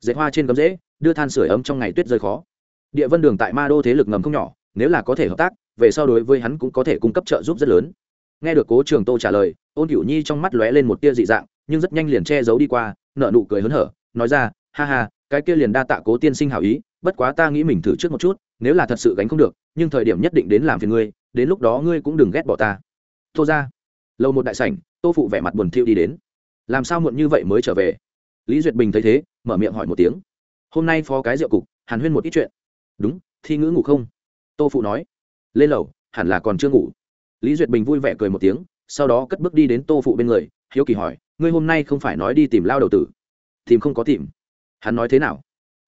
dệt hoa trên gấm rễ đưa than sửa ấm trong ngày tuyết rơi khó. Địa vân đường tại ma đô thế lực ngầm không nhỏ, nếu là có thể hợp tác, về sau đối với hắn cũng có thể cung cấp trợ giúp rất lớn. Nghe được cố trường tô trả lời, ôn cửu nhi trong mắt lóe lên một tia dị dạng, nhưng rất nhanh liền che giấu đi qua nợ nụ cười hớn hở, nói ra, ha ha, cái kia liền đa tạ cố tiên sinh hảo ý, bất quá ta nghĩ mình thử trước một chút, nếu là thật sự gánh không được, nhưng thời điểm nhất định đến làm phiền ngươi, đến lúc đó ngươi cũng đừng ghét bỏ ta. Tô ra. Lâu một đại sảnh, tô phụ vẻ mặt buồn thiu đi đến. Làm sao muộn như vậy mới trở về? Lý duyệt bình thấy thế mở miệng hỏi một tiếng. Hôm nay phó cái rượu cục, hàn huyên một ít chuyện. Đúng, thi ngữ ngủ không? Tô phụ nói. Lên lầu, hẳn là còn chưa ngủ. Lý duyệt bình vui vẻ cười một tiếng, sau đó cất bước đi đến tô phụ bên người, hiếu kỳ hỏi, ngươi hôm nay không phải nói đi tìm lao đầu tử? Tìm không có tìm. Hắn nói thế nào?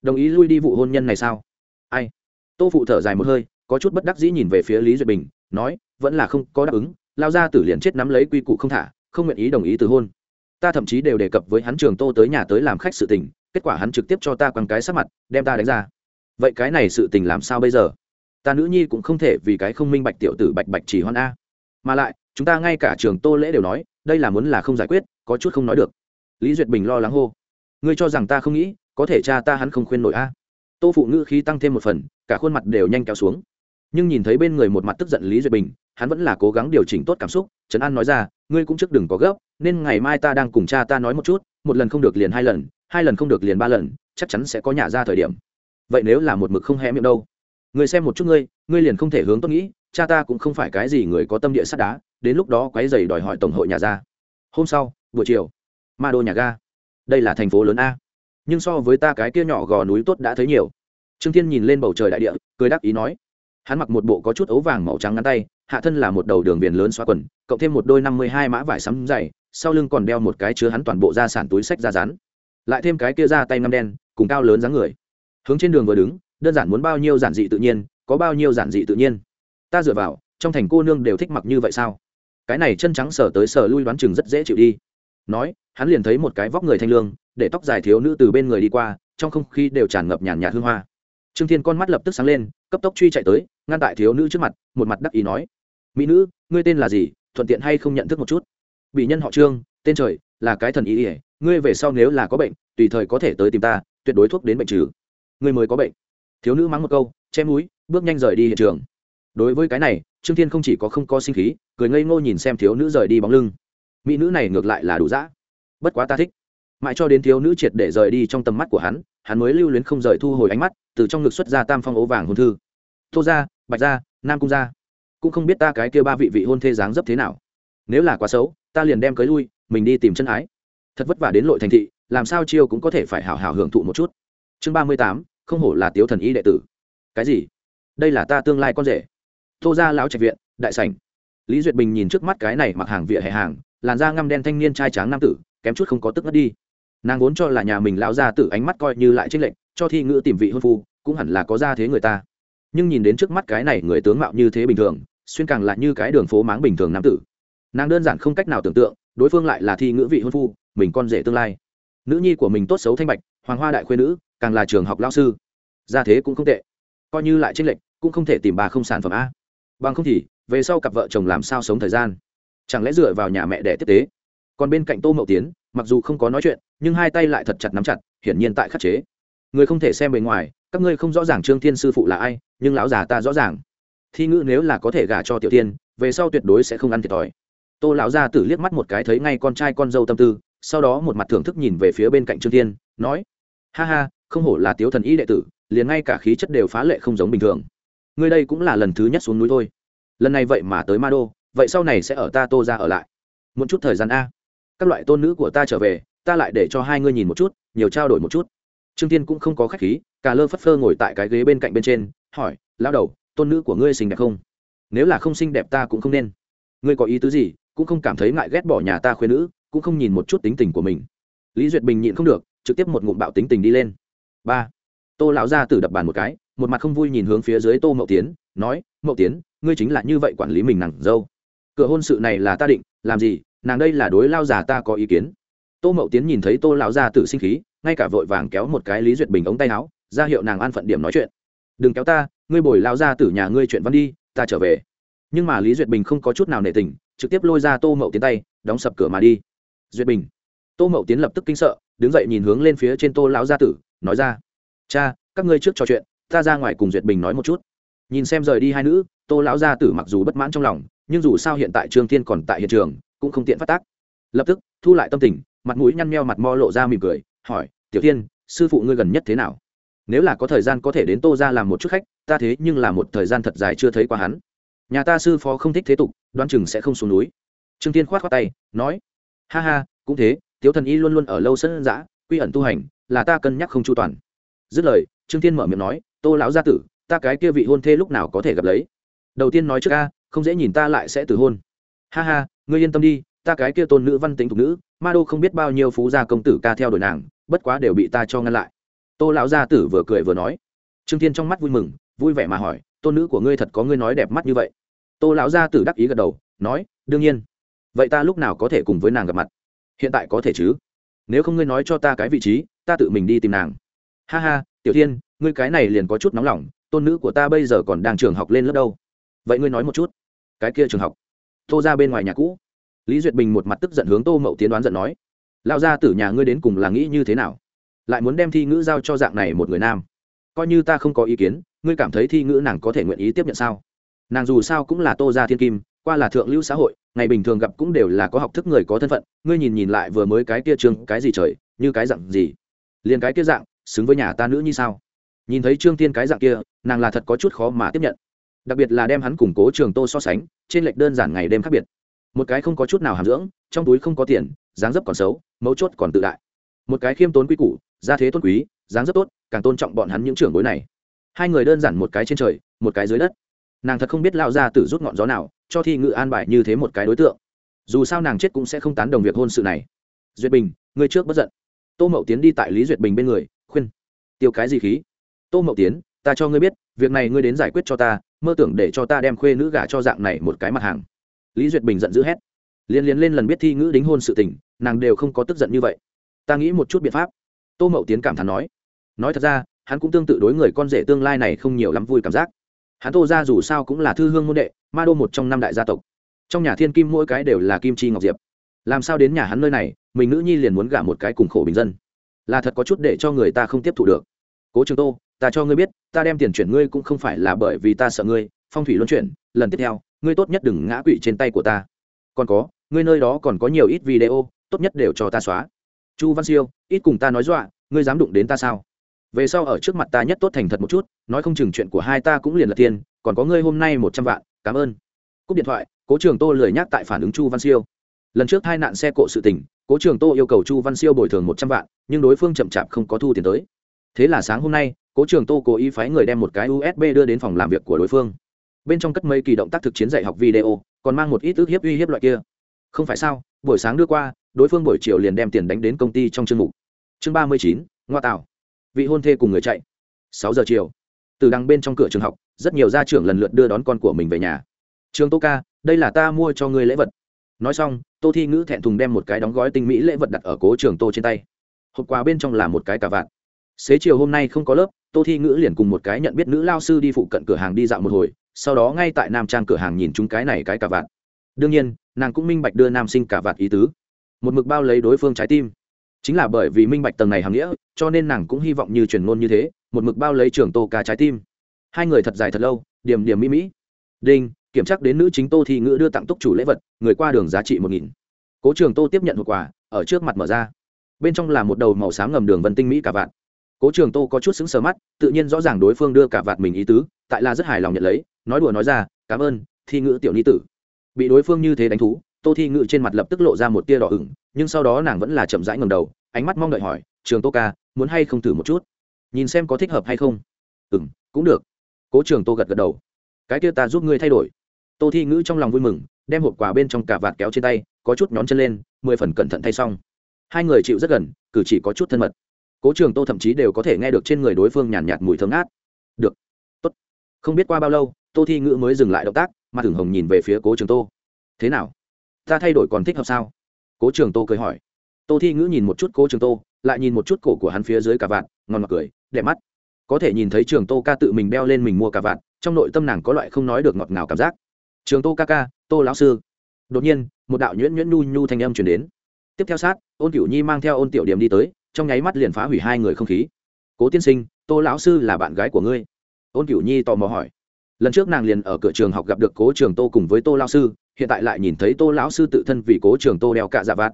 Đồng ý lui đi vụ hôn nhân này sao? Ai? Tô phụ thở dài một hơi, có chút bất đắc dĩ nhìn về phía lý duyệt bình, nói, vẫn là không có đáp ứng, lao ra tử liền chết nắm lấy quy củ không thả, không nguyện ý đồng ý từ hôn. Ta thậm chí đều đề cập với hắn trường tô tới nhà tới làm khách sự tình kết quả hắn trực tiếp cho ta quăng cái sắc mặt, đem ta đánh ra. Vậy cái này sự tình làm sao bây giờ? Ta nữ nhi cũng không thể vì cái không minh bạch tiểu tử bạch bạch chỉ hoan a. Mà lại, chúng ta ngay cả trường tô lễ đều nói, đây là muốn là không giải quyết, có chút không nói được. Lý duyệt bình lo lắng hô. Ngươi cho rằng ta không nghĩ, có thể cha ta hắn không khuyên nổi a. Tô phụ ngữ khí tăng thêm một phần, cả khuôn mặt đều nhanh kéo xuống. Nhưng nhìn thấy bên người một mặt tức giận lý duyệt bình, hắn vẫn là cố gắng điều chỉnh tốt cảm xúc, trấn an nói ra, ngươi cũng trước đừng có gấp, nên ngày mai ta đang cùng cha ta nói một chút, một lần không được liền hai lần hai lần không được liền ba lần, chắc chắn sẽ có nhà ra thời điểm. Vậy nếu là một mực không hé miệng đâu? Người xem một chút ngươi ngươi liền không thể hướng tốt nghĩ, cha ta cũng không phải cái gì người có tâm địa sắt đá, đến lúc đó quái dày đòi hỏi tổng hội nhà ra. Hôm sau, buổi chiều, ma đô nhà ga. Đây là thành phố lớn a. Nhưng so với ta cái kia nhỏ gò núi tốt đã thấy nhiều. Trương thiên nhìn lên bầu trời đại địa, cười đắc ý nói. Hắn mặc một bộ có chút ấu vàng màu trắng ngắn tay, hạ thân là một đầu đường viền lớn xoa quần, cộng thêm một đôi năm mươi hai mã vải sắm dày, sau lưng còn đeo một cái chứa hắn toàn bộ gia sản túi sách ra rán lại thêm cái kia ra tay ngăm đen, cùng cao lớn dáng người. Hướng trên đường vừa đứng, đơn giản muốn bao nhiêu giản dị tự nhiên, có bao nhiêu giản dị tự nhiên. Ta dựa vào, trong thành cô nương đều thích mặc như vậy sao? Cái này chân trắng sở tới sở lui đoán chừng rất dễ chịu đi. Nói, hắn liền thấy một cái vóc người thanh lương, để tóc dài thiếu nữ từ bên người đi qua, trong không khí đều tràn ngập nhàn nhạt hương hoa. Trương thiên con mắt lập tức sáng lên, cấp tốc truy chạy tới, ngăn tại thiếu nữ trước mặt, một mặt đắc ý nói, mỹ nữ, ngươi tên là gì? Thuận tiện hay không nhận thức một chút? Bị nhân họ trương, tên trời, là cái thần ý ỉa ngươi về sau nếu là có bệnh, tùy thời có thể tới tìm ta, tuyệt đối thuốc đến bệnh trừ. Ngươi mới có bệnh. Thiếu nữ mắng một câu, che mũi, bước nhanh rời đi hiện trường. Đối với cái này, trương thiên không chỉ có không có sinh khí, cười ngây ngô nhìn xem thiếu nữ rời đi bóng lưng. Mỹ nữ này ngược lại là đủ dã. Bất quá ta thích. Mãi cho đến thiếu nữ triệt để rời đi trong tầm mắt của hắn hắn mới lưu luyến không rời thu hồi ánh mắt, từ trong ngực xuất ra tam phong ố vàng hôn thư. Tô ra bạch ra nam cung ra cũng không biết ta cái kia ba vị vị hôn thê dáng dấp thế nào. Nếu là quá xấu, ta liền đem cưới lui, mình đi tìm chân ái thật vất vả đến lội thành thị, làm sao chiêu cũng có thể phải hào hào hưởng thụ một chút. Chương ba mươi tám, không hổ là tiếu thần y đệ tử. Cái gì? Đây là ta tương lai con rể. Tô ra lão trạch viện, đại sảnh. Lý duyệt bình nhìn trước mắt cái này mặc hàng vỉa hè hàng, làn da ngăm đen thanh niên trai tráng nam tử, kém chút không có tức ngất đi. Nàng vốn cho là nhà mình lão ra tử ánh mắt coi như lại trích lệnh cho thi ngữ tìm vị hôn phu, cũng hẳn là có ra thế người ta. Nhưng nhìn đến trước mắt cái này người tướng mạo như thế bình thường, xuyên càng lại như cái đường phố máng bình thường nam tử. Nàng đơn giản không cách nào tưởng tượng, đối phương lại là thi ngữ vị hôn phu mình con rể tương lai. Nữ nhi của mình tốt xấu thanh bạch, hoàng hoa đại khuyên nữ, càng là trường học lao sư. Ra thế cũng không tệ. Coi như lại tranh lệch, cũng không thể tìm bà không sản phẩm a. Bằng không thì, về sau cặp vợ chồng làm sao sống thời gian? Chẳng lẽ dựa vào nhà mẹ để tiếp tế? Còn bên cạnh tô mậu tiến, mặc dù không có nói chuyện, nhưng hai tay lại thật chặt nắm chặt, hiển nhiên tại khắc chế. Người không thể xem bề ngoài, các ngươi không rõ ràng trương thiên sư phụ là ai, nhưng lão già ta rõ ràng. Thi ngữ nếu là có thể gả cho tiểu tiên, về sau tuyệt đối sẽ không ăn thiệt thòi. Tô lão gia tử liếc mắt một cái thấy ngay con trai con dâu tâm tư sau đó một mặt thưởng thức nhìn về phía bên cạnh trương thiên, nói, ha ha, không hổ là tiếu thần y đệ tử, liền ngay cả khí chất đều phá lệ không giống bình thường. Ngươi đây cũng là lần thứ nhất xuống núi thôi. Lần này vậy mà tới ma đô, vậy sau này sẽ ở ta tô ra ở lại. Một chút thời gian a. Các loại tôn nữ của ta trở về, ta lại để cho hai ngươi nhìn một chút, nhiều trao đổi một chút. Trương tiên cũng không có khách khí, cả lơ phất phơ ngồi tại cái ghế bên cạnh bên trên, hỏi, lão đầu, tôn nữ của ngươi xinh đẹp không? Nếu là không xinh đẹp ta cũng không nên. Ngươi có ý tứ gì, cũng không cảm thấy ngại ghét bỏ nhà ta khuyên nữ cũng không nhìn một chút tính tình của mình. Lý duyệt bình nhịn không được, trực tiếp một ngụm bạo tính tình đi lên. Ba. Tô lão gia tử đập bàn một cái, một mặt không vui nhìn hướng phía dưới tô mậu tiến, nói, mậu tiến, ngươi chính là như vậy quản lý mình nàng dâu. Cửa hôn sự này là ta định, làm gì, nàng đây là đối lao già ta có ý kiến. Tô mậu tiến nhìn thấy tô lão gia tử sinh khí, ngay cả vội vàng kéo một cái lý duyệt bình ống tay áo, ra hiệu nàng an phận điểm nói chuyện. Đừng kéo ta, ngươi bồi lao gia tử nhà ngươi chuyện văn đi, ta trở về. Nhưng mà lý duyệt bình không có chút nào nể tình, trực tiếp lôi ra tô mậu tiến tay, đóng sập cửa mà đi duyệt bình. Tô mậu tiến lập tức kinh sợ, đứng dậy nhìn hướng lên phía trên tô lão gia tử, nói ra, cha, các ngươi trước trò chuyện, ta ra ngoài cùng duyệt bình nói một chút. Nhìn xem rời đi hai nữ, tô lão gia tử mặc dù bất mãn trong lòng, nhưng dù sao hiện tại trương thiên còn tại hiện trường, cũng không tiện phát tác. Lập tức, thu lại tâm tình, mặt mũi nhăn meo mặt mo lộ ra mỉm cười, hỏi, tiểu thiên, sư phụ ngươi gần nhất thế nào? Nếu là có thời gian có thể đến tô ra làm một chút khách, ta thế nhưng là một thời gian thật dài chưa thấy qua hắn. Nhà ta sư phó không thích thế tục đoan chừng sẽ không xuống núi. Trương tiên khoát khoát tay, nói ha ha, cũng thế, tiếu thần y luôn luôn ở lâu sân giã quy ẩn tu hành, là ta cân nhắc không chu toàn. Dứt lời, trương tiên mở miệng nói, tô lão gia tử, ta cái kia vị hôn thê lúc nào có thể gặp lấy? Đầu tiên nói trước ca không dễ nhìn ta lại sẽ từ hôn. Ha ha, ngươi yên tâm đi, ta cái kia tôn nữ văn tính thục nữ, ma đô không biết bao nhiêu phú gia công tử ca theo đuổi nàng, bất quá đều bị ta cho ngăn lại. Tô lão gia tử vừa cười vừa nói. Trương tiên trong mắt vui mừng, vui vẻ mà hỏi, tôn nữ của ngươi thật có ngươi nói đẹp mắt như vậy? Tô lão gia tử đắc ý gật đầu, nói, đương nhiên vậy ta lúc nào có thể cùng với nàng gặp mặt? Hiện tại có thể chứ? Nếu không ngươi nói cho ta cái vị trí, ta tự mình đi tìm nàng. Ha ha, tiểu thiên, ngươi cái này liền có chút nóng lòng, tôn nữ của ta bây giờ còn đang trường học lên lớp đâu. Vậy ngươi nói một chút. Cái kia trường học. Tô ra bên ngoài nhà cũ. Lý duyệt bình một mặt tức giận hướng tô mậu tiến đoán giận nói. Lao ra từ nhà ngươi đến cùng là nghĩ như thế nào? Lại muốn đem thi ngữ giao cho dạng này một người nam. Coi như ta không có ý kiến, ngươi cảm thấy thi ngữ nàng có thể nguyện ý tiếp nhận sao? Nàng dù sao cũng là tô gia thiên kim qua là thượng lưu xã hội, ngày bình thường gặp cũng đều là có học thức người có thân phận, ngươi nhìn nhìn lại vừa mới cái kia trương, cái gì trời, như cái dạng gì? Liền cái kia dạng, xứng với nhà ta nữ như sao? Nhìn thấy trương tiên cái dạng kia, nàng là thật có chút khó mà tiếp nhận. Đặc biệt là đem hắn củng cố trường tô so sánh, trên lệch đơn giản ngày đêm khác biệt. Một cái không có chút nào hàm dưỡng, trong túi không có tiền, dáng dấp còn xấu, mấu chốt còn tự đại. Một cái khiêm tốn quý củ, gia thế tôn quý, dáng dấp tốt, càng tôn trọng bọn hắn những trưởng bối này. Hai người đơn giản một cái trên trời, một cái dưới đất nàng thật không biết lao ra tử rút ngọn gió nào, cho thi ngự an bài như thế một cái đối tượng. Dù sao nàng chết cũng sẽ không tán đồng việc hôn sự này. Duyệt bình người trước bất giận. Tô mậu tiến đi tại lý duyệt bình bên người, khuyên. Tiêu cái gì khí? Tô mậu tiến, ta cho ngươi biết, việc này ngươi đến giải quyết cho ta, mơ tưởng để cho ta đem khuê nữ gả cho dạng này một cái mặt hàng. Lý duyệt bình giận dữ hét. Liên liên lên lần biết thi ngữ đính hôn sự tình, nàng đều không có tức giận như vậy. Ta nghĩ một chút biện pháp. Tô mậu tiến cảm thán nói. Nói thật ra, hắn cũng tương tự đối người con rể tương lai này không nhiều lắm vui cảm giác hắn tô ra dù sao cũng là thư hương môn đệ, ma đô một trong năm đại gia tộc. Trong nhà thiên kim mỗi cái đều là kim chi ngọc diệp. Làm sao đến nhà hắn nơi này, mình nữ nhi liền muốn gả một cái cùng khổ bình dân. Là thật có chút để cho người ta không tiếp thu được. Cố trường tô, ta cho ngươi biết, ta đem tiền chuyển ngươi cũng không phải là bởi vì ta sợ ngươi, phong thủy luân chuyển, lần tiếp theo, ngươi tốt nhất đừng ngã quỵ trên tay của ta. Còn có, ngươi nơi đó còn có nhiều ít video, tốt nhất đều cho ta xóa. Chu văn siêu, ít cùng ta nói dọa, ngươi dám đụng đến ta sao? Về sau ở trước mặt ta nhất tốt thành thật một chút, nói không chừng chuyện của hai ta cũng liền là tiền, còn có ngươi hôm nay một trăm vạn, cảm ơn. Cúp điện thoại, cố trường tô lười nhắc tại phản ứng chu văn siêu. Lần trước hai nạn xe cộ sự tình, cố trường tô yêu cầu chu văn siêu bồi thường một trăm vạn, nhưng đối phương chậm chạp không có thu tiền tới. Thế là sáng hôm nay, cố trường tô cố ý phái người đem một cái usb đưa đến phòng làm việc của đối phương. Bên trong cất mấy kỳ động tác thực chiến dạy học video, còn mang một ít ước hiếp uy hiếp loại kia. Không phải sao, buổi sáng đưa qua, đối phương buổi chiều liền đem tiền đánh đến công ty trong chương mục. Chương ba mươi chín, ngoa tạo vị hôn thê cùng người chạy. Sáu giờ chiều, từ đằng bên trong cửa trường học, rất nhiều gia trưởng lần lượt đưa đón con của mình về nhà. Trường tô ca, đây là ta mua cho ngươi lễ vật. Nói xong, tô thi ngữ thẹn thùng đem một cái đóng gói tinh mỹ lễ vật đặt ở cố trường tô trên tay. Hộp quà bên trong là một cái cà vạt. Xế chiều hôm nay không có lớp, tô thi ngữ liền cùng một cái nhận biết nữ lao sư đi phụ cận cửa hàng đi dạo một hồi, sau đó ngay tại nam trang cửa hàng nhìn chúng cái này cái cà vạt. Đương nhiên, nàng cũng minh bạch đưa nam sinh cà vạt ý tứ. Một mực bao lấy đối phương trái tim chính là bởi vì minh bạch tầng này hàm nghĩa, cho nên nàng cũng hy vọng như truyền ngôn như thế, một mực bao lấy trường tô ca trái tim. Hai người thật dài thật lâu, điểm điểm mỹ mỹ. Đinh, kiểm tra đến nữ chính tô thi ngữ đưa tặng túc chủ lễ vật, người qua đường giá trị một nghìn. Cố trường tô tiếp nhận hộp quà, ở trước mặt mở ra. Bên trong là một đầu màu xám ngầm đường vân tinh mỹ cả vạn cố trường tô có chút xứng sờ mắt, tự nhiên rõ ràng đối phương đưa cả vạt mình ý tứ, tại là rất hài lòng nhận lấy, nói đùa nói ra, cảm ơn, thi ngữ tiểu ni tử. Bị đối phương như thế đánh thú, tô thi ngữ trên mặt lập tức lộ ra một tia đỏ ửng nhưng sau đó nàng vẫn là chậm rãi ngầm đầu ánh mắt mong đợi hỏi trường tô ca muốn hay không thử một chút? Nhìn xem có thích hợp hay không. Ừ m cũng được. Cố trường tô gật gật đầu. Cái kia ta giúp ngươi thay đổi. Tô thi ngữ trong lòng vui mừng đem hộp quà bên trong cả vạt kéo trên tay có chút nhón chân lên mười phần cẩn thận thay xong. Hai người chịu rất gần cử chỉ có chút thân mật. Cố trường tô thậm chí đều có thể nghe được trên người đối phương nhàn nhạt, nhạt mùi thơm ngát. Được tốt. Không biết qua bao lâu tô thi ngữ mới dừng lại động tác mà thường hồng nhìn về phía cố trường tô. Thế nào? Ta thay đổi còn thích hợp sao? Cố trường tô cười hỏi. Tô thi ngữ nhìn một chút cố trường tô, lại nhìn một chút cổ của hắn phía dưới cả vạn ngon ngọt cười, đẹp mắt. Có thể nhìn thấy trường tô ca tự mình đeo lên mình mua cả vạn trong nội tâm nàng có loại không nói được ngọt ngào cảm giác. Trường tô ca ca, tô lão sư. Đột nhiên, một đạo nhuyễn nhuyễn nhu nhu thanh âm chuyển đến. Tiếp theo sát, ôn cửu nhi mang theo ôn tiểu điểm đi tới, trong nháy mắt liền phá hủy hai người không khí. Cố tiên sinh, tô lão sư là bạn gái của ngươi. Ôn cửu nhi tò mò hỏi. Lần trước nàng liền ở cửa trường học gặp được cố trường tô cùng với tô lao sư hiện tại lại nhìn thấy tô lão sư tự thân vì cố trường tô đeo cạ dạ vạt.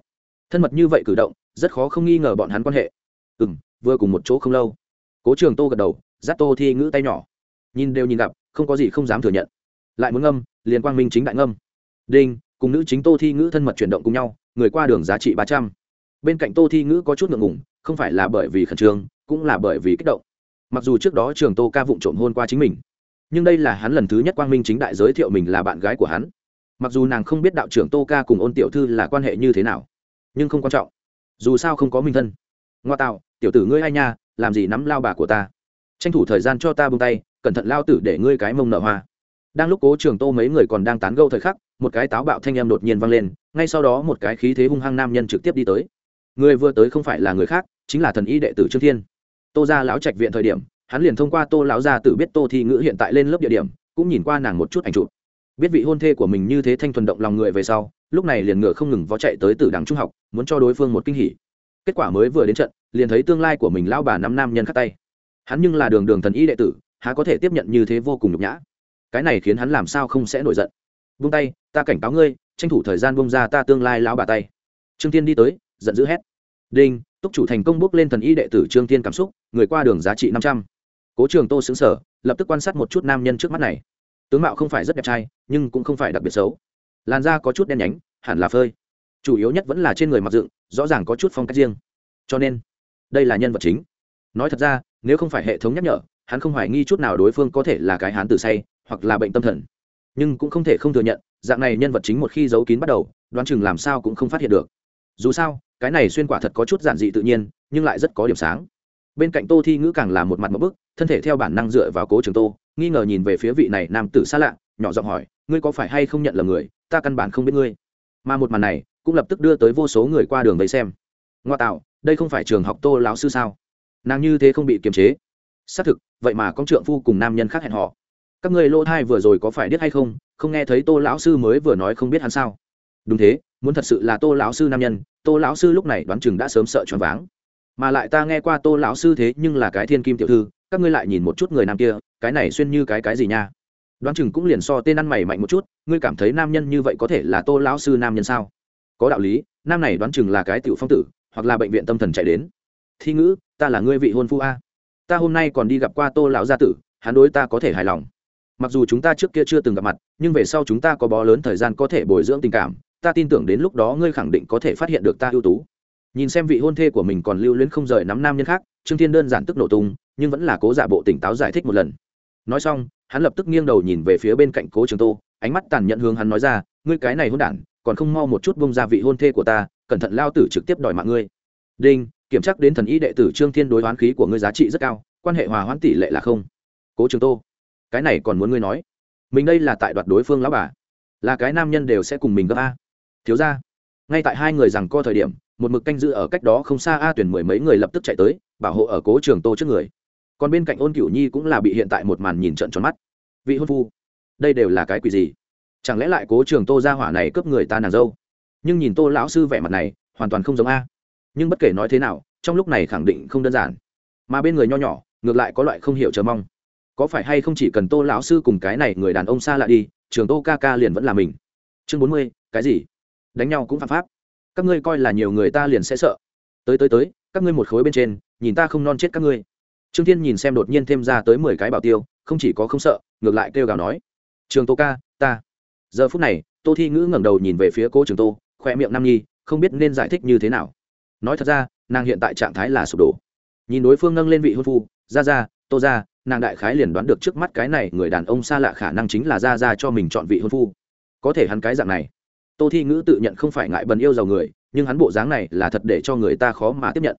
Thân mật như vậy cử động, rất khó không nghi ngờ bọn hắn quan hệ. Ừ m vừa cùng một chỗ không lâu. Cố trường tô gật đầu, dắt tô thi ngữ tay nhỏ. Nhìn đều nhìn gặp, không có gì không dám thừa nhận. Lại muốn ngâm, liền quang minh chính đại ngâm. Đinh, cùng nữ chính tô thi ngữ thân mật chuyển động cùng nhau, người qua đường giá trị ba trăm. Bên cạnh tô thi ngữ có chút ngượng ngủng không phải là bởi vì khẩn trương, cũng là bởi vì kích động. Mặc dù trước đó trường tô ca vụng trộm hôn qua chính mình, nhưng đây là hắn lần thứ nhất quang minh chính đại giới thiệu mình là bạn gái của hắn mặc dù nàng không biết đạo trưởng tô ca cùng ôn tiểu thư là quan hệ như thế nào, nhưng không quan trọng, dù sao không có minh thân. Ngoa tạo, tiểu tử ngươi hay nha, làm gì nắm lao bà của ta? Tranh thủ thời gian cho ta bông tay, cẩn thận lao tử để ngươi cái mông nợ hoa. Đang lúc cố trường tô mấy người còn đang tán gâu thời khắc, một cái táo bạo thanh em đột nhiên vang lên, ngay sau đó một cái khí thế hung hăng nam nhân trực tiếp đi tới. Người vừa tới không phải là người khác, chính là thần y đệ tử trương thiên. Tô ra lão trạch viện thời điểm, hắn liền thông qua tô lão gia tử biết tô thi ngữ hiện tại lên lớp địa điểm, cũng nhìn qua nàng một chút ảnh chụp biết vị hôn thê của mình như thế thanh thuần động lòng người về sau, lúc này liền ngựa không ngừng vó chạy tới tử đằng trung học, muốn cho đối phương một kinh hỉ. Kết quả mới vừa đến trận, liền thấy tương lai của mình lao bà năm nam nhân khắc tay. Hắn nhưng là đường đường thần y đệ tử, há có thể tiếp nhận như thế vô cùng nhục nhã. Cái này khiến hắn làm sao không sẽ nổi giận. Vung tay, ta cảnh cáo ngươi, tranh thủ thời gian bông ra ta tương lai lão bà tay. Trương tiên đi tới, giận dữ hét. Đinh, túc chủ thành công bước lên thần y đệ tử trương tiên cảm xúc, người qua đường giá trị năm trăm. Cố trường tô xứng sở lập tức quan sát một chút nam nhân trước mắt này tướng mạo không phải rất đẹp trai, nhưng cũng không phải đặc biệt xấu. Làn da có chút đen nhánh, hẳn là phơi. Chủ yếu nhất vẫn là trên người mặc dựng, rõ ràng có chút phong cách riêng. Cho nên, đây là nhân vật chính. Nói thật ra, nếu không phải hệ thống nhắc nhở, hắn không hoài nghi chút nào đối phương có thể là cái hán từ say, hoặc là bệnh tâm thần. Nhưng cũng không thể không thừa nhận, dạng này nhân vật chính một khi giấu kín bắt đầu, đoán chừng làm sao cũng không phát hiện được. Dù sao, cái này xuyên quả thật có chút giản dị tự nhiên, nhưng lại rất có điểm sáng. Bên cạnh tô thi ngữ càng là một mặt một bức thân thể theo bản năng dựa vào cố trường tô, nghi ngờ nhìn về phía vị này nam tử xa lạ, nhỏ giọng hỏi, ngươi có phải hay không nhận là người? Ta căn bản không biết ngươi. Mà một màn này cũng lập tức đưa tới vô số người qua đường vây xem. Ngoa tạo, đây không phải trường học tô lão sư sao? Nàng như thế không bị kiềm chế. Xác thực, vậy mà con trượng phu cùng nam nhân khác hẹn họ các người lỗ thai vừa rồi có phải biết hay không? Không nghe thấy tô lão sư mới vừa nói không biết hắn sao? Đúng thế, muốn thật sự là tô lão sư nam nhân, tô lão sư lúc này đoán chừng đã sớm sợ choáng váng. Mà lại ta nghe qua tô lão sư thế nhưng là cái thiên kim tiểu thư các ngươi lại nhìn một chút người nam kia, cái này xuyên như cái cái gì nha? Đoán chừng cũng liền so tên ăn mày mạnh một chút, ngươi cảm thấy nam nhân như vậy có thể là tô lão sư nam nhân sao? Có đạo lý, nam này đoán chừng là cái tiểu phong tử, hoặc là bệnh viện tâm thần chạy đến. Thi ngữ, ta là ngươi vị hôn phu a. Ta hôm nay còn đi gặp qua tô lão gia tử, hắn đối ta có thể hài lòng. Mặc dù chúng ta trước kia chưa từng gặp mặt, nhưng về sau chúng ta có bó lớn thời gian có thể bồi dưỡng tình cảm, ta tin tưởng đến lúc đó ngươi khẳng định có thể phát hiện được ta ưu tú nhìn xem vị hôn thê của mình còn lưu luyến không rời nắm nam nhân khác, trương thiên đơn giản tức nổ tung, nhưng vẫn là cố giả bộ tỉnh táo giải thích một lần. Nói xong, hắn lập tức nghiêng đầu nhìn về phía bên cạnh cố trường tô, ánh mắt tàn nhẫn hướng hắn nói ra, ngươi cái này hôn đản, còn không mau một chút bông ra vị hôn thê của ta, cẩn thận lao tử trực tiếp đòi mạng ngươi. Đinh, kiểm tra đến thần y đệ tử trương thiên đối hoán khí của ngươi giá trị rất cao, quan hệ hòa hoãn tỷ lệ là không. Cố trường tô, cái này còn muốn ngươi nói? Mình đây là tại đoạt đối phương lão bà, là cái nam nhân đều sẽ cùng mình gấp a. Thiếu ra ngay tại hai người rằng co thời điểm một mực canh giữ ở cách đó không xa a tuyển mười mấy người lập tức chạy tới, bảo hộ ở cố trường tô trước người. Còn bên cạnh ôn cửu nhi cũng là bị hiện tại một màn nhìn trận tròn mắt. Vị hôn phu, đây đều là cái quỷ gì? Chẳng lẽ lại cố trường tô ra hỏa này cướp người ta nàng dâu? Nhưng nhìn tô lão sư vẻ mặt này, hoàn toàn không giống a. Nhưng bất kể nói thế nào, trong lúc này khẳng định không đơn giản. Mà bên người nho nhỏ, ngược lại có loại không hiểu chờ mong. Có phải hay không chỉ cần tô lão sư cùng cái này người đàn ông xa lạ đi, trường tô ca ca liền vẫn là mình? Chương bốn mươi, cái gì? Đánh nhau cũng phạm pháp các ngươi coi là nhiều người ta liền sẽ sợ. Tới tới tới, các ngươi một khối bên trên, nhìn ta không non chết các ngươi. Trương thiên nhìn xem đột nhiên thêm ra tới mười cái bảo tiêu, không chỉ có không sợ, ngược lại kêu gào nói. Trường tô ca, ta. Giờ phút này, tô thi ngữ ngẩng đầu nhìn về phía cô trường tô, khoe miệng nam nhi không biết nên giải thích như thế nào. Nói thật ra, nàng hiện tại trạng thái là sụp đổ. Nhìn đối phương nâng lên vị hôn phu, ra ra, tô ra, nàng đại khái liền đoán được trước mắt cái này người đàn ông xa lạ khả năng chính là ra ra cho mình chọn vị hôn phu. Có thể hắn cái dạng này tô thi ngữ tự nhận không phải ngại bần yêu giàu người, nhưng hắn bộ dáng này là thật để cho người ta khó mà tiếp nhận.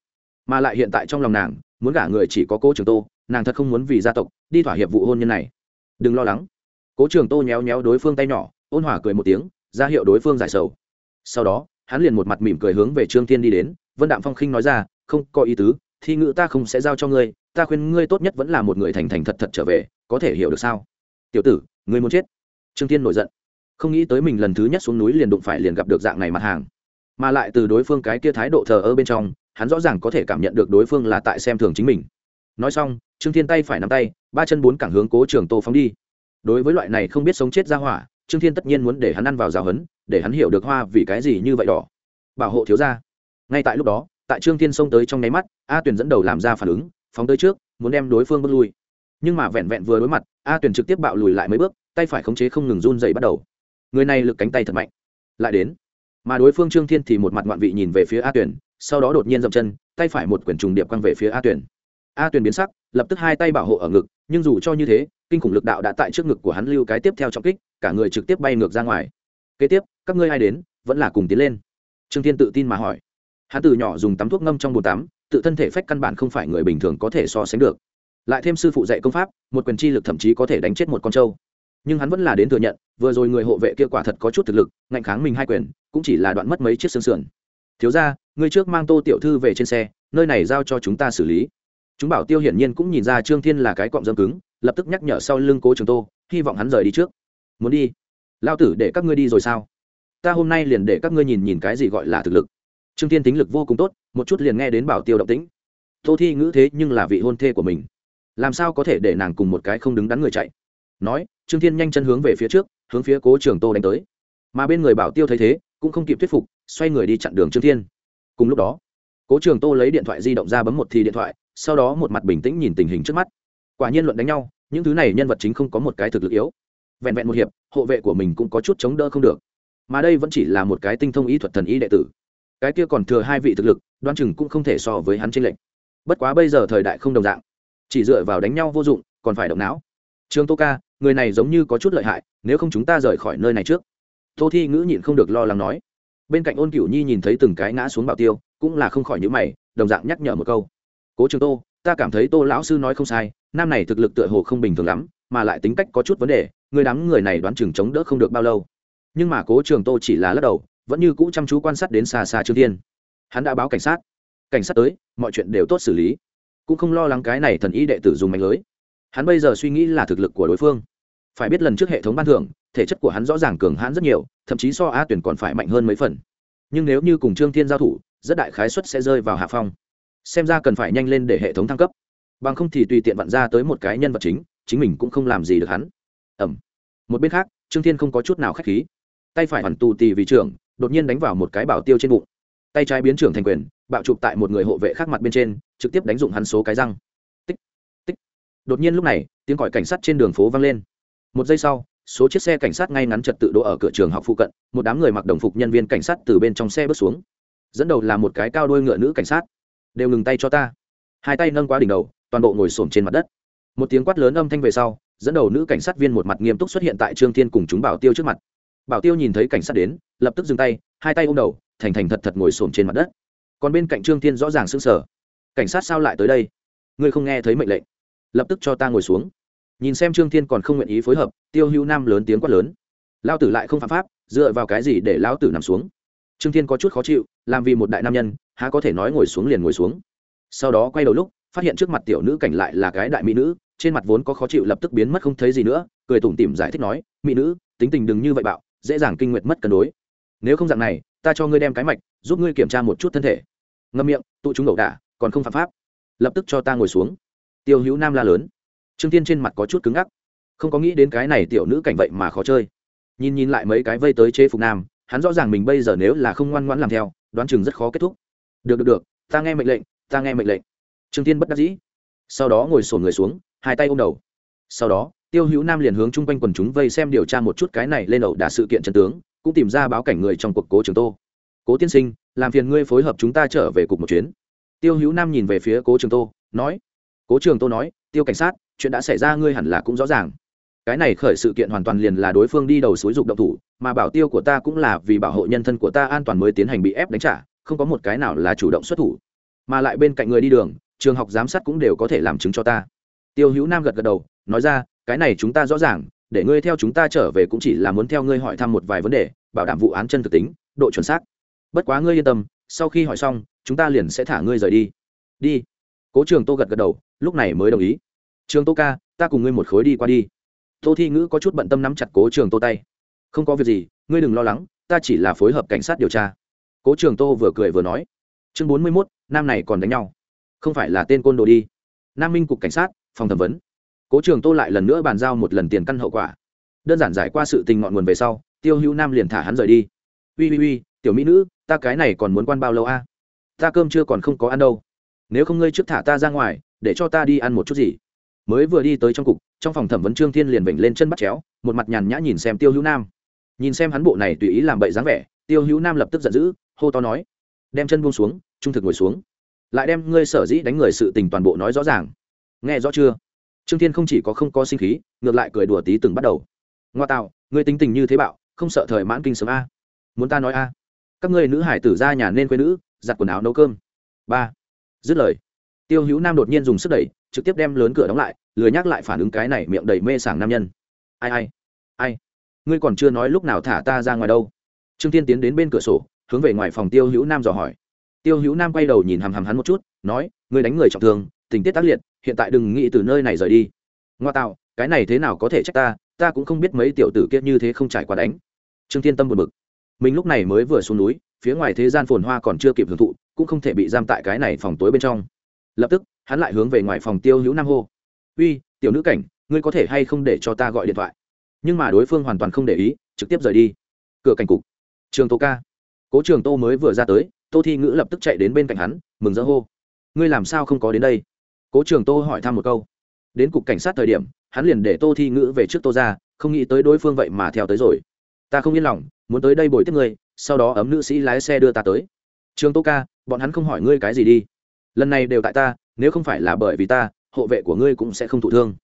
Mà lại hiện tại trong lòng nàng, muốn gả người chỉ có cố trường tô, nàng thật không muốn vì gia tộc, đi thỏa hiệp vụ hôn nhân này. Đừng lo lắng. Cố trường tô nhéo nhéo đối phương tay nhỏ, ôn hỏa cười một tiếng, ra hiệu đối phương giải sầu. Sau đó, hắn liền một mặt mỉm cười hướng về trương thiên đi đến, vân đạm phong khinh nói ra, không, có ý tứ, thi ngữ ta không sẽ giao cho ngươi, ta khuyên ngươi tốt nhất vẫn là một người thành thành thật thật trở về, có thể hiểu được sao? Tiểu tử, ngươi muốn chết. Trương thiên nổi giận không nghĩ tới mình lần thứ nhất xuống núi liền đụng phải liền gặp được dạng này mặt hàng. Mà lại từ đối phương cái kia thái độ thờ ơ bên trong, hắn rõ ràng có thể cảm nhận được đối phương là tại xem thường chính mình. Nói xong, trương thiên tay phải nắm tay, ba chân bốn cảng hướng cố trường tô phóng đi. Đối với loại này không biết sống chết ra hỏa, trương thiên tất nhiên muốn để hắn ăn vào rào hấn để hắn hiểu được hoa vì cái gì như vậy đỏ. Bảo hộ thiếu ra ngay tại lúc đó, tại trương thiên xông tới trong nháy mắt, a tuyền dẫn đầu làm ra phản ứng, phóng tới trước, muốn đem đối phương bước lui. Nhưng mà vẹn vẹn vừa đối mặt, a tuyền trực tiếp bạo lùi lại mấy bước, tay phải khống chế không ngừng run dậy bắt đầu người này lực cánh tay thật mạnh. Lại đến, mà đối phương trương thiên thì một mặt ngoạn vị nhìn về phía a tuyền, sau đó đột nhiên dậm chân, tay phải một quyển trùng điệp quăng về phía a tuyền. A tuyền biến sắc, lập tức hai tay bảo hộ ở ngực, nhưng dù cho như thế, kinh khủng lực đạo đã tại trước ngực của hắn lưu cái tiếp theo trọng kích, cả người trực tiếp bay ngược ra ngoài. Kế tiếp, các ngươi ai đến, vẫn là cùng tiến lên. Trương thiên tự tin mà hỏi. Hắn từ nhỏ dùng tắm thuốc ngâm trong bồn tắm, tự thân thể phách căn bản không phải người bình thường có thể so sánh được. Lại thêm sư phụ dạy công pháp, một quyền chi lực thậm chí có thể đánh chết một con trâu nhưng hắn vẫn là đến thừa nhận, vừa rồi người hộ vệ kia quả thật có chút thực lực, ngạnh kháng mình hai quyền, cũng chỉ là đoạn mất mấy chiếc xương sườn. Thiếu ra ngươi trước mang tô tiểu thư về trên xe, nơi này giao cho chúng ta xử lý. Chúng bảo tiêu hiển nhiên cũng nhìn ra trương thiên là cái cọng dâm cứng, lập tức nhắc nhở sau lưng cố trường tô, hy vọng hắn rời đi trước. Muốn đi? Lao tử để các ngươi đi rồi sao? Ta hôm nay liền để các ngươi nhìn nhìn cái gì gọi là thực lực. Trương thiên tính lực vô cùng tốt, một chút liền nghe đến bảo tiêu động tĩnh. Tô thi ngữ thế nhưng là vị hôn thê của mình. Làm sao có thể để nàng cùng một cái không đứng đắn người chạy? Nói trương thiên nhanh chân hướng về phía trước, hướng phía cố trường tô đánh tới. Mà bên người bảo tiêu thấy thế, cũng không kịp thuyết phục, xoay người đi chặn đường trương thiên. Cùng lúc đó, cố trường tô lấy điện thoại di động ra bấm một thì điện thoại, sau đó một mặt bình tĩnh nhìn tình hình trước mắt. Quả nhiên luận đánh nhau, những thứ này nhân vật chính không có một cái thực lực yếu. Vẹn vẹn một hiệp, hộ vệ của mình cũng có chút chống đỡ không được. Mà đây vẫn chỉ là một cái tinh thông ý thuật thần y đệ tử. Cái kia còn thừa hai vị thực lực đoan chừng cũng không thể so với hắn trên lệnh bất quá bây giờ thời đại không đồng dạng, chỉ dựa vào đánh nhau vô dụng, còn phải động não trương tô ca, người này giống như có chút lợi hại, nếu không chúng ta rời khỏi nơi này trước. Tô thi ngữ nhịn không được lo lắng nói. Bên cạnh ôn cửu nhi nhìn thấy từng cái ngã xuống bảo tiêu, cũng là không khỏi những mày, đồng dạng nhắc nhở một câu. Cố trường tô, ta cảm thấy tô lão sư nói không sai nam này thực lực tựa hồ không bình thường lắm, mà lại tính cách có chút vấn đề, người đám người này đoán chừng chống đỡ không được bao lâu. Nhưng mà cố trường tô chỉ là lắc đầu, vẫn như cũ chăm chú quan sát đến xa xa trương thiên. Hắn đã báo cảnh sát. Cảnh sát tới, mọi chuyện đều tốt xử lý. Cũng không lo lắng cái này thần y đệ tử dùng mạnh lưới hắn bây giờ suy nghĩ là thực lực của đối phương. Phải biết lần trước hệ thống ban thưởng, thể chất của hắn rõ ràng cường hãn rất nhiều, thậm chí so a tuyển còn phải mạnh hơn mấy phần. Nhưng nếu như cùng trương thiên giao thủ, rất đại khái suất sẽ rơi vào hạ phong. Xem ra cần phải nhanh lên để hệ thống thăng cấp. Bằng không thì tùy tiện vặn ra tới một cái nhân vật chính chính mình cũng không làm gì được hắn. Ẩm. Một bên khác, trương thiên không có chút nào k h á c h khí. Tay phải hoàn tù tì vì trưởng, đột nhiên đánh vào một cái bảo tiêu trên bụng. Tay trái biến trưởng thành quyền, bạo chụp tại một người hộ vệ khác mặt bên trên, trực tiếp đánh dụng hắn số cái răng đột nhiên lúc này, tiếng còi cảnh sát trên đường phố vang lên. Một giây sau, số chiếc xe cảnh sát ngay ngắn trật tự đỗ ở cửa trường học phụ cận, một đám người mặc đồng phục nhân viên cảnh sát từ bên trong xe bước xuống. Dẫn đầu là một cái cao đôi ngựa nữ cảnh sát. Đều ngừng tay cho ta. Hai tay nâng qua đỉnh đầu, toàn bộ ngồi xổm trên mặt đất. Một tiếng quát lớn âm thanh về sau, dẫn đầu nữ cảnh sát viên một mặt nghiêm túc xuất hiện tại trương thiên cùng chúng bảo tiêu trước mặt. Bảo tiêu nhìn thấy cảnh sát đến, lập tức dừng tay, hai tay ôm đầu, thành thành thật thật ngồi xổm trên mặt đất. Còn bên cạnh trương thiên rõ ràng sững sờ. Cảnh sát sao lại tới đây? Ngươi không nghe thấy mệnh lệnh lập tức cho ta ngồi xuống. Nhìn xem trương thiên còn không nguyện ý phối hợp, tiêu hữu nam lớn tiếng quát lớn. Lao tử lại không phạm pháp, dựa vào cái gì để lão tử nằm xuống? Trương thiên có chút khó chịu, làm vì một đại nam nhân, há có thể nói ngồi xuống liền ngồi xuống. Sau đó quay đầu lúc, phát hiện trước mặt tiểu nữ cảnh lại là cái đại mỹ nữ, trên mặt vốn có khó chịu lập tức biến mất không thấy gì nữa, cười tủm tỉm giải thích nói, mỹ nữ, tính tình đừng như vậy bạo, dễ dàng kinh nguyệt mất cân đối. Nếu không dạng này, ta cho ngươi đem cái mạch, giúp ngươi kiểm tra một chút thân thể. Ngâm miệng, tụ chúng ẩu đả, còn không phạm pháp. Lập tức cho ta ngồi xuống tiêu hữu nam la lớn. Trương tiên trên mặt có chút cứng ngắc. Không có nghĩ đến cái này tiểu nữ cảnh vậy mà khó chơi. Nhìn nhìn lại mấy cái vây tới chế phục nam, hắn rõ ràng mình bây giờ nếu là không ngoan ngoãn làm theo, đoán chừng rất khó kết thúc. Được được được, ta nghe mệnh lệnh, ta nghe mệnh lệnh. Trương tiên bất đắc dĩ. Sau đó ngồi sổn người xuống, hai tay ôm đầu. Sau đó, tiêu hữu nam liền hướng chung quanh quần chúng vây xem điều tra một chút cái này lên ẩu đả sự kiện trần tướng, cũng tìm ra báo cảnh người trong cuộc cố trường tô. Cố tiên sinh, làm phiền ngươi phối hợp chúng ta trở về cục một chuyến. Tiêu hữu nam nhìn về phía cố trường tô, nói cố trường tô nói, tiêu cảnh sát, chuyện đã xảy ra ngươi hẳn là cũng rõ ràng. Cái này khởi sự kiện hoàn toàn liền là đối phương đi đầu xúi dục động thủ, mà bảo tiêu của ta cũng là vì bảo hộ nhân thân của ta an toàn mới tiến hành bị ép đánh trả, không có một cái nào là chủ động xuất thủ. Mà lại bên cạnh người đi đường, trường học giám sát cũng đều có thể làm chứng cho ta. Tiêu hữu nam gật gật đầu, nói ra, cái này chúng ta rõ ràng, để ngươi theo chúng ta trở về cũng chỉ là muốn theo ngươi hỏi thăm một vài vấn đề, bảo đảm vụ án chân thực tính, độ chuẩn xác. Bất quá ngươi yên tâm, sau khi hỏi xong, chúng ta liền sẽ thả ngươi rời đi. Đi cố trường tô gật gật đầu, lúc này mới đồng ý. Trường tô ca, ta cùng ngươi một khối đi qua đi. Tô thi ngữ có chút bận tâm nắm chặt cố trường tô tay. Không có việc gì, ngươi đừng lo lắng, ta chỉ là phối hợp cảnh sát điều tra. Cố trường tô vừa cười vừa nói. Chương bốn mươi mốt, nam này còn đánh nhau. Không phải là tên côn đồ đi. Nam minh cục cảnh sát, phòng thẩm vấn. Cố trường tô lại lần nữa bàn giao một lần tiền căn hậu quả. Đơn giản giải qua sự tình ngọn nguồn về sau, tiêu hữu nam liền thả hắn rời đi. Ui ui ui tiểu mỹ nữ, ta cái này còn muốn quan bao lâu a? Ta cơm chưa còn không có ăn đâu nếu không ngươi trước thả ta ra ngoài, để cho ta đi ăn một chút gì. Mới vừa đi tới trong cục, trong phòng thẩm vấn trương thiên liền vểnh lên chân bắt chéo, một mặt nhàn nhã nhìn xem tiêu hữu nam. Nhìn xem hắn bộ này tùy ý làm bậy dáng vẻ, tiêu hữu nam lập tức giận dữ, hô to nói, đem chân buông xuống, trung thực ngồi xuống. Lại đem ngươi sở dĩ đánh người sự tình toàn bộ nói rõ ràng. Nghe rõ chưa? Trương thiên không chỉ có không có sinh khí, ngược lại cười đùa tí từng bắt đầu. Ngoa tạo, ngươi tính tình như thế bạo, không sợ thời mãn kinh sớm a. Muốn ta nói a? Các ngươi nữ hải tử ra nhà nên quê nữ, giặt quần áo nấu cơm. Ba dứt lời, tiêu hữu nam đột nhiên dùng sức đẩy, trực tiếp đem lớn cửa đóng lại, lười nhắc lại phản ứng cái này miệng đầy mê sảng nam nhân. Ai ai ai, ngươi còn chưa nói lúc nào thả ta ra ngoài đâu. Trương tiên tiến đến bên cửa sổ, hướng về ngoài phòng tiêu hữu nam dò hỏi. Tiêu hữu nam quay đầu nhìn hằm hằm hắn một chút, nói, ngươi đánh người trọng thương, tình tiết tác liệt, hiện tại đừng nghĩ từ nơi này rời đi. Ngoa tạo, cái này thế nào có thể trách ta ta cũng không biết mấy tiểu tử kia như thế không trải qua đánh. Trương thiên tâm buồn bực. Mình lúc này mới vừa xuống núi phía ngoài thế gian phồn hoa còn chưa kịp hưởng thụ, cũng không thể bị giam tại cái này phòng tối bên trong. Lập tức, hắn lại hướng về ngoài phòng tiêu hữu nam hô, uy, tiểu nữ cảnh, ngươi có thể hay không để cho ta gọi điện thoại? Nhưng mà đối phương hoàn toàn không để ý, trực tiếp rời đi. Cửa cảnh cục. Trường tô ca. Cố trường tô mới vừa ra tới, tô thi ngữ lập tức chạy đến bên cạnh hắn, mừng rỡ hô, ngươi làm sao không có đến đây? Cố trường tô hỏi thăm một câu. Đến cục cảnh sát thời điểm, hắn liền để tô thi ngữ về trước tô ra, không nghĩ tới đối phương vậy mà theo tới rồi. Ta không yên lòng, muốn tới đây bồi tiếp ngươi sau đó ấm nữ sĩ lái xe đưa ta tới. Trường tô ca, bọn hắn không hỏi ngươi cái gì đi. Lần này đều tại ta, nếu không phải là bởi vì ta, hộ vệ của ngươi cũng sẽ không thụ thương.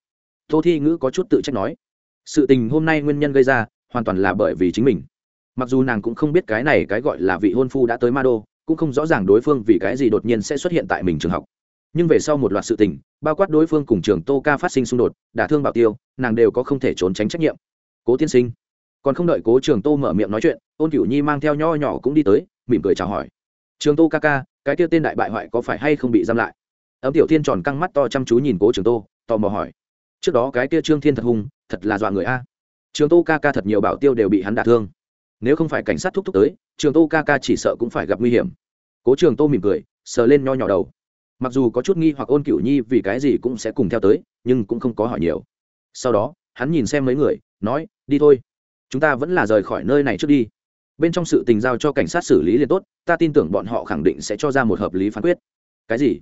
Tô thi ngữ có chút tự trách nói. Sự tình hôm nay nguyên nhân gây ra, hoàn toàn là bởi vì chính mình. Mặc dù nàng cũng không biết cái này cái gọi là vị hôn phu đã tới ma đô, cũng không rõ ràng đối phương vì cái gì đột nhiên sẽ xuất hiện tại mình trường học. Nhưng về sau một loạt sự tình, bao quát đối phương cùng trường tô ca phát sinh xung đột, đả thương bảo tiêu, nàng đều có không thể trốn tránh trách nhiệm. Cố tiên sinh còn không đợi cố trường tô mở miệng nói chuyện, ôn cửu nhi mang theo nho nhỏ cũng đi tới, mỉm cười chào hỏi. Trường tô ca ca, cái kia tên đại bại hoại có phải hay không bị giam lại? Ấm tiểu thiên tròn căng mắt to chăm chú nhìn cố trường tô, tò mò hỏi. Trước đó cái kia trương thiên thật hung, thật là dọa người a. Trường tô ca ca thật nhiều bảo tiêu đều bị hắn đả thương. Nếu không phải cảnh sát thúc thúc tới, trường tô ca ca chỉ sợ cũng phải gặp nguy hiểm. Cố trường tô mỉm cười, sờ lên nho nhỏ đầu. Mặc dù có chút nghi hoặc ôn cửu nhi vì cái gì cũng sẽ cùng theo tới, nhưng cũng không có hỏi nhiều. Sau đó, hắn nhìn xem mấy người, nói, đi thôi chúng ta vẫn là rời khỏi nơi này trước đi. Bên trong sự tình giao cho cảnh sát xử lý liền tốt, ta tin tưởng bọn họ khẳng định sẽ cho ra một hợp lý phán quyết. Cái gì?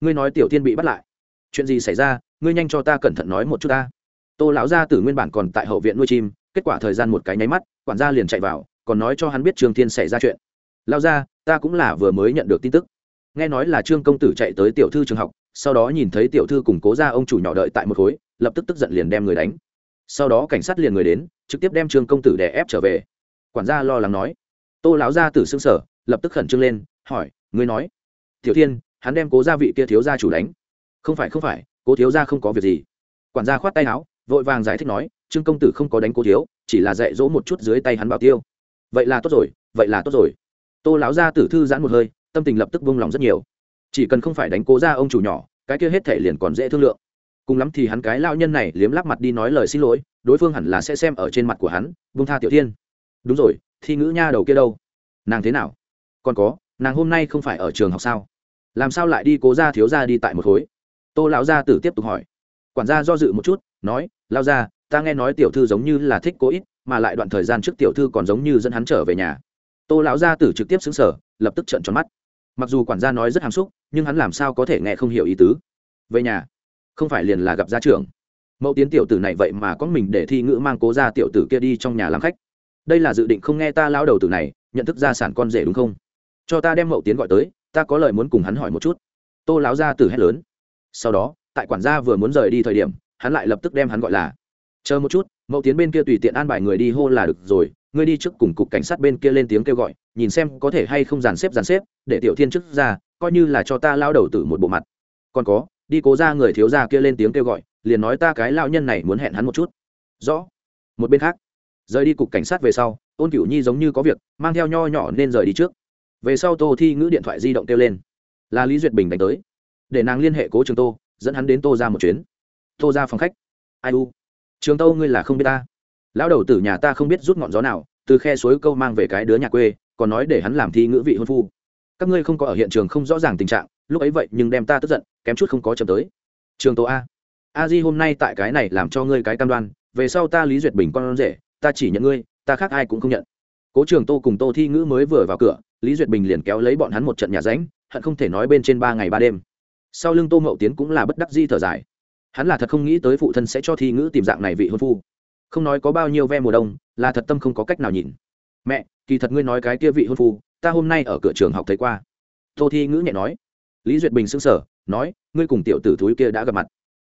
Ngươi nói tiểu tiên bị bắt lại. Chuyện gì xảy ra? Ngươi nhanh cho ta cẩn thận nói một chút ta. Tô lão gia tử nguyên bản còn tại hậu viện nuôi chim, kết quả thời gian một cái nháy mắt, quản gia liền chạy vào, còn nói cho hắn biết trương thiên xảy ra chuyện. Lao ra ta cũng là vừa mới nhận được tin tức. Nghe nói là trương công tử chạy tới tiểu thư trường học, sau đó nhìn thấy tiểu thư cùng cố ra ông chủ nhỏ đợi tại một khối, lập tức tức giận liền đem người đánh. Sau đó cảnh sát liền người đến trực tiếp đem trương công tử đè ép trở về. Quản gia lo lắng nói. Tô lão gia tử xương sở lập tức khẩn trương lên, hỏi, ngươi nói, tiểu thiên, hắn đem cố gia vị kia thiếu gia chủ đánh. Không phải không phải, cố thiếu gia không có việc gì. Quản gia khoát tay áo, vội vàng giải thích nói, trương công tử không có đánh cố thiếu, chỉ là dạy dỗ một chút dưới tay hắn bảo tiêu. Vậy là tốt rồi, vậy là tốt rồi. Tô lão gia tử thư giãn một hơi, tâm tình lập tức vung lòng rất nhiều. Chỉ cần không phải đánh cố gia ông chủ nhỏ, cái kia hết thể liền còn dễ thương lượng cùng lắm thì hắn cái lao nhân này liếm lắp mặt đi nói lời xin lỗi, đối phương hẳn là sẽ xem ở trên mặt của hắn vung tha tiểu thiên. Đúng rồi, thi ngữ nha đầu kia đâu? Nàng thế nào? Còn có, nàng hôm nay không phải ở trường học sao? Làm sao lại đi cố ra thiếu ra đi tại một khối? Tô lão gia tử tiếp tục hỏi. Quản gia do dự một chút, nói lao ra ta nghe nói tiểu thư giống như là thích cố ít, mà lại đoạn thời gian trước tiểu thư còn giống như dẫn hắn trở về nhà. Tô lão gia tử trực tiếp xứng sở lập tức trợn tròn mắt. Mặc dù quản gia nói rất hàm xúc, nhưng hắn làm sao có thể nghe không hiểu ý tứ. Về nhà không phải liền là gặp gia trưởng. Mẫu tiến tiểu tử này vậy mà có mình để thi ngữ mang cố ra tiểu tử kia đi trong nhà làm khách. Đây là dự định không nghe ta lao đầu tử này, nhận thức gia sản con rể đúng không? Cho ta đem mậu tiến gọi tới, ta có lời muốn cùng hắn hỏi một chút. Tô láo ra từ hét lớn. Sau đó, tại quản gia vừa muốn rời đi thời điểm, hắn lại lập tức đem hắn gọi là. Chờ một chút mậu tiến bên kia tùy tiện an bài người đi hô là được rồi, ngươi đi trước cùng cục cảnh sát bên kia lên tiếng kêu gọi, nhìn xem có thể hay không dàn xếp dàn xếp, để tiểu thiên chức ra, coi như là cho ta lao đầu tử một bộ mặt. Còn có đi cố ra người thiếu gia kia lên tiếng kêu gọi, liền nói ta cái lao nhân này muốn hẹn hắn một chút. Rõ. Một bên khác, rời đi cục cảnh sát về sau ôn cửu nhi giống như có việc, mang theo nho nhỏ nên rời đi trước. Về sau tô thi ngữ điện thoại di động kêu lên. Là lý duyệt bình đánh tới. Để nàng liên hệ cố trường tô, dẫn hắn đến tô ra một chuyến. Tô ra phòng khách. Ai u? Trường tô ngươi là không biết ta. Lão đầu tử nhà ta không biết rút ngọn gió nào, từ khe suối câu mang về cái đứa nhà quê, còn nói để hắn làm thi ngữ vị hôn phu. Các ngươi không có ở hiện trường không rõ ràng tình trạng, lúc ấy vậy nhưng đem ta tức giận kém chút không có chậm tới. Trường tô a a di hôm nay tại cái này làm cho ngươi cái cam đoan, về sau ta lý duyệt bình con rể, ta chỉ nhận ngươi, ta khác ai cũng không nhận. Cố trường tô cùng tô thi ngữ mới vừa vào cửa, lý duyệt bình liền kéo lấy bọn hắn một trận nhà ránh, hận không thể nói bên trên ba ngày ba đêm. Sau lưng tô mậu tiến cũng là bất đắc di thở dài. Hắn là thật không nghĩ tới phụ thân sẽ cho thi ngữ tìm dạng này vị hôn phu. Không nói có bao nhiêu ve mùa đông, là thật tâm không có cách nào nhìn. Mẹ, kỳ thật ngươi nói cái kia vị hôn phu, ta hôm nay ở cửa trường học thấy qua. Tô thi ngữ nhẹ nói. Lý duyệt bình s sở nói, ngươi cùng tiểu tử thúi kia đã gặp mặt.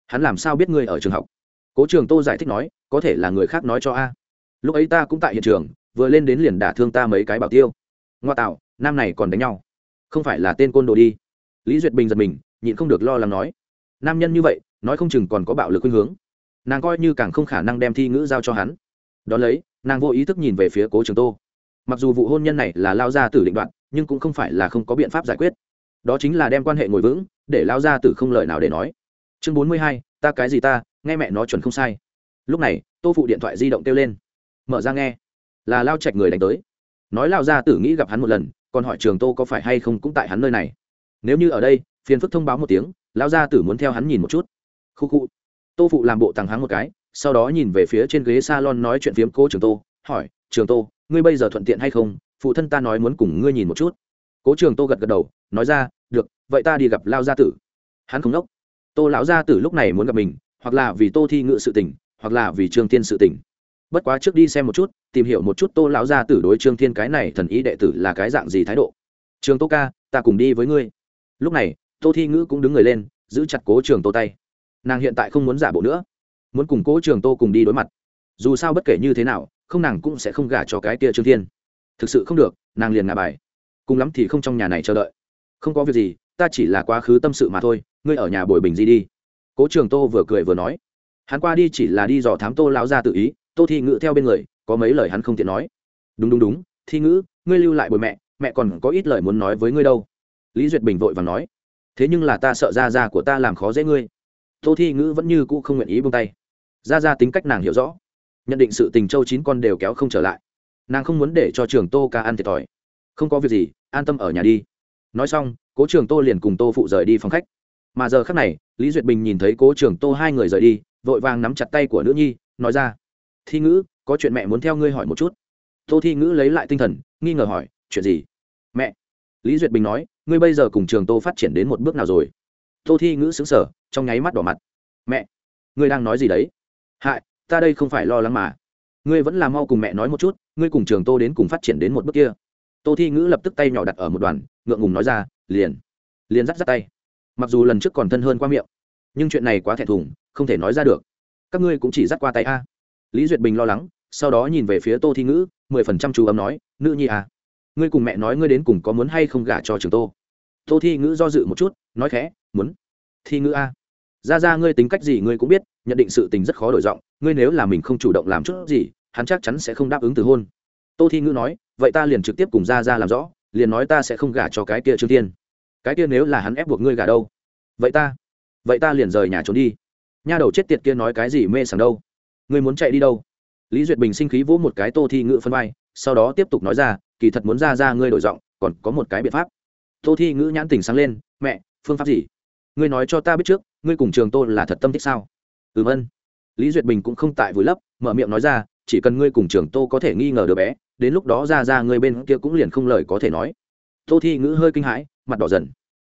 Hắn làm sao biết ngươi ở trường học? Cố trường tô giải thích nói, có thể là người khác nói cho a. Lúc ấy ta cũng tại hiện trường, vừa lên đến liền đả thương ta mấy cái bảo tiêu. Ngoa tạo, nam này còn đánh nhau. Không phải là tên côn đồ đi. Lý duyệt bình giật mình, nhịn không được lo lắng nói, nam nhân như vậy, nói không chừng còn có bạo lực khuynh hướng. Nàng coi như càng không khả năng đem thi ngữ giao cho hắn. Đón lấy, nàng vô ý thức nhìn về phía cố trường tô. Mặc dù vụ hôn nhân này là lao ra tử định đoạn nhưng cũng không phải là không có biện pháp giải quyết đó chính là đem quan hệ ngồi vững, để lao ra tử không lời nào để nói. Chương bốn mươi hai, ta cái gì ta, nghe mẹ nó chuẩn không sai. Lúc này, tô phụ điện thoại di động kêu lên. Mở ra nghe. Là lao chạch người đánh tới. Nói lao ra tử nghĩ gặp hắn một lần, còn hỏi trường tô có phải hay không cũng tại hắn nơi này. Nếu như ở đây, phiền phức thông báo một tiếng, lao ra tử muốn theo hắn nhìn một chút. Khu khu. Tô phụ làm bộ thằng hắn một cái, sau đó nhìn về phía trên ghế s a lon nói chuyện phiếm cố trường tô, hỏi, trường tô, ngươi bây giờ thuận tiện hay không? Phụ thân ta nói muốn cùng ngươi nhìn một chút. Cố trường tô gật gật đầu, nói ra vậy ta đi gặp lao gia tử. Hắn không đốc. Tô lão gia tử lúc này muốn gặp mình, hoặc là vì tô thi ngự sự tỉnh hoặc là vì trương thiên sự tỉnh bất quá trước đi xem một chút, tìm hiểu một chút tô lão gia tử đối trương thiên cái này thần ý đệ tử là cái dạng gì thái độ. Trường tô ca, ta cùng đi với ngươi. Lúc này, tô thi ngữ cũng đứng người lên, giữ chặt cố trường tô tay. Nàng hiện tại không muốn giả bộ nữa. Muốn cùng cố trường tô cùng đi đối mặt. Dù sao bất kể như thế nào, không nàng cũng sẽ không gả cho cái kia trương thiên. Thực sự không được, nàng liền ngả bài. Cùng lắm thì không trong nhà này chờ đợi. Không có việc gì ta chỉ là quá khứ tâm sự mà thôi, ngươi ở nhà bồi bình di đi. Cố trường tô vừa cười vừa nói. Hắn qua đi chỉ là đi dò thám tô lão ra tự ý, tô thi ngữ theo bên người, có mấy lời hắn không tiện nói. Đúng đúng đúng, thi ngữ, ngươi lưu lại bồi mẹ mẹ còn có ít lời muốn nói với ngươi đâu. Lý duyệt bình vội và nói. Thế nhưng là ta sợ ra ra của ta làm khó dễ ngươi. Tô thi ngữ vẫn như cũ không nguyện ý buông tay. Ra ra tính cách nàng hiểu rõ. Nhận định sự tình châu chín con đều kéo không trở lại. Nàng không muốn để cho trường tô ca ăn thiệt thòi. Không có việc gì, an tâm ở nhà đi nói xong, cố trường tô liền cùng tô phụ rời đi phòng khách. Mà giờ khác này, lý duyệt bình nhìn thấy cố trường tô hai người rời đi, vội vàng nắm chặt tay của nữ nhi, nói ra, thi ngữ, có chuyện mẹ muốn theo ngươi hỏi một chút. Tô thi ngữ lấy lại tinh thần, nghi ngờ hỏi, chuyện gì? Mẹ. Lý duyệt bình nói, ngươi bây giờ cùng trường tô phát triển đến một bước nào rồi? Tô thi ngữ xứng sở trong nháy mắt đỏ mặt. Mẹ, ngươi đang nói gì đấy? Hại, ta đây không phải lo lắng mà. Ngươi vẫn là mau cùng mẹ nói một chút, ngươi cùng trường tô đến cùng phát triển đến một bước kia tô thi ngữ lập tức tay nhỏ đặt ở một đoàn, ngượng ngùng nói ra, liền liền dắt dắt tay. Mặc dù lần trước còn thân hơn qua miệng, nhưng chuyện này quá thẹn thùng, không thể nói ra được. Các ngươi cũng chỉ dắt qua tay a. Lý duyệt bình lo lắng, sau đó nhìn về phía tô thi ngữ, mười phần trăm chú ấm nói, nữ nhi à ngươi cùng mẹ nói ngươi đến cùng có muốn hay không gả cho trường tô? Tô thi ngữ do dự một chút, nói khẽ, muốn. Thi ngữ a, ra ra ngươi tính cách gì ngươi cũng biết, nhận định sự tình rất khó đổi giọng, ngươi nếu là mình không chủ động làm chút gì, hắn chắc chắn sẽ không đáp ứng từ hôn. Tô thi ngữ nói vậy ta liền trực tiếp cùng ra ra làm rõ, liền nói ta sẽ không gả cho cái kia trương tiên cái kia nếu là hắn ép buộc ngươi gả đâu? Vậy ta vậy ta liền rời nhà trốn đi. Nha đầu chết tiệt kia nói cái gì mê sảng đâu? Ngươi muốn chạy đi đâu? Lý duyệt bình sinh khí vỗ một cái tô thi ngữ phân vai, sau đó tiếp tục nói ra, kỳ thật muốn ra ra ngươi đổi giọng, còn có một cái biện pháp. Tô thi ngữ nhãn tình sáng lên, mẹ, phương pháp gì? Ngươi nói cho ta biết trước, ngươi cùng trường tô là thật tâm thích sao? Ừm, ân. Lý duyệt bình cũng không tại vùi lấp, mở miệng nói ra chỉ cần ngươi cùng trường tô có thể nghi ngờ đứa bé, đến lúc đó ra ra ngươi bên kia cũng liền không lời có thể nói. Tô thi ngữ hơi kinh hãi, mặt đỏ dần.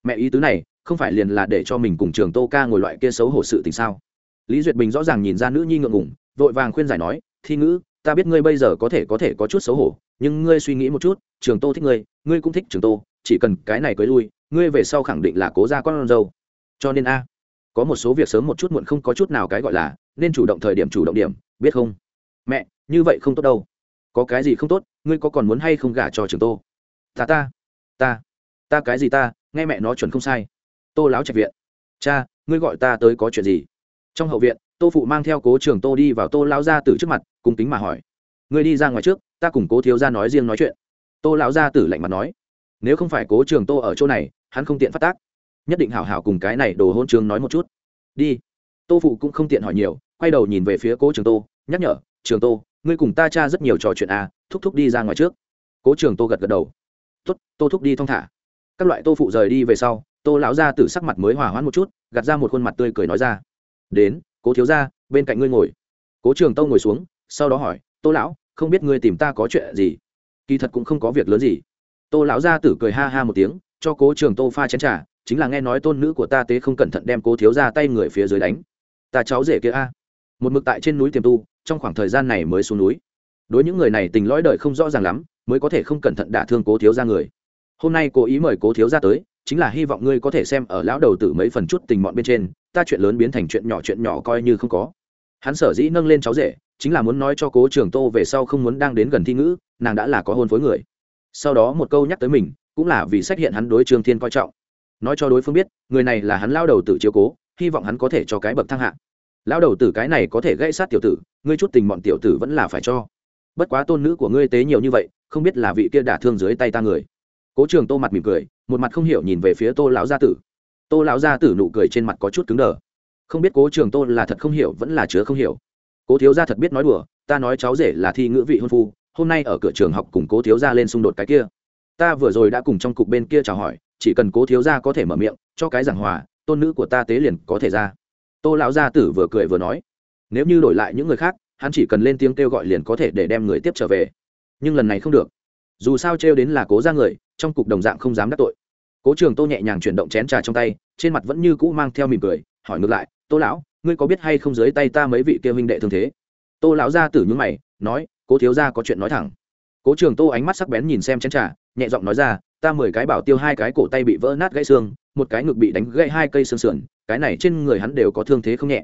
Mẹ ý tứ này, không phải liền là để cho mình cùng trường tô ca ngồi loại kia xấu hổ sự tình sao? Lý duyệt bình rõ ràng nhìn ra nữ nhi ngượng ngủng vội vàng khuyên giải nói, thi ngữ, ta biết ngươi bây giờ có thể có thể có chút xấu hổ, nhưng ngươi suy nghĩ một chút, trường tô thích ngươi ngươi cũng thích trường tô, chỉ cần cái này cưới lui, ngươi về sau khẳng định là cố ra con dâu. Cho nên a, có một số việc sớm một chút muộn không có chút nào cái gọi là, nên chủ động thời điểm chủ động điểm, biết không? Mẹ, như vậy không tốt đâu. Có cái gì không tốt, ngươi có còn muốn hay không gả cho trường tô? Ta ta ta ta cái gì ta, nghe mẹ nói chuẩn không sai. Tô láo trạch viện. Cha, ngươi gọi ta tới có chuyện gì? Trong hậu viện, tô phụ mang theo cố trường tô đi vào tô lão gia tử trước mặt cùng tính mà hỏi. Ngươi đi ra ngoài trước, ta cùng cố thiếu ra nói riêng nói chuyện. Tô lão gia tử lạnh mặt nói. Nếu không phải cố trường tô ở chỗ này, hắn không tiện phát tác. Nhất định hảo hảo cùng cái này đồ hôn trường nói một chút. Đi. Tô phụ cũng không tiện hỏi nhiều, quay đầu nhìn về phía cố trường tô, nhắc nhở trường tô, ngươi cùng ta cha rất nhiều trò chuyện à thúc thúc đi ra ngoài trước. Cố trường tô gật gật đầu. Tốt, tô thúc đi thong thả. Các loại tô phụ rời đi về sau, tô lão gia tử sắc mặt mới hòa hoãn một chút, gạt ra một khuôn mặt tươi cười nói ra. Đến, cố thiếu gia, bên cạnh ngươi ngồi. Cố trường tâu ngồi xuống, sau đó hỏi, tô lão, không biết ngươi tìm ta có chuyện gì? Kỳ thật cũng không có việc lớn gì. Tô lão gia tử cười ha ha một tiếng, cho cố trường tô pha chén t r à chính là nghe nói tôn nữ của ta tế không cẩn thận đem cố thiếu ra tay người phía dưới đánh. Ta cháu rể kia a. Một mực tại trên núi tiềm tu trong khoảng thời gian này mới xuống núi. Đối những người này tình lõi đời không rõ ràng lắm, mới có thể không cẩn thận đả thương cố thiếu ra người. Hôm nay cố ý mời cố thiếu ra tới, chính là hy vọng ngươi có thể xem ở lão đầu tử mấy phần chút tình mọn bên trên, ta chuyện lớn biến thành chuyện nhỏ chuyện nhỏ coi như không có. Hắn sở dĩ nâng lên cháu rể, chính là muốn nói cho cố trường tô về sau không muốn đang đến gần thi ngữ, nàng đã là có hôn phối người. Sau đó một câu nhắc tới mình, cũng là vì xác hiện hắn đối trương thiên coi trọng. Nói cho đối phương biết, người này là hắn lao đầu tự chiếu cố, hy vọng hắn có thể cho cái bậc thang hạng lão đầu tử cái này có thể gây sát tiểu tử, ngươi chút tình bọn tiểu tử vẫn là phải cho. Bất quá tôn nữ của ngươi tế nhiều như vậy, không biết là vị kia đả thương dưới tay ta người. Cố trường tô mặt mỉm cười, một mặt không hiểu nhìn về phía tô lão gia tử. Tô lão gia tử nụ cười trên mặt có chút cứng đờ. Không biết cố trường tô là thật không hiểu vẫn là chứa không hiểu. Cố thiếu gia thật biết nói đùa, ta nói cháu rể là thi ngữ vị hôn phu, hôm nay ở cửa trường học cùng cố thiếu gia lên xung đột cái kia. Ta vừa rồi đã cùng trong cục bên kia chào hỏi, chỉ cần cố thiếu gia có thể mở miệng, cho cái giảng hòa, tôn nữ của ta tế liền có thể ra tô lão gia tử vừa cười vừa nói, nếu như đổi lại những người khác, hắn chỉ cần lên tiếng kêu gọi liền có thể để đem người tiếp trở về. Nhưng lần này không được. Dù sao trêu đến là cố ra người, trong cục đồng dạng không dám đắc tội. Cố trường tô nhẹ nhàng chuyển động chén trà trong tay, trên mặt vẫn như cũ mang theo mỉm cười, hỏi ngược lại, tô lão, ngươi có biết hay không dưới tay ta mấy vị kia huynh đệ thương thế? Tô lão gia tử nhúng mày, nói, cố thiếu gia có chuyện nói thẳng. Cố trường tô ánh mắt sắc bén nhìn xem chén trà, nhẹ giọng nói ra, ta mười cái bảo tiêu hai cái cổ tay bị vỡ nát gãy xương, một cái ngực bị đánh gãy hai cây xương sườn cái này trên người hắn đều có thương thế không nhẹ.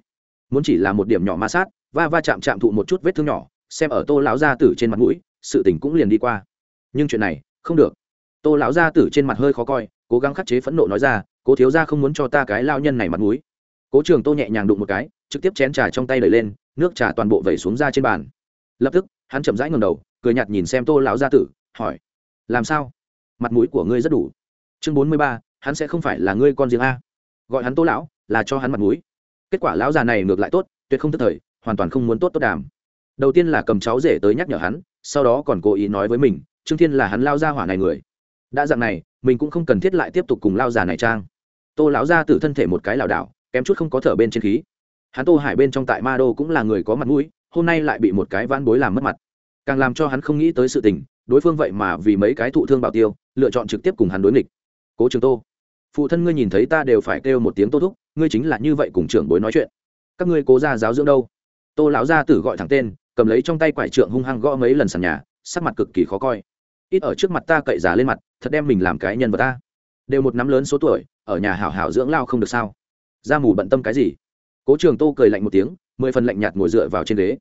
Muốn chỉ là một điểm nhỏ ma sát, va va chạm chạm thụ một chút vết thương nhỏ, xem ở tô lão gia tử trên mặt mũi, sự tình cũng liền đi qua. Nhưng chuyện này, không được. Tô lão gia tử trên mặt hơi khó coi, cố gắng khắc chế phẫn nộ nói ra, cố thiếu gia không muốn cho ta cái lao nhân này mặt mũi. Cố trường tô nhẹ nhàng đụng một cái, trực tiếp chén trà trong tay đẩy lên, nước trà toàn bộ vẩy xuống ra trên bàn. Lập tức, hắn chậm rãi ngầm đầu, cười nhạt nhìn xem tô lão gia tử, hỏi, làm sao? Mặt mũi của ngươi rất đủ. Chương bốn mươi ba, hắn sẽ không phải là ngươi con riêng a. Gọi hắn tô lão là cho hắn mặt mũi. Kết quả lão già này ngược lại tốt, tuyệt không tức thời, hoàn toàn không muốn tốt tốt đàm. Đầu tiên là cầm cháu rể tới nhắc nhở hắn, sau đó còn cố ý nói với mình, trương thiên là hắn lao ra hỏa này người. Đã dạng này, mình cũng không cần thiết lại tiếp tục cùng lao già này trang. Tô lão ra từ thân thể một cái lảo đảo, kém chút không có thở bên trên khí. Hắn tô hải bên trong tại ma đô cũng là người có mặt mũi, hôm nay lại bị một cái vãn bối làm mất mặt. Càng làm cho hắn không nghĩ tới sự tình, đối phương vậy mà vì mấy cái thụ thương bảo tiêu, lựa chọn trực tiếp cùng hắn đối nghịch. Cố trường tô phụ thân ngươi nhìn thấy ta đều phải kêu một tiếng tô thúc, ngươi chính là như vậy cùng trưởng bối nói chuyện. Các ngươi cố ra giáo dưỡng đâu? Tô lão gia tử gọi thẳng tên, cầm lấy trong tay quải trượng hung hăng gõ mấy lần sàn nhà, sắc mặt cực kỳ khó coi. Ít ở trước mặt ta cậy giá lên mặt, thật đem mình làm cái nhân vật ta. Đều một năm lớn số tuổi, ở nhà hảo hảo dưỡng lao không được sao? Ra mù bận tâm cái gì? Cố trường tô cười lạnh một tiếng, mười phần lạnh nhạt ngồi dựa vào trên ghế.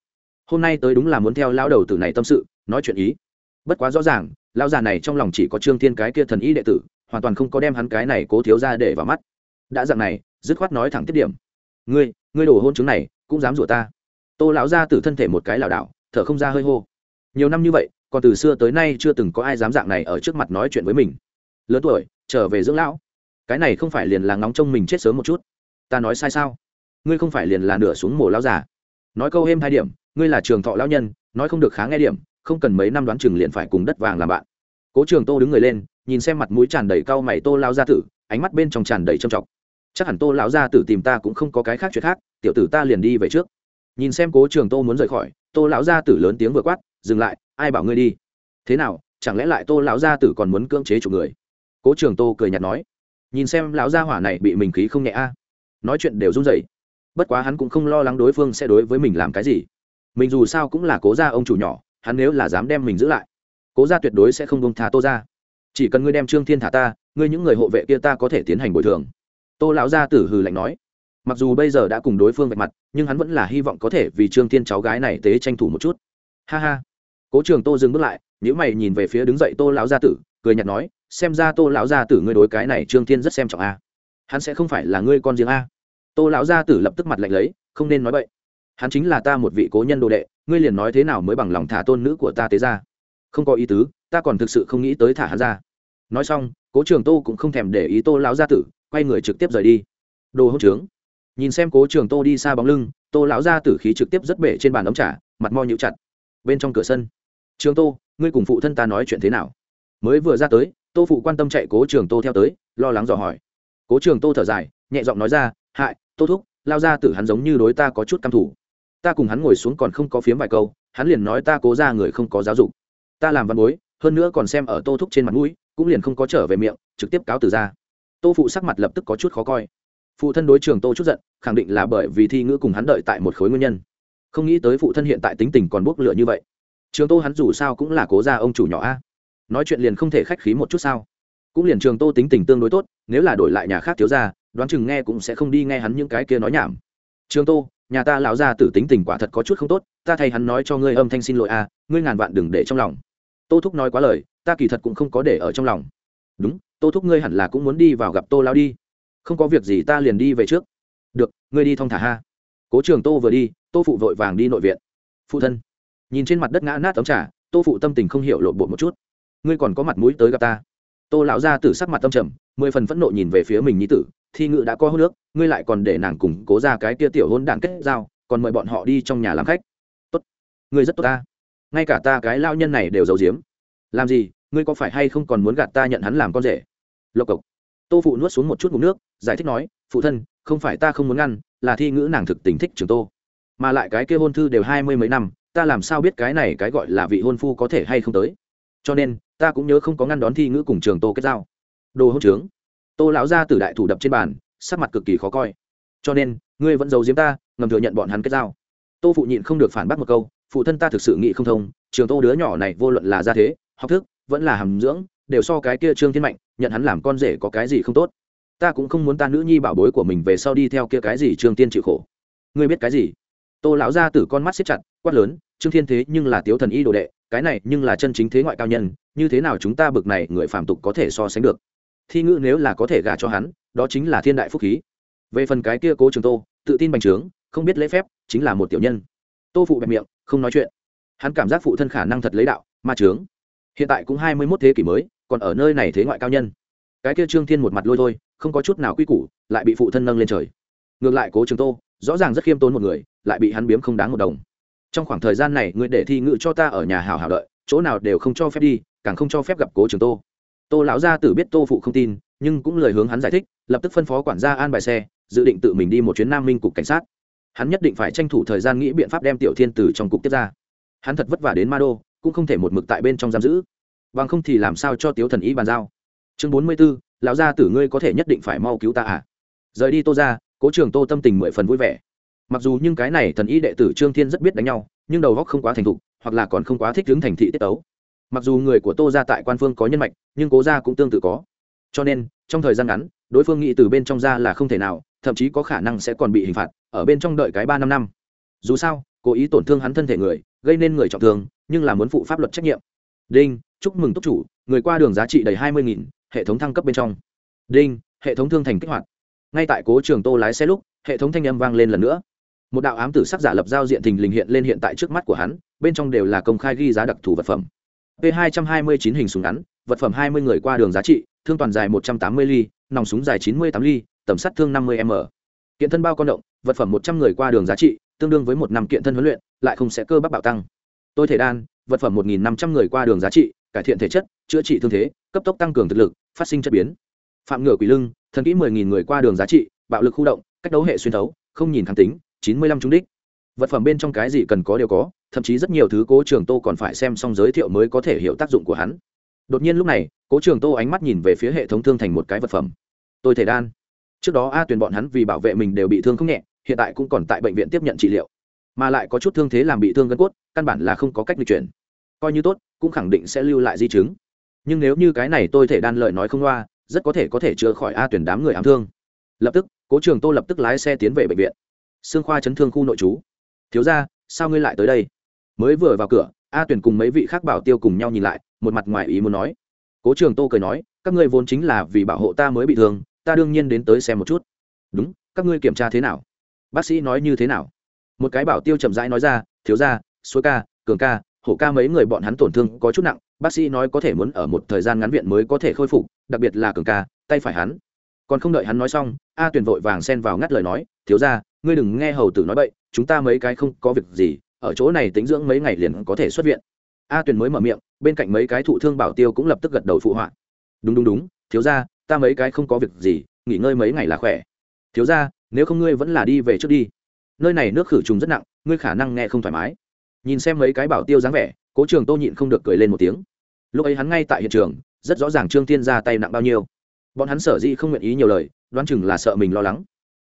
Hôm nay tới đúng là muốn theo lao đầu tử này tâm sự, nói chuyện ý. Bất quá rõ ràng lao già này trong lòng chỉ có trương thiên cái kia thần ý đệ tử hoàn toàn không có đem hắn cái này cố thiếu ra để vào mắt. Đã dạng này, dứt khoát nói thẳng tiết điểm. Ngươi ngươi đổ hôn chứng này, cũng dám rủa ta. Tô lão ra từ thân thể một cái lảo đảo, thở không ra hơi hô. Nhiều năm như vậy, còn từ xưa tới nay chưa từng có ai dám dạng này ở trước mặt nói chuyện với mình. Lớn tuổi, trở về dưỡng lão. Cái này không phải liền là ngóng trông mình chết sớm một chút. Ta nói sai sao? Ngươi không phải liền là nửa xuống mổ lão già. Nói câu êm hai điểm, ngươi là trường thọ lão nhân, nói không được khá nghe điểm, không cần mấy năm đoán chừng liền phải cùng đất vàng làm bạn. Cố trường tô đứng người lên nhìn xem mặt mũi tràn đầy cau mày tô lao gia tử, ánh mắt bên trong tràn đầy trầm trọng. Chắc hẳn tô lão gia tử tìm ta cũng không có cái khác chuyện khác, tiểu tử ta liền đi về trước. Nhìn xem cố trường tô muốn rời khỏi, tô lão gia tử lớn tiếng vừa quát, dừng lại, ai bảo ngươi đi? Thế nào, chẳng lẽ lại tô lão gia tử còn muốn cưỡng chế chủ người? Cố trường tô cười nhạt nói. Nhìn xem lão gia hỏa này bị mình khí không nhẹ a, nói chuyện đều run rẩy. Bất quá hắn cũng không lo lắng đối phương sẽ đối với mình làm cái gì. Mình dù sao cũng là cố gia ông chủ nhỏ, hắn nếu là dám đem mình giữ lại, cố gia tuyệt đối sẽ không bông tha tô ra chỉ cần ngươi đem trương thiên thả ta, ngươi những người hộ vệ kia ta có thể tiến hành bồi thường. Tô lão gia tử hừ lạnh nói. Mặc dù bây giờ đã cùng đối phương vạch mặt, nhưng hắn vẫn là hy vọng có thể vì trương thiên cháu gái này tế tranh thủ một chút. Ha ha. Cố trường tô dừng bước lại nếu mày nhìn về phía đứng dậy tô lão gia tử, cười nhạt nói, xem ra tô lão gia tử ngươi đối cái này trương thiên rất xem trọng a. Hắn sẽ không phải là ngươi con riêng a. Tô lão gia tử lập tức mặt lạnh lấy, không nên nói vậy hắn chính là ta một vị cố nhân đồ đệ, ngươi liền nói thế nào mới bằng lòng thả tôn nữ của ta tế ra. Không có ý tứ, ta còn thực sự không nghĩ tới thả hắn ra nói xong, cố trường tô cũng không thèm để ý tô lão gia tử, quay người trực tiếp rời đi. Đồ hỗn trướng. Nhìn xem cố trường tô đi xa bóng lưng, tô lão gia tử khí trực tiếp rất bể trên bàn ống trà, mặt mo nhịu chặt. Bên trong cửa sân. Trường tô, ngươi cùng phụ thân ta nói chuyện thế nào? Mới vừa ra tới, tô phụ quan tâm chạy cố trường tô theo tới, lo lắng dò hỏi. Cố trường tô thở dài, nhẹ giọng nói ra, hại, tô thúc lao ra tử hắn giống như đối ta có chút căm thủ ta cùng hắn ngồi xuống còn không có phiếm vài câu, hắn liền nói ta cố ra người không có giáo dục. Ta làm văn bối, hơn nữa còn xem ở tô thúc trên mặt mũi cũng liền không có trở về miệng, trực tiếp cáo từ ra. Tô phụ sắc mặt lập tức có chút khó coi. Phụ thân đối trường tô chút giận, khẳng định là bởi vì thi ngữ cùng hắn đợi tại một khối nguyên nhân. Không nghĩ tới phụ thân hiện tại tính tình còn bốc lửa như vậy. Trường tô hắn dù sao cũng là cố gia ông chủ nhỏ a. Nói chuyện liền không thể khách khí một chút sao? Cũng liền trường tô tính tình tương đối tốt, nếu là đổi lại nhà khác thiếu ra đoán chừng nghe cũng sẽ không đi nghe hắn những cái kia nói nhảm. Trường tô, nhà ta lão ra tử tính tình quả thật có chút không tốt, ta thay hắn nói cho ngươi âm thanh xin lỗi a, ngươi ngàn vạn đừng để trong lòng. Tô thúc nói quá lời ta kỳ thật cũng không có để ở trong lòng. Đúng, tô thúc ngươi hẳn là cũng muốn đi vào gặp tô lao đi. Không có việc gì ta liền đi về trước. Được, ngươi đi thong thả ha. Cố trường tô vừa đi, tô phụ vội vàng đi nội viện. Phụ thân. Nhìn trên mặt đất ngã nát ấm trà, tô phụ tâm tình không hiểu lộn bộ một chút. Ngươi còn có mặt mũi tới gặp ta. Tô lão ra từ sắc mặt tâm trầm, mười phần phẫn nộ nhìn về phía mình nhi tử, thi ngự đã có hô nước ngươi lại còn để nàng củng cố ra cái tia tiểu hôn đạn kết giao, còn mời bọn họ đi trong nhà làm khách. Tốt. Ngươi rất tốt ta. Ngay cả ta cái lao nhân này đều giấu giếm làm gì, ngươi có phải hay không còn muốn gạt ta nhận hắn làm con rể? Lộc cộc. Tô phụ nuốt xuống một chút ngụm nước, giải thích nói, phụ thân, không phải ta không muốn ngăn, là thi ngữ nàng thực tình thích trường tô. Mà lại cái kia hôn thư đều hai mươi mấy năm, ta làm sao biết cái này cái gọi là vị hôn phu có thể hay không tới? Cho nên, ta cũng nhớ không có ngăn đón thi ngữ cùng trường tô kết giao. Đồ hôn trướng. Tô lão ra từ đại thủ đập trên bàn, sắc mặt cực kỳ khó coi. Cho nên, ngươi vẫn giấu giếm ta, ngầm thừa nhận bọn hắn kết giao. Tô phụ nhịn không được phản bác một câu, phụ thân ta thực sự nghĩ không thông, trường tô đứa nhỏ này vô luận là gia thế học thức, vẫn là hàm dưỡng, đều so cái kia trương thiên mạnh, nhận hắn làm con rể có cái gì không tốt. Ta cũng không muốn ta nữ nhi bảo bối của mình về sau đi theo kia cái gì trương tiên chịu khổ. Ngươi biết cái gì? Tô lão ra từ con mắt xếp chặt, quát lớn, trương thiên thế nhưng là tiếu thần y đồ đệ, cái này nhưng là chân chính thế ngoại cao nhân, như thế nào chúng ta bực này người phạm tục có thể so sánh được? Thi ngữ nếu là có thể gả cho hắn, đó chính là thiên đại phúc khí. Về phần cái kia cố trường tô, tự tin bành trướng, không biết lễ phép, chính là một tiểu nhân. Tô phụ bẹp miệng, không nói chuyện. Hắn cảm giác phụ thân khả năng thật lấy đạo, ma trướng hiện tại cũng hai mươi mốt thế kỷ mới, còn ở nơi này thế ngoại cao nhân. Cái kia trương thiên một mặt lôi thôi, không có chút nào quy củ, lại bị phụ thân nâng lên trời. Ngược lại cố trường tô, rõ ràng rất khiêm tốn một người, lại bị hắn biếm không đáng một đồng. Trong khoảng thời gian này người để thi ngự cho ta ở nhà hào hào đợi, chỗ nào đều không cho phép đi, càng không cho phép gặp cố trường tô. Tô lão gia tử biết tô phụ không tin, nhưng cũng lời hướng hắn giải thích, lập tức phân phó quản gia an bài xe, dự định tự mình đi một chuyến nam minh cục cảnh sát. Hắn nhất định phải tranh thủ thời gian nghĩ biện pháp đem tiểu thiên từ trong cục tiếp ra. Hắn thật vất vả đến ma đô cũng không thể một mực tại bên trong giam giữ. Bằng không thì làm sao cho tiếu thần ý bàn giao? Chương bốn mươi b ố lão gia tử ngươi có thể nhất định phải mau cứu ta à? Rời đi tô ra cố trường tô tâm tình mười phần vui vẻ. Mặc dù nhưng cái này thần ý đệ tử trương thiên rất biết đánh nhau, nhưng đầu góc không quá thành thục, hoặc là còn không quá thích hướng thành thị tiết tấu. Mặc dù người của tô ra tại quan phương có nhân mạch, nhưng cố ra cũng tương tự có. Cho nên, trong thời gian ngắn, đối phương nghĩ từ bên trong ra là không thể nào, thậm chí có khả năng sẽ còn bị hình phạt, ở bên trong đợi cái ba năm năm. Dù sao, cố ý tổn thương hắn thân thể người, gây nên người trọng thương nhưng là muốn phụ pháp luật trách nhiệm. Đinh, chúc mừng túc chủ, người qua đường giá trị đầy hai mươi nghìn, hệ thống thăng cấp bên trong. Đinh, hệ thống thương thành kích hoạt. Ngay tại cố trường tô lái xe lúc, hệ thống thanh âm vang lên lần nữa. Một đạo ám tử sắc giả lập giao diện thình lình hiện lên hiện tại trước mắt của hắn, bên trong đều là công khai ghi giá đặc thù vật phẩm. P 229 hình súng ngắn, vật phẩm 20 người qua đường giá trị, thương toàn dài 180 ly, nòng súng dài 98 ly, tầm sát thương 50 m. Kiện thân bao con động, vật phẩm 100 người qua đường giá trị, tương đương với một năm kiện thân huấn luyện, lại không sẽ cơ bắp bạo tăng tôi thể đan, vật phẩm 1.500 người qua đường giá trị, cải thiện thể chất, chữa trị thương thế, cấp tốc tăng cường thực lực, phát sinh chất biến. Phạm ngựa quỷ lưng, thần kỹ 10.000 người qua đường giá trị, bạo lực khu động, cách đấu hệ xuyên thấu, không nhìn kháng tính 95 trung đích. Vật phẩm bên trong cái gì cần có đều có, thậm chí rất nhiều thứ cố trường tô còn phải xem xong giới thiệu mới có thể hiểu tác dụng của hắn. Đột nhiên lúc này, cố trường tô ánh mắt nhìn về phía hệ thống thương thành một cái vật phẩm. Tôi thể đan. Trước đó a tuyền bọn hắn vì bảo vệ mình đều bị thương không nhẹ, hiện tại cũng còn tại bệnh viện tiếp nhận trị liệu mà lại có chút thương thế làm bị thương gân cốt, căn bản là không có cách di chuyển. Coi như tốt, cũng khẳng định sẽ lưu lại di chứng. Nhưng nếu như cái này tôi thể đan lợi nói không loa, rất có thể có thể chữa khỏi a tuyển đám người ám thương. Lập tức, cố trường tô lập tức lái xe tiến về bệnh viện. Xương khoa chấn thương khu nội trú. Thiếu ra sao ngươi lại tới đây? Mới vừa vào cửa, a tuyển cùng mấy vị khác bảo tiêu cùng nhau nhìn lại, một mặt ngoài ý muốn nói. Cố trường tô cười nói, các ngươi vốn chính là vì bảo hộ ta mới bị thương, ta đương nhiên đến tới xem một chút. Đúng, các ngươi kiểm tra thế nào? Bác sĩ nói như thế nào? Một cái bảo tiêu chậm rãi nói ra, thiếu ra suối ca, cường ca, hổ ca mấy người bọn hắn tổn thương có chút nặng, bác sĩ nói có thể muốn ở một thời gian ngắn viện mới có thể khôi phục, đặc biệt là cường ca, tay phải hắn. Còn không đợi hắn nói xong, a tuyền vội vàng xen vào ngắt lời nói, thiếu ra ngươi đừng nghe hầu tử nói bậy, chúng ta mấy cái không có việc gì, ở chỗ này tính dưỡng mấy ngày liền có thể xuất viện. A tuyền mới mở miệng, bên cạnh mấy cái thụ thương bảo tiêu cũng lập tức gật đầu phụ họa. Đúng đúng đúng, thiếu ra ta mấy cái không có việc gì, nghỉ ngơi mấy ngày là khỏe. Thiếu ra nếu không ngươi vẫn là đi về trước đi nơi này nước khử trùng rất nặng, ngươi khả năng nghe không thoải mái. Nhìn xem mấy cái bảo tiêu dáng vẻ, cố trường tô nhịn không được cười lên một tiếng. Lúc ấy hắn ngay tại hiện trường, rất rõ ràng trương tiên ra tay nặng bao nhiêu. Bọn hắn sở dĩ không nguyện ý nhiều lời, đoán chừng là sợ mình lo lắng.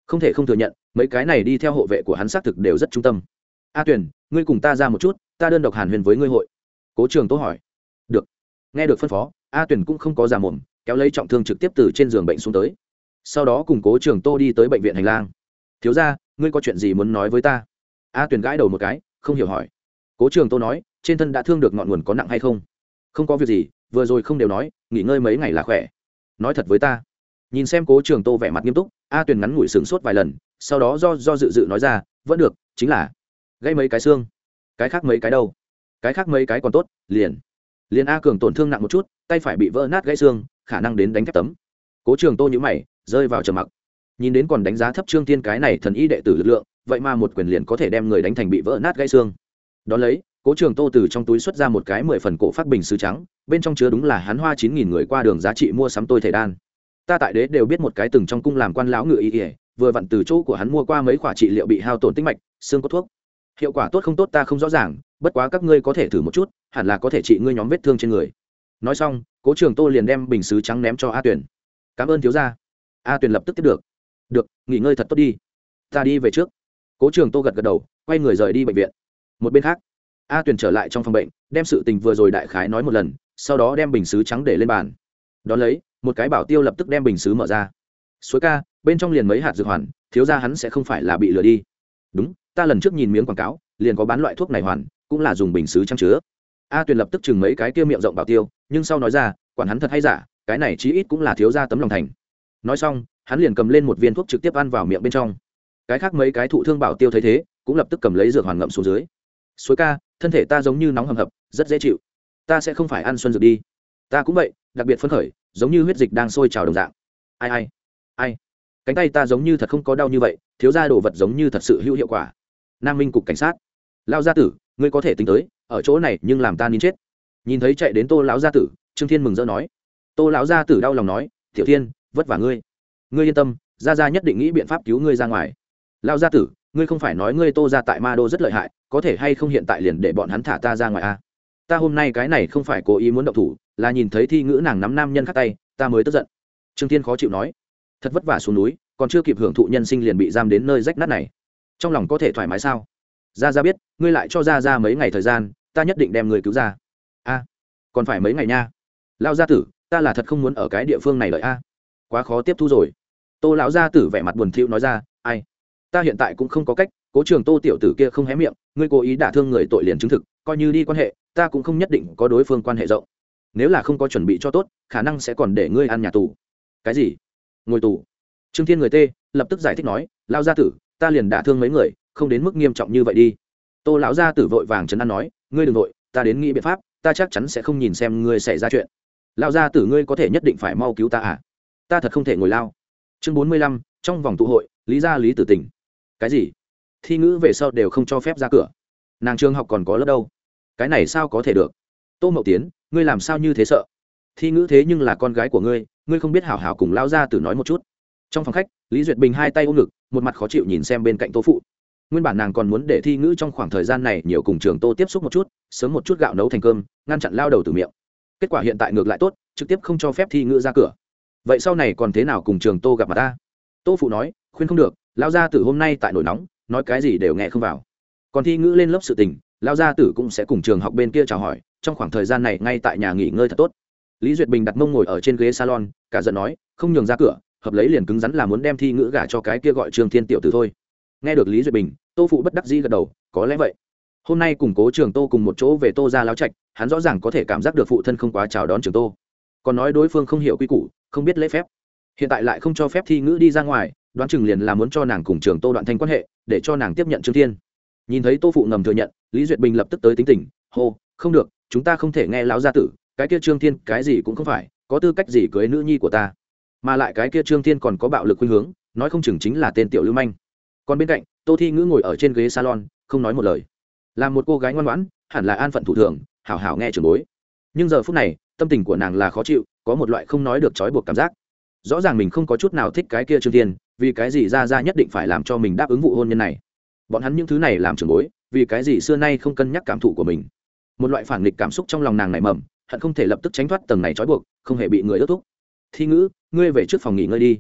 Không thể không thừa nhận, mấy cái này đi theo hộ vệ của hắn xác thực đều rất trung tâm. A tuyển ngươi cùng ta ra một chút, ta đơn độc hàn huyền với ngươi hội. Cố trường tô hỏi. Được. Nghe được phân phó, a tuyển cũng không có giả mồm, kéo lấy trọng thương trực tiếp từ trên giường bệnh xuống tới. Sau đó cùng cố trường tô đi tới bệnh viện hành lang. Thiếu ra ngươi có chuyện gì muốn nói với ta? A Tuyền gãi đầu một cái, không hiểu hỏi. Cố trường tô nói, trên thân đã thương được ngọn nguồn có nặng hay không? Không có việc gì, vừa rồi không đều nói, nghỉ ngơi mấy ngày là khỏe. Nói thật với ta. Nhìn xem cố trường tô vẻ mặt nghiêm túc, a tuyền ngắn ngủi sửng sốt vài lần, sau đó do do dự dự nói ra, vẫn được, chính là gây mấy cái xương, cái khác mấy cái đâu? Cái khác mấy cái còn tốt, liền. Liền a cường tổn thương nặng một chút, tay phải bị vỡ nát gãy xương, khả năng đến đánh thép tấm. Cố trường tô nhữ mày, rơi vào trầm mặc nhìn đến còn đánh giá thấp trương thiên cái này thần y đệ tử lực lượng, vậy mà một quyền liền có thể đem người đánh thành bị vỡ nát gãy xương. Đón lấy, cố trường tô từ trong túi xuất ra một cái mười phần cổ phát bình sứ trắng, bên trong chứa đúng là hắn hoa chín nghìn người qua đường giá trị mua sắm tôi thể đan. Ta tại đế đều biết một cái từng trong cung làm quan lão ngự y ỉa vừa vặn từ chỗ của hắn mua qua mấy khoả trị liệu bị hao tổn tích mạch, xương có thuốc. Hiệu quả tốt không tốt ta không rõ ràng, bất quá các ngươi có thể thử một chút, hẳn là có thể trị ngươi nhóm vết thương trên người. Nói xong, cố trường tô liền đem bình xứ trắng ném cho a tuyển cảm ơn thiếu gia. A tuyển lập tức tiếp được được, nghỉ ngơi thật tốt đi. Ta đi về trước. Cố trường tô gật gật đầu, quay người rời đi bệnh viện. Một bên khác, a tuyền trở lại trong phòng bệnh, đem sự tình vừa rồi đại khái nói một lần, sau đó đem bình xứ trắng để lên bàn. Đón lấy, một cái bảo tiêu lập tức đem bình xứ mở ra. Suối ca, bên trong liền mấy hạt dược hoàn, thiếu ra hắn sẽ không phải là bị lừa đi. Đúng, ta lần trước nhìn miếng quảng cáo, liền có bán loại thuốc này hoàn, cũng là dùng bình xứ trắng chứa. A tuyền lập tức chừng mấy cái kia miệng rộng bảo tiêu, nhưng sau nói ra, quản hắn thật hay giả, cái này chí ít cũng là thiếu ra tấm lòng thành. Nói xong hắn liền cầm lên một viên thuốc trực tiếp ăn vào miệng bên trong. Cái khác mấy cái thụ thương bảo tiêu thấy thế, cũng lập tức cầm lấy dược hoàn ngậm xuống dưới. Suối ca, thân thể ta giống như nóng hầm hập, rất dễ chịu. Ta sẽ không phải ăn xuân dược đi. Ta cũng vậy, đặc biệt phấn khởi, giống như huyết dịch đang sôi trào đồng dạng. Ai ai ai? Cánh tay ta giống như thật không có đau như vậy, thiếu ra đồ vật giống như thật sự hữu hiệu quả. Nam minh cục cảnh sát. Lao gia tử, ngươi có thể tính tới, ở chỗ này nhưng làm ta nín chết. Nhìn thấy chạy đến tô lão gia tử, trương thiên mừng rỡ nói. Tô lão gia tử đau lòng nói, tiểu thiên, vất vả ngươi ngươi yên tâm, gia gia nhất định nghĩ biện pháp cứu ngươi ra ngoài. Lao gia tử, ngươi không phải nói ngươi tô ra tại ma đô rất lợi hại, có thể hay không hiện tại liền để bọn hắn thả ta ra ngoài a à? ta hôm nay cái này không phải cố ý muốn động thủ, là nhìn thấy thi ngữ nàng nắm nam nhân khắc tay, ta mới tức giận. Trương thiên khó chịu nói. Thật vất vả xuống núi, còn chưa kịp hưởng thụ nhân sinh liền bị giam đến nơi rách nát này. Trong lòng có thể thoải mái sao? Ra ra biết, ngươi lại cho ra ra mấy ngày thời gian, ta nhất định đem người cứu ra. A còn phải mấy ngày nha. Lao gia tử, ta là thật không muốn ở cái địa phương này lợi a. Quá khó tiếp thu rồi tô lão gia tử vẻ mặt buồn thiu nói ra, ai? Ta hiện tại cũng không có cách, cố trường tô tiểu tử kia không hé miệng, ngươi cố ý đả thương người tội liền chứng thực, coi như đi quan hệ, ta cũng không nhất định có đối phương quan hệ rộng. Nếu là không có chuẩn bị cho tốt, khả năng sẽ còn để ngươi ăn nhà tù. Cái gì? Ngồi tù? Trương thiên người tê, lập tức giải thích nói lao gia tử, ta liền đả thương mấy người, không đến mức nghiêm trọng như vậy đi. Tô lão gia tử vội vàng chấn an nói, ngươi đ ừ n g nội ta đến nghĩ biện pháp, ta chắc chắn sẽ không nhìn xem ngươi xảy ra chuyện. Lao gia tử, ngươi có thể nhất định phải mau cứu ta à? Ta thật không thể ngồi lao chương bốn mươi lăm, trong vòng tụ hội, lý gia lý tử tình. Cái gì? Thi ngữ về sau đều không cho phép ra cửa. Nàng trường học còn có lớp đâu? Cái này sao có thể được? Tô mậu tiến, ngươi làm sao như thế sợ? Thi ngữ thế nhưng là con gái của ngươi ngươi không biết hảo hảo cùng lao ra từ nói một chút. Trong phòng khách, lý duyệt bình hai tay ôm ngực, một mặt khó chịu nhìn xem bên cạnh tô phụ. Nguyên bản nàng còn muốn để thi ngữ trong khoảng thời gian này nhiều cùng trường tô tiếp xúc một chút, sớm một chút gạo nấu thành cơm, ngăn chặn lao đầu từ miệng. Kết quả hiện tại ngược lại tốt, trực tiếp không cho phép thi ngữ ra cửa vậy sau này còn thế nào cùng trường tô gặp mặt ta? Tô phụ nói, khuyên không được lao gia tử hôm nay tại nổi nóng, nói cái gì đều nghe không vào. Còn thi ngữ lên lớp sự tình lao gia tử cũng sẽ cùng trường học bên kia chào hỏi, trong khoảng thời gian này ngay tại nhà nghỉ ngơi thật tốt. Lý duyệt bình đặt mông ngồi ở trên ghế salon, cả giận nói, không nhường ra cửa, hợp lấy liền cứng rắn là muốn đem thi ngữ gả cho cái kia gọi trường thiên tiểu tử thôi. Nghe được lý duyệt bình, tô phụ bất đắc dĩ gật đầu, có lẽ vậy. Hôm nay cùng cố trường tô cùng một chỗ về tô ra láo trạch, hắn rõ ràng có thể cảm giác được phụ thân không quá chào đón trường tô còn nói đối phương không hiểu quy củ, không biết lễ phép. Hiện tại lại không cho phép thi ngữ đi ra ngoài, đoán chừng liền là muốn cho nàng cùng trường tô đoạn thanh quan hệ, để cho nàng tiếp nhận trương thiên. Nhìn thấy tô phụ ngầm thừa nhận, lý duyệt bình lập tức tới tính tình, hô, không được, chúng ta không thể nghe lão gia tử, cái kia trương thiên, cái gì cũng không phải, có tư cách gì cưới nữ nhi của ta? Mà lại cái kia trương thiên còn có bạo lực khuynh hướng, nói không chừng chính là tên tiểu lưu manh. Còn bên cạnh, tô thi ngữ ngồi ở trên ghế salon, không nói một lời. Là một cô gái ngoan ngoãn, hẳn là an phận thủ thường, hảo hảo nghe trường bối. Nhưng giờ phút này tâm tình của nàng là khó chịu, có một loại không nói được trói buộc cảm giác. Rõ ràng mình không có chút nào thích cái kia trương thiên, vì cái gì ra ra nhất định phải làm cho mình đáp ứng vụ hôn nhân này. Bọn hắn những thứ này làm trường bối, vì cái gì xưa nay không cân nhắc cảm thụ của mình. Một loại phản nghịch cảm xúc trong lòng nàng nảy mầm, hận không thể lập tức tránh thoát tầng này trói buộc, không hề bị người ước thúc. Thi ngữ, ngươi về trước phòng nghỉ ngơi đi.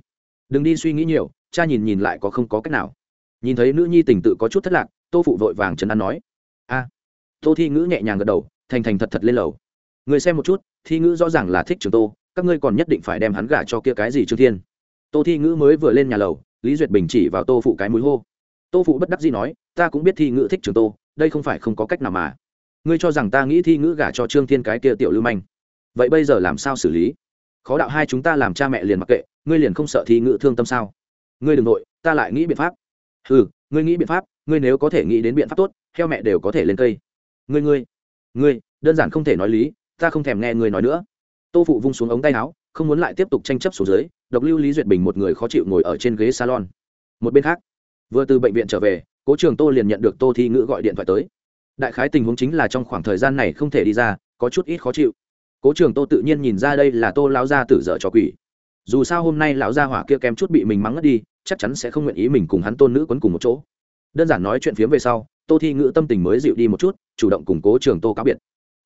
Đừng đi suy nghĩ nhiều, cha nhìn nhìn lại có không có cách nào. Nhìn thấy nữ nhi tình tự có chút thất lạc, tô phụ vội vàng trấn an nói, a. Tô thi ngữ nhẹ nhàng gật đầu, thành thành thật thật lên lầu người xem một chút, thi ngữ rõ ràng là thích trường tô, các ngươi còn nhất định phải đem hắn gả cho kia cái gì trương thiên. Tô thi ngữ mới vừa lên nhà lầu, lý duyệt bình chỉ vào tô phụ cái mũi hô. Tô phụ bất đắc dĩ nói, ta cũng biết thi ngữ thích trường tô, đây không phải không có cách nào mà. Ngươi cho rằng ta nghĩ thi ngữ gả cho trương thiên cái kia tiểu lưu manh. Vậy bây giờ làm sao xử lý? Khó đạo hai chúng ta làm cha mẹ liền mặc kệ, ngươi liền không sợ thi ngữ thương tâm sao? Ngươi đ ừ n g nội, ta lại nghĩ biện pháp. Ừ ngươi nghĩ biện pháp, ngươi nếu có thể nghĩ đến biện pháp tốt theo mẹ đều có thể lên cây. Ngươi ngươi ngươi, đơn giản không thể nói lý ta không thèm nghe ngươi nói nữa. Tô phụ vung xuống ống tay áo, không muốn lại tiếp tục tranh chấp xuống dưới, độc lưu lý duyệt bình một người khó chịu ngồi ở trên ghế salon. Một bên khác, vừa từ bệnh viện trở về, cố trường tô liền nhận được tô thi ngữ gọi điện thoại tới. Đại khái tình huống chính là trong khoảng thời gian này không thể đi ra, có chút ít khó chịu. Cố trường tô tự nhiên nhìn ra đây là tô lão gia tử dở trò quỷ. Dù sao hôm nay lão gia hỏa kia kém chút bị mình mắng ngất đi, chắc chắn sẽ không nguyện ý mình cùng hắn tôn nữ quấn cùng một chỗ. Đơn giản nói chuyện phiếm về sau, tô thi ngữ tâm tình mới dịu đi một chút, chủ động cùng cố trường tô cáo biệt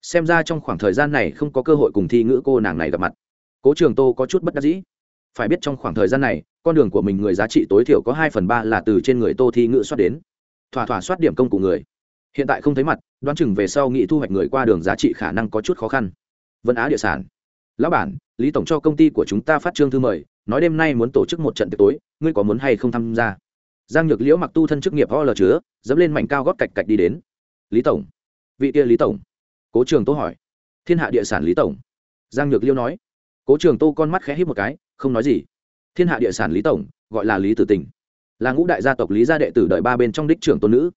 xem ra trong khoảng thời gian này không có cơ hội cùng thi ngữ cô nàng này gặp mặt. Cố trường tô có chút bất đắc dĩ. Phải biết trong khoảng thời gian này, con đường của mình người giá trị tối thiểu có hai phần ba là từ trên người tô thi ngữ soát đến. Thỏa thỏa soát điểm công của người. Hiện tại không thấy mặt, đoán chừng về sau nghị thu hoạch người qua đường giá trị khả năng có chút khó khăn. Vân á địa sản. Lão bản, lý tổng cho công ty của chúng ta phát trương thư mời, nói đêm nay muốn tổ chức một trận tiệc tối, ngươi có muốn hay không tham gia? Giang nhược liễu mặc tu thân chức nghiệp ho lờ chứa, dẫm lên mảnh cao gót cạch cạch đi đến. Lý tổng. Vị kia lý tổng cố trường tô hỏi. Thiên hạ địa sản lý tổng. Giang nhược liêu nói. Cố trường tô con mắt khẽ hít một cái, không nói gì. Thiên hạ địa sản lý tổng, gọi là lý tử tình. Là ngũ đại gia tộc lý gia đệ tử đợi ba bên trong đích trưởng tôn nữ.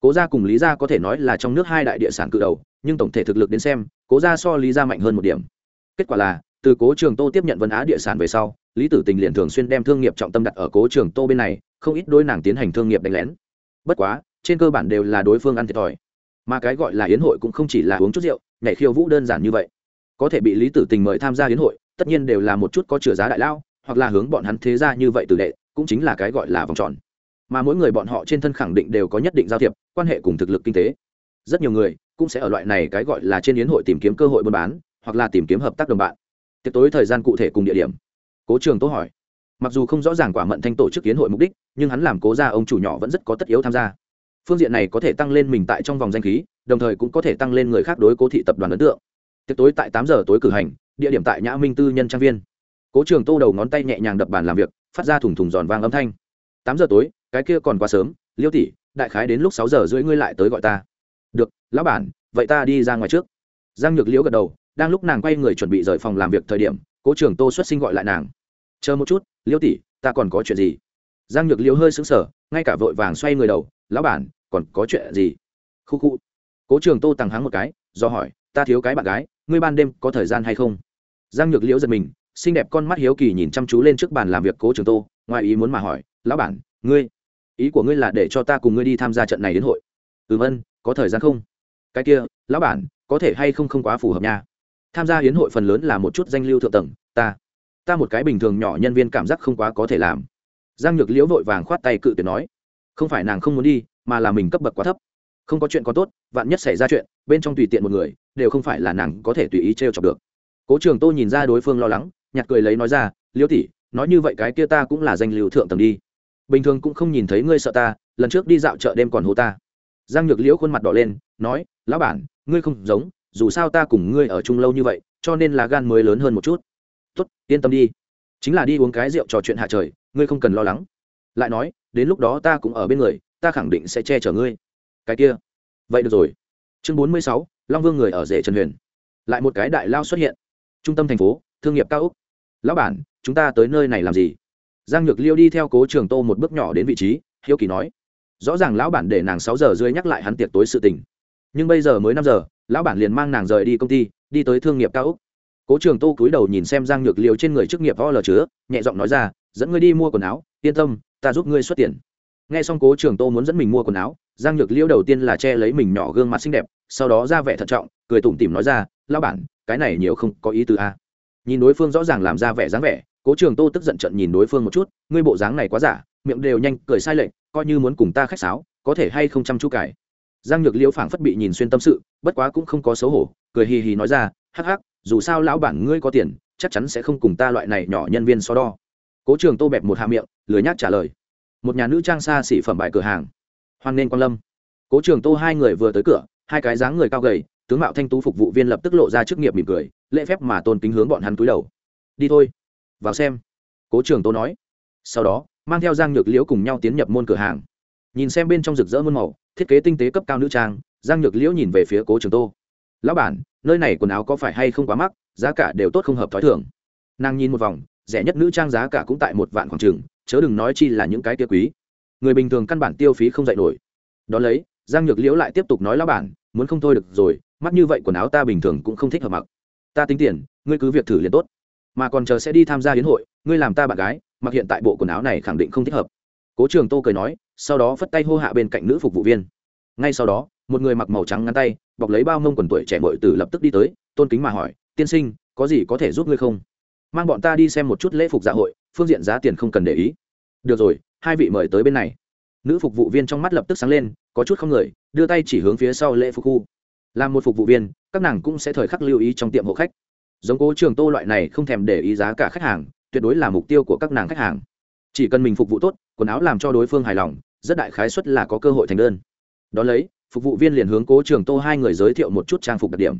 Cố gia cùng lý gia có thể nói là trong nước hai đại địa sản cự đầu, nhưng tổng thể thực lực đến xem, cố gia so lý gia mạnh hơn một điểm. Kết quả là, từ cố trường tô tiếp nhận vân á địa sản về sau, lý tử tình liền thường xuyên đem thương nghiệp trọng tâm đặt ở cố trường tô bên này, không ít đôi nàng tiến hành thương nghiệp đánh lén. Bất quá, trên cơ bản đều là đối phương ăn thiệt thòi mà cái gọi là yến hội cũng không chỉ là uống chút rượu, nhảy khiêu vũ đơn giản như vậy. Có thể bị lý tử tình mời tham gia yến hội, tất nhiên đều là một chút có chửa giá đại lao, hoặc là hướng bọn hắn thế ra như vậy từ đệ, cũng chính là cái gọi là vòng tròn. Mà mỗi người bọn họ trên thân khẳng định đều có nhất định giao thiệp, quan hệ cùng thực lực kinh tế. Rất nhiều người cũng sẽ ở loại này cái gọi là trên yến hội tìm kiếm cơ hội buôn bán, hoặc là tìm kiếm hợp tác đồng bạn. Tiệc tối thời gian cụ thể cùng địa điểm. Cố trường Tố hỏi. Mặc dù không rõ ràng quả mận thanh tổ chức yến hội mục đích, nhưng hắn làm cố ra ông chủ nhỏ vẫn rất có tất yếu tham gia phương diện này có thể tăng lên mình tại trong vòng danh khí, đồng thời cũng có thể tăng lên người khác đối cố thị tập đoàn ấn tượng. Tiệc tối tại tám giờ tối cử hành, địa điểm tại nhã minh tư nhân trang viên. Cố trường tô đầu ngón tay nhẹ nhàng đập bàn làm việc, phát ra thủng thủng giòn vang âm thanh. Tám giờ tối, cái kia còn quá sớm, liêu tỷ, đại khái đến lúc sáu giờ rưỡi ngươi lại tới gọi ta. Được, lão bản, vậy ta đi ra ngoài trước. Giang nhược liễu gật đầu, đang lúc nàng quay người chuẩn bị rời phòng làm việc thời điểm, cố trường tô xuất sinh gọi lại nàng. Chờ một chút, liêu tỷ, ta còn có chuyện gì? Giang nhược liễu hơi sững sờ, ngay cả vội vàng xoay người đầu, lão bản, còn có chuyện gì? Khu khu. Cố trường tô tằng hắng một cái, do hỏi, ta thiếu cái bạn gái, ngươi ban đêm có thời gian hay không? Giang nhược liễu giật mình, xinh đẹp con mắt hiếu kỳ nhìn chăm chú lên trước bàn làm việc cố trường tô, ngoài ý muốn mà hỏi, lão bản, ngươi, ý của ngươi là để cho ta cùng ngươi đi tham gia trận này đến hội? Ừ vân có thời gian không? Cái kia, lão bản, có thể hay không không quá phù hợp nha. Tham gia hiến hội phần lớn là một chút danh lưu thượng tầng, ta ta một cái bình thường nhỏ nhân viên cảm giác không quá có thể làm giang nhược liễu vội vàng khoát tay cự tuyệt nói, không phải nàng không muốn đi, mà là mình cấp bậc quá thấp. Không có chuyện có tốt, vạn nhất xảy ra chuyện, bên trong tùy tiện một người, đều không phải là nàng có thể tùy ý t r e o chọc được. Cố trường tô nhìn ra đối phương lo lắng nhặt cười lấy nói ra, Liễu tỷ, nói như vậy cái kia ta cũng là danh lưu thượng tầng đi. Bình thường cũng không nhìn thấy ngươi sợ ta, lần trước đi dạo chợ đêm còn hô ta. Giang nhược liễu khuôn mặt đỏ lên, nói, lão bản, ngươi không giống, dù sao ta cùng ngươi ở chung lâu như vậy, cho nên là gan mới lớn hơn một chút. Tốt, yên tâm đi. Chính là đi uống cái rượu trò chuyện hạ trời ngươi không cần lo lắng. Lại nói, đến lúc đó ta cũng ở bên người, ta khẳng định sẽ che chở ngươi. Cái kia. Vậy được rồi. Chương bốn mươi sáu, long vương người ở rể trần huyền. Lại một cái đại lao xuất hiện. Trung tâm thành phố, thương nghiệp cao úc. Lão bản, chúng ta tới nơi này làm gì? Giang nhược liêu đi theo cố trường tô một bước nhỏ đến vị trí, hiếu kỳ nói. Rõ ràng lão bản để nàng sáu giờ rưỡi nhắc lại hắn tiệc tối sự tình. Nhưng bây giờ mới năm giờ, lão bản liền mang nàng rời đi công ty, đi tới thương nghiệp cao úc. Cố trường tô cúi đầu nhìn xem giang nhược liêu trên người chức nghiệp o lờ chứa, nhẹ giọng nói ra dẫn ngươi đi mua quần áo, yên tâm, ta giúp ngươi xuất tiền. Nghe xong cố trường tô muốn dẫn mình mua quần áo, giang nhược liễu đầu tiên là che lấy mình nhỏ gương mặt xinh đẹp, sau đó ra vẻ thận trọng, cười tủm tỉm nói ra lao bản, cái này nhiều không có ý tứ a. Nhìn đối phương rõ ràng làm ra vẻ dáng vẻ, cố trường tô tức giận trận nhìn đối phương một chút, ngươi bộ dáng này quá giả, miệng đều nhanh cười sai lệch, coi như muốn cùng ta khách sáo, có thể hay không chăm chú cải giang nhược liễu phảng phất bị nhìn xuyên tâm sự, bất quá cũng không có xấu hổ, cười hì hì nói ra, hắc hắc, dù sao lão bản ngươi có tiền, chắc chắn sẽ không cùng ta loại này nhỏ nhân viên so đo cố trường tô bẹp một hạ miệng, lười nhác trả lời. Một nhà nữ trang xa xỉ phẩm bài cửa hàng. Hoan nên quan lâm. Cố trường tô hai người vừa tới cửa, hai cái dáng người cao gầy, tướng mạo thanh tú phục vụ viên lập tức lộ ra chức nghiệp mỉm cười, lễ phép mà tôn kính hướng bọn hắn túi đầu. Đi thôi, vào xem. Cố trường tô nói. Sau đó, mang theo giang nhược liễu cùng nhau tiến nhập môn cửa hàng. Nhìn xem bên trong rực rỡ muôn màu, thiết kế tinh tế cấp cao nữ trang, giang nhược liễu nhìn về phía cố trường tô. Lão bản, nơi này quần áo có phải hay không quá mắc, giá cả đều tốt không hợp t h ó i thường. Nàng nhìn một vòng rẻ nhất nữ trang giá cả cũng tại một vạn khoảng trường chớ đừng nói chi là những cái kia quý. Người bình thường căn bản tiêu phí không dạy nổi. Đ ó lấy, giang nhược liễu lại tiếp tục nói lão bản, muốn không thôi được rồi, mắt như vậy quần áo ta bình thường cũng không thích hợp mặc. Ta tính tiền, ngươi cứ việc thử liền tốt. Mà còn chờ sẽ đi tham gia hiến hội, ngươi làm ta bạn gái, mặc hiện tại bộ quần áo này khẳng định không thích hợp. Cố trường tô cười nói, sau đó phất tay hô hạ bên cạnh nữ phục vụ viên. Ngay sau đó, một người mặc màu trắng ngắn tay, bọc lấy bao mông quần tuổi trẻ mội từ lập tức đi tới, tôn kính mà hỏi, tiên sinh, có gì có thể giúp ngươi không? Mang bọn ta đi xem một chút lễ phục dạ hội, phương diện giá tiền không cần để ý. Được rồi, hai vị mời tới bên này. Nữ phục vụ viên trong mắt lập tức sáng lên, có chút không người, đưa tay chỉ hướng phía sau lễ phục khu. Làm một phục vụ viên, các nàng cũng sẽ thời khắc lưu ý trong tiệm hộ khách. Giống cố trường tô loại này không thèm để ý giá cả khách hàng, tuyệt đối là mục tiêu của các nàng khách hàng. Chỉ cần mình phục vụ tốt, quần áo làm cho đối phương hài lòng, rất đại khái suất là có cơ hội thành đơn. Đón lấy, phục vụ viên liền hướng cố trường tô hai người giới thiệu một chút trang phục đặc điểm.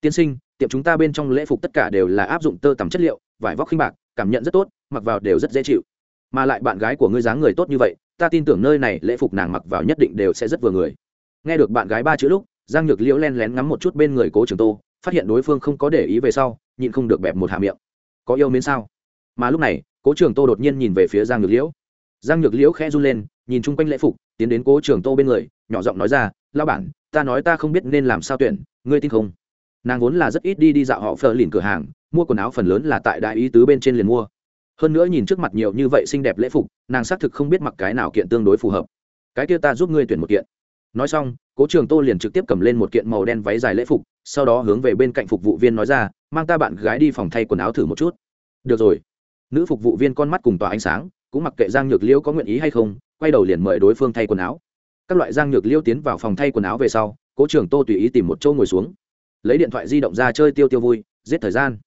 Tiên sinh tiệm chúng ta bên trong lễ phục tất cả đều là áp dụng tơ tằm chất liệu, vải vóc khinh bạc, cảm nhận rất tốt, mặc vào đều rất dễ chịu. Mà lại bạn gái của ngươi dáng người tốt như vậy, ta tin tưởng nơi này lễ phục nàng mặc vào nhất định đều sẽ rất vừa người. Nghe được bạn gái ba chữ lúc, giang nhược liễu len lén ngắm một chút bên người cố trường tô, phát hiện đối phương không có để ý về sau, nhịn không được bẹp một hạ miệng. Có yêu mến sao? Mà lúc này, cố trường tô đột nhiên nhìn về phía giang nhược liễu. Giang nhược liễu khẽ run lên, nhìn chung quanh lễ phục, tiến đến cố trường tô bên người, nhỏ giọng nói ra lao bản, ta nói ta không biết nên làm sao tuyển, ngươi tin không? Nàng vốn là rất ít đi đi dạo họ phờ lìn cửa hàng, mua quần áo phần lớn là tại đại ý tứ bên trên liền mua. Hơn nữa nhìn trước mặt nhiều như vậy xinh đẹp lễ phục, nàng xác thực không biết mặc cái nào kiện tương đối phù hợp. Cái kia ta giúp ngươi tuyển một kiện. Nói xong, cố trường tô liền trực tiếp cầm lên một kiện màu đen váy dài lễ phục, sau đó hướng về bên cạnh phục vụ viên nói ra, mang ta bạn gái đi phòng thay quần áo thử một chút. Được rồi. Nữ phục vụ viên con mắt cùng tỏa ánh sáng, cũng mặc kệ giang nhược liễu có nguyện ý hay không, quay đầu liền mời đối phương thay quần áo. Các loại giang nhược liễu tiến vào phòng thay quần áo về sau, cố trưởng tô tùy ý tìm một chỗ ngồi xuống lấy điện thoại di động ra chơi tiêu tiêu vui, giết thời gian.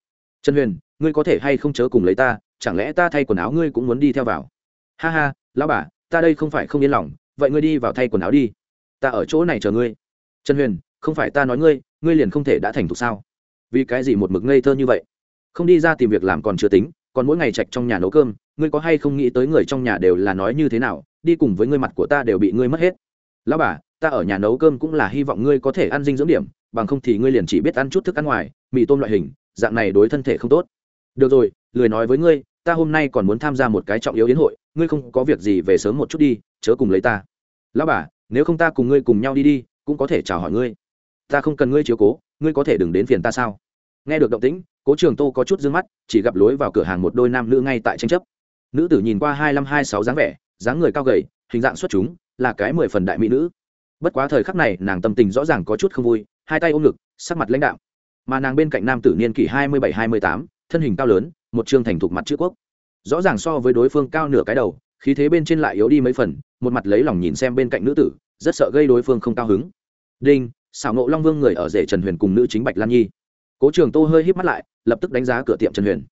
Trần huyền, ngươi có thể hay không chớ cùng lấy ta, chẳng lẽ ta thay quần áo ngươi cũng muốn đi theo vào? Ha ha, lão bà, ta đây không phải không yên lòng, vậy ngươi đi vào thay quần áo đi. Ta ở chỗ này chờ ngươi. Trần huyền, không phải ta nói ngươi ngươi liền không thể đã thành thục sao? Vì cái gì một mực ngây thơ như vậy? Không đi ra tìm việc làm còn chưa tính, còn mỗi ngày chạch trong nhà nấu cơm, ngươi có hay không nghĩ tới người trong nhà đều là nói như thế nào, đi cùng với ngươi mặt của ta đều bị ngươi mất hết. Lão bà, ta ở nhà nấu cơm cũng là hy vọng ngươi có thể ăn dinh dưỡng điểm bằng không thì ngươi liền chỉ biết ăn chút thức ăn ngoài, mì tôm loại hình, dạng này đối thân thể không tốt. Được rồi, lười nói với ngươi, ta hôm nay còn muốn tham gia một cái trọng yếu đến hội, ngươi không có việc gì về sớm một chút đi, chớ cùng lấy ta. Lão bà, nếu không ta cùng ngươi cùng nhau đi đi, cũng có thể chào hỏi ngươi. Ta không cần ngươi chiếu cố, ngươi có thể đừng đến phiền ta sao? Nghe được động tĩnh, cố trường tô có chút d ư ơ n g mắt, chỉ gặp lối vào cửa hàng một đôi nam nữ ngay tại tranh chấp. Nữ tử nhìn qua hai năm hai sáu dáng vẻ, dáng người cao gầy, hình dạng xuất chúng, là cái mười phần đại mỹ nữ. Bất quá thời khắc này nàng tâm tình rõ ràng có chút không vui hai tay ôm ngực, sắc mặt lãnh đạo mà nàng bên cạnh nam tử niên kỷ hai mươi bảy, hai mươi tám, thân hình cao lớn, một chương thành thục mặt chữ quốc. Rõ ràng so với đối phương cao nửa cái đầu, khí thế bên trên lại yếu đi mấy phần, một mặt lấy lòng nhìn xem bên cạnh nữ tử, rất sợ gây đối phương không cao hứng. Đinh, xảo nộ long vương người ở rể trần huyền cùng nữ chính bạch lan nhi. Cố trường tô hơi híp mắt lại, lập tức đánh giá cửa tiệm trần huyền.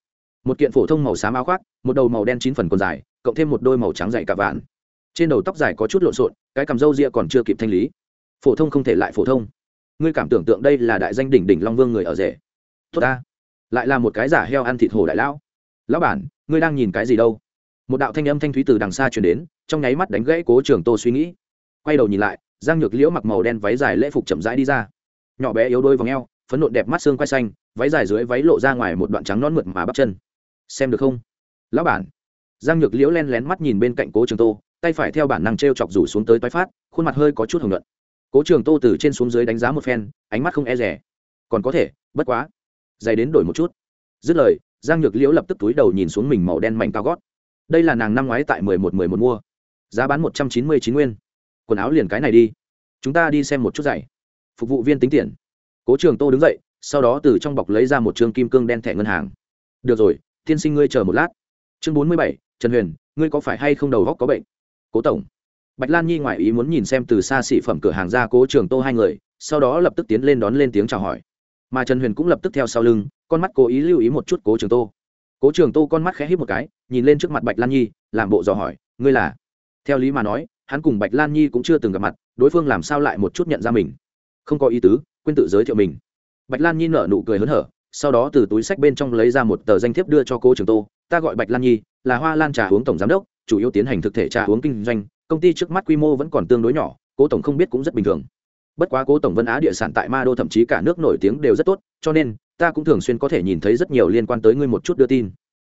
Một kiện phổ thông màu xám áo khoác, một đầu màu đen chín phần còn dài, cộng thêm một đôi màu trắng dày cả vạn. Trên đầu tóc dài có chút lộn xộn, cái cằm râu ria còn chưa kịp thanh lý. Phổ thông không thể lại phổ thông ngươi cảm tưởng tượng đây là đại danh đỉnh đỉnh long vương người ở rể. Tốt ta. Lại là một cái giả heo ăn thịt hổ đại lão. Lão bản, ngươi đang nhìn cái gì đâu? Một đạo thanh âm thanh thúy từ đằng xa truyền đến, trong nháy mắt đánh gãy cố trường tô suy nghĩ. Quay đầu nhìn lại, giang nhược liễu mặc màu đen váy dài lễ phục chậm rãi đi ra. Nhỏ bé yếu đôi v ò phấn nộn đẹp mắt xương quay xanh, váy dài dưới váy lộ ra ngoài một đoạn trắng non mượt mà bắp chân. Xem được không? Lão bản. Giang nhược liễu len lén mắt nhìn bên cạnh cố trường tô, tay phải theo bản năng t r e o chọc rủ xuống tới toái phát, khuôn mặt hơi có chút hồng luận cố trường tô từ trên xuống dưới đánh giá một phen, ánh mắt không e rẻ còn có thể, bất quá. Dày đến đổi một chút. Dứt lời, giang nhược liễu lập tức túi đầu nhìn xuống mình màu đen mảnh cao gót. Đây là nàng năm ngoái tại mười một mười một mua. Giá bán một trăm chín mươi chín nguyên. Quần áo liền cái này đi. Chúng ta đi xem một chút giày. Phục vụ viên tính tiền. Cố trường tô đứng dậy, sau đó từ trong bọc lấy ra một trường kim cương đen thẻ ngân hàng. Được rồi, tiên sinh ngươi chờ một lát. Chương bốn mươi bảy, trần huyền, ngươi có phải hay không đầu góc có bệnh? Cố tổng bạch lan nhi ngoại ý muốn nhìn xem từ xa xỉ phẩm cửa hàng ra cố trường tô hai người, sau đó lập tức tiến lên đón lên tiếng chào hỏi. Mà trần huyền cũng lập tức theo sau lưng, con mắt cố ý lưu ý một chút cố trường tô. Cố trường tô con mắt khẽ hít một cái, nhìn lên trước mặt bạch lan nhi, làm bộ dò hỏi, ngươi là? Theo lý mà nói, hắn cùng bạch lan nhi cũng chưa từng gặp mặt, đối phương làm sao lại một chút nhận ra mình? Không có ý tứ, quên tự giới thiệu mình. Bạch lan nhi nở nụ cười hớn hở, sau đó từ túi sách bên trong lấy ra một tờ danh thiếp đưa cho cố trường tô, ta gọi bạch lan nhi, là hoa lan trà uống tổng giám đốc, chủ yếu tiến hành thực thể trà uống kinh doanh công ty trước mắt quy mô vẫn còn tương đối nhỏ, cố tổng không biết cũng rất bình thường. Bất quá cố tổng vân á địa sản tại ma đô thậm chí cả nước nổi tiếng đều rất tốt, cho nên, ta cũng thường xuyên có thể nhìn thấy rất nhiều liên quan tới ngươi một chút đưa tin.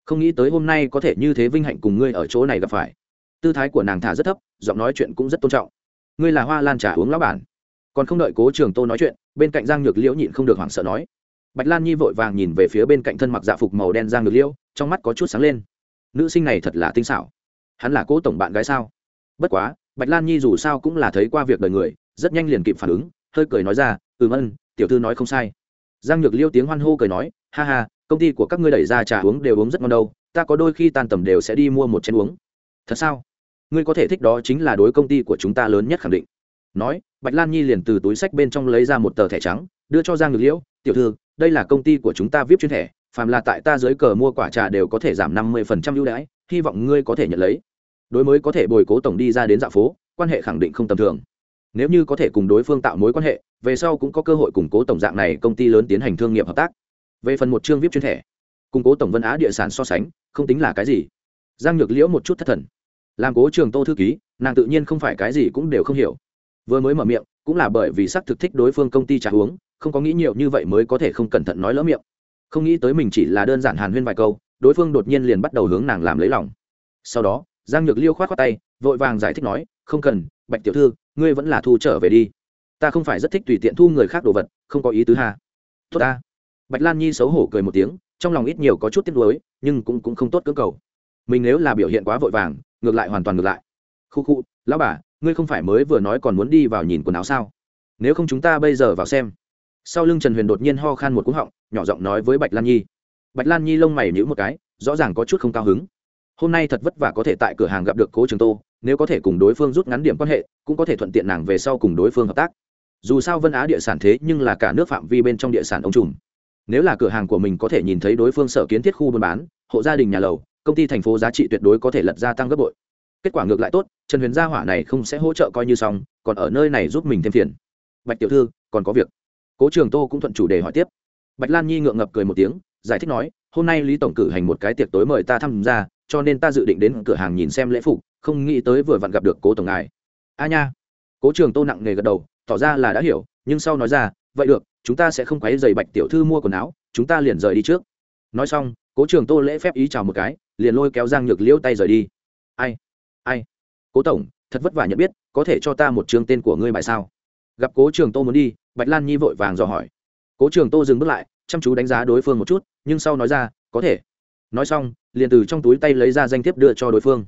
Không nghĩ tới hôm nay có thể như thế vinh hạnh cùng ngươi ở chỗ này gặp phải. Tư thái của nàng thả rất thấp, giọng nói chuyện cũng rất tôn trọng. Ngươi là hoa lan trà uống lão bản. Còn không đợi cố trường tô nói chuyện, bên cạnh giang nhược liễu nhịn không được hoảng sợ nói. Bạch lan nhi vội vàng nhìn về phía bên cạnh thân mặc dạ phục màu đen giang nhược liễu, trong mắt có chút sáng lên. Nữ sinh này thật là tinh xảo. Hắn là cố tổng bạn gái sao? Bất quá, bạch lan nhi dù sao cũng là thấy qua việc đời người, rất nhanh liền kịp phản ứng, hơi cười nói ra, ừm, ân, tiểu thư nói không sai. Giang nhược liêu tiếng hoan hô cười nói, ha ha, công ty của các ngươi đẩy ra trà uống đều uống rất ngon đâu, ta có đôi khi tan tầm đều sẽ đi mua một chén uống. Thật sao? Ngươi có thể thích đó chính là đối công ty của chúng ta lớn nhất khẳng định. Nói, bạch lan nhi liền từ túi sách bên trong lấy ra một tờ thẻ trắng, đưa cho giang nhược liễu tiểu thư, đây là công ty của chúng ta vip chuyên thẻ, phàm là tại ta dưới cờ mua quả trà đều có thể giảm năm mươi phần trăm ưu đãi, hy vọng ngươi có thể nhận lấy đối mới có thể bồi cố tổng đi ra đến dạo phố, quan hệ khẳng định không tầm thường. Nếu như có thể cùng đối phương tạo mối quan hệ, về sau cũng có cơ hội củng cố tổng dạng này công ty lớn tiến hành thương nghiệp hợp tác. Về phần một chương vip chuyên thẻ, củng cố tổng vân á địa sản so sánh, không tính là cái gì. Giang nhược liễu một chút thất thần. Làm cố trường tô thư ký, nàng tự nhiên không phải cái gì cũng đều không hiểu. Vừa mới mở miệng, cũng là bởi vì sắc thực thích đối phương công ty trà uống không có nghĩ nhiều như vậy mới có thể không cẩn thận nói lỡ miệng. Không nghĩ tới mình chỉ là đơn giản hàn huyên vài câu, đối phương đột nhiên liền bắt đầu hướng nàng làm lấy lòng. Sau đó giang nhược liêu k h o á t khoác tay vội vàng giải thích nói không cần bạch tiểu thư ngươi vẫn là thu trở về đi. Ta không phải rất thích tùy tiện thu người khác đồ vật không có ý tứ hà. Tốt ta. Bạch lan nhi xấu hổ cười một tiếng trong lòng ít nhiều có chút tiếc nuối nhưng cũng, cũng không tốt cưỡng cầu. Mình nếu là biểu hiện quá vội vàng ngược lại hoàn toàn ngược lại. Khu khu lão bà ngươi không phải mới vừa nói còn muốn đi vào nhìn quần áo sao? Nếu không chúng ta bây giờ vào xem. Sau lưng trần huyền đột nhiên ho khan một cúng họng nhỏ giọng nói với bạch lan nhi. Bạch lan nhi lông mày nhữ một cái rõ ràng có chút không cao hứng hôm nay thật vất vả có thể tại cửa hàng gặp được cố trường tô, nếu có thể cùng đối phương rút ngắn điểm quan hệ, cũng có thể thuận tiện nàng về sau cùng đối phương hợp tác. Dù sao vân á địa sản thế nhưng là cả nước phạm vi bên trong địa sản ông trùm. Nếu là cửa hàng của mình có thể nhìn thấy đối phương sở kiến thiết khu buôn bán, hộ gia đình nhà lầu, công ty thành phố giá trị tuyệt đối có thể lật gia tăng gấp bội. Kết quả ngược lại tốt, trần huyền gia hỏa này không sẽ hỗ trợ coi như xong, còn ở nơi này giúp mình thêm phiền. Bạch tiểu thư, còn có việc. Cố trường tô cũng thuận chủ đề hỏi tiếp. Bạch lan nhi ngượng ngập cười một tiếng, giải thích nói, hôm nay lý tổng cử hành một cái tiệc tối mời ta tham gia cho nên ta dự định đến cửa hàng nhìn xem lễ phục, không nghĩ tới vừa vặn gặp được cố tổng ngài. A nha. Cố trường tô nặng nề gật đầu, tỏ ra là đã hiểu, nhưng sau nói ra, vậy được, chúng ta sẽ không quấy giày bạch tiểu thư mua quần áo, chúng ta liền rời đi trước. Nói xong, cố trường tô lễ phép ý chào một cái, liền lôi kéo giang nhược liễu tay rời đi. Ai? Ai? Cố tổng, thật vất vả nhận biết, có thể cho ta một chương tên của ngươi bài sao? Gặp cố trường tô muốn đi, bạch lan nhi vội vàng dò hỏi. Cố trường tô dừng bước lại, chăm chú đánh giá đối phương một chút, nhưng sau nói ra, có thể. Nói xong liền từ trong túi tay lấy ra danh thiếp đưa cho đối phương.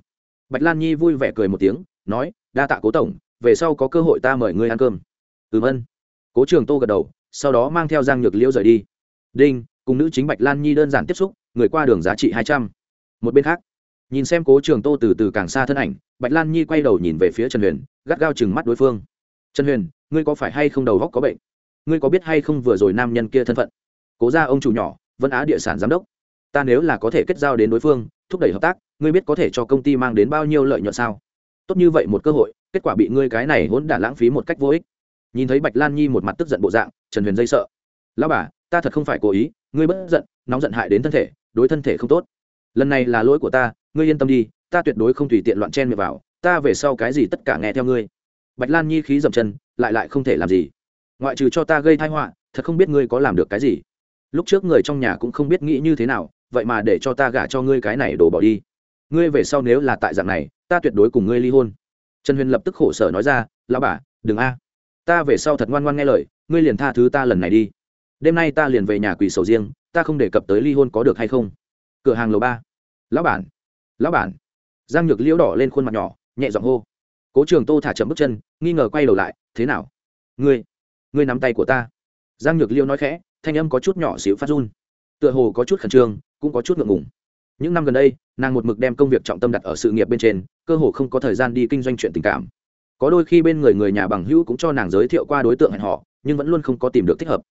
Bạch lan nhi vui vẻ cười một tiếng, nói, đa tạ cố tổng, về sau có cơ hội ta mời ngươi ăn cơm. Ừm, ân. Cố trường tô gật đầu, sau đó mang theo giang nhược liễu rời đi. Đinh, cùng nữ chính bạch lan nhi đơn giản tiếp xúc, người qua đường giá trị hai trăm. Một bên khác, nhìn xem cố trường tô từ từ càng xa thân ảnh, bạch lan nhi quay đầu nhìn về phía trần huyền, gắt gao chừng mắt đối phương. Trần huyền, ngươi có phải hay không đầu góc có bệnh? Ngươi có biết hay không vừa rồi nam nhân kia thân phận? Cố ra ông chủ nhỏ, vân á địa sản giám đốc ta nếu là có thể kết giao đến đối phương, thúc đẩy hợp tác, ngươi biết có thể cho công ty mang đến bao nhiêu lợi nhuận sao? Tốt như vậy một cơ hội, kết quả bị ngươi cái này hỗn đản lãng phí một cách vô ích. Nhìn thấy bạch lan nhi một mặt tức giận bộ dạng, trần huyền dây sợ. Lão bà, ta thật không phải cố ý, ngươi bất giận, nóng giận hại đến thân thể, đối thân thể không tốt. Lần này là lỗi của ta, ngươi yên tâm đi, ta tuyệt đối không tùy tiện loạn chen miệng vào, ta về sau cái gì tất cả nghe theo ngươi. Bạch lan nhi khí dậm chân, lại lại không thể làm gì. Ngoại trừ cho ta gây thai họa, thật không biết ngươi có làm được cái gì. Lúc trước người trong nhà cũng không biết nghĩ như thế nào vậy mà để cho ta gả cho ngươi cái này đổ bỏ đi. Ngươi về sau nếu là tại dạng này, ta tuyệt đối cùng ngươi ly hôn. Trần huyền lập tức khổ sở nói ra lao bà, đừng a. Ta về sau thật ngoan ngoan nghe lời, ngươi liền tha thứ ta lần này đi. Đêm nay ta liền về nhà quỳ sầu riêng, ta không đề cập tới ly hôn có được hay không. Cửa hàng lầu ba. Lão bản lão bản. Giang nhược liễu đỏ lên khuôn mặt nhỏ, nhẹ giọng hô. Cố trường tô thả chậm bước chân, nghi ngờ quay đầu lại, thế nào? Ngươi ngươi nắm tay của ta. Giang nhược liễu nói khẽ, thanh âm có chút nhỏ xíu phát run. Tựa hồ có chút khẩn trương cũng có chút ngượng ngùng. Những năm gần đây, nàng một mực đem công việc trọng tâm đặt ở sự nghiệp bên trên, cơ hồ không có thời gian đi kinh doanh chuyện tình cảm. Có đôi khi bên người người nhà bằng hữu cũng cho nàng giới thiệu qua đối tượng hẹn họ nhưng vẫn luôn không có tìm được thích hợp.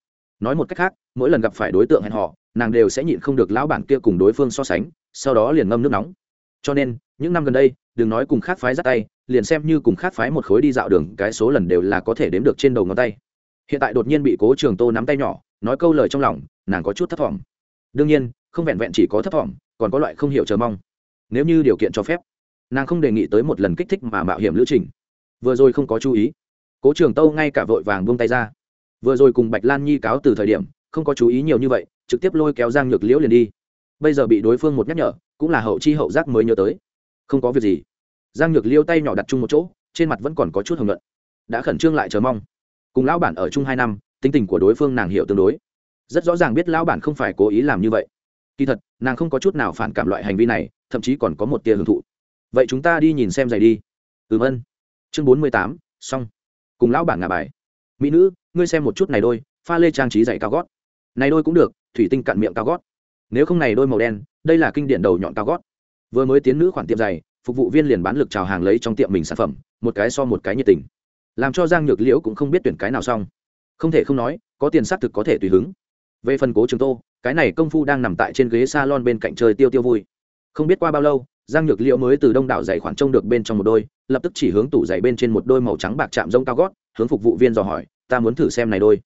Nói một cách khác, mỗi lần gặp phải đối tượng hẹn họ nàng đều sẽ nhịn không được lão bản kia cùng đối phương so sánh, sau đó liền ngâm nước nóng. Cho nên, những năm gần đây, đừng nói cùng khác phái dắt tay, liền xem như cùng khác phái một khối đi dạo đường, cái số lần đều là có thể đếm được trên đầu ngón tay. Hiện tại đột nhiên bị cố trường tô nắm tay nhỏ, nói câu lời trong lòng, nàng có chút thấp vọng. đương nhiên không vẹn vẹn chỉ có thấp thỏm, còn có loại không hiểu chờ mong. Nếu như điều kiện cho phép, nàng không đề nghị tới một lần kích thích mà mạo hiểm lữ trình. Vừa rồi không có chú ý. Cố trường tâu ngay cả vội vàng buông tay ra. Vừa rồi cùng bạch lan nhi cáo từ thời điểm, không có chú ý nhiều như vậy, trực tiếp lôi kéo giang nhược liễu liền đi. Bây giờ bị đối phương một nhắc nhở, cũng là hậu chi hậu giác mới nhớ tới. Không có việc gì. Giang nhược liêu tay nhỏ đặt chung một chỗ, trên mặt vẫn còn có chút hồng luận đã khẩn trương lại chờ mong. Cùng lão bản ở chung hai năm, tính tình của đối phương nàng hiểu tương đối. Rất rõ ràng biết lão bản không phải cố ý làm như vậy kỳ thật, nàng không có chút nào phản cảm loại hành vi này, thậm chí còn có một tia hưởng thụ. Vậy chúng ta đi nhìn xem giày đi. Ừm ân. Chương bốn mươi tám, xong. Cùng lão bản ngà bài. Mỹ nữ, ngươi xem một chút này đôi, pha lê trang trí giày cao gót. Này đôi cũng được, thủy tinh cạn miệng cao gót. Nếu không này đôi màu đen, đây là kinh điển đầu nhọn cao gót. Vừa mới tiến nữ khoản tiệm giày, phục vụ viên liền bán lực trào hàng lấy trong tiệm mình sản phẩm, một cái so một cái nhiệt tình. Làm cho giang nhược liễu cũng không biết tuyển cái nào xong. Không thể không nói, có tiền xác thực có thể tùy hứng. Về phần cố trường tô cái này công phu đang nằm tại trên ghế s a lon bên cạnh chơi tiêu tiêu vui. Không biết qua bao lâu, giang nhược liễu mới từ đông đảo giày khoản trông được bên trong một đôi, lập tức chỉ hướng tủ giày bên trên một đôi màu trắng bạc chạm rông cao gót, hướng phục vụ viên dò hỏi, ta muốn thử xem này đôi.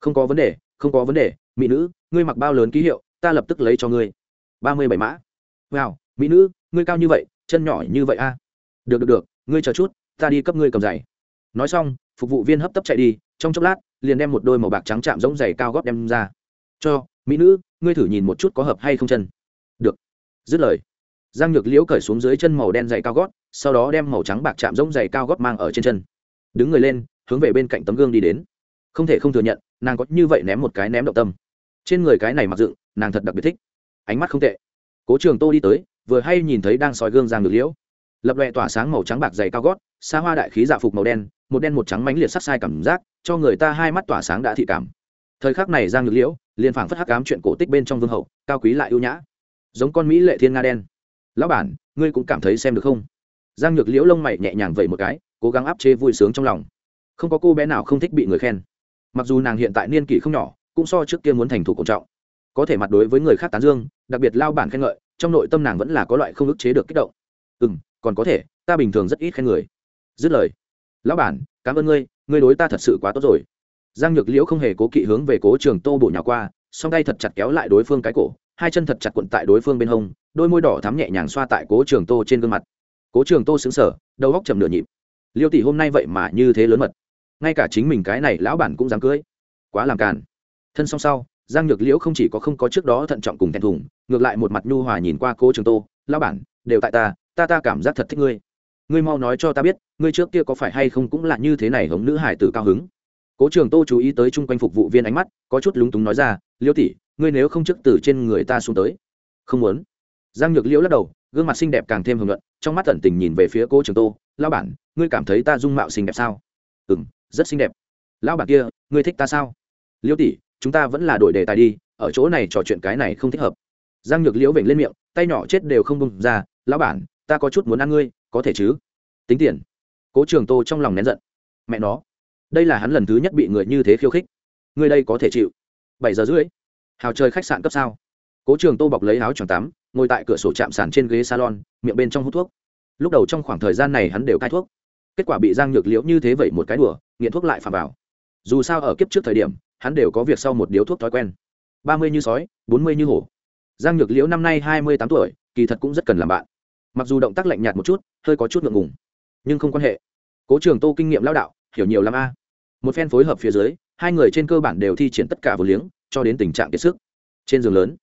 Không có vấn đề, không có vấn đề, mỹ nữ, ngươi mặc bao lớn ký hiệu, ta lập tức lấy cho ngươi. Ba mươi bảy mã. Wow, mỹ nữ, ngươi cao như vậy, chân nhỏ như vậy a. Được được được, ngươi chờ chút, ta đi cấp ngươi cầm giày. Nói xong, phục vụ viên hấp tấp chạy đi, trong chốc lát, liền đem một đôi màu bạc trắng chạm rỗng giày cao gót đem ra. Cho mỹ nữ, ngươi thử nhìn một chút có hợp hay không chân. Được. Dứt lời, giang nhược liễu cởi xuống dưới chân màu đen dày cao gót, sau đó đem màu trắng bạc chạm giống dày cao gót mang ở trên chân. Đứng người lên, hướng về bên cạnh tấm gương đi đến. Không thể không thừa nhận, nàng có như vậy ném một cái ném động tâm. Trên người cái này mặc dựng, nàng thật đặc biệt thích. Ánh mắt không tệ. Cố trường tô đi tới, vừa hay nhìn thấy đang soi gương giang ngược liễu. Lập loẹ tỏa sáng màu trắng bạc dày cao gót, xa hoa đại khí dạ phục màu đen, một đen một trắng mánh liệt sắc sai cảm giác, cho người ta hai mắt tỏa sáng đã thị cảm. Thời khắc này giang ngược liễu liền phảng phất hắc ám chuyện cổ tích bên trong vương hậu, cao quý lại ưu nhã. Giống con mỹ lệ thiên nga đen. Lão bản, ngươi cũng cảm thấy xem được không? Giang nhược liễu lông mày nhẹ nhàng vậy một cái, cố gắng áp chế vui sướng trong lòng. Không có cô bé nào không thích bị người khen. Mặc dù nàng hiện tại niên kỷ không nhỏ, cũng so trước kia muốn thành thủ cổ trọng. Có thể mặt đối với người khác tán dương, đặc biệt lao bản khen ngợi, trong nội tâm nàng vẫn là có loại không ức chế được kích động. Ừ m còn có thể, ta bình thường rất ít khen người. Dứt lời, lão bản, cảm ơn ngươi ngươi đối ta thật sự quá tốt rồi giang nhược liễu không hề cố kỵ hướng về cố trường tô bổ nhỏ qua, song tay thật chặt kéo lại đối phương cái cổ, hai chân thật chặt cuộn tại đối phương bên hông, đôi môi đỏ thắm nhẹ nhàng xoa tại cố trường tô trên gương mặt. Cố trường tô xứng sở đầu góc chầm nửa nhịp. Liêu tỷ hôm nay vậy mà như thế lớn mật. Ngay cả chính mình cái này lão bản cũng dám cưới. Quá làm càn. Thân song sau, giang nhược liễu không chỉ có không có trước đó thận trọng cùng thẹn thùng, ngược lại một mặt nhu hòa nhìn qua cố trường tô, lão bản, đều tại ta ta ta cảm giác thật thích ngươi. Ngươi mau nói cho ta biết, ngươi trước kia có phải hay không cũng là như thế này hống nữ hải tử cao hứng? Cố trường tô chú ý tới chung quanh phục vụ viên ánh mắt, có chút lúng túng nói ra liễu tỷ, ngươi nếu không chức từ trên người ta xuống tới. Không muốn. Giang nhược liễu lắc đầu, gương mặt xinh đẹp càng thêm hưởng luận trong mắt tận tình nhìn về phía cố trường tô lao bản, ngươi cảm thấy ta dung mạo xinh đẹp sao? Ừ m rất xinh đẹp. Lão bản kia, ngươi thích ta sao? Liễu tỷ, chúng ta vẫn là đổi đề tài đi, ở chỗ này trò chuyện cái này không thích hợp. Giang nhược liễu vểnh lên miệng, tay nhỏ chết đều không bông ra, lão bản, ta có chút muốn ăn ngươi, có thể chứ? Tính tiền. Cố trường tô trong lòng nén giận. Mẹ nó đây là hắn lần thứ nhất bị người như thế khiêu khích. Người đây có thể chịu. Bảy giờ rưỡi. Hào trời khách sạn cấp sao? Cố trường tô bọc lấy áo choàng tắm, ngồi tại cửa sổ chạm sàn trên ghế salon, miệng bên trong hút thuốc. Lúc đầu trong khoảng thời gian này hắn đều cai thuốc. Kết quả bị giang nhược liễu như thế vậy một cái đùa, nghiện thuốc lại phạm vào. Dù sao ở kiếp trước thời điểm, hắn đều có việc sau một điếu thuốc thói quen. Ba mươi như sói, bốn mươi như hổ. Giang nhược liễu năm nay hai mươi tám tuổi, kỳ thật cũng rất cần làm bạn. Mặc dù động tác lạnh nhạt một chút, hơi có chút ngượng ngùng, nhưng không quan hệ. Cố trường tô kinh nghiệm lao đạo, hiểu nhiều lắm a một phen phối hợp phía dưới, hai người trên cơ bản đều thi triển tất cả vừa liếng, cho đến tình trạng kiệt sức. Trên giường lớn,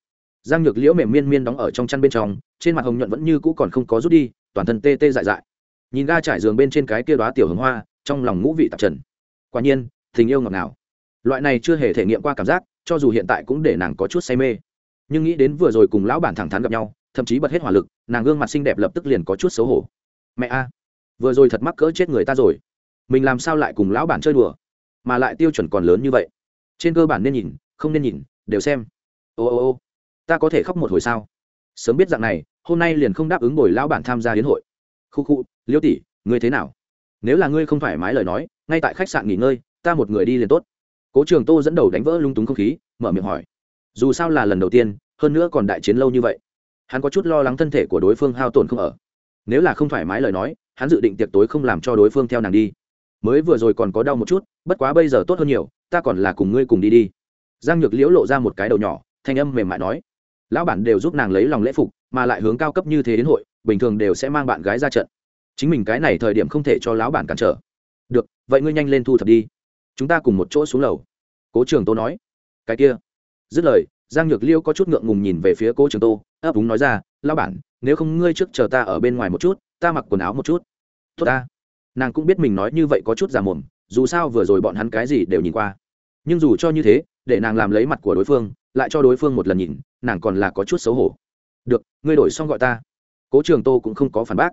giang nhược liễu mềm miên miên đóng ở trong chăn bên trong, trên mặt hồng nhuận vẫn như cũ còn không có rút đi, toàn thân tê tê dại dại. Nhìn ga trải giường bên trên cái kia đoá tiểu hồng hoa, trong lòng ngũ vị tạp trần. Quả nhiên, tình yêu ngọt ngào. Loại này chưa hề thể nghiệm qua cảm giác, cho dù hiện tại cũng để nàng có chút say mê. Nhưng nghĩ đến vừa rồi cùng lão bản thẳng thắn gặp nhau, thậm chí bật hết hỏa lực, nàng gương mặt xinh đẹp lập tức liền có chút xấu hổ. Mẹ a, vừa rồi thật mắc cỡ chết người ta rồi. Mình làm sao lại cùng lão bản chơi đùa? Mà lại tiêu chuẩn còn lớn như vậy. Trên cơ bản nên nhìn, không nên nhìn, đều xem. Ô ô ô, ta có thể khóc một hồi sao? Sớm biết dạng này, hôm nay liền không đáp ứng bồi lão bản tham gia hiến hội. Khu khu, liêu tỷ, ngươi thế nào? Nếu là ngươi không thoải mái lời nói, ngay tại khách sạn nghỉ ngơi, ta một người đi liền tốt. Cố trường tô dẫn đầu đánh vỡ lung túng không khí, mở miệng hỏi. Dù sao là lần đầu tiên, hơn nữa còn đại chiến lâu như vậy. Hắn có chút lo lắng thân thể của đối phương hao tổn không ở. Nếu là không thoải mái lời nói, hắn dự định tiệc tối không làm cho đối phương theo nàng đi mới vừa rồi còn có đau một chút, bất quá bây giờ tốt hơn nhiều, ta còn là cùng ngươi cùng đi đi. Giang nhược liễu lộ ra một cái đầu nhỏ, thanh âm mềm mại nói, lão bản đều giúp nàng lấy lòng lễ phục, mà lại hướng cao cấp như thế đến hội, bình thường đều sẽ mang bạn gái ra trận. Chính mình cái này thời điểm không thể cho lão bản cản trở. Được, vậy ngươi nhanh lên thu thập đi. Chúng ta cùng một chỗ xuống lầu. Cố trường tô nói. Cái kia. Dứt lời, giang nhược liêu có chút ngượng ngùng nhìn về phía cố trường tô, ấp úng nói ra, lão bản, nếu không ngươi trước chờ ta ở bên ngoài một chút, ta mặc quần áo một chút. Tốt ta nàng cũng biết mình nói như vậy có chút già mồm, dù sao vừa rồi bọn hắn cái gì đều nhìn qua. Nhưng dù cho như thế, để nàng làm lấy mặt của đối phương, lại cho đối phương một lần nhìn, nàng còn là có chút xấu hổ. Được, ngươi đổi xong gọi ta. Cố trường tô cũng không có phản bác.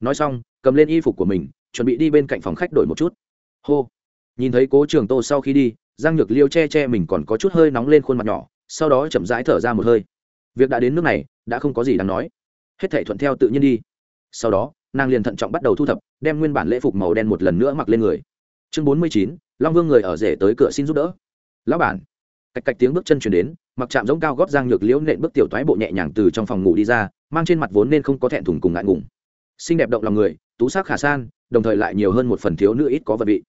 Nói xong, cầm lên y phục của mình, chuẩn bị đi bên cạnh phòng khách đổi một chút. Hô. Nhìn thấy cố trường tô sau khi đi, giang nhược liêu che che mình còn có chút hơi nóng lên khuôn mặt nhỏ, sau đó chậm rãi thở ra một hơi. Việc đã đến nước này, đã không có gì đáng nói. Hết thể thuận theo tự nhiên đi. Sau đó nàng liền thận trọng bắt đầu thu thập, đem nguyên bản lễ phục màu đen một lần nữa mặc lên người. Chương bốn mươi chín, long vương người ở rể tới cửa xin giúp đỡ. Lão bản. Cạch cạch tiếng bước chân chuyển đến, mặc chạm giống cao gót giang nhược liễu nện bước tiểu thoái bộ nhẹ nhàng từ trong phòng ngủ đi ra, mang trên mặt vốn nên không có thẹn thùng cùng ngại ngùng. Xinh đẹp động lòng người, tú sắc khả san, đồng thời lại nhiều hơn một phần thiếu nữ ít có vật vị.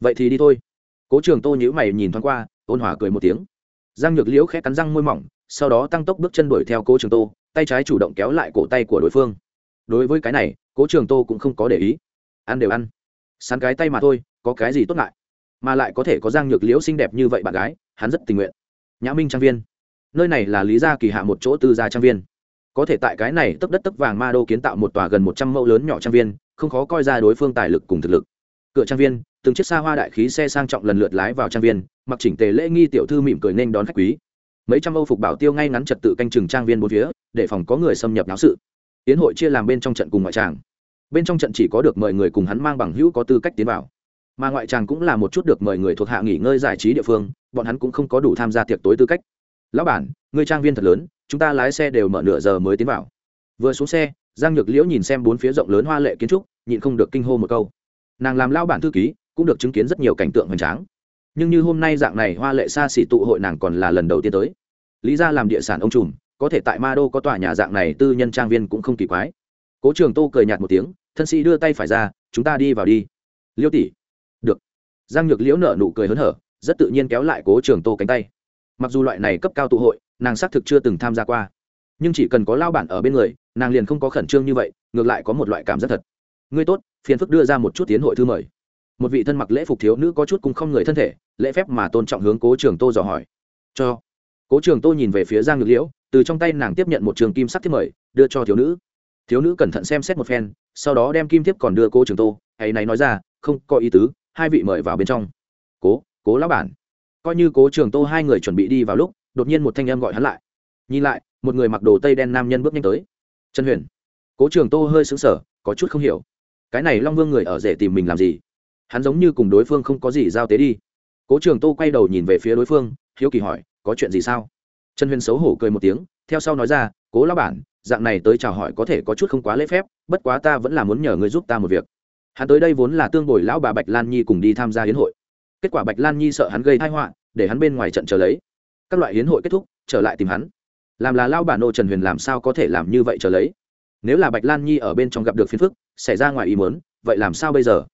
Vậy thì đi thôi. Cố trường tô nhữ mày nhìn thoáng qua, ôn hòa cười một tiếng. Giang nhược liễu khẽ cắn răng môi mỏng, sau đó tăng tốc bước chân đuổi theo cố trường tô, tay trái chủ động kéo lại cổ tay của đối phương đối với cái này, cố trường tô cũng không có để ý. Ăn đều ăn. Sán cái tay mà thôi, có cái gì tốt ngại? Mà lại có thể có giang nhược liễu xinh đẹp như vậy bạn gái, hắn rất tình nguyện. Nhã minh trang viên. Nơi này là lý gia kỳ hạ một chỗ tư gia trang viên. Có thể tại cái này tấp đất tấp vàng ma đô kiến tạo một tòa gần một trăm mẫu lớn nhỏ trang viên, không khó coi ra đối phương tài lực cùng thực lực. Cửa trang viên, từng chiếc xa hoa đại khí xe sang trọng lần lượt lái vào trang viên, mặc chỉnh tề lễ nghi tiểu thư mỉm cười nên đón khách quý. Mấy trăm âu phục bảo tiêu ngay ngắn trật tự canh chừng trang viên bốn phía, để phòng có người xâm nhập náo sự tiến hội chia làm bên trong trận cùng ngoại tràng. Bên trong trận chỉ có được mời người cùng hắn mang bằng hữu có tư cách tiến vào. Mà ngoại tràng cũng là một chút được mời người thuộc hạ nghỉ ngơi giải trí địa phương, bọn hắn cũng không có đủ tham gia tiệc tối tư cách. Lão bản người trang viên thật lớn, chúng ta lái xe đều mở nửa giờ mới tiến vào. Vừa xuống xe, giang nhược liễu nhìn xem bốn phía rộng lớn hoa lệ kiến trúc, nhịn không được kinh hô một câu. Nàng làm lao bản thư ký, cũng được chứng kiến rất nhiều cảnh tượng hoành tráng. Nhưng như hôm nay dạng này hoa lệ xa xỉ tụ hội nàng còn là lần đầu tiên tới. Lý ra làm địa sản ông trùm có thể tại ma đô có tòa nhà dạng này, tư nhân trang viên cũng không kỳ quái. Cố trường tô cười nhạt một tiếng, thân sĩ đưa tay phải ra, chúng ta đi vào đi. Liêu tỷ. Được. Giang nhược liễu nở nụ cười hớn hở, rất tự nhiên kéo lại cố trường tô cánh tay. Mặc dù loại này cấp cao tụ hội, nàng xác thực chưa từng tham gia qua, nhưng chỉ cần có lao bản ở bên người, nàng liền không có khẩn trương như vậy, ngược lại có một loại cảm giác thật. Ngươi tốt, phiền phức đưa ra một chút tiến hội thư mời. Một vị thân mặc lễ phục thiếu nữ có chút cùng không người thân thể, lễ phép mà tôn trọng hướng cố trường tô dò hỏi. Cho. Cố trường tô nhìn về phía giang nhược liễu từ trong tay nàng tiếp nhận một trường kim sắc thiếp mời, đưa cho thiếu nữ. Thiếu nữ cẩn thận xem xét một phen, sau đó đem kim thiếp còn đưa cô trường tô, hãy này nói ra, không có ý tứ, hai vị mời vào bên trong. Cố cố lão bản. Coi như cố trường tô hai người chuẩn bị đi vào lúc, đột nhiên một thanh em gọi hắn lại. Nhìn lại, một người mặc đồ tây đen nam nhân bước nhanh tới. Trần huyền. Cố trường tô hơi xứng sở có chút không hiểu. Cái này long vương người ở rể tìm mình làm gì? Hắn giống như cùng đối phương không có gì giao tế đi. Cố trường tô quay đầu nhìn về phía đối phương, hiếu kỳ hỏi, có chuyện gì sao? Trần huyền xấu hổ cười một tiếng, theo sau nói ra, cố lão bản, dạng này tới chào hỏi có thể có chút không quá lễ phép, bất quá ta vẫn là muốn nhờ ngươi giúp ta một việc. Hắn tới đây vốn là tương bồi lão bà bạch lan nhi cùng đi tham gia hiến hội. Kết quả bạch lan nhi sợ hắn gây thai họa, để hắn bên ngoài trận chờ lấy. Các loại hiến hội kết thúc, trở lại tìm hắn. Làm là lao bản nô trần huyền làm sao có thể làm như vậy chờ lấy? Nếu là bạch lan nhi ở bên trong gặp được phiền phức, xảy ra ngoài ý muốn, vậy làm sao bây giờ?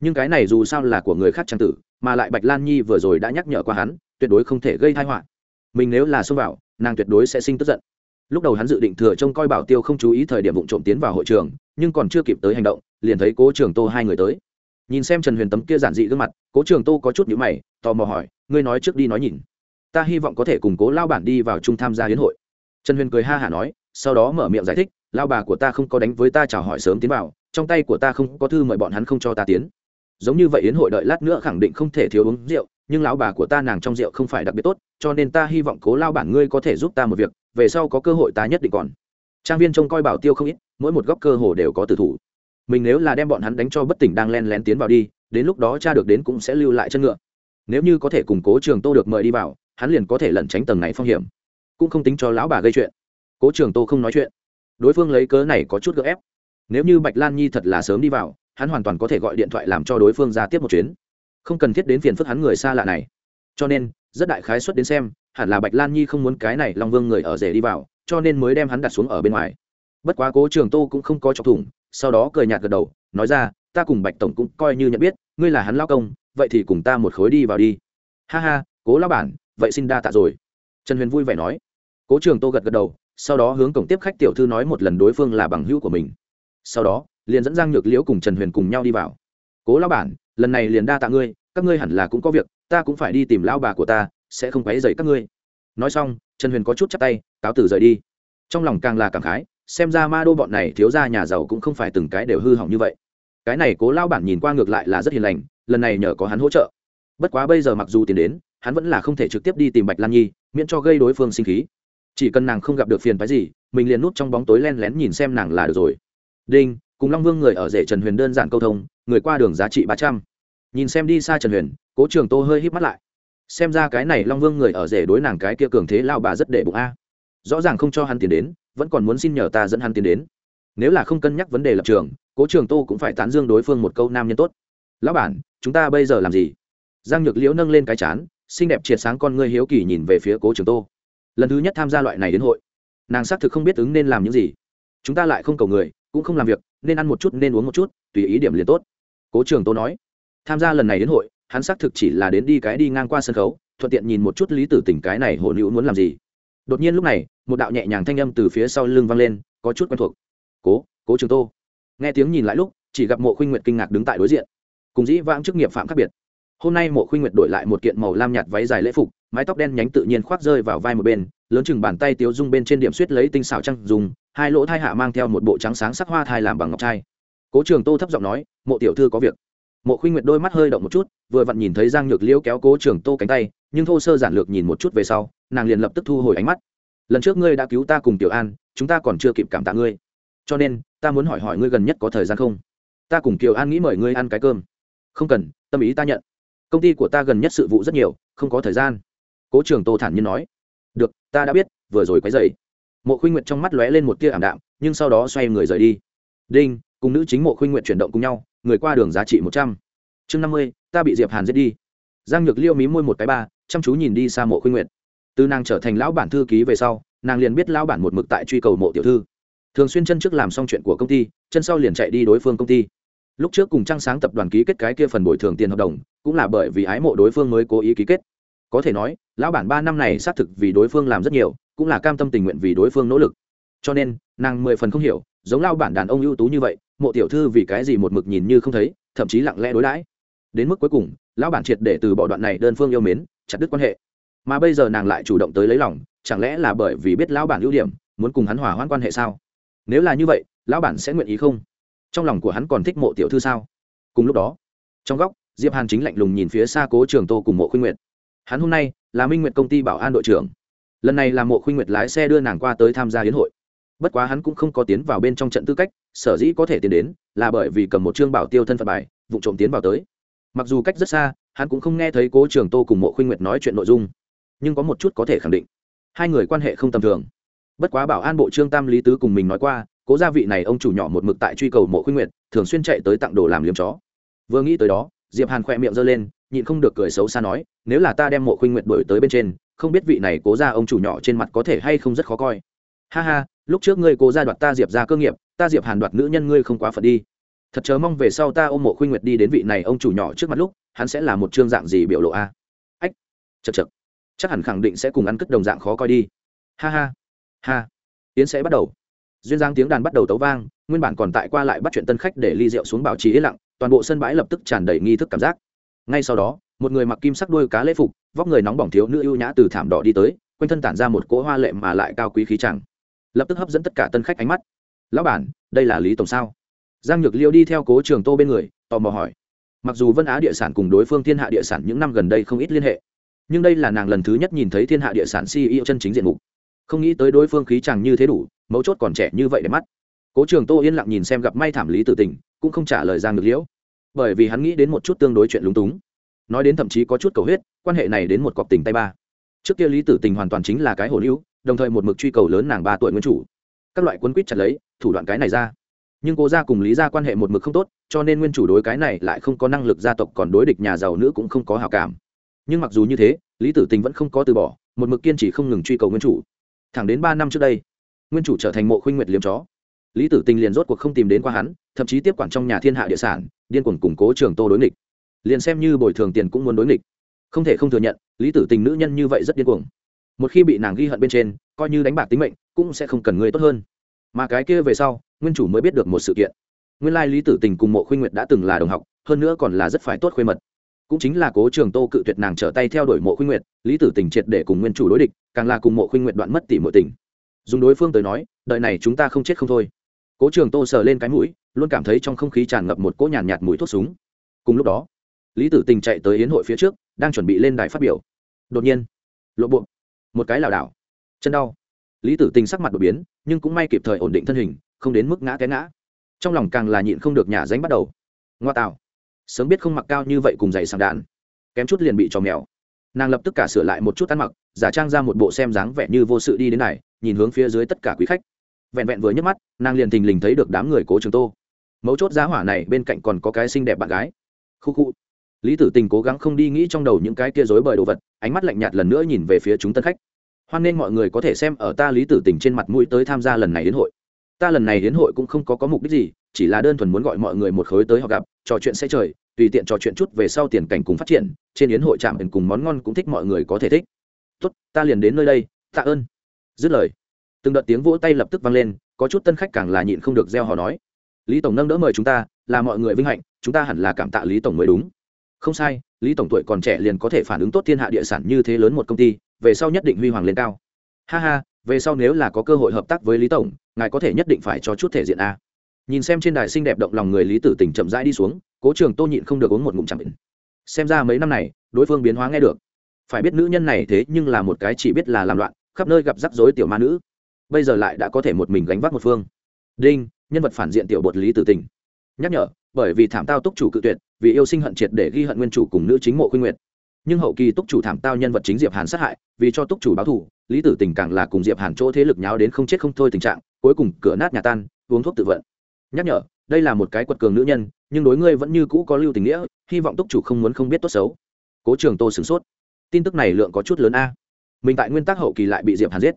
Nhưng cái này dù sao là của người khác trang tử, mà lại bạch lan nhi vừa rồi đã nhắc nhở qua hắn, tuyệt đối không thể gây thai họa mình nếu là xông vào, nàng tuyệt đối sẽ sinh tức giận. Lúc đầu hắn dự định thừa trông coi bảo tiêu không chú ý thời điểm vụ trộm tiến vào hội trường, nhưng còn chưa kịp tới hành động, liền thấy cố trường tô hai người tới. Nhìn xem trần huyền tấm kia giản dị gương mặt, cố trường tô có chút nhữ mày, tò mò hỏi, ngươi nói trước đi nói nhìn. Ta hy vọng có thể cùng cố lao bản đi vào chung tham gia hiến hội. Trần huyền cười ha hả nói, sau đó mở miệng giải thích lao bà của ta không có đánh với ta chào hỏi sớm tiến vào, trong tay của ta không có thư mời bọn hắn không cho ta tiến. Giống như vậy yến hội đợi lát nữa khẳng định không thể thiếu uống rượu nhưng lão bà của ta nàng trong rượu không phải đặc biệt tốt, cho nên ta hy vọng cố lao bản ngươi có thể giúp ta một việc, về sau có cơ hội ta nhất định còn. Trang viên trông coi bảo tiêu không ít, mỗi một góc cơ hồ đều có tử thủ. Mình nếu là đem bọn hắn đánh cho bất tỉnh đang len lén tiến vào đi, đến lúc đó cha được đến cũng sẽ lưu lại chân ngựa. Nếu như có thể củng cố trường tô được mời đi vào, hắn liền có thể lẩn tránh tầng này phong hiểm. Cũng không tính cho lão bà gây chuyện. Cố trường tô không nói chuyện. Đối phương lấy cớ này có chút gỡ ép. Nếu như bạch lan nhi thật là sớm đi vào, hắn hoàn toàn có thể gọi điện thoại làm cho đối phương ra tiếp một chuyến không cần thiết đến phiền phức hắn người xa lạ này. Cho nên, rất đại khái xuất đến xem, hẳn là bạch lan nhi không muốn cái này long vương người ở rể đi vào, cho nên mới đem hắn đặt xuống ở bên ngoài. Bất quá cố trường tô cũng không có chọc thủng, sau đó cười nhạt gật đầu, nói ra, ta cùng bạch tổng cũng coi như nhận biết, ngươi là hắn lao công, vậy thì cùng ta một khối đi vào đi. Ha ha, cố lao bản, vậy xin đa tạ rồi. Trần huyền vui vẻ nói. Cố trường tô gật gật đầu, sau đó hướng cổng tiếp khách tiểu thư nói một lần đối phương là bằng hữu của mình. Sau đó, liền dẫn giang nhược liễu cùng trần huyền cùng nhau đi vào. Cố lao bản lần này liền đa tạ ngươi, các ngươi hẳn là cũng có việc, ta cũng phải đi tìm lão bà của ta, sẽ không quấy dậy các ngươi. Nói xong, trần huyền có chút chắp tay, cáo tử rời đi. Trong lòng càng là cảm khái, xem ra ma đô bọn này thiếu ra nhà giàu cũng không phải từng cái đều hư hỏng như vậy. Cái này cố lao bản nhìn qua ngược lại là rất hiền lành, lần này nhờ có hắn hỗ trợ. Bất quá bây giờ mặc dù tiền đến, hắn vẫn là không thể trực tiếp đi tìm bạch lan nhi, miễn cho gây đối phương sinh khí. Chỉ cần nàng không gặp được phiền phái gì, mình liền núp trong bóng tối len lén nhìn xem nàng là được rồi. Đinh, cùng long vương người ở rể trần huyền đơn giản câu thông, người qua đường giá trị ba trăm nhìn xem đi xa trần huyền, cố trường tô hơi híp mắt lại. Xem ra cái này long vương người ở rể đối nàng cái kia cường thế lao bà rất để bụng a. Rõ ràng không cho hắn tiền đến, vẫn còn muốn xin nhờ ta dẫn hắn tiền đến. Nếu là không cân nhắc vấn đề lập trường, cố trường tô cũng phải tán dương đối phương một câu nam nhân tốt. Lão bản, chúng ta bây giờ làm gì? Giang nhược liễu nâng lên cái chán, xinh đẹp triệt sáng con ngươi hiếu kỳ nhìn về phía cố trường tô. Lần thứ nhất tham gia loại này đến hội, nàng xác thực không biết ứng nên làm những gì. Chúng ta lại không cầu người, cũng không làm việc, nên ăn một chút, nên uống một chút, tùy ý điểm liền tốt. Cố trường tô nói tham gia lần này đến hội, hắn xác thực chỉ là đến đi cái đi ngang qua sân khấu, thuận tiện nhìn một chút lý tử tỉnh cái này hồn hữu muốn làm gì. Đột nhiên lúc này, một đạo nhẹ nhàng thanh âm từ phía sau lưng vang lên, có chút quen thuộc. Cố cố trường tô. Nghe tiếng nhìn lại lúc, chỉ gặp mộ khuynh nguyệt kinh ngạc đứng tại đối diện. Cùng dĩ vãng chức nghiệp phạm khác biệt. Hôm nay mộ khuynh nguyệt đổi lại một kiện màu lam nhạt váy dài lễ phục, mái tóc đen nhánh tự nhiên khoác rơi vào vai một bên, lớn chừng bàn tay tiếu dung bên trên điểm suýt lấy tinh xảo trăng dùng, hai lỗ thai hạ mang theo một bộ trắng sáng sắc hoa thai làm bằng ngọc trai. Cố trường tô thấp giọng nói, mộ tiểu thư có việc mộ khuynh nguyệt đôi mắt hơi động một chút, vừa vặn nhìn thấy giang nhược liễu kéo cố trường tô cánh tay, nhưng thô sơ giản lược nhìn một chút về sau, nàng liền lập tức thu hồi ánh mắt. Lần trước ngươi đã cứu ta cùng tiểu an, chúng ta còn chưa kịp cảm tạ ngươi. Cho nên, ta muốn hỏi hỏi ngươi gần nhất có thời gian không? Ta cùng kiều an nghĩ mời ngươi ăn cái cơm. Không cần, tâm ý ta nhận. Công ty của ta gần nhất sự vụ rất nhiều, không có thời gian. Cố trường tô thản nhiên nói. Được, ta đã biết, vừa rồi quấy dậy mộ khuynh nguyệt trong mắt lóe lên một tia ảm đạm, nhưng sau đó xoay người rời đi. Đinh cùng nữ chính mộ khuynh nguyện chuyển động cùng nhau, người qua đường giá trị một trăm. Chương năm mươi, ta bị diệp hàn giết đi. Giang nhược liêu mí môi một cái ba, chăm chú nhìn đi xa mộ khuynh nguyện. Từ nàng trở thành lão bản thư ký về sau, nàng liền biết lão bản một mực tại truy cầu mộ tiểu thư. Thường xuyên chân trước làm xong chuyện của công ty, chân sau liền chạy đi đối phương công ty. Lúc trước cùng trăng sáng tập đoàn ký kết cái kia phần bồi thường tiền hợp đồng, cũng là bởi vì ái mộ đối phương mới cố ý ký kết. Có thể nói, lão bản ba năm này xác thực vì đối phương làm rất nhiều, cũng là cam tâm tình nguyện vì đối phương nỗ lực. Cho nên, nàng mười phần không hiểu giống lao bản đàn ông ưu tú như vậy, mộ tiểu thư vì cái gì một mực nhìn như không thấy, thậm chí lặng lẽ đối đãi. Đến mức cuối cùng, lão bản triệt để từ bỏ đoạn này đơn phương yêu mến, chặt đứt quan hệ. Mà bây giờ nàng lại chủ động tới lấy lòng, chẳng lẽ là bởi vì biết lão bản ưu điểm, muốn cùng hắn hòa hoãn quan hệ sao? Nếu là như vậy, lão bản sẽ nguyện ý không? Trong lòng của hắn còn thích mộ tiểu thư sao? Cùng lúc đó, trong góc, diệp hàn chính lạnh lùng nhìn phía xa cố trường tô cùng mộ khuynh nguyệt. Hắn hôm nay là minh nguyệt công ty bảo an đội trưởng. Lần này là mộ khuynh nguyệt lái xe đưa nàng qua tới tham gia hiến hội bất quá hắn cũng không có tiến vào bên trong trận tư cách, sở dĩ có thể tiến đến là bởi vì cầm một chương bảo tiêu thân phận bài vụ trộm tiến vào tới. Mặc dù cách rất xa, hắn cũng không nghe thấy cố trường tô cùng mộ khuynh nguyệt nói chuyện nội dung, nhưng có một chút có thể khẳng định. Hai người quan hệ không tầm thường. Bất quá bảo an bộ trương tam lý tứ cùng mình nói qua, cố gia vị này ông chủ nhỏ một mực tại truy cầu mộ khuynh nguyệt, thường xuyên chạy tới tặng đồ làm liếm chó. Vừa nghĩ tới đó, diệp hàn khỏe miệng giơ lên, nhịn không được cười xấu xa nói, nếu là ta đem mộ khuynh nguyệt đổi tới bên trên, không biết vị này cố gia ông chủ nhỏ trên mặt có thể hay không rất khó coi. Ha ha lúc trước ngươi cố gia đoạt ta diệp ra cơ nghiệp, ta diệp hàn đoạt nữ nhân ngươi không quá phật đi. Thật chớ mong về sau ta ôm mộ khuynh nguyệt đi đến vị này ông chủ nhỏ trước mặt lúc, hắn sẽ là một trương dạng gì biểu lộ a? Ách chật chật chắc hẳn khẳng định sẽ cùng ăn cất đồng dạng khó coi đi. Ha ha ha. Yến sẽ bắt đầu. Duyên giang tiếng đàn bắt đầu tấu vang, nguyên bản còn tại qua lại bắt chuyện tân khách để ly rượu xuống bảo trì yên lặng, toàn bộ sân bãi lập tức tràn đầy nghi thức cảm giác. Ngay sau đó, một người mặc kim sắc đuôi cá lễ phục, vóc người nóng bỏng thiếu nữ ưu nhã từ thảm đỏ đi tới, quanh thân tản ra một cỗ hoa lệ mà lại cao quý khí chẳng lập tức hấp dẫn tất cả tân khách ánh mắt. Lão bản, đây là lý tổng sao? Giang nhược liêu đi theo cố trường tô bên người, tò mò hỏi. Mặc dù vân á địa sản cùng đối phương thiên hạ địa sản những năm gần đây không ít liên hệ, nhưng đây là nàng lần thứ nhất nhìn thấy thiên hạ địa sản ceo chân chính diện mục. Không nghĩ tới đối phương khí chàng như thế đủ, mấu chốt còn trẻ như vậy để mắt. Cố trường tô yên lặng nhìn xem gặp may thảm lý tử tình, cũng không trả lời giang Nhược liễu bởi vì hắn nghĩ đến một chút tương đối chuyện lúng túng. Nói đến thậm chí có chút cầu huyết, quan hệ này đến một cọc tình tay ba. Trước kia lý tử tình hoàn toàn chính là cái hồn hữu đồng thời một mực truy cầu lớn nàng ba tuổi nguyên chủ. Các loại quân quýt chặt lấy, thủ đoạn cái này ra. Nhưng cố gia cùng lý gia quan hệ một mực không tốt, cho nên nguyên chủ đối cái này lại không có năng lực gia tộc còn đối địch nhà giàu nữ cũng không có hào cảm. Nhưng mặc dù như thế, lý tử tình vẫn không có từ bỏ, một mực kiên trì không ngừng truy cầu nguyên chủ. Thẳng đến ba năm trước đây, nguyên chủ trở thành mộ khuynh nguyệt liếm chó. Lý tử tình liền rốt cuộc không tìm đến qua hắn, thậm chí tiếp quản trong nhà thiên hạ địa sản, điên cuồng củng cố trường tô đối nghịch. Liền xem như bồi thường tiền cũng muốn đối nghịch. Không thể không thừa nhận, lý tử tình nữ nhân như vậy rất điên cuồng một khi bị nàng ghi hận bên trên coi như đánh bạc tính mệnh cũng sẽ không cần người tốt hơn. Mà cái kia về sau nguyên chủ mới biết được một sự kiện. Nguyên lai lý tử tình cùng mộ khuynh nguyệt đã từng là đồng học hơn nữa còn là rất phải tốt khuê mật. Cũng chính là cố trường tô cự tuyệt nàng trở tay theo đuổi mộ khuynh nguyệt lý tử tình triệt để cùng nguyên chủ đối địch càng là cùng mộ khuynh nguyệt đoạn mất tỷ mộ tình. Dùng đối phương tới nói đợi này chúng ta không chết không thôi. Cố trường tô sờ lên cái mũi luôn cảm thấy trong không khí tràn ngập một cỗ nhàn nhạt, nhạt mũi thuốc súng. Cùng lúc đó lý tử tình chạy tới yến hội phía trước đang chuẩn bị lên đài phát biểu. Đột nhiên lộ buộc một cái lảo đảo. Chân đau. Lý tử tình sắc mặt đột biến, nhưng cũng may kịp thời ổn định thân hình, không đến mức ngã té ngã. Trong lòng càng là nhịn không được nhả danh bắt đầu. Ngoa tạo. Sớm biết không mặc cao như vậy cùng giày sàng đạn. Kém chút liền bị trò mèo. Nàng lập tức cả sửa lại một chút ăn mặc, giả trang ra một bộ xem dáng vẻ như vô sự đi đến này, nhìn hướng phía dưới tất cả quý khách. Vẹn vẹn vừa nhấc mắt, nàng liền thình lình thấy được đám người cố trường tô. Mấu chốt giá hỏa này bên cạnh còn có cái xinh đẹp bạn gái. Khu khu lý tử tình cố gắng không đi nghĩ trong đầu những cái kia dối bời đồ vật, ánh mắt lạnh nhạt lần nữa nhìn về phía chúng tân khách. Hoan nên mọi người có thể xem ở ta lý tử tình trên mặt mũi tới tham gia lần này đến hội. Ta lần này đến hội cũng không có có mục đích gì, chỉ là đơn thuần muốn gọi mọi người một khối tới họ gặp, trò chuyện sẽ trời, tùy tiện trò chuyện chút về sau tiền cảnh cùng phát triển, trên yến hội chạm đến cùng món ngon cũng thích mọi người có thể thích. Tốt, ta liền đến nơi đây, tạ ơn. Dứt lời, từng đợt tiếng vỗ tay lập tức vang lên, có chút tân khách càng là nhịn không được gieo hò nói. Lý tổng nâng đỡ mời chúng ta, là mọi người vinh hạnh, chúng ta hẳn là cảm tạ lý tổng mới đúng không sai, lý tổng tuổi còn trẻ liền có thể phản ứng tốt thiên hạ địa sản như thế lớn một công ty, về sau nhất định huy hoàng lên cao. Ha ha, về sau nếu là có cơ hội hợp tác với lý tổng, ngài có thể nhất định phải cho chút thể diện a nhìn xem trên đài xinh đẹp động lòng người lý tử tình chậm rãi đi xuống, cố trường tô nhịn không được uống một ngụm chạm định xem ra mấy năm này, đối phương biến hóa nghe được. Phải biết nữ nhân này thế nhưng là một cái chỉ biết là làm loạn, khắp nơi gặp rắc rối tiểu ma nữ. Bây giờ lại đã có thể một mình gánh vác một phương. Đinh, nhân vật phản diện tiểu bột lý tử tình. Nhắc nhở bởi vì thảm tao túc chủ cự tuyệt, vì yêu sinh hận triệt để ghi hận nguyên chủ cùng nữ chính mộ khuyên nguyệt. Nhưng hậu kỳ túc chủ thảm tao nhân vật chính diệp hàn sát hại, vì cho túc chủ báo thù, lý tử tình càng là cùng diệp hàn chỗ thế lực nháo đến không chết không thôi tình trạng, cuối cùng cửa nát nhà tan, uống thuốc tự vận. Nhắc nhở, đây là một cái quật cường nữ nhân, nhưng đối ngươi vẫn như cũ có lưu tình nghĩa, hy vọng túc chủ không muốn không biết tốt xấu. Cố trường tô sửng sốt. Tin tức này lượng có chút lớn a. Mình tại nguyên tắc hậu kỳ lại bị diệp hàn giết.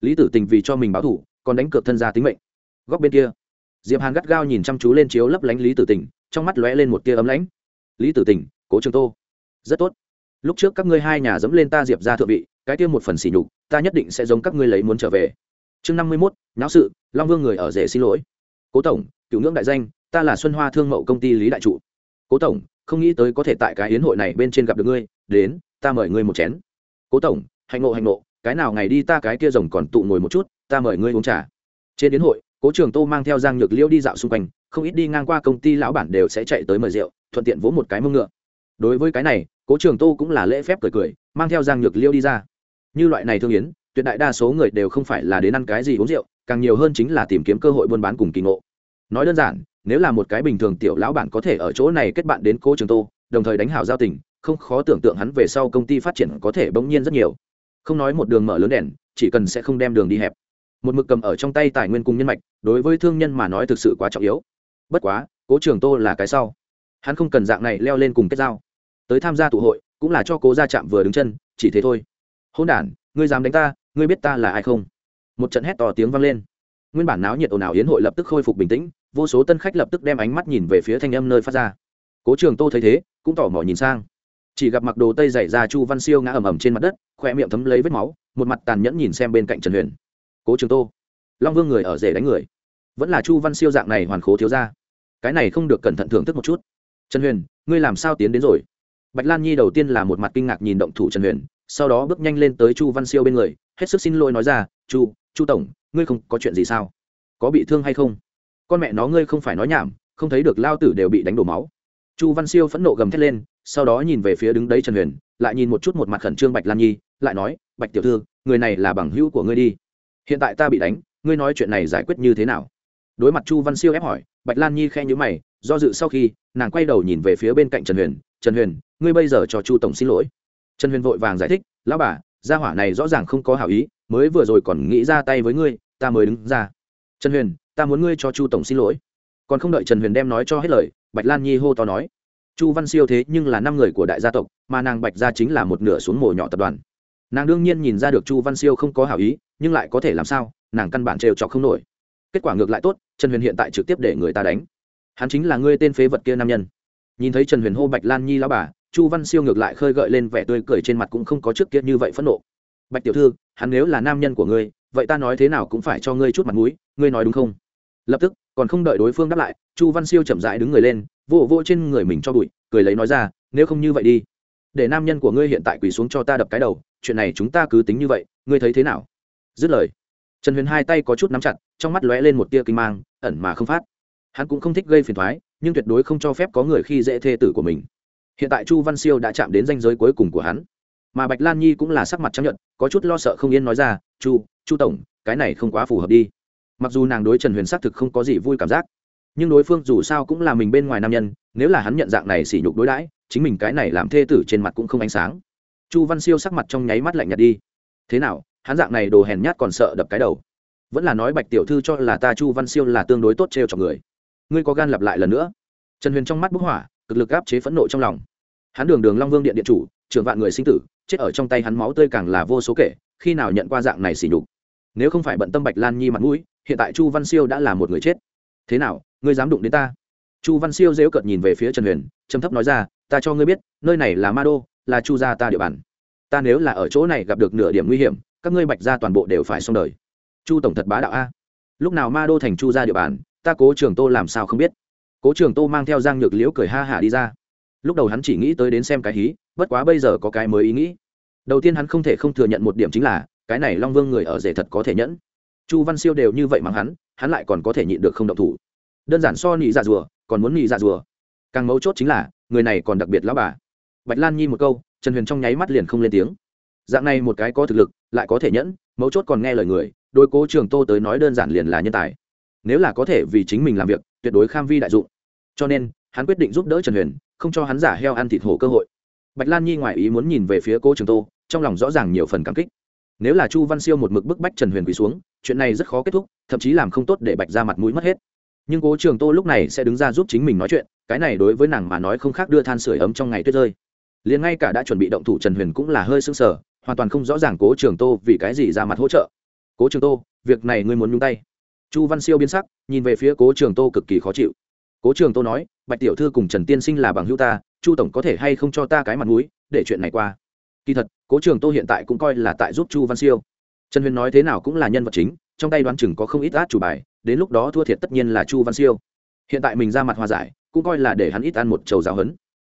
Lý tử tình vì cho mình báo thủ còn đánh cược thân gia tính mệnh. Góc bên kia diệp hàn gắt gao nhìn chăm chú lên chiếu lấp lánh lý tử tình, trong mắt lóe lên một tia ấm lãnh lý tử tình, cố trường tô. Rất tốt. Lúc trước các ngươi hai nhà dẫm lên ta diệp ra thượng vị, cái kia một phần xỉ nhục, ta nhất định sẽ giống các ngươi lấy muốn trở về. Chương năm mươi mốt nháo sự, long vương người ở rể xin lỗi. Cố tổng, cựu ngưỡng đại danh, ta là xuân hoa thương mậu công ty lý đại trụ. Cố tổng, không nghĩ tới có thể tại cái hiến hội này bên trên gặp được ngươi, đến, ta mời ngươi một chén. Cố tổng, hạnh ngộ hạnh ngộ, cái nào ngày đi ta cái kia rồng còn tụ ngồi một chút, ta mời ngươi uống trà. Trên đến hội cố trường tô mang theo giang nhược liễu đi dạo xung quanh, không ít đi ngang qua công ty lão bản đều sẽ chạy tới mời rượu, thuận tiện vỗ một cái mông ngựa. Đối với cái này, cố trường tô cũng là lễ phép cười cười, mang theo giang nhược liễu đi ra. Như loại này thương yến, tuyệt đại đa số người đều không phải là đến ăn cái gì uống rượu, càng nhiều hơn chính là tìm kiếm cơ hội buôn bán cùng kỳ ngộ. Nói đơn giản, nếu là một cái bình thường tiểu lão bản có thể ở chỗ này kết bạn đến cố trường tô, đồng thời đánh hảo giao tình, không khó tưởng tượng hắn về sau công ty phát triển có thể bỗng nhiên rất nhiều. Không nói một đường mở lớn đèn, chỉ cần sẽ không đem đường đi hẹp một mực cầm ở trong tay tài nguyên cùng nhân mạch, đối với thương nhân mà nói thực sự quá trọng yếu. Bất quá, cố trường tô là cái sau. Hắn không cần dạng này leo lên cùng kết giao. Tới tham gia tụ hội, cũng là cho cố ra chạm vừa đứng chân, chỉ thế thôi. Hôn đản, ngươi dám đánh ta, ngươi biết ta là ai không? Một trận hét to tiếng vang lên. Nguyên bản náo nhiệt ồn ào yến hội lập tức khôi phục bình tĩnh, vô số tân khách lập tức đem ánh mắt nhìn về phía thanh âm nơi phát ra. Cố trường tô thấy thế, cũng tỏ mò nhìn sang. Chỉ gặp mặc đồ tây dày ra chu văn siêu ngã ầm ầm trên mặt đất khoe miệng thấm lấy vết máu, một mặt tàn nhẫn nhìn xem bên cạnh trần huyền cố trường tô long vương người ở rể đánh người vẫn là chu văn siêu dạng này hoàn khố thiếu ra cái này không được cẩn thận thưởng thức một chút trần huyền ngươi làm sao tiến đến rồi bạch lan nhi đầu tiên là một mặt kinh ngạc nhìn động thủ trần huyền sau đó bước nhanh lên tới chu văn siêu bên người hết sức xin lỗi nói ra chu chu tổng ngươi không có chuyện gì sao có bị thương hay không con mẹ nó ngươi không phải nói nhảm không thấy được lao tử đều bị đánh đổ máu chu văn siêu phẫn nộ gầm thét lên sau đó nhìn về phía đứng đấy trần huyền lại nhìn một chút một mặt khẩn trương bạch lan nhi lại nói bạch tiểu thư người này là bằng hữu của ngươi đi hiện tại ta bị đánh, ngươi nói chuyện này giải quyết như thế nào? Đối mặt chu văn siêu ép hỏi, bạch lan nhi khe nhữ mày, do dự sau khi, nàng quay đầu nhìn về phía bên cạnh trần huyền trần huyền, ngươi bây giờ cho chu tổng xin lỗi. Trần huyền vội vàng giải thích, lão bà, gia hỏa này rõ ràng không có hảo ý, mới vừa rồi còn nghĩ ra tay với ngươi, ta mới đứng ra. Trần huyền, ta muốn ngươi cho chu tổng xin lỗi. Còn không đợi trần huyền đem nói cho hết lời, bạch lan nhi hô to nói, chu văn siêu thế nhưng là năm người của đại gia tộc, mà nàng bạch gia chính là một nửa xuống mồ nhỏ tập đoàn nàng đương nhiên nhìn ra được chu văn siêu không có hảo ý, nhưng lại có thể làm sao? Nàng căn bản trêu chọc không nổi. Kết quả ngược lại tốt, trần huyền hiện tại trực tiếp để người ta đánh. Hắn chính là ngươi tên phế vật kia nam nhân. Nhìn thấy trần huyền hô bạch lan nhi lao bà, chu văn siêu ngược lại khơi gợi lên vẻ tươi cười trên mặt cũng không có trước kia như vậy phẫn nộ. Bạch tiểu thư, hắn nếu là nam nhân của ngươi, vậy ta nói thế nào cũng phải cho ngươi chút mặt mũi, ngươi nói đúng không? Lập tức, còn không đợi đối phương đáp lại, chu văn siêu chậm rãi đứng người lên, vỗ vỗ trên người mình cho bụi, cười lấy nói ra, nếu không như vậy đi để nam nhân của ngươi hiện tại quỳ xuống cho ta đập cái đầu, chuyện này chúng ta cứ tính như vậy, ngươi thấy thế nào? Dứt lời, trần huyền hai tay có chút nắm chặt, trong mắt lóe lên một tia kinh mang, ẩn mà không phát. Hắn cũng không thích gây phiền thoái nhưng tuyệt đối không cho phép có người khi dễ thê tử của mình. Hiện tại chu văn siêu đã chạm đến danh giới cuối cùng của hắn. Mà bạch lan nhi cũng là sắc mặt chấp nhận có chút lo sợ không yên nói ra, chu chu tổng, cái này không quá phù hợp đi. Mặc dù nàng đối trần huyền xác thực không có gì vui cảm giác, nhưng đối phương dù sao cũng là mình bên ngoài nam nhân, nếu là hắn nhận dạng này sỉ nhục đối đãi chính mình cái này làm thê tử trên mặt cũng không ánh sáng. Chu văn siêu sắc mặt trong nháy mắt lạnh nhạt đi. Thế nào, hắn dạng này đồ hèn nhát còn sợ đập cái đầu? Vẫn là nói bạch tiểu thư cho là ta chu văn siêu là tương đối tốt trêu cho người. Ngươi có gan lặp lại lần nữa? Trần huyền trong mắt bức hỏa, cực lực áp chế phẫn nộ trong lòng. Hắn đường đường long vương điện điện chủ, trưởng vạn người sinh tử, chết ở trong tay hắn máu tươi càng là vô số kể, khi nào nhận qua dạng này xỉ nhục? Nếu không phải bận tâm bạch lan nhi mặt mũi, hiện tại chu văn siêu đã là một người chết. Thế nào, ngươi dám đụng đến ta? Chu văn siêu dễu cợt nhìn về phía trần huyền, trầm thấp nói ra ta cho ngươi biết, nơi này là ma đô là chu gia ta địa bàn. Ta nếu là ở chỗ này gặp được nửa điểm nguy hiểm, các ngươi bạch gia toàn bộ đều phải xong đời. Chu tổng thật bá đạo a. Lúc nào ma đô thành chu gia địa bàn, ta cố trường tô làm sao không biết. Cố trường tô mang theo giang nhược liễu cười ha hả đi ra. Lúc đầu hắn chỉ nghĩ tới đến xem cái hí, bất quá bây giờ có cái mới ý nghĩ. Đầu tiên hắn không thể không thừa nhận một điểm chính là, cái này long vương người ở rể thật có thể nhẫn. Chu văn siêu đều như vậy mắng hắn hắn lại còn có thể nhịn được không động thủ. Đơn giản so nị dạ rùa, còn muốn nị dạ rùa. Càng mấu chốt chính là người này còn đặc biệt lão bà. Bạch lan nhi một câu, trần huyền trong nháy mắt liền không lên tiếng. Dạng này một cái có thực lực, lại có thể nhẫn, mấu chốt còn nghe lời người đôi cố trường tô tới nói đơn giản liền là nhân tài. Nếu là có thể vì chính mình làm việc, tuyệt đối kham vi đại dụng. Cho nên, hắn quyết định giúp đỡ trần huyền, không cho hắn giả heo ăn thịt hổ cơ hội. Bạch lan nhi ngoài ý muốn nhìn về phía cố trường tô, trong lòng rõ ràng nhiều phần cảm kích. Nếu là chu văn siêu một mực bức bách trần huyền quỳ xuống, chuyện này rất khó kết thúc, thậm chí làm không tốt để bạch ra mặt mũi mất hết. Nhưng cố trường tô lúc này sẽ đứng ra giúp chính mình nói chuyện cái này đối với nàng mà nói không khác đưa than sửa ấm trong ngày tuyết rơi. Liền ngay cả đã chuẩn bị động thủ trần huyền cũng là hơi sưng sờ, hoàn toàn không rõ ràng cố trường tô vì cái gì ra mặt hỗ trợ. Cố trường tô, việc này ngươi muốn nhúng tay. Chu văn siêu biến sắc, nhìn về phía cố trường tô cực kỳ khó chịu. Cố trường tô nói, bạch tiểu thư cùng trần tiên sinh là bằng hữu ta, chu tổng có thể hay không cho ta cái mặt mũi để chuyện này qua? Kỳ thật, cố trường tô hiện tại cũng coi là tại giúp chu văn siêu. Trần huyền nói thế nào cũng là nhân vật chính, trong tay đoán chừng có không ít át chủ bài, đến lúc đó thua thiệt tất nhiên là chu văn siêu. Hiện tại mình ra mặt hòa giải cũng coi là để hắn ít ăn một trầu giáo hấn.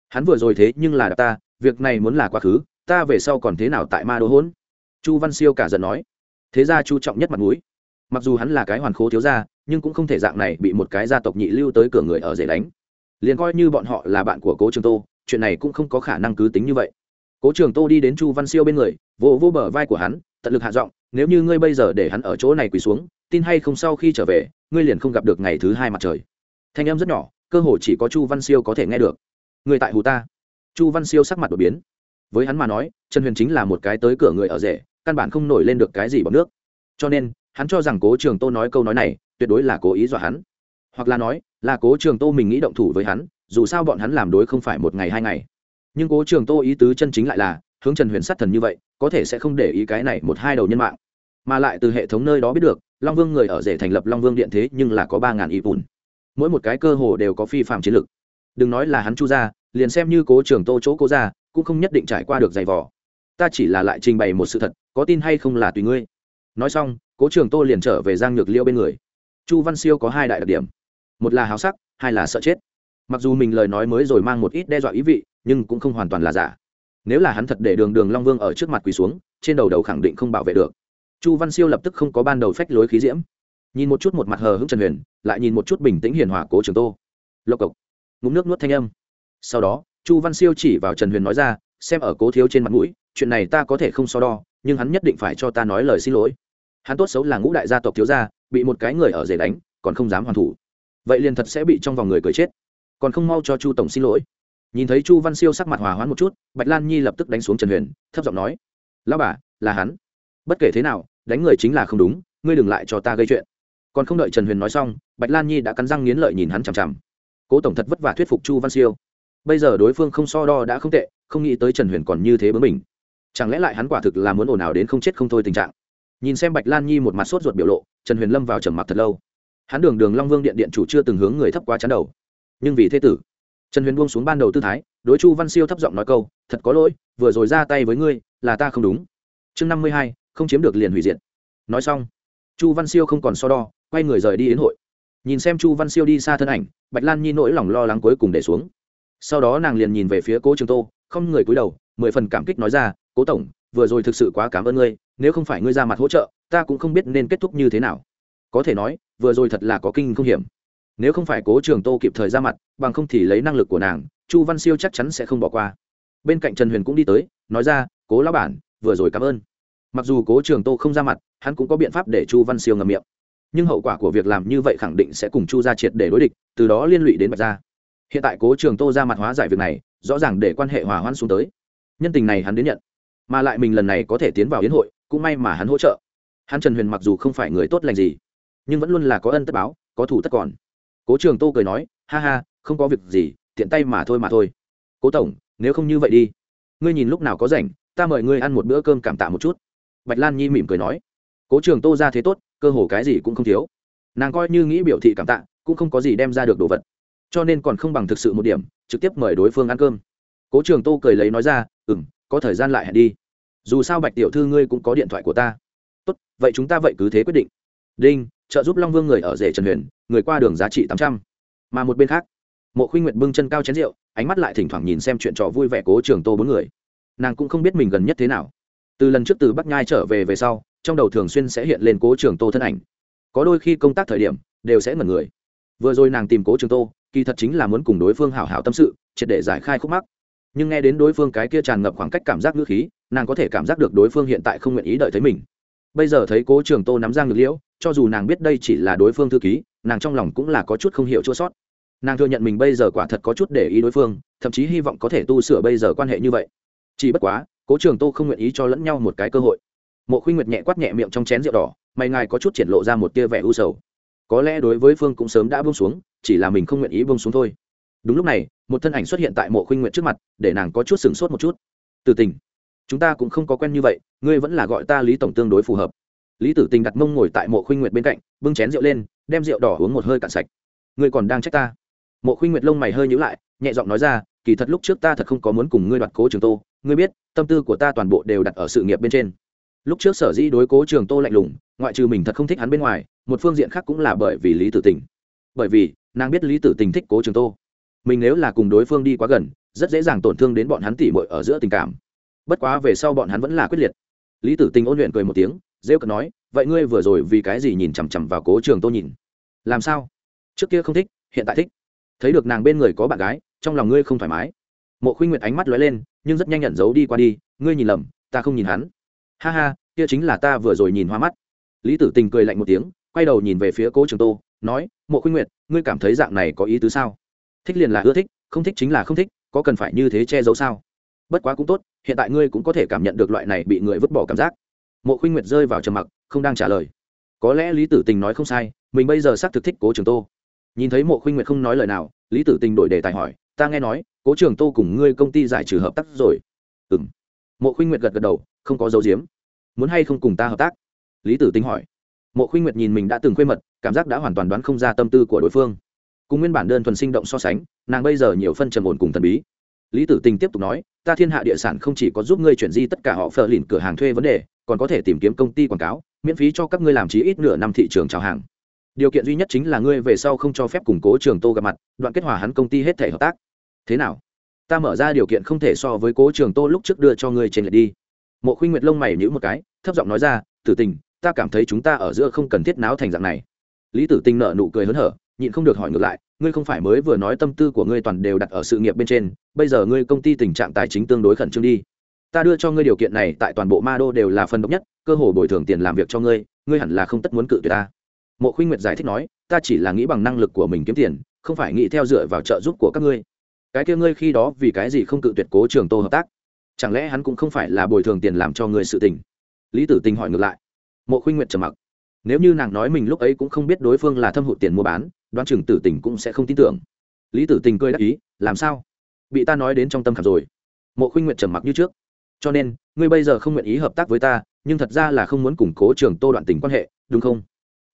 Hắn vừa rồi thế nhưng là đạp ta, việc này muốn là quá khứ, ta về sau còn thế nào tại ma đô hỗn chu văn siêu cả giận nói. Thế ra chu trọng nhất mặt mũi. Mặc dù hắn là cái hoàn khố thiếu gia, nhưng cũng không thể dạng này bị một cái gia tộc nhị lưu tới cửa người ở dễ đánh. Liền coi như bọn họ là bạn của cố trường tô, chuyện này cũng không có khả năng cứ tính như vậy. Cố trường tô đi đến chu văn siêu bên người, vỗ vỗ bờ vai của hắn, tận lực hạ giọng, nếu như ngươi bây giờ để hắn ở chỗ này quỳ xuống, tin hay không sau khi trở về, ngươi liền không gặp được ngày thứ hai mặt trời. Thanh âm rất nhỏ cơ hồ chỉ có chu văn siêu có thể nghe được. Người tại hù ta. Chu văn siêu sắc mặt đột biến. Với hắn mà nói, trần huyền chính là một cái tới cửa người ở rể, căn bản không nổi lên được cái gì bằng nước. Cho nên, hắn cho rằng cố trường tô nói câu nói này, tuyệt đối là cố ý dọa hắn. Hoặc là nói, là cố trường tô mình nghĩ động thủ với hắn, dù sao bọn hắn làm đối không phải một ngày hai ngày. Nhưng cố trường tô ý tứ chân chính lại là, hướng trần huyền sát thần như vậy, có thể sẽ không để ý cái này một hai đầu nhân mạng. Mà lại từ hệ thống nơi đó biết được, long vương người ở rể thành lập long vương điện thế nhưng là có ba ngàn y bùn mỗi một cái cơ hồ đều có phi phạm chiến lược đừng nói là hắn chu ra liền xem như cố trường tô chỗ cố ra cũng không nhất định trải qua được giày vò. Ta chỉ là lại trình bày một sự thật, có tin hay không là tùy ngươi. Nói xong, cố trường tô liền trở về giang nhược liêu bên người. Chu văn siêu có hai đại đặc điểm. Một là háo sắc, hai là sợ chết. Mặc dù mình lời nói mới rồi mang một ít đe dọa ý vị, nhưng cũng không hoàn toàn là giả. Nếu là hắn thật để đường đường long vương ở trước mặt quỳ xuống, trên đầu đầu khẳng định không bảo vệ được. Chu văn siêu lập tức không có ban đầu phách lối khí diễm nhìn một chút một mặt hờ hững trần huyền, lại nhìn một chút bình tĩnh hiền hòa cố trường tô. Lộc cộc. Ngụm nước nuốt thanh âm. Sau đó, chu văn siêu chỉ vào trần huyền nói ra, xem ở cố thiếu trên mặt mũi, chuyện này ta có thể không so đo, nhưng hắn nhất định phải cho ta nói lời xin lỗi. Hắn tốt xấu là ngũ đại gia tộc thiếu gia, bị một cái người ở rể đánh, còn không dám hoàn thủ. Vậy liền thật sẽ bị trong vòng người cười chết. Còn không mau cho chu tổng xin lỗi. Nhìn thấy chu văn siêu sắc mặt hòa hoãn một chút, bạch lan nhi lập tức đánh xuống trần huyền, thấp giọng nói lao bà, là hắn. Bất kể thế nào, đánh người chính là không đúng, ngươi đừng lại cho ta gây chuyện còn không đợi trần huyền nói xong bạch lan nhi đã cắn răng nghiến lợi nhìn hắn chằm chằm cố tổng thật vất vả thuyết phục chu văn siêu bây giờ đối phương không so đo đã không tệ không nghĩ tới trần huyền còn như thế bướng mình chẳng lẽ lại hắn quả thực là muốn ồn ào đến không chết không thôi tình trạng nhìn xem bạch lan nhi một mặt sốt ruột biểu lộ trần huyền lâm vào trầm mặc thật lâu hắn đường đường long vương điện điện chủ chưa từng hướng người thấp quá chán đầu nhưng vì thế tử trần huyền buông xuống ban đầu tư thái đối chu văn siêu thấp giọng nói câu thật có lỗi vừa rồi ra tay với ngươi là ta không đúng chương năm mươi hai không chiếm được liền hủy diệt nói xong chu văn siêu không còn so đo quay người rời đi đến hội. Nhìn xem chu văn siêu đi xa thân ảnh, bạch lan nhi nỗi lòng lo lắng cuối cùng để xuống. Sau đó nàng liền nhìn về phía cố trường tô, không người cúi đầu, mười phần cảm kích nói ra, cố tổng, vừa rồi thực sự quá cảm ơn ngươi, nếu không phải ngươi ra mặt hỗ trợ, ta cũng không biết nên kết thúc như thế nào. Có thể nói, vừa rồi thật là có kinh không hiểm. Nếu không phải cố trường tô kịp thời ra mặt, bằng không thì lấy năng lực của nàng, chu văn siêu chắc chắn sẽ không bỏ qua. Bên cạnh trần huyền cũng đi tới, nói ra, cố lão bản, vừa rồi cảm ơn. Mặc dù cố trường tô không ra mặt, hắn cũng có biện pháp để chu văn siêu ngầm miệng nhưng hậu quả của việc làm như vậy khẳng định sẽ cùng chu ra triệt để đối địch, từ đó liên lụy đến bạch gia. Hiện tại cố trường tô ra mặt hóa giải việc này, rõ ràng để quan hệ hòa hoãn xuống tới. Nhân tình này hắn đến nhận, mà lại mình lần này có thể tiến vào yến hội, cũng may mà hắn hỗ trợ. Hắn trần huyền mặc dù không phải người tốt lành gì, nhưng vẫn luôn là có ân tất báo, có thủ tất còn. Cố trường tô cười nói, ha ha, không có việc gì, tiện tay mà thôi mà thôi. Cố tổng, nếu không như vậy đi. Ngươi nhìn lúc nào có rảnh, ta mời ngươi ăn một bữa cơm cảm tạ một chút. Bạch lan nhi mỉm cười nói cố trường tô ra thế tốt, cơ hồ cái gì cũng không thiếu. Nàng coi như nghĩ biểu thị cảm tạ, cũng không có gì đem ra được đồ vật. Cho nên còn không bằng thực sự một điểm, trực tiếp mời đối phương ăn cơm. Cố trường tô cười lấy nói ra ừ m có thời gian lại hẹn đi. Dù sao bạch tiểu thư ngươi cũng có điện thoại của ta. Tốt, vậy chúng ta vậy cứ thế quyết định. Đinh, trợ giúp long vương người ở rể trần huyền, người qua đường giá trị tám trăm. Mà một bên khác, mộ khuynh nguyệt bưng chân cao chén rượu, ánh mắt lại thỉnh thoảng nhìn xem chuyện trò vui vẻ cố trường tô bốn người. Nàng cũng không biết mình gần nhất thế nào. Từ lần trước từ bắc nhai trở về về sau trong đầu thường xuyên sẽ hiện lên cố trường tô thân ảnh. Có đôi khi công tác thời điểm, đều sẽ ngẩn người. Vừa rồi nàng tìm cố trường tô, kỳ thật chính là muốn cùng đối phương hảo hảo tâm sự, triệt để giải khai khúc mắc. Nhưng nghe đến đối phương cái kia tràn ngập khoảng cách cảm giác ngữ khí, nàng có thể cảm giác được đối phương hiện tại không nguyện ý đợi thấy mình. Bây giờ thấy cố trường tô nắm giang ngược liễu, cho dù nàng biết đây chỉ là đối phương thư ký, nàng trong lòng cũng là có chút không hiểu chua sót. Nàng thừa nhận mình bây giờ quả thật có chút để ý đối phương, thậm chí hy vọng có thể tu sửa bây giờ quan hệ như vậy. Chỉ bất quá, cố trường tô không nguyện ý cho lẫn nhau một cái cơ hội mộ khuynh nguyệt nhẹ quát nhẹ miệng trong chén rượu đỏ mày ngài có chút triển lộ ra một tia vẻ u sầu. Có lẽ đối với phương cũng sớm đã bông xuống, chỉ là mình không nguyện ý bông xuống thôi. Đúng lúc này, một thân ảnh xuất hiện tại mộ khuynh nguyệt trước mặt, để nàng có chút sửng sốt một chút. Từ tình, chúng ta cũng không có quen như vậy, ngươi vẫn là gọi ta lý tổng tương đối phù hợp. Lý tử tình đặt mông ngồi tại mộ khuynh nguyệt bên cạnh, bưng chén rượu lên, đem rượu đỏ uống một hơi cạn sạch. Ngươi còn đang trách ta? Mộ khuynh nguyệt lông mày hơi nhữ lại, nhẹ giọng nói ra, kỳ thật lúc trước ta thật không có muốn cùng ngươi đoạt cố trường tô, ngươi biết, tâm tư của ta toàn bộ đều đặt ở sự nghiệp bên trên lúc trước sở dĩ đối cố trường tô lạnh lùng, ngoại trừ mình thật không thích hắn bên ngoài, một phương diện khác cũng là bởi vì lý tử tình. Bởi vì, nàng biết lý tử tình thích cố trường tô. Mình nếu là cùng đối phương đi quá gần, rất dễ dàng tổn thương đến bọn hắn tỉ mội ở giữa tình cảm. Bất quá về sau bọn hắn vẫn là quyết liệt. Lý tử tình ôn luyện cười một tiếng, rêu cợt nói, vậy ngươi vừa rồi vì cái gì nhìn chằm chằm vào cố trường tô nhìn? Làm sao? Trước kia không thích, hiện tại thích. Thấy được nàng bên người có bạn gái, trong lòng ngươi không thoải mái. Mộ khuynh nguyệt ánh mắt lóe lên, nhưng rất nhanh nhận giấu đi qua đi, ngươi nhìn lầm, ta không nhìn hắn ha ha, kia chính là ta vừa rồi nhìn hoa mắt. Lý tử tình cười lạnh một tiếng, quay đầu nhìn về phía cố trường tô, nói, mộ khuynh nguyệt, ngươi cảm thấy dạng này có ý tứ sao? Thích liền là ưa thích, không thích chính là không thích, có cần phải như thế che giấu sao? Bất quá cũng tốt, hiện tại ngươi cũng có thể cảm nhận được loại này bị người vứt bỏ cảm giác. Mộ khuynh nguyệt rơi vào trầm mặc, không đang trả lời. Có lẽ lý tử tình nói không sai, mình bây giờ xác thực thích cố trường tô. Nhìn thấy mộ khuynh nguyệt không nói lời nào, lý tử tình đổi đề tài hỏi, ta nghe nói, cố trường tô cùng ngươi công ty giải trừ hợp tác rồi. Ừ m mộ khuynh nguyệt gật gật đầu không có dấu diếm. Muốn hay không cùng ta hợp tác? Lý tử Tinh hỏi. Mộ khuynh nguyệt nhìn mình đã từng khuê mật, cảm giác đã hoàn toàn đoán không ra tâm tư của đối phương. Cùng nguyên bản đơn thuần sinh động so sánh, nàng bây giờ nhiều phân trầm ổn cùng thần bí. Lý tử tình tiếp tục nói, ta thiên hạ địa sản không chỉ có giúp ngươi chuyển di tất cả họ phờ lìn cửa hàng thuê vấn đề, còn có thể tìm kiếm công ty quảng cáo, miễn phí cho các ngươi làm chí ít nửa năm thị trường chào hàng. Điều kiện duy nhất chính là ngươi về sau không cho phép củng cố trường tô gặp mặt, đoạn kết hòa hắn công ty hết thể hợp tác. Thế nào? Ta mở ra điều kiện không thể so với cố trường tô lúc trước đưa cho ngươi trên lệch đi mộ khuynh nguyệt lông mày nhữ một cái, thấp giọng nói ra, tử tình, ta cảm thấy chúng ta ở giữa không cần thiết náo thành dạng này. Lý tử tình nợ nụ cười hớn hở, nhịn không được hỏi ngược lại, ngươi không phải mới vừa nói tâm tư của ngươi toàn đều đặt ở sự nghiệp bên trên, bây giờ ngươi công ty tình trạng tài chính tương đối khẩn trương đi. Ta đưa cho ngươi điều kiện này tại toàn bộ ma đô đều là phân độc nhất, cơ hồ bồi thường tiền làm việc cho ngươi ngươi hẳn là không tất muốn cự tuyệt ta. Mộ khuynh nguyệt giải thích nói, ta chỉ là nghĩ bằng năng lực của mình kiếm tiền, không phải nghĩ theo dựa vào trợ giúp của các ngươi. Cái kia ngươi khi đó vì cái gì không cự tuyệt cố trường tô hợp tác? Chẳng lẽ hắn cũng không phải là bồi thường tiền làm cho người sự tình? Lý tử tình hỏi ngược lại. Mộ khuynh nguyệt trầm mặc. Nếu như nàng nói mình lúc ấy cũng không biết đối phương là thâm hụt tiền mua bán, đoán chừng tử tình cũng sẽ không tin tưởng. Lý tử tình cười đáp ý, làm sao? Bị ta nói đến trong tâm khảm rồi. Mộ khuynh nguyệt trầm mặc như trước. Cho nên, ngươi bây giờ không nguyện ý hợp tác với ta, nhưng thật ra là không muốn củng cố trường tô đoạn tình quan hệ, đúng không?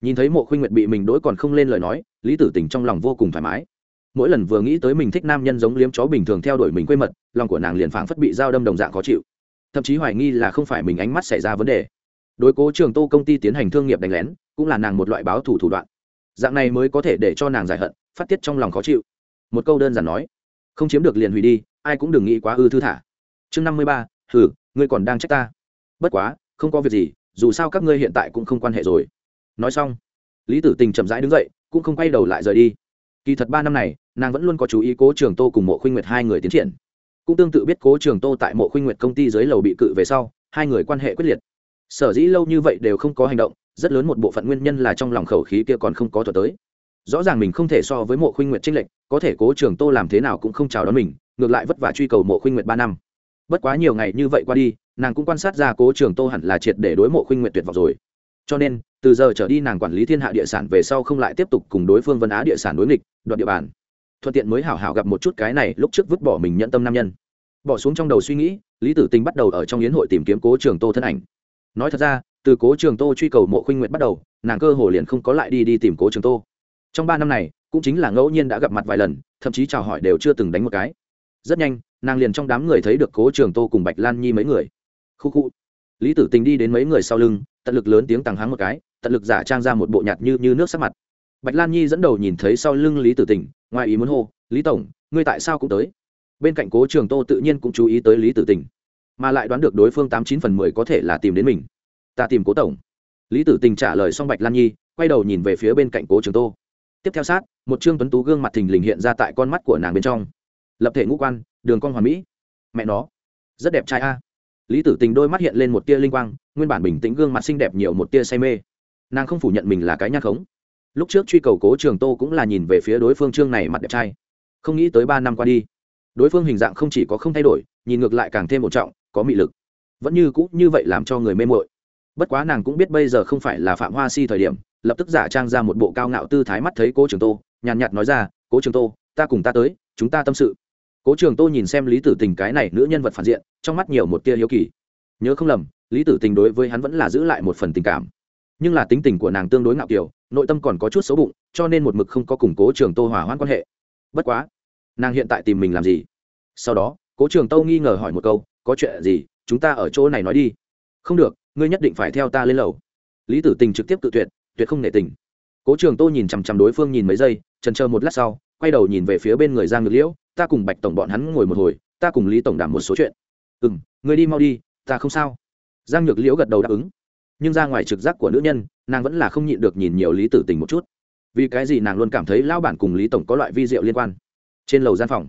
Nhìn thấy mộ khuynh nguyệt bị mình đỗi còn không lên lời nói, lý tử tình trong lòng vô cùng thoải mái mỗi lần vừa nghĩ tới mình thích nam nhân giống liếm chó bình thường theo đuổi mình quê mật, lòng của nàng liền phảng phất bị dao đâm đồng dạng khó chịu. Thậm chí hoài nghi là không phải mình ánh mắt xảy ra vấn đề. Đối cố trường tô công ty tiến hành thương nghiệp đánh lén, cũng là nàng một loại báo thủ thủ đoạn. Dạng này mới có thể để cho nàng giải hận, phát tiết trong lòng khó chịu. Một câu đơn giản nói, không chiếm được liền hủy đi, ai cũng đừng nghĩ quá ư thư thả. Chương năm mươi ba hử ngươi còn đang trách ta. Bất quá, không có việc gì, dù sao các ngươi hiện tại cũng không quan hệ rồi. Nói xong, lý tử tình chậm rãi đứng dậy, cũng không quay đầu lại rời đi kỳ thật ba năm này, nàng vẫn luôn có chú ý cố trường tô cùng mộ khuynh nguyệt hai người tiến triển. Cũng tương tự biết cố trường tô tại mộ khuynh nguyệt công ty dưới lầu bị cự về sau, hai người quan hệ quyết liệt. Sở dĩ lâu như vậy đều không có hành động, rất lớn một bộ phận nguyên nhân là trong lòng khẩu khí kia còn không có thuật tới. Rõ ràng mình không thể so với mộ khuynh nguyệt trinh lệnh có thể cố trường tô làm thế nào cũng không chào đón mình, ngược lại vất vả truy cầu mộ khuynh nguyệt ba năm. Bất quá nhiều ngày như vậy qua đi, nàng cũng quan sát ra cố trường tô hẳn là triệt để đối mộ khuynh nguyệt tuyệt vọng rồi. Cho nên từ giờ trở đi nàng quản lý thiên hạ địa sản về sau không lại tiếp tục cùng đối phương vân á địa sản đối nghịch, đoạt địa bàn. Thuận tiện mới hảo hảo gặp một chút cái này, lúc trước vứt bỏ mình nhận tâm nam nhân. Bỏ xuống trong đầu suy nghĩ, lý tử tinh bắt đầu ở trong yến hội tìm kiếm cố trường tô thân ảnh. Nói thật ra, từ cố trường tô truy cầu mộ khuynh nguyện bắt đầu, nàng cơ hồ liền không có lại đi đi tìm cố trường tô. Trong ba năm này, cũng chính là ngẫu nhiên đã gặp mặt vài lần, thậm chí chào hỏi đều chưa từng đánh một cái. Rất nhanh, nàng liền trong đám người thấy được cố trường tô cùng bạch lan nhi mấy người. Khu khu. Lý tử tình đi đến mấy người sau lưng, tận lực lớn tiếng tàng háng một cái tận lực giả trang ra một bộ nhạt như như nước sắc mặt. Bạch lan nhi dẫn đầu nhìn thấy sau lưng lý tử tình, ngoài ý muốn hô, lý tổng, ngươi tại sao cũng tới? Bên cạnh cố trường tô tự nhiên cũng chú ý tới lý tử tình, mà lại đoán được đối phương tám chín phần mười có thể là tìm đến mình. Ta tìm cố tổng. Lý tử tình trả lời xong bạch lan nhi, quay đầu nhìn về phía bên cạnh cố trường tô. Tiếp theo sát, một trương tuấn tú gương mặt thình lình hiện ra tại con mắt của nàng bên trong. Lập thể ngũ quan, đường con hoàn mỹ. Mẹ nó, rất đẹp trai a. Lý tử tình đôi mắt hiện lên một tia linh quang, nguyên bản bình tĩnh gương mặt xinh đẹp nhiều một tia say mê nàng không phủ nhận mình là cái nhát khống. Lúc trước truy cầu cố trường tô cũng là nhìn về phía đối phương trương này mặt đẹp trai. Không nghĩ tới ba năm qua đi, đối phương hình dạng không chỉ có không thay đổi, nhìn ngược lại càng thêm một trọng, có mị lực. Vẫn như cũ như vậy làm cho người mê mội bất quá nàng cũng biết bây giờ không phải là phạm hoa si thời điểm, lập tức giả trang ra một bộ cao ngạo tư thái mắt thấy cố trường tô, nhàn nhạt nói ra, cố trường tô, ta cùng ta tới, chúng ta tâm sự. Cố trường tô nhìn xem lý tử tình cái này nữ nhân vật phản diện, trong mắt nhiều một tia hiếu kỳ. Nhớ không lầm, lý tử tình đối với hắn vẫn là giữ lại một phần tình cảm nhưng là tính tình của nàng tương đối ngạo kiểu, nội tâm còn có chút xấu bụng, cho nên một mực không có củng cố trường tô hòa hoãn quan hệ. Bất quá, nàng hiện tại tìm mình làm gì? Sau đó, cố trường tô nghi ngờ hỏi một câu, có chuyện gì? Chúng ta ở chỗ này nói đi. Không được, ngươi nhất định phải theo ta lên lầu. Lý tử tình trực tiếp tự tuyệt tuyệt không nể tình. Cố trường tô nhìn chằm chằm đối phương nhìn mấy giây trần chờ một lát sau, quay đầu nhìn về phía bên người giang ngược liễu, ta cùng bạch tổng bọn hắn ngồi một hồi, ta cùng lý tổng đảm một số chuyện. Ừ m người đi mau đi, ta không sao. Giang nhược liễu gật đầu đáp ứng nhưng ra ngoài trực giác của nữ nhân, nàng vẫn là không nhịn được nhìn nhiều lý tử tình một chút. Vì cái gì nàng luôn cảm thấy lão bản cùng lý tổng có loại vi diệu liên quan? Trên lầu gian phòng,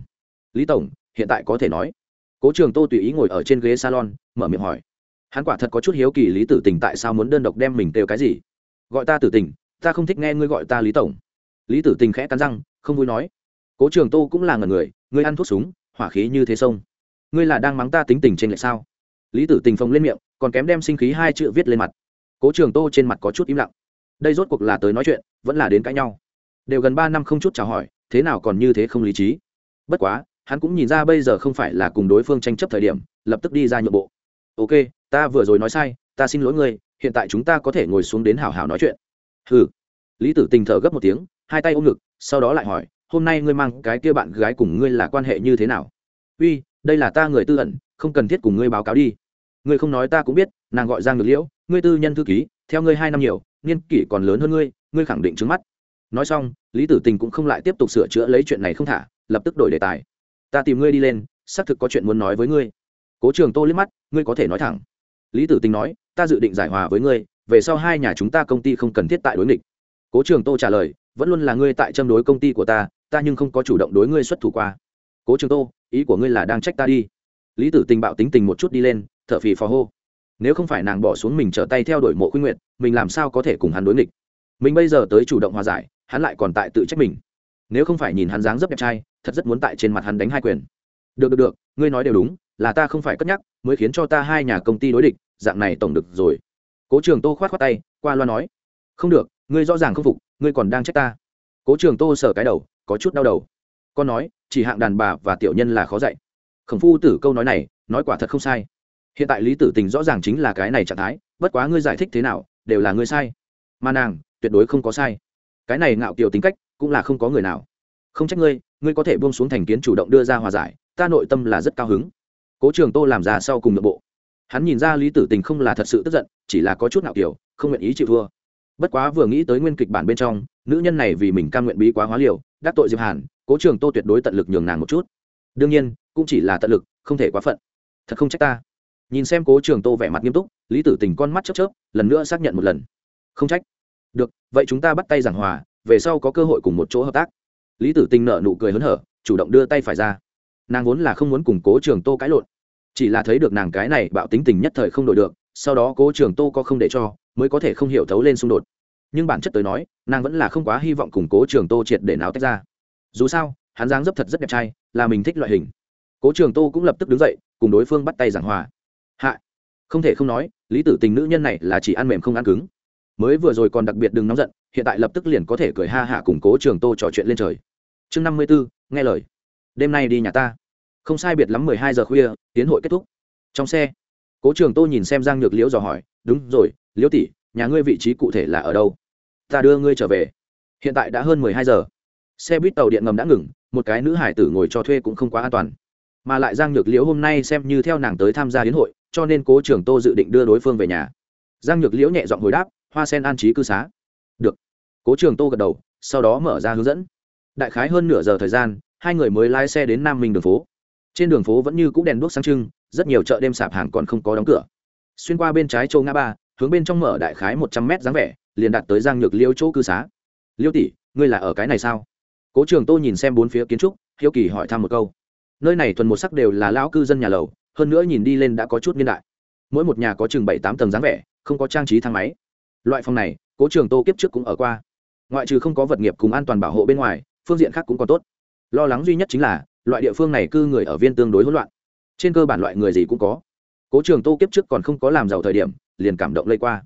lý tổng hiện tại có thể nói, cố trường tô tùy ý ngồi ở trên ghế salon, mở miệng hỏi, hắn quả thật có chút hiếu kỳ lý tử tình tại sao muốn đơn độc đem mình kêu cái gì? Gọi ta tử tình, ta không thích nghe ngươi gọi ta lý tổng. Lý tử tình khẽ cắn răng, không vui nói, cố trường tô cũng là ngần người, ngươi ăn thuốc súng, hỏa khí như thế sông. Ngươi là đang mắng ta tính tình trên lệ sao? Lý tử tình phồng lên miệng, còn kém đem sinh khí hai chữ viết lên mặt cố trường tô trên mặt có chút im lặng. Đây rốt cuộc là tới nói chuyện, vẫn là đến cãi nhau. Đều gần ba năm không chút chào hỏi, thế nào còn như thế không lý trí. Bất quá, hắn cũng nhìn ra bây giờ không phải là cùng đối phương tranh chấp thời điểm, lập tức đi ra nhượng bộ. Ok, ta vừa rồi nói sai, ta xin lỗi ngươi, hiện tại chúng ta có thể ngồi xuống đến hào hào nói chuyện. Ừ lý tử tình thở gấp một tiếng, hai tay ôm ngực, sau đó lại hỏi, hôm nay ngươi mang cái kia bạn gái cùng ngươi là quan hệ như thế nào? Uy, đây là ta người tư ẩn, không cần thiết cùng ngươi báo cáo đi. Ngươi không nói ta cũng biết, nàng gọi giang ngược liễu ngươi tư nhân thư ký, theo ngươi hai năm nhiều, niên kỷ còn lớn hơn ngươi ngươi khẳng định trứng mắt. Nói xong, lý tử tình cũng không lại tiếp tục sửa chữa lấy chuyện này không thả, lập tức đổi đề tài. Ta tìm ngươi đi lên, xác thực có chuyện muốn nói với ngươi. Cố trường tô liếc mắt, ngươi có thể nói thẳng. Lý tử tình nói, ta dự định giải hòa với ngươi, về sau hai nhà chúng ta công ty không cần thiết tại đối nghịch. Cố trường tô trả lời, vẫn luôn là ngươi tại châm đối công ty của ta ta nhưng không có chủ động đối ngươi xuất thủ qua. Cố trường tô, ý của ngươi là đang trách ta đi. Lý tử tình bạo tính tình một chút đi lên thợ phì phò hô nếu không phải nàng bỏ xuống mình trở tay theo đuổi mộ khuyên nguyện mình làm sao có thể cùng hắn đối nghịch? Mình bây giờ tới chủ động hòa giải, hắn lại còn tại tự trách mình. Nếu không phải nhìn hắn dáng rất đẹp trai, thật rất muốn tại trên mặt hắn đánh hai quyền. Được được được, ngươi nói đều đúng, là ta không phải cất nhắc, mới khiến cho ta hai nhà công ty đối địch, dạng này tổng được rồi. Cố trường tô khoát khoát tay, qua loa nói, không được, ngươi rõ ràng không phục, ngươi còn đang trách ta. Cố trường tô sờ cái đầu, có chút đau đầu. Con nói, chỉ hạng đàn bà và tiểu nhân là khó dạy. Khổng phu tử câu nói này, nói quả thật không sai hiện tại lý tử tình rõ ràng chính là cái này trạng thái, bất quá ngươi giải thích thế nào, đều là ngươi sai. Mà nàng, tuyệt đối không có sai. Cái này ngạo kiều tính cách, cũng là không có người nào. Không trách ngươi ngươi có thể buông xuống thành kiến chủ động đưa ra hòa giải, ta nội tâm là rất cao hứng. Cố trường tô làm ra sau cùng nội bộ. Hắn nhìn ra lý tử tình không là thật sự tức giận, chỉ là có chút ngạo kiều, không nguyện ý chịu thua. Bất quá vừa nghĩ tới nguyên kịch bản bên trong, nữ nhân này vì mình cam nguyện bí quá hóa liều, đắc tội diệp hàn, cố trường tô tuyệt đối tận lực nhường nàng một chút. Đương nhiên, cũng chỉ là tận lực, không thể quá phận. Thật không trách ta nhìn xem cố trường tô vẻ mặt nghiêm túc, lý tử tình con mắt chớp chớp, lần nữa xác nhận một lần. Không trách. Được, vậy chúng ta bắt tay giảng hòa, về sau có cơ hội cùng một chỗ hợp tác. Lý tử tình nợ nụ cười hớn hở, chủ động đưa tay phải ra. Nàng vốn là không muốn cùng cố trường tô cãi lộn. Chỉ là thấy được nàng cái này bạo tính tình nhất thời không đổi được, sau đó cố trường tô có không để cho, mới có thể không hiểu thấu lên xung đột. Nhưng bản chất tới nói, nàng vẫn là không quá hy vọng củng cố trường tô triệt để nào tách ra. Dù sao, hắn dáng dấp thật rất đẹp trai, là mình thích loại hình. Cố trường tô cũng lập tức đứng dậy, cùng đối phương bắt tay giảng hòa hạ. Không thể không nói, lý tử tình nữ nhân này là chỉ ăn mềm không ăn cứng. Mới vừa rồi còn đặc biệt đừng nóng giận, hiện tại lập tức liền có thể cười ha hạ củng cố trường tô trò chuyện lên trời. Chương năm mươi b ố nghe lời. Đêm nay đi nhà ta. Không sai biệt lắm mười hai giờ khuya, tiến hội kết thúc. Trong xe, cố trường tô nhìn xem giang nhược liễu dò hỏi, đúng rồi, liễu tỷ, nhà ngươi vị trí cụ thể là ở đâu? Ta đưa ngươi trở về. Hiện tại đã hơn mười hai giờ. Xe buýt tàu điện ngầm đã ngừng, một cái nữ hải tử ngồi cho thuê cũng không quá an toàn. Mà lại giang nhược liễu hôm nay xem như theo nàng tới tham gia hiến hội cho nên cố trường tô dự định đưa đối phương về nhà. Giang nhược liễu nhẹ giọng hồi đáp, hoa sen an trí cư xá. Được. Cố trường tô gật đầu, sau đó mở ra hướng dẫn. Đại khái hơn nửa giờ thời gian, hai người mới lái xe đến nam minh đường phố. Trên đường phố vẫn như c ũ đèn đuốc sáng trưng, rất nhiều chợ đêm sạp hàng còn không có đóng cửa. Xuyên qua bên trái châu ngã ba, hướng bên trong mở đại khái một trăm mét dáng vẻ, liền đặt tới giang nhược Liễu chỗ cư xá. Liêu tỷ, ngươi là ở cái này sao? Cố trường tô nhìn xem bốn phía kiến trúc, hiếu kỳ hỏi thăm một câu. Nơi này thuần một sắc đều là lão cư dân nhà lầu hơn nữa nhìn đi lên đã có chút niên đại. Mỗi một nhà có chừng bảy tám tầng dáng vẻ, không có trang trí thang máy. Loại phòng này, cố trường tô kiếp trước cũng ở qua. Ngoại trừ không có vật nghiệp cùng an toàn bảo hộ bên ngoài, phương diện khác cũng còn tốt. Lo lắng duy nhất chính là, loại địa phương này cư người ở viên tương đối hỗn loạn. Trên cơ bản loại người gì cũng có. Cố trường tô kiếp trước còn không có làm giàu thời điểm, liền cảm động lây qua.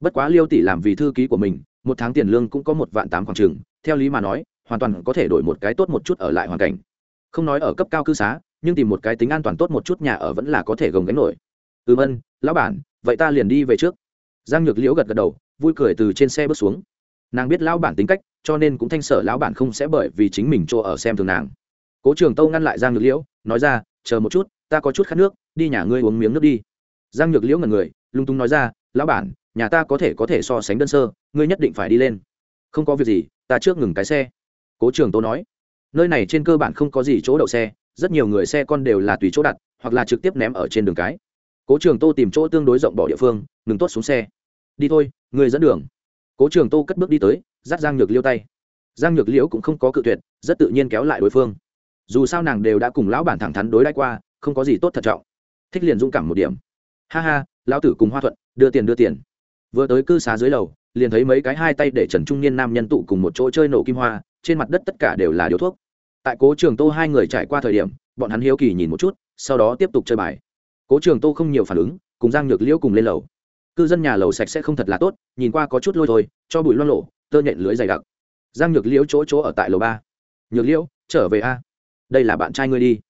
Bất quá liêu tỷ làm vì thư ký của mình, một tháng tiền lương cũng có một vạn tám khoảng trường theo lý mà nói, hoàn toàn có thể đổi một cái tốt một chút ở lại hoàn cảnh. Không nói ở cấp cao cư xá nhưng tìm một cái tính an toàn tốt một chút nhà ở vẫn là có thể gồng gánh nổi. Ừ vân, lão bản, vậy ta liền đi về trước. Giang nhược liễu gật gật đầu, vui cười từ trên xe bước xuống. Nàng biết lão bản tính cách, cho nên cũng thanh sở lão bản không sẽ bởi vì chính mình chỗ ở xem thường nàng. Cố trường tâu ngăn lại giang nhược liễu, nói ra, chờ một chút, ta có chút khát nước, đi nhà ngươi uống miếng nước đi. Giang nhược liễu ngần người, lung tung nói ra, lão bản, nhà ta có thể có thể so sánh đơn sơ, ngươi nhất định phải đi lên. Không có việc gì, ta trước ngừng cái xe. Cố trường tô nói, nơi này trên cơ bản không có gì chỗ đậu xe rất nhiều người xe con đều là tùy chỗ đặt, hoặc là trực tiếp ném ở trên đường cái. Cố trường tô tìm chỗ tương đối rộng bỏ địa phương, ngừng tốt xuống xe. Đi thôi, người dẫn đường. Cố trường tô cất bước đi tới, dắt giang nhược liêu tay. Giang nhược liễu cũng không có cự tuyệt, rất tự nhiên kéo lại đối phương. Dù sao nàng đều đã cùng lão bản thẳng thắn đối đãi qua, không có gì tốt thật trọng. Thích liền dũng cảm một điểm. Ha ha, lão tử cùng hoa thuận, đưa tiền đưa tiền. Vừa tới cư xá dưới lầu, liền thấy mấy cái hai tay để trần trung niên nam nhân tụ cùng một chỗ chơi nổ kim hoa, trên mặt đất tất cả đều là điếu thuốc tại cố trường tô hai người trải qua thời điểm, bọn hắn hiếu kỳ nhìn một chút, sau đó tiếp tục chơi bài. Cố trường tô không nhiều phản ứng, cùng giang nhược liễu cùng lên lầu. Cư dân nhà lầu sạch sẽ không thật là tốt, nhìn qua có chút lôi thôi, cho bụi loan lộ, tơ nhện lưới dày đặc. Giang nhược liễu chỗ chỗ ở tại lầu ba. Nhược liễu, trở về a. Đây là bạn trai ngươi đi.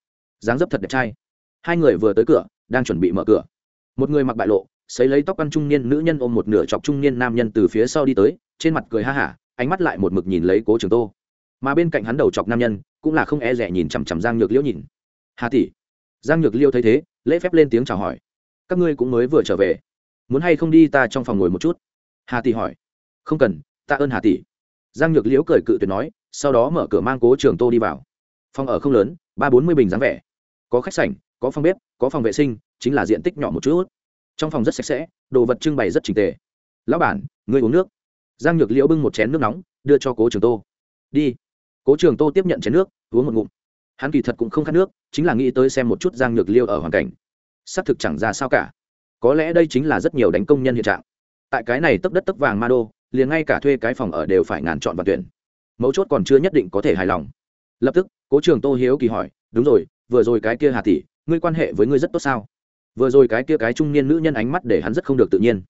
Dáng dấp thật đẹp trai. Hai người vừa tới cửa, đang chuẩn bị mở cửa. Một người mặc bại lộ, xấy lấy tóc ăn trung niên nữ nhân ôm một nửa chọc trung niên nam nhân từ phía sau đi tới, trên mặt cười ha hả, ánh mắt lại một mực nhìn lấy cố trường tô mà bên cạnh hắn đầu chọc nam nhân cũng là không e rẻ nhìn chằm chằm giang nhược liễu nhìn. Hà tỷ. Giang nhược liễu thấy thế, lễ phép lên tiếng chào hỏi. Các ngươi cũng mới vừa trở về, muốn hay không đi ta trong phòng ngồi một chút? Hà tỷ hỏi. Không cần tạ ơn hà tỷ. Giang nhược liễu cười cự tuyệt nói, sau đó mở cửa mang cố trường tô đi vào. Phòng ở không lớn, ba bốn mươi bình dáng vẻ. Có khách sảnh, có phòng bếp, có phòng vệ sinh, chính là diện tích nhỏ một chút. Trong phòng rất sạch sẽ, đồ vật trưng bày rất trình tề. Lão bản, ngươi uống nước. Giang nhược liễu bưng một chén nước nóng, đưa cho cố trường tô. Đi cố trường tô tiếp nhận chén nước, uống một ngụm. Hắn kỳ thật cũng không khát nước, chính là nghĩ tới xem một chút giang nhược liêu ở hoàn cảnh. Xác thực chẳng ra sao cả. Có lẽ đây chính là rất nhiều đánh công nhân hiện trạng. Tại cái này tấp đất tấp vàng ma đô, liền ngay cả thuê cái phòng ở đều phải ngàn chọn và tuyển. Mấu chốt còn chưa nhất định có thể hài lòng. Lập tức, cố trường tô hiếu kỳ hỏi, đúng rồi, vừa rồi cái kia hà tỷ, ngươi quan hệ với ngươi rất tốt sao? Vừa rồi cái kia cái trung niên nữ nhân ánh mắt để hắn rất không được tự nhiên.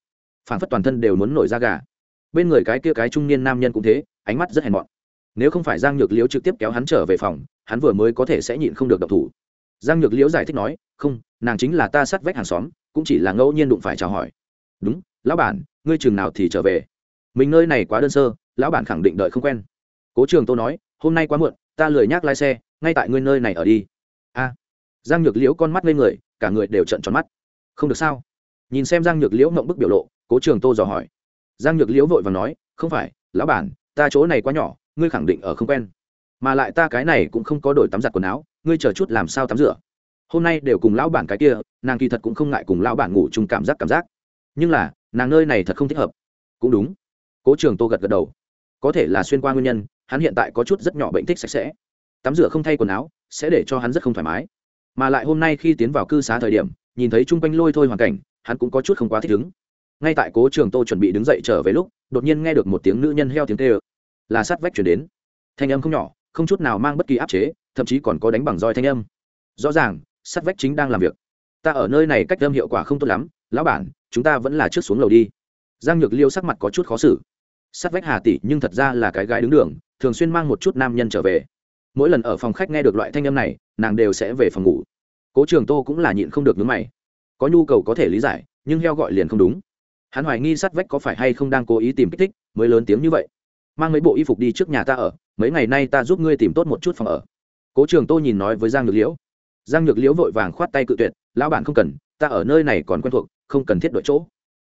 Phản phất toàn thân đều muốn nổi da gà. Bên người cái kia cái trung niên nam nhân cũng thế, ánh mắt rất hèn mọn nếu không phải giang nhược liễu trực tiếp kéo hắn trở về phòng, hắn vừa mới có thể sẽ nhịn không được độc thủ. Giang nhược liễu giải thích nói, không, nàng chính là ta sát vách hàng xóm, cũng chỉ là ngẫu nhiên đụng phải chào hỏi. Đúng, lão bản, ngươi chừng nào thì trở về? Mình nơi này quá đơn sơ, lão bản khẳng định đợi không quen. Cố trường tô nói, hôm nay quá muộn, ta lười nhác lái xe, ngay tại ngươi nơi này ở đi. A. Giang nhược liễu con mắt lên người, cả người đều trận tròn mắt. Không được sao? Nhìn xem giang nhược liễu mộng bức biểu lộ, cố trường tô dò hỏi. Giang nhược liễu vội và nói, không phải, lão bản, ta chỗ này quá nhỏ ngươi khẳng định ở không quen. Mà lại ta cái này cũng không có đổi tắm giặt quần áo, ngươi chờ chút làm sao tắm rửa. Hôm nay đều cùng lão bản cái kia, nàng kỳ thật cũng không ngại cùng lão bản ngủ chung cảm giác cảm giác. Nhưng là, nàng nơi này thật không thích hợp. Cũng đúng. Cố trường tô gật gật đầu. Có thể là xuyên qua nguyên nhân, hắn hiện tại có chút rất nhỏ bệnh thích sạch sẽ. Tắm rửa không thay quần áo, sẽ để cho hắn rất không thoải mái. Mà lại hôm nay khi tiến vào cư xá thời điểm, nhìn thấy chung quanh lôi thôi hoàn cảnh, hắn cũng có chút không quá thích ứng. Ngay tại cố trường tô chuẩn bị đứng dậy trở về lúc, đột nhiên nghe được một tiếng nữ nhân heo tiếng tê ơ là sát vách chuyển đến. Thanh âm không nhỏ, không chút nào mang bất kỳ áp chế, thậm chí còn có đánh bằng roi thanh âm. Rõ ràng, sát vách chính đang làm việc. Ta ở nơi này cách âm hiệu quả không tốt lắm, lão bản, chúng ta vẫn là trước xuống lầu đi. Giang nhược liêu sắc mặt có chút khó xử. Sát vách hà tỷ nhưng thật ra là cái gái đứng đường, thường xuyên mang một chút nam nhân trở về. Mỗi lần ở phòng khách nghe được loại thanh âm này, nàng đều sẽ về phòng ngủ. Cố trường tô cũng là nhịn không được nhướng mày. Có nhu cầu có thể lý giải, nhưng heo gọi liền không đúng. Hắn hoài nghi sát vách có phải hay không đang cố ý tìm kích thích, mới lớn tiếng như vậy mang mấy bộ y phục đi trước nhà ta ở, mấy ngày nay ta giúp ngươi tìm tốt một chút phòng ở. Cố trường tô nhìn nói với giang nhược liễu. Giang nhược liễu vội vàng khoát tay cự tuyệt, lão bản không cần, ta ở nơi này còn quen thuộc, không cần thiết đổi chỗ.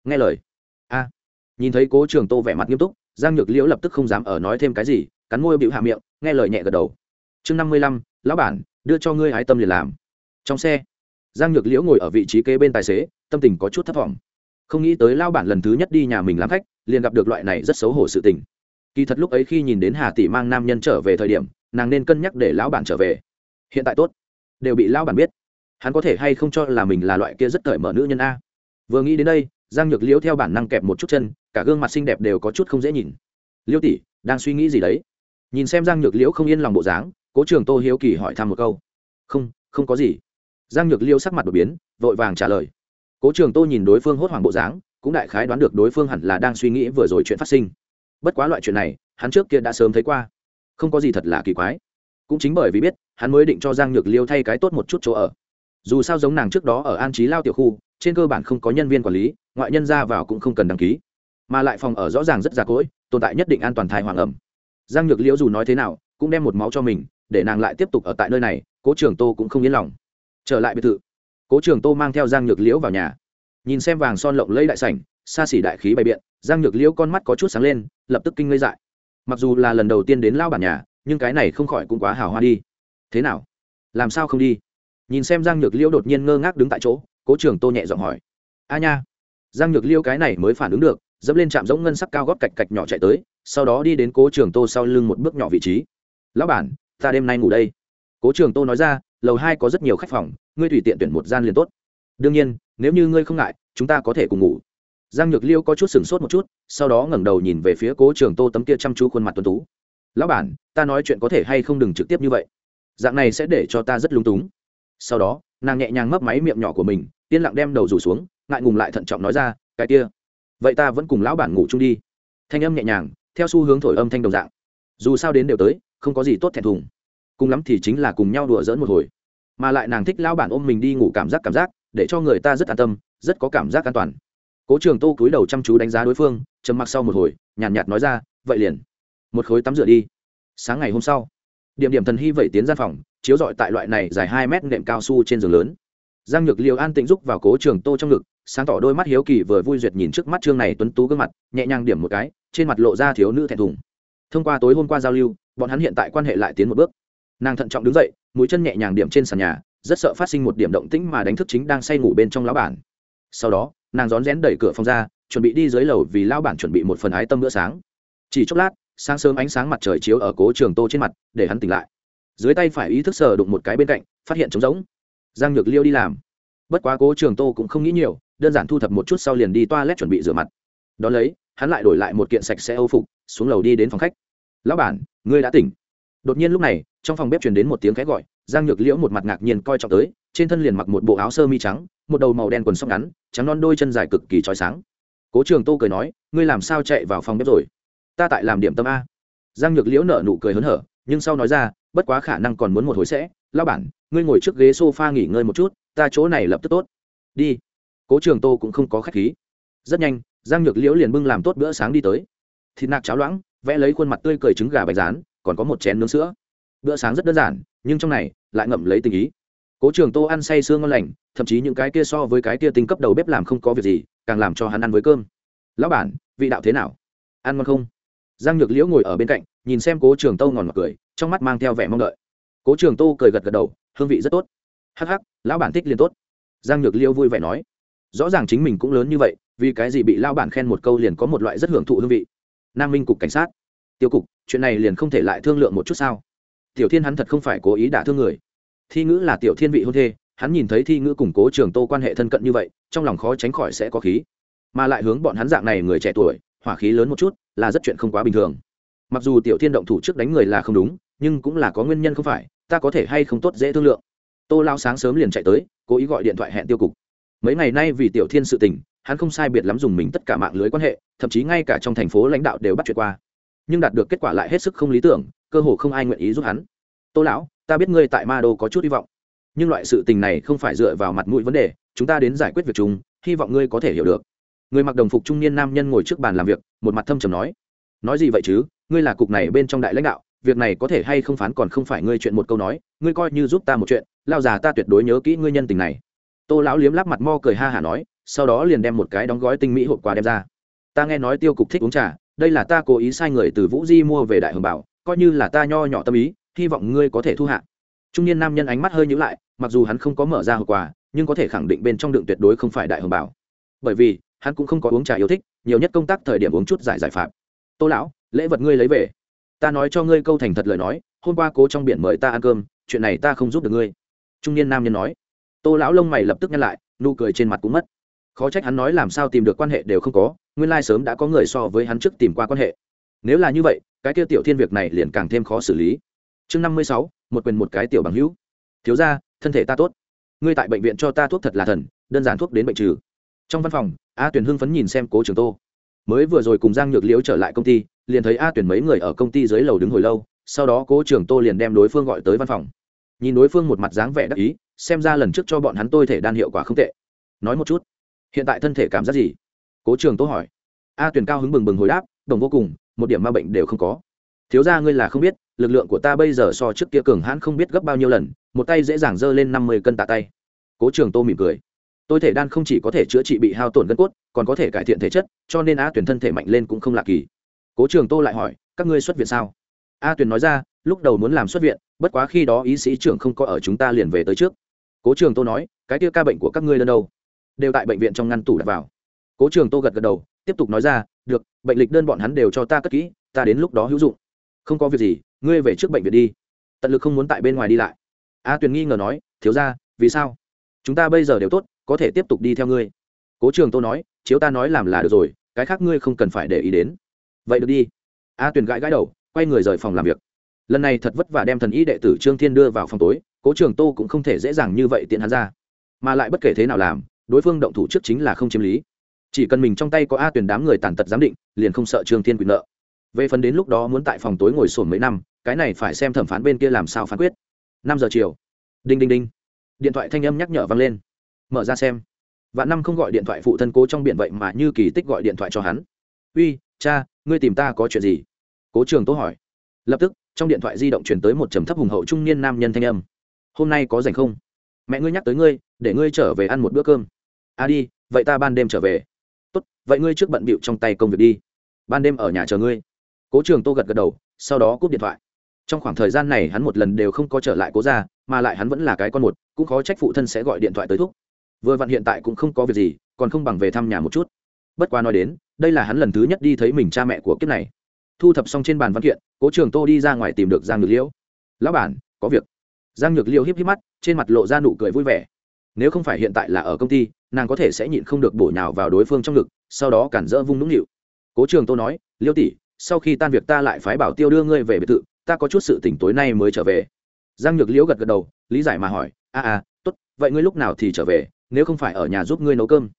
Nghe lời, a. Nhìn thấy cố trường tô vẻ mặt nghiêm túc, giang nhược liễu lập tức không dám ở nói thêm cái gì, cắn môi bịu hạ miệng, nghe lời nhẹ gật đầu. Chương năm mươi lăm, lão bản, đưa cho ngươi hái tâm liền làm. Trong xe, giang nhược liễu ngồi ở vị trí kế bên tài xế, tâm tình có chút thất vọng không nghĩ tới lao bản lần thứ nhất đi nhà mình làm khách, liền gặp được loại này rất xấu hổ sự tình kỳ thật lúc ấy khi nhìn đến hà tỷ mang nam nhân trở về thời điểm, nàng nên cân nhắc để lão bản trở về. Hiện tại tốt. Đều bị lão bản biết. Hắn có thể hay không cho là mình là loại kia rất cởi mở nữ nhân a. Vừa nghĩ đến đây, giang nhược liễu theo bản năng kẹp một chút chân, cả gương mặt xinh đẹp đều có chút không dễ nhìn. Liễu tỷ, đang suy nghĩ gì đấy? Nhìn xem giang nhược liễu không yên lòng bộ dáng, cố trường tô hiếu kỳ hỏi thăm một câu. Không không có gì. Giang nhược liễu sắc mặt đột biến, vội vàng trả lời. Cố trường tô nhìn đối phương hốt hoảng bộ dáng, cũng đại khái đoán được đối phương hẳn là đang suy nghĩ vừa rồi chuyện phát sinh bất quá loại chuyện này, hắn trước kia đã sớm thấy qua. Không có gì thật là kỳ quái. Cũng chính bởi vì biết, hắn mới định cho giang nhược liêu thay cái tốt một chút chỗ ở. Dù sao giống nàng trước đó ở an trí lao tiểu khu, trên cơ bản không có nhân viên quản lý, ngoại nhân ra vào cũng không cần đăng ký. Mà lại phòng ở rõ ràng rất già cỗi, tồn tại nhất định an toàn thai hoàng ẩm. Giang nhược liễu dù nói thế nào, cũng đem một máu cho mình, để nàng lại tiếp tục ở tại nơi này, cố trường tô cũng không yên lòng. Trở lại biệt thự, cố trường tô mang theo giang nhược liễu vào nhà. Nhìn xem vàng son lộng lẫy đại sảnh xa xỉ đại khí bày biện, giang nhược liễu con mắt có chút sáng lên, lập tức kinh ngây dại. Mặc dù là lần đầu tiên đến lao bản nhà, nhưng cái này không khỏi cũng quá hào hoa đi. Thế nào? Làm sao không đi? Nhìn xem giang nhược liễu đột nhiên ngơ ngác đứng tại chỗ, cố trường tô nhẹ giọng hỏi. A nha. Giang nhược liễu cái này mới phản ứng được, dẫm lên trạm giống ngân sắc cao góp cạch cạch nhỏ chạy tới, sau đó đi đến cố trường tô sau lưng một bước nhỏ vị trí. Lão bản, ta đêm nay ngủ đây. Cố trường tô nói ra, lầu hai có rất nhiều khách phòng, ngươi tùy tiện tuyển một gian liền tốt. Đương nhiên, nếu như ngươi không ngại, chúng ta có thể cùng ngủ giang nhược liêu có chút sửng sốt một chút, sau đó ngẩng đầu nhìn về phía cố trường tô tấm kia chăm chú khuôn mặt tuấn tú. Lão bản, ta nói chuyện có thể hay không đừng trực tiếp như vậy? Dạng này sẽ để cho ta rất lung túng. Sau đó, nàng nhẹ nhàng mấp máy miệng nhỏ của mình, yên lặng đem đầu rủ xuống, ngại ngùng lại thận trọng nói ra, cái kia, vậy ta vẫn cùng lão bản ngủ chung đi. Thanh âm nhẹ nhàng, theo xu hướng thổi âm thanh đồng dạng. Dù sao đến đều tới, không có gì tốt thẹn thùng. Cùng lắm thì chính là cùng nhau đùa dỡn một hồi. Mà lại nàng thích lão bản ôm mình đi ngủ cảm giác cảm giác, để cho người ta rất an tâm, rất có cảm giác an toàn cố trường tô cúi đầu chăm chú đánh giá đối phương trầm mặc sau một hồi nhàn nhạt, nhạt nói ra vậy liền một khối tắm rửa đi. Sáng ngày hôm sau điểm điểm thần hy vẫy tiến gian phòng chiếu dọi tại loại này dài hai mét nệm cao su trên giường lớn. Giang nhược liều an tĩnh giúp vào cố trường tô trong ngực sáng tỏ đôi mắt hiếu kỳ vừa vui duyệt nhìn trước mắt trương này tuấn tú gương mặt nhẹ nhàng điểm một cái trên mặt lộ ra thiếu nữ thẹn thùng. Thông qua tối hôm qua giao lưu bọn hắn hiện tại quan hệ lại tiến một bước. Nàng thận trọng đứng dậy mũi chân nhẹ nhàng điểm trên sàn nhà rất sợ phát sinh một điểm động tĩnh mà đánh thức chính đang say ngủ bên trong lão bản. Sau đó nàng rón rén đẩy cửa phòng ra, chuẩn bị đi dưới lầu vì lão bản chuẩn bị một phần ái tâm bữa sáng. Chỉ chốc lát, sáng sớm ánh sáng mặt trời chiếu ở cố trường tô trên mặt, để hắn tỉnh lại. Dưới tay phải ý thức sờ đụng một cái bên cạnh, phát hiện trống rỗng. Giang nhược liêu đi làm. Bất quá cố trường tô cũng không nghĩ nhiều, đơn giản thu thập một chút sau liền đi toilet chuẩn bị rửa mặt. Đón lấy, hắn lại đổi lại một kiện sạch sẽ âu phục, xuống lầu đi đến phòng khách. Lão bản, ngươi đã tỉnh. Đột nhiên lúc này, trong phòng bếp truyền đến một tiếng khẽ gọi, giang nhược liễu một mặt ngạc nhiên coi trọng tới trên thân liền mặc một bộ áo sơ mi trắng, một đầu màu đen quần sóc ngắn, trắng non đôi chân dài cực kỳ trói sáng. Cố trường tô cười nói, ngươi làm sao chạy vào phòng bếp rồi? Ta tại làm điểm tâm a. Giang nhược liễu nở nụ cười hớn hở, nhưng sau nói ra, bất quá khả năng còn muốn một hồi sẽ. Lao bản, ngươi ngồi trước ghế s o f a nghỉ ngơi một chút, ta chỗ này lập tức tốt. Đi. Cố trường tô cũng không có k h á c h khí. Rất nhanh, giang nhược liễu liền bưng làm tốt bữa sáng đi tới. Thịt nạc cháo loãng, vẽ lấy khuôn mặt tươi cười trứng gà bạch rán, còn có một chén nướng sữa. Bữa sáng rất đơn giản, nhưng trong này lại ngậm lấy tình ý cố trường tô ăn say sương ngon lành, thậm chí những cái kia so với cái kia tinh cấp đầu bếp làm không có việc gì, càng làm cho hắn ăn với cơm. Lão bản, vị đạo thế nào? Ăn ngon không? Giang nhược liễu ngồi ở bên cạnh, nhìn xem cố trường tô ngòn mặt cười, trong mắt mang theo vẻ mong đợi. Cố trường tô cười gật gật đầu, hương vị rất tốt. Hắc hắc, lão bản thích liền tốt. Giang nhược liễu vui vẻ nói. Rõ ràng chính mình cũng lớn như vậy, vì cái gì bị lão bản khen một câu liền có một loại rất hưởng thụ hương vị. Nam minh cục cảnh sát. Tiêu cục, chuyện này liền không thể lại thương lượng một chút sao? Tiểu thiên hắn thật không phải cố ý đả thương người thi ngữ là tiểu thiên vị hôn thê, hắn nhìn thấy thi ngữ củng cố trường tô quan hệ thân cận như vậy, trong lòng khó tránh khỏi sẽ có khí. Mà lại hướng bọn hắn dạng này người trẻ tuổi, hỏa khí lớn một chút, là rất chuyện không quá bình thường. Mặc dù tiểu thiên động thủ trước đánh người là không đúng, nhưng cũng là có nguyên nhân không phải, ta có thể hay không tốt dễ thương lượng. Tô lao sáng sớm liền chạy tới, cố ý gọi điện thoại hẹn tiêu cục. Mấy ngày nay vì tiểu thiên sự tình, hắn không sai biệt lắm dùng mình tất cả mạng lưới quan hệ, thậm chí ngay cả trong thành phố lãnh đạo đều bắt chuyện qua. Nhưng đạt được kết quả lại hết sức không lý tưởng, cơ hồ không ai nguyện ý giúp hắn tô lão, ta biết ngươi tại ma đô có chút hy vọng, nhưng loại sự tình này không phải dựa vào mặt mũi vấn đề, chúng ta đến giải quyết việc chúng hy vọng ngươi có thể hiểu được. Người mặc đồng phục trung niên nam nhân ngồi trước bàn làm việc, một mặt thâm trầm nói nói gì vậy chứ? Ngươi là cục này bên trong đại lãnh đạo, việc này có thể hay không phán còn không phải ngươi chuyện một câu nói, ngươi coi như giúp ta một chuyện, lao già ta tuyệt đối nhớ kỹ ngươi nhân tình này. Tô lão liếm lắp mặt mo cười ha hả nói, sau đó liền đem một cái đóng gói tinh mỹ hộp quà đem ra. Ta nghe nói tiêu cục thích uống trà, đây là ta cố ý sai người từ vũ di mua về đại hồng bảo, coi như là ta nho nhỏ tâm ý hy vọng ngươi có thể thu hạ. Trung niên nam nhân ánh mắt hơi nhữ lại, mặc dù hắn không có mở ra hộp quà, nhưng có thể khẳng định bên trong đựng tuyệt đối không phải đại hồng bảo. Bởi vì, hắn cũng không có uống trà yêu thích, nhiều nhất công tác thời điểm uống chút giải giải phạm. Tô lão, lễ vật ngươi lấy về. Ta nói cho ngươi câu thành thật lời nói, hôm qua cố trong biển mời ta ăn cơm, chuyện này ta không giúp được ngươi. Trung niên nam nhân nói. Tô lão lông mày lập tức nhăn lại, nụ cười trên mặt cũng mất. Khó trách hắn nói làm sao tìm được quan hệ đều không có, nguyên lai sớm đã có người so với hắn trước tìm qua quan hệ. Nếu là như vậy, cái kia tiểu thiên việc này liền càng thêm khó xử lý chương năm mươi sáu, một quyền một cái tiểu bằng hữu. Thiếu ra thân thể ta tốt. Ngươi tại bệnh viện cho ta thuốc thật là thần, đơn giản thuốc đến bệnh trừ. Trong văn phòng, a tuyển hưng phấn nhìn xem cố trường tô. Mới vừa rồi cùng giang nhược liễu trở lại công ty, liền thấy a tuyển mấy người ở công ty dưới lầu đứng hồi lâu, sau đó cố trường tô liền đem đối phương gọi tới văn phòng. Nhìn đối phương một mặt dáng vẻ đắc ý, xem ra lần trước cho bọn hắn tôi thể đan hiệu quả không tệ. Nói một chút, hiện tại thân thể cảm giác gì? Cố trường tô hỏi. A tuyển cao hứng bừng bừng hồi đáp, đồng vô cùng, một điểm ma bệnh đều không có thiếu ra ngươi là không biết, lực lượng của ta bây giờ so trước kia cường hãn không biết gấp bao nhiêu lần, một tay dễ dàng giơ lên năm mươi cân tạ tay. Cố trường tô mỉm cười. Tôi thể đan không chỉ có thể chữa trị bị hao tổn gân cốt, còn có thể cải thiện thể chất, cho nên a tuyển thân thể mạnh lên cũng không lạ kỳ. Cố trường tô lại hỏi, các ngươi xuất viện sao? A tuyển nói ra, lúc đầu muốn làm xuất viện, bất quá khi đó ý sĩ trưởng không có ở chúng ta liền về tới trước. Cố trường tô nói, cái kia ca bệnh của các ngươi lần đâu? Đều tại bệnh viện trong ngăn tủ đặt vào. Cố trường tô gật gật đầu, tiếp tục nói ra, được, bệnh lịch đơn bọn hắn đều cho ta cất kỹ, ta đến lúc đó hữu dụng không có việc gì, ngươi về trước bệnh viện đi. Tận lực không muốn tại bên ngoài đi lại. A tuyền nghi ngờ nói, thiếu ra vì sao? Chúng ta bây giờ đều tốt, có thể tiếp tục đi theo ngươi. Cố trường tô nói, chiếu ta nói làm là được rồi, cái khác ngươi không cần phải để ý đến. Vậy được đi. A tuyền gãi gãi đầu, quay người rời phòng làm việc. Lần này thật vất vả đem thần y đệ tử trương thiên đưa vào phòng tối, cố trường tô cũng không thể dễ dàng như vậy tiện hắn ra. Mà lại bất kể thế nào làm, đối phương động thủ trước chính là không chiếm lý. Chỉ cần mình trong tay có a Tuyền đám người tàn tật giám định, liền không sợ trương thiên quyền nợ về phần đến lúc đó muốn tại phòng tối ngồi sổn mấy năm, cái này phải xem thẩm phán bên kia làm sao phán quyết. Năm giờ chiều. Đinh đinh đinh. Điện thoại thanh âm nhắc nhở vang lên. Mở ra xem. Vạn năm không gọi điện thoại phụ thân cố trong biển vậy mà như kỳ tích gọi điện thoại cho hắn. Uy, cha, ngươi tìm ta có chuyện gì? Cố trường tố hỏi. Lập tức, trong điện thoại di động chuyển tới một trầm thấp hùng hậu trung niên nam nhân thanh âm. Hôm nay có rảnh không? Mẹ ngươi nhắc tới ngươi, để ngươi trở về ăn một bữa cơm. A à đi, vậy ta ban đêm trở về. Tốt, vậy ngươi trước bận bịu trong tay công việc đi. Ban đêm ở nhà chờ ngươi cố trường tô gật gật đầu, sau đó cúp điện thoại. Trong khoảng thời gian này hắn một lần đều không có trở lại cố ra mà lại hắn vẫn là cái con một, cũng khó trách phụ thân sẽ gọi điện thoại tới thúc. Vừa vặn hiện tại cũng không có việc gì, còn không bằng về thăm nhà một chút. Bất quá nói đến, đây là hắn lần thứ nhất đi thấy mình cha mẹ của kiếp này. Thu thập xong trên bàn văn kiện, cố trường tô đi ra ngoài tìm được giang nhược liễu. Lão bản, có việc. Giang nhược liễu hiếp hiếp mắt, trên mặt lộ ra nụ cười vui vẻ. Nếu không phải hiện tại là ở công ty, nàng có thể sẽ nhịn không được bổ nhào vào đối phương trong ngực, sau đó cản rỡ vung nũng nịu. Cố trường tô nói, liêu tỷ sau khi tan việc ta lại phái bảo tiêu đưa ngươi về biệt thự, ta có chút sự tỉnh tối nay mới trở về. Giang nhược liễu gật gật đầu, lý giải mà hỏi, a a, tốt, vậy ngươi lúc nào thì trở về, nếu không phải ở nhà giúp ngươi nấu cơm?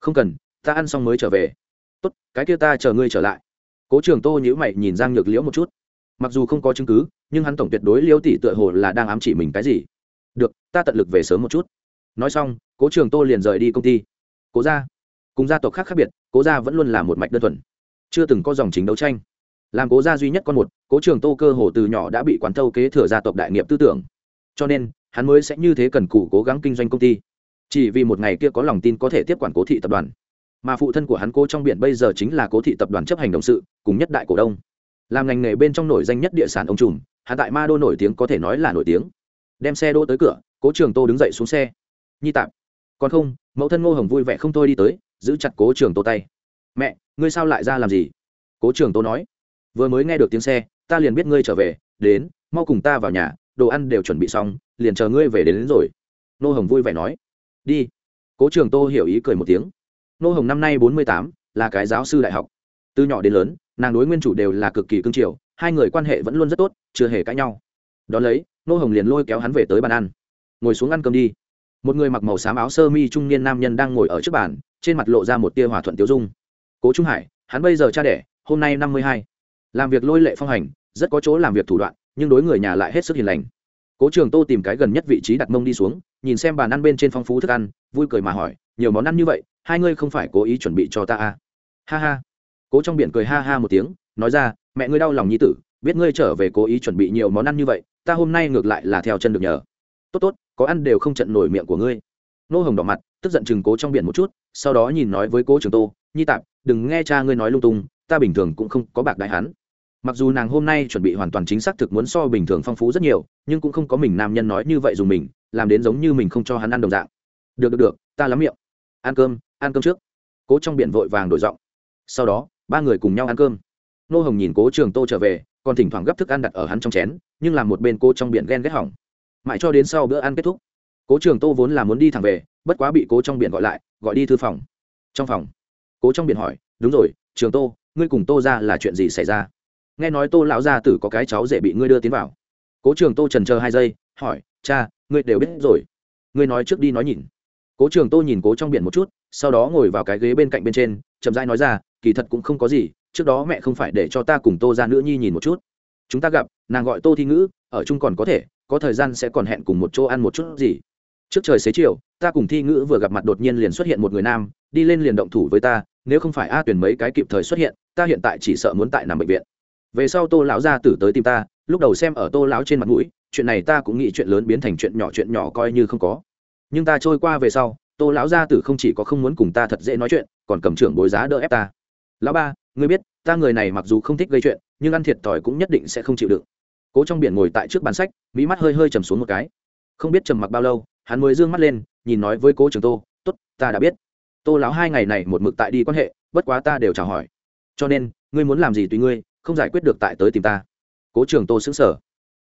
Không cần, ta ăn xong mới trở về. Tốt, cái kia ta chờ ngươi trở lại. Cố trường tô nhữ mày nhìn giang nhược liễu một chút. Mặc dù không có chứng cứ, nhưng hắn tổng tuyệt đối liễu tỷ tựa hồ là đang ám chỉ mình cái gì. Được, ta tận lực về sớm một chút. Nói xong, cố trường tô liền rời đi công ty. Cố gia, cùng gia tộc khác khác biệt, cố gia vẫn luôn là một mạch đơn thuần, chưa từng có dòng chính đấu tranh làm cố gia duy nhất con một, cố trường tô cơ hồ từ nhỏ đã bị quán thâu kế thừa gia tộc đại nghiệp tư tưởng. Cho nên, hắn mới sẽ như thế cần cù cố gắng kinh doanh công ty. Chỉ vì một ngày kia có lòng tin có thể tiếp quản cố thị tập đoàn. Mà phụ thân của hắn cố trong biển bây giờ chính là cố thị tập đoàn chấp hành đồng sự, cùng nhất đại cổ đông. Làm ngành nghề bên trong nổi danh nhất địa sản ông trùm hạ tại ma đô nổi tiếng có thể nói là nổi tiếng. Đem xe đỗ tới cửa, cố trường tô đứng dậy xuống xe. Nhi tạm còn không, mẫu thân ngô hồng vui vẻ không thôi đi tới, giữ chặt cố trường tô tay. Mẹ, ngươi sao lại ra làm gì? Cố trường tô nói vừa mới nghe được tiếng xe ta liền biết ngươi trở về đến mau cùng ta vào nhà đồ ăn đều chuẩn bị xong liền chờ ngươi về đến, đến rồi. Nô hồng vui vẻ nói. Đi. Cố trường tô hiểu ý cười một tiếng. Nô hồng năm nay bốn mươi tám là cái giáo sư đại học. Từ nhỏ đến lớn nàng đối nguyên chủ đều là cực kỳ cương triều hai người quan hệ vẫn luôn rất tốt chưa hề cãi nhau. Đón lấy nô hồng liền lôi kéo hắn về tới bàn ăn. Ngồi xuống ăn cơm đi. Một người mặc màu xám áo sơ mi trung niên nam nhân đang ngồi ở trước bàn trên mặt lộ ra một tia hòa thuận tiêu dung. Cố trung hải hắn bây giờ cha đẻ hôm nay năm mươi hai làm việc lôi lệ phong hành, rất có chỗ làm việc thủ đoạn, nhưng đối người nhà lại hết sức hiền lành. Cố trường tô tìm cái gần nhất vị trí đặt mông đi xuống, nhìn xem bàn ăn bên trên phong phú thức ăn, vui cười mà hỏi, nhiều món ăn như vậy, hai ngươi không phải cố ý chuẩn bị cho ta à? ha ha. Cố trong biển cười ha ha một tiếng, nói ra, mẹ ngươi đau lòng nhi tử, biết ngươi trở về cố ý chuẩn bị nhiều món ăn như vậy, ta hôm nay ngược lại là theo chân được nhờ. Tốt tốt, có ăn đều không trận nổi miệng của ngươi. Nô hồng đỏ mặt, tức giận chừng cố trong biển một chút, sau đó nhìn nói với cố trường tô, nhi tạp, đừng nghe cha ngươi nói lung tung, ta bình thường cũng không có bạc đại hắn mặc dù nàng hôm nay chuẩn bị hoàn toàn chính xác thực muốn so bình thường phong phú rất nhiều, nhưng cũng không có mình nam nhân nói như vậy dùng mình, làm đến giống như mình không cho hắn ăn đồng dạng. Được được được, ta lắm miệng. Ăn cơm ăn cơm trước. Cố trong biển vội vàng đổi giọng. Sau đó, ba người cùng nhau ăn cơm. Nô hồng nhìn cố trường tô trở về, còn thỉnh thoảng gấp thức ăn đặt ở hắn trong chén, nhưng làm một bên cô trong biển ghen ghét hỏng. Mãi cho đến sau bữa ăn kết thúc, cố trường tô vốn là muốn đi thẳng về, bất quá bị cố trong biển gọi lại, gọi đi thư phòng. Trong phòng, cố trong biển hỏi, đúng rồi, trường tô, ngươi cùng tô ra là chuyện gì xảy ra? Nghe nói tô lão gia tử có cái cháu dễ bị ngươi đưa tiến vào. Cố trường tô trần chờ hai giây, hỏi, cha, ngươi đều biết rồi. Ngươi nói trước đi nói nhìn. Cố trường tô nhìn cố trong biển một chút, sau đó ngồi vào cái ghế bên cạnh bên trên, chậm rãi nói ra, kỳ thật cũng không có gì, trước đó mẹ không phải để cho ta cùng tô ra nữ nhi nhìn một chút. Chúng ta gặp, nàng gọi tô thi ngữ, ở chung còn có thể, có thời gian sẽ còn hẹn cùng một chỗ ăn một chút gì. Trước trời xế chiều, ta cùng thi ngữ vừa gặp mặt đột nhiên liền xuất hiện một người nam, đi lên liền động thủ với ta, nếu không phải a tuyển mấy cái kịp thời xuất hiện, ta hiện tại chỉ sợ muốn tại nằm bệnh viện về sau tô lão gia tử tới tìm ta, lúc đầu xem ở tô lão trên mặt mũi, chuyện này ta cũng nghĩ chuyện lớn biến thành chuyện nhỏ chuyện nhỏ coi như không có. Nhưng ta trôi qua về sau, tô lão gia tử không chỉ có không muốn cùng ta thật dễ nói chuyện, còn cầm trưởng bối giá đỡ ép ta. Lão ba, ngươi biết, ta người này mặc dù không thích gây chuyện, nhưng ăn thiệt thòi cũng nhất định sẽ không chịu đựng. Cố trong biển ngồi tại trước bàn sách mỹ mắt hơi hơi trầm xuống một cái. Không biết trầm mặc bao lâu, hắn mới d ư ơ n g mắt lên, nhìn nói với cố trường tô t ố t ta đã biết. Tô lão hai ngày này một mực tại đi quan hệ, bất quá ta đều chào hỏi. Cho nên, ngươi muốn làm gì tùy ngươi không giải quyết được tại tới tìm ta. Cố trường tô xứng sở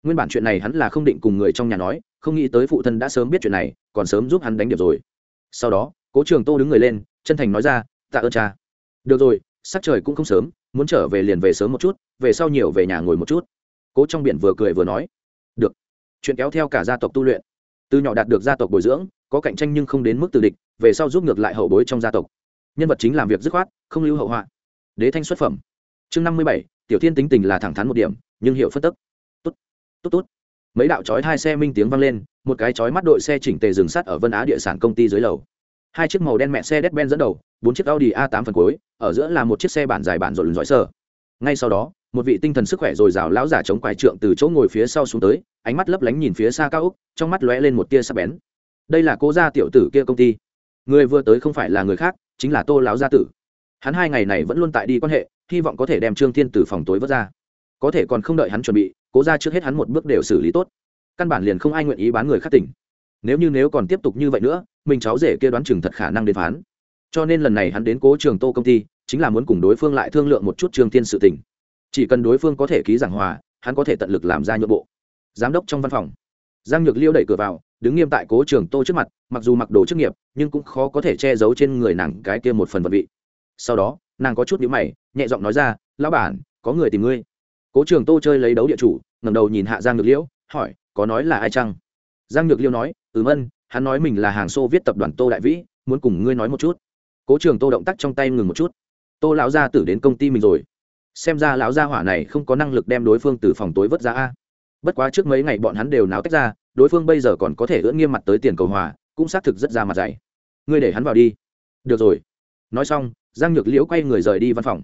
nguyên bản chuyện này hắn là không định cùng người trong nhà nói, không nghĩ tới phụ thân đã sớm biết chuyện này, còn sớm giúp hắn đánh điệp rồi. Sau đó, cố trường tô đứng người lên, chân thành nói ra, tạ ơn cha. Được rồi, sắc trời cũng không sớm, muốn trở về liền về sớm một chút, về sau nhiều về nhà ngồi một chút. Cố trong biển vừa cười vừa nói. Được. Chuyện kéo theo cả gia tộc tu luyện. Từ nhỏ đạt được gia tộc bồi dưỡng, có cạnh tranh nhưng không đến mức từ địch, về sau giúp ngược lại hậu bối trong gia tộc. Nhân vật chính làm việc dứt khoát, không lưu hậu họa. Đế thanh xuất phẩm. Chương năm mươi bảy tiểu thiên tính tình là thẳng thắn một điểm, nhưng hiệu phất tức. Tốt tốt tốt. Mấy đạo chói hai xe minh tiếng vang lên, một cái chói mắt đội xe chỉnh tề dừng sắt ở vân á địa sản công ty dưới lầu. Hai chiếc màu đen mẹ xe đét ben dẫn đầu, bốn chiếc audi a 8 phần cuối, ở giữa là một chiếc xe bản dài bản rộn giỏi sơ ngay sau đó, một vị tinh thần sức khỏe dồi dào lão giả chống quài trượng từ chỗ ngồi phía sau xuống tới, ánh mắt lấp lánh nhìn phía xa cao úc, trong mắt lóe lên một tia sắc bén. Đây là cô gia tiểu tử kia công ty. Người vừa tới không phải là người khác, chính là tô lão gia tử. Hắn hai ngày này vẫn luôn tại đi quan hệ hy vọng có thể đem trương thiên từ phòng tối vớt ra. Có thể còn không đợi hắn chuẩn bị, cố ra trước hết hắn một bước đều xử lý tốt. Căn bản liền không ai nguyện ý bán người khác tỉnh. Nếu như nếu còn tiếp tục như vậy nữa, mình cháu rể kia đoán chừng thật khả năng đến phán. Cho nên lần này hắn đến cố trường tô công ty, chính là muốn cùng đối phương lại thương lượng một chút trương thiên sự tình. Chỉ cần đối phương có thể ký giảng hòa, hắn có thể tận lực làm ra nhượng bộ. Giám đốc trong văn phòng. Giang nhược liêu đẩy cửa vào, đứng nghiêm tại cố trường tô trước mặt, mặc dù mặc đồ chức nghiệp, nhưng cũng khó có thể che giấu trên người nàng cái kia một phần vật vị sau đó, nàng có chút nhữ mày, nhẹ giọng nói ra, lão bản, có người tìm ngươi. Cố trường tô chơi lấy đấu địa chủ, ngẩng đầu nhìn hạ giang nhược liễu, hỏi, có nói là ai chăng? Giang nhược liễu nói, ừm ân, hắn nói mình là hàng xô viết tập đoàn tô đại vĩ, muốn cùng ngươi nói một chút. Cố trường tô động tác trong tay ngừng một chút. Tô lão gia tử đến công ty mình rồi. Xem ra lão gia hỏa này không có năng lực đem đối phương từ phòng tối vớt ra a. Bất quá trước mấy ngày bọn hắn đều náo tách ra, đối phương bây giờ còn có thể ưỡn nghiêm mặt tới tiền cầu hòa, cũng xác thực rất ra mặt dày. Ngươi để hắn vào đi. Được rồi. Nói xong giang nhược liễu quay người rời đi văn phòng.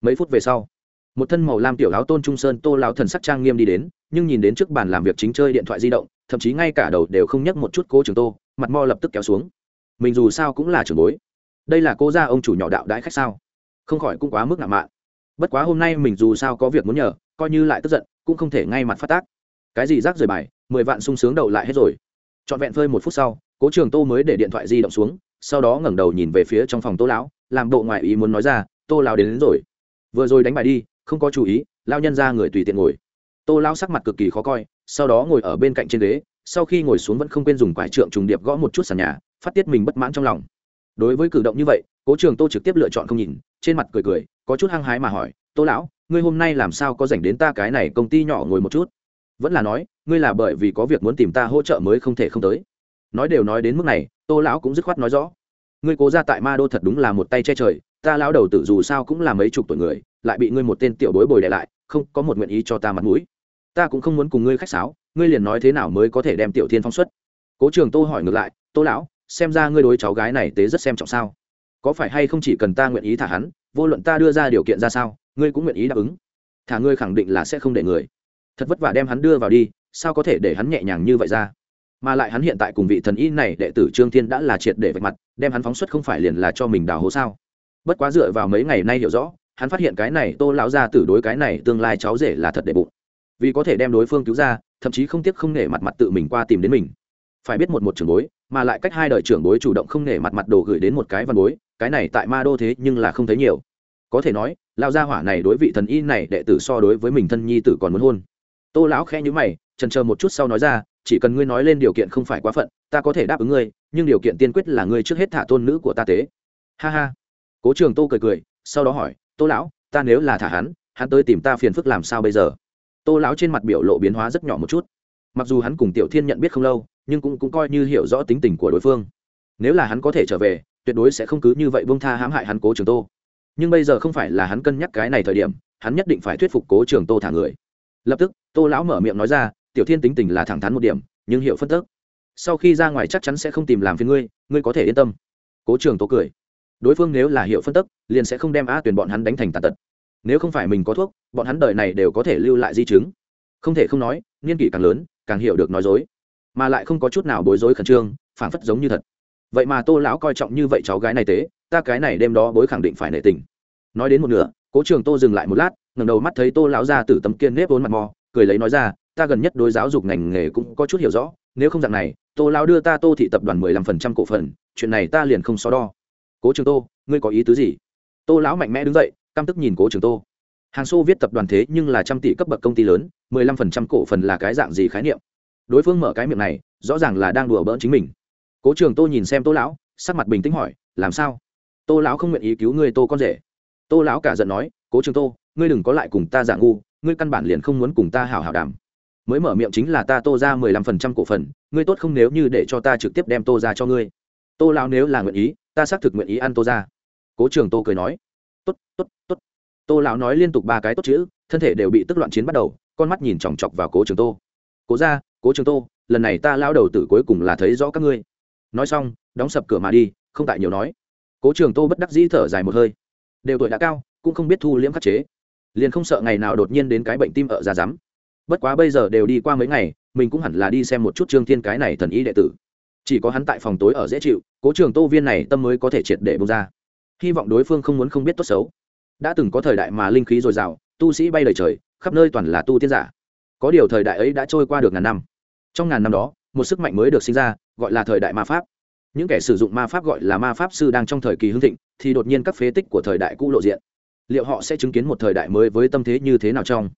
Mấy phút về sau, một thân màu lam tiểu áo tôn trung sơn tô lão thần sắc trang nghiêm đi đến, nhưng nhìn đến trước bàn làm việc chính chơi điện thoại di động, thậm chí ngay cả đầu đều không nhấc một chút cố trường tô, mặt mo lập tức kéo xuống. Mình dù sao cũng là trưởng bối. Đây là cô gia ông chủ nhỏ đạo đãi khách sao? Không khỏi cũng quá mức ngạo mạn. Bất quá hôm nay mình dù sao có việc muốn nhờ, coi như lại tức giận, cũng không thể ngay mặt phát tác. Cái gì rác rời bài, mười vạn sung sướng đậu lại hết rồi. Trọn vẹn phơi một phút sau, cố trường tô mới để điện thoại di động xuống, sau đó ngẩng đầu nhìn về phía trong phòng tô lão làm bộ ngoại ý muốn nói ra tô lão đến, đến rồi. Vừa rồi đánh bài đi không có chú ý lao nhân ra người tùy tiện ngồi. Tô lão sắc mặt cực kỳ khó coi sau đó ngồi ở bên cạnh trên ghế sau khi ngồi xuống vẫn không quên dùng quải trượng trùng điệp gõ một chút sàn nhà phát tiết mình bất mãn trong lòng. Đối với cử động như vậy cố trường tô trực tiếp lựa chọn không nhìn trên mặt cười cười có chút hăng hái mà hỏi tô lão ngươi hôm nay làm sao có dành đến ta cái này công ty nhỏ ngồi một chút? Vẫn là nói ngươi là bởi vì có việc muốn tìm ta hỗ trợ mới không thể không tới. Nói đều nói đến mức này tô lão cũng dứt khoát nói rõ ngươi cố ra tại ma đô thật đúng là một tay che trời, ta lão đầu tử dù sao cũng là mấy chục tuổi người, lại bị ngươi một tên tiểu bối bồi đẻ lại, không có một nguyện ý cho ta mặt mũi. Ta cũng không muốn cùng ngươi khách sáo, ngươi liền nói thế nào mới có thể đem tiểu thiên phong xuất. Cố trường tô hỏi ngược lại, tô lão, xem ra ngươi đối cháu gái này tế rất xem trọng sao? Có phải hay không chỉ cần ta nguyện ý thả hắn, vô luận ta đưa ra điều kiện ra sao, ngươi cũng nguyện ý đáp ứng? Thả ngươi khẳng định là sẽ không để người. Thật vất vả đem hắn đưa vào đi, sao có thể để hắn nhẹ nhàng như vậy ra? Mà lại hắn hiện tại cùng vị thần y này đệ tử trương thiên đã là triệt để vạch mặt, đem hắn phóng xuất không phải liền là cho mình đào hố sao? Bất quá dựa vào mấy ngày nay hiểu rõ, hắn phát hiện cái này tô lão ra tử đối cái này tương lai cháu rể là thật đệ bụng. Vì có thể đem đối phương cứu ra, thậm chí không tiếc không nể mặt mặt tự mình qua tìm đến mình. Phải biết một một trưởng bối, mà lại cách hai đời trưởng bối chủ động không nể mặt mặt đồ gửi đến một cái văn bối, cái này tại ma đô thế nhưng là không thấy nhiều. Có thể nói lao gia hỏa này đối vị thần y này đệ tử so đối với mình thân nhi tử còn muốn hôn. Tô lão khẽ nhữ mày trần chờ một chút sau nói ra chỉ cần ngươi nói lên điều kiện không phải quá phận ta có thể đáp ứng ngươi nhưng điều kiện tiên quyết là ngươi trước hết thả tôn nữ của ta tế. Ha ha. Cố trường tô cười cười sau đó hỏi tô lão ta nếu là thả hắn hắn tới tìm ta phiền phức làm sao bây giờ? Tô lão trên mặt biểu lộ biến hóa rất nhỏ một chút. Mặc dù hắn cùng tiểu thiên nhận biết không lâu nhưng cũng, cũng coi như hiểu rõ tính tình của đối phương. Nếu là hắn có thể trở về tuyệt đối sẽ không cứ như vậy bông tha hãm hại hắn cố trường tô. Nhưng bây giờ không phải là hắn cân nhắc cái này thời điểm hắn nhất định phải thuyết phục cố trường tô thả người. Lập tức tô lão mở miệng nói ra tiểu thiên tính tình là thẳng thắn một điểm, nhưng hiệu phân tức. Sau khi ra ngoài chắc chắn sẽ không tìm làm phiền ngươi ngươi có thể yên tâm. Cố trường tố cười. Đối phương nếu là hiệu phân tức, liền sẽ không đem a tuyển bọn hắn đánh thành tàn tật. Nếu không phải mình có thuốc, bọn hắn đời này đều có thể lưu lại di chứng. Không thể không nói, niên kỷ càng lớn, càng hiểu được nói dối. Mà lại không có chút nào bối rối khẩn trương, phảng phất giống như thật. Vậy mà tô lão coi trọng như vậy cháu gái này tế, ta cái này đêm đó bối khẳng định phải nể tình. Nói đến một nửa, cố trường tô dừng lại một lát, ngẩng đầu mắt thấy tô lão ra từ tấm kiên nếp vốn mặt mò, cười lấy nói ra ta gần nhất đối giáo dục ngành nghề cũng có chút hiểu rõ, nếu không dạng này, tô lão đưa ta tô thị tập đoàn mười lăm phần trăm cổ phần, chuyện này ta liền không so đo. Cố trường tô, ngươi có ý tứ gì? Tô lão mạnh mẽ đứng dậy, căm tức nhìn cố trường tô. Hàng xô viết tập đoàn thế nhưng là trăm tỷ cấp bậc công ty lớn, mười lăm phần trăm cổ phần là cái dạng gì khái niệm? Đối phương mở cái miệng này, rõ ràng là đang đùa bỡn chính mình. Cố trường tô nhìn xem tô lão, sắc mặt bình tĩnh hỏi, làm sao? Tô lão không nguyện ý cứu ngươi, tô con rể. Tô lão cả giận nói, cố trường tô, ngươi đừng có lại cùng ta giả ngu, ngươi căn bản liền không muốn cùng ta hảo hảo đàm mới mở miệng chính là ta tô ra mười lăm phần trăm cổ phần, ngươi tốt không nếu như để cho ta trực tiếp đem tô ra cho ngươi. Tô lão nếu là nguyện ý, ta xác thực nguyện ý ăn tô ra. Cố trường tô cười nói, tốt tốt tốt. Tô lão nói liên tục ba cái tốt chữ, thân thể đều bị tức loạn chiến bắt đầu, con mắt nhìn chòng chọc vào cố trường tô. Cố ra, cố trường tô, lần này ta lao đầu tử cuối cùng là thấy rõ các ngươi. Nói xong, đóng sập cửa mà đi, không tại nhiều nói. Cố trường tô bất đắc dĩ thở dài một hơi. Đều tuổi đã cao, cũng không biết thu liễm khắc chế. Liền không sợ ngày nào đột nhiên đến cái bệnh tim ở ra rắm bất quá bây giờ đều đi qua mấy ngày, mình cũng hẳn là đi xem một chút trương thiên cái này thần y đệ tử. Chỉ có hắn tại phòng tối ở dễ chịu, cố trường tô viên này tâm mới có thể triệt để bông ra. Hy vọng đối phương không muốn không biết tốt xấu. Đã từng có thời đại mà linh khí dồi dào, tu sĩ bay lời trời, khắp nơi toàn là tu tiên giả. Có điều thời đại ấy đã trôi qua được ngàn năm. Trong ngàn năm đó, một sức mạnh mới được sinh ra, gọi là thời đại ma pháp. Những kẻ sử dụng ma pháp gọi là ma pháp sư đang trong thời kỳ hưng thịnh, thì đột nhiên các phế tích của thời đại cũ lộ diện. Liệu họ sẽ chứng kiến một thời đại mới với tâm thế như thế nào trong?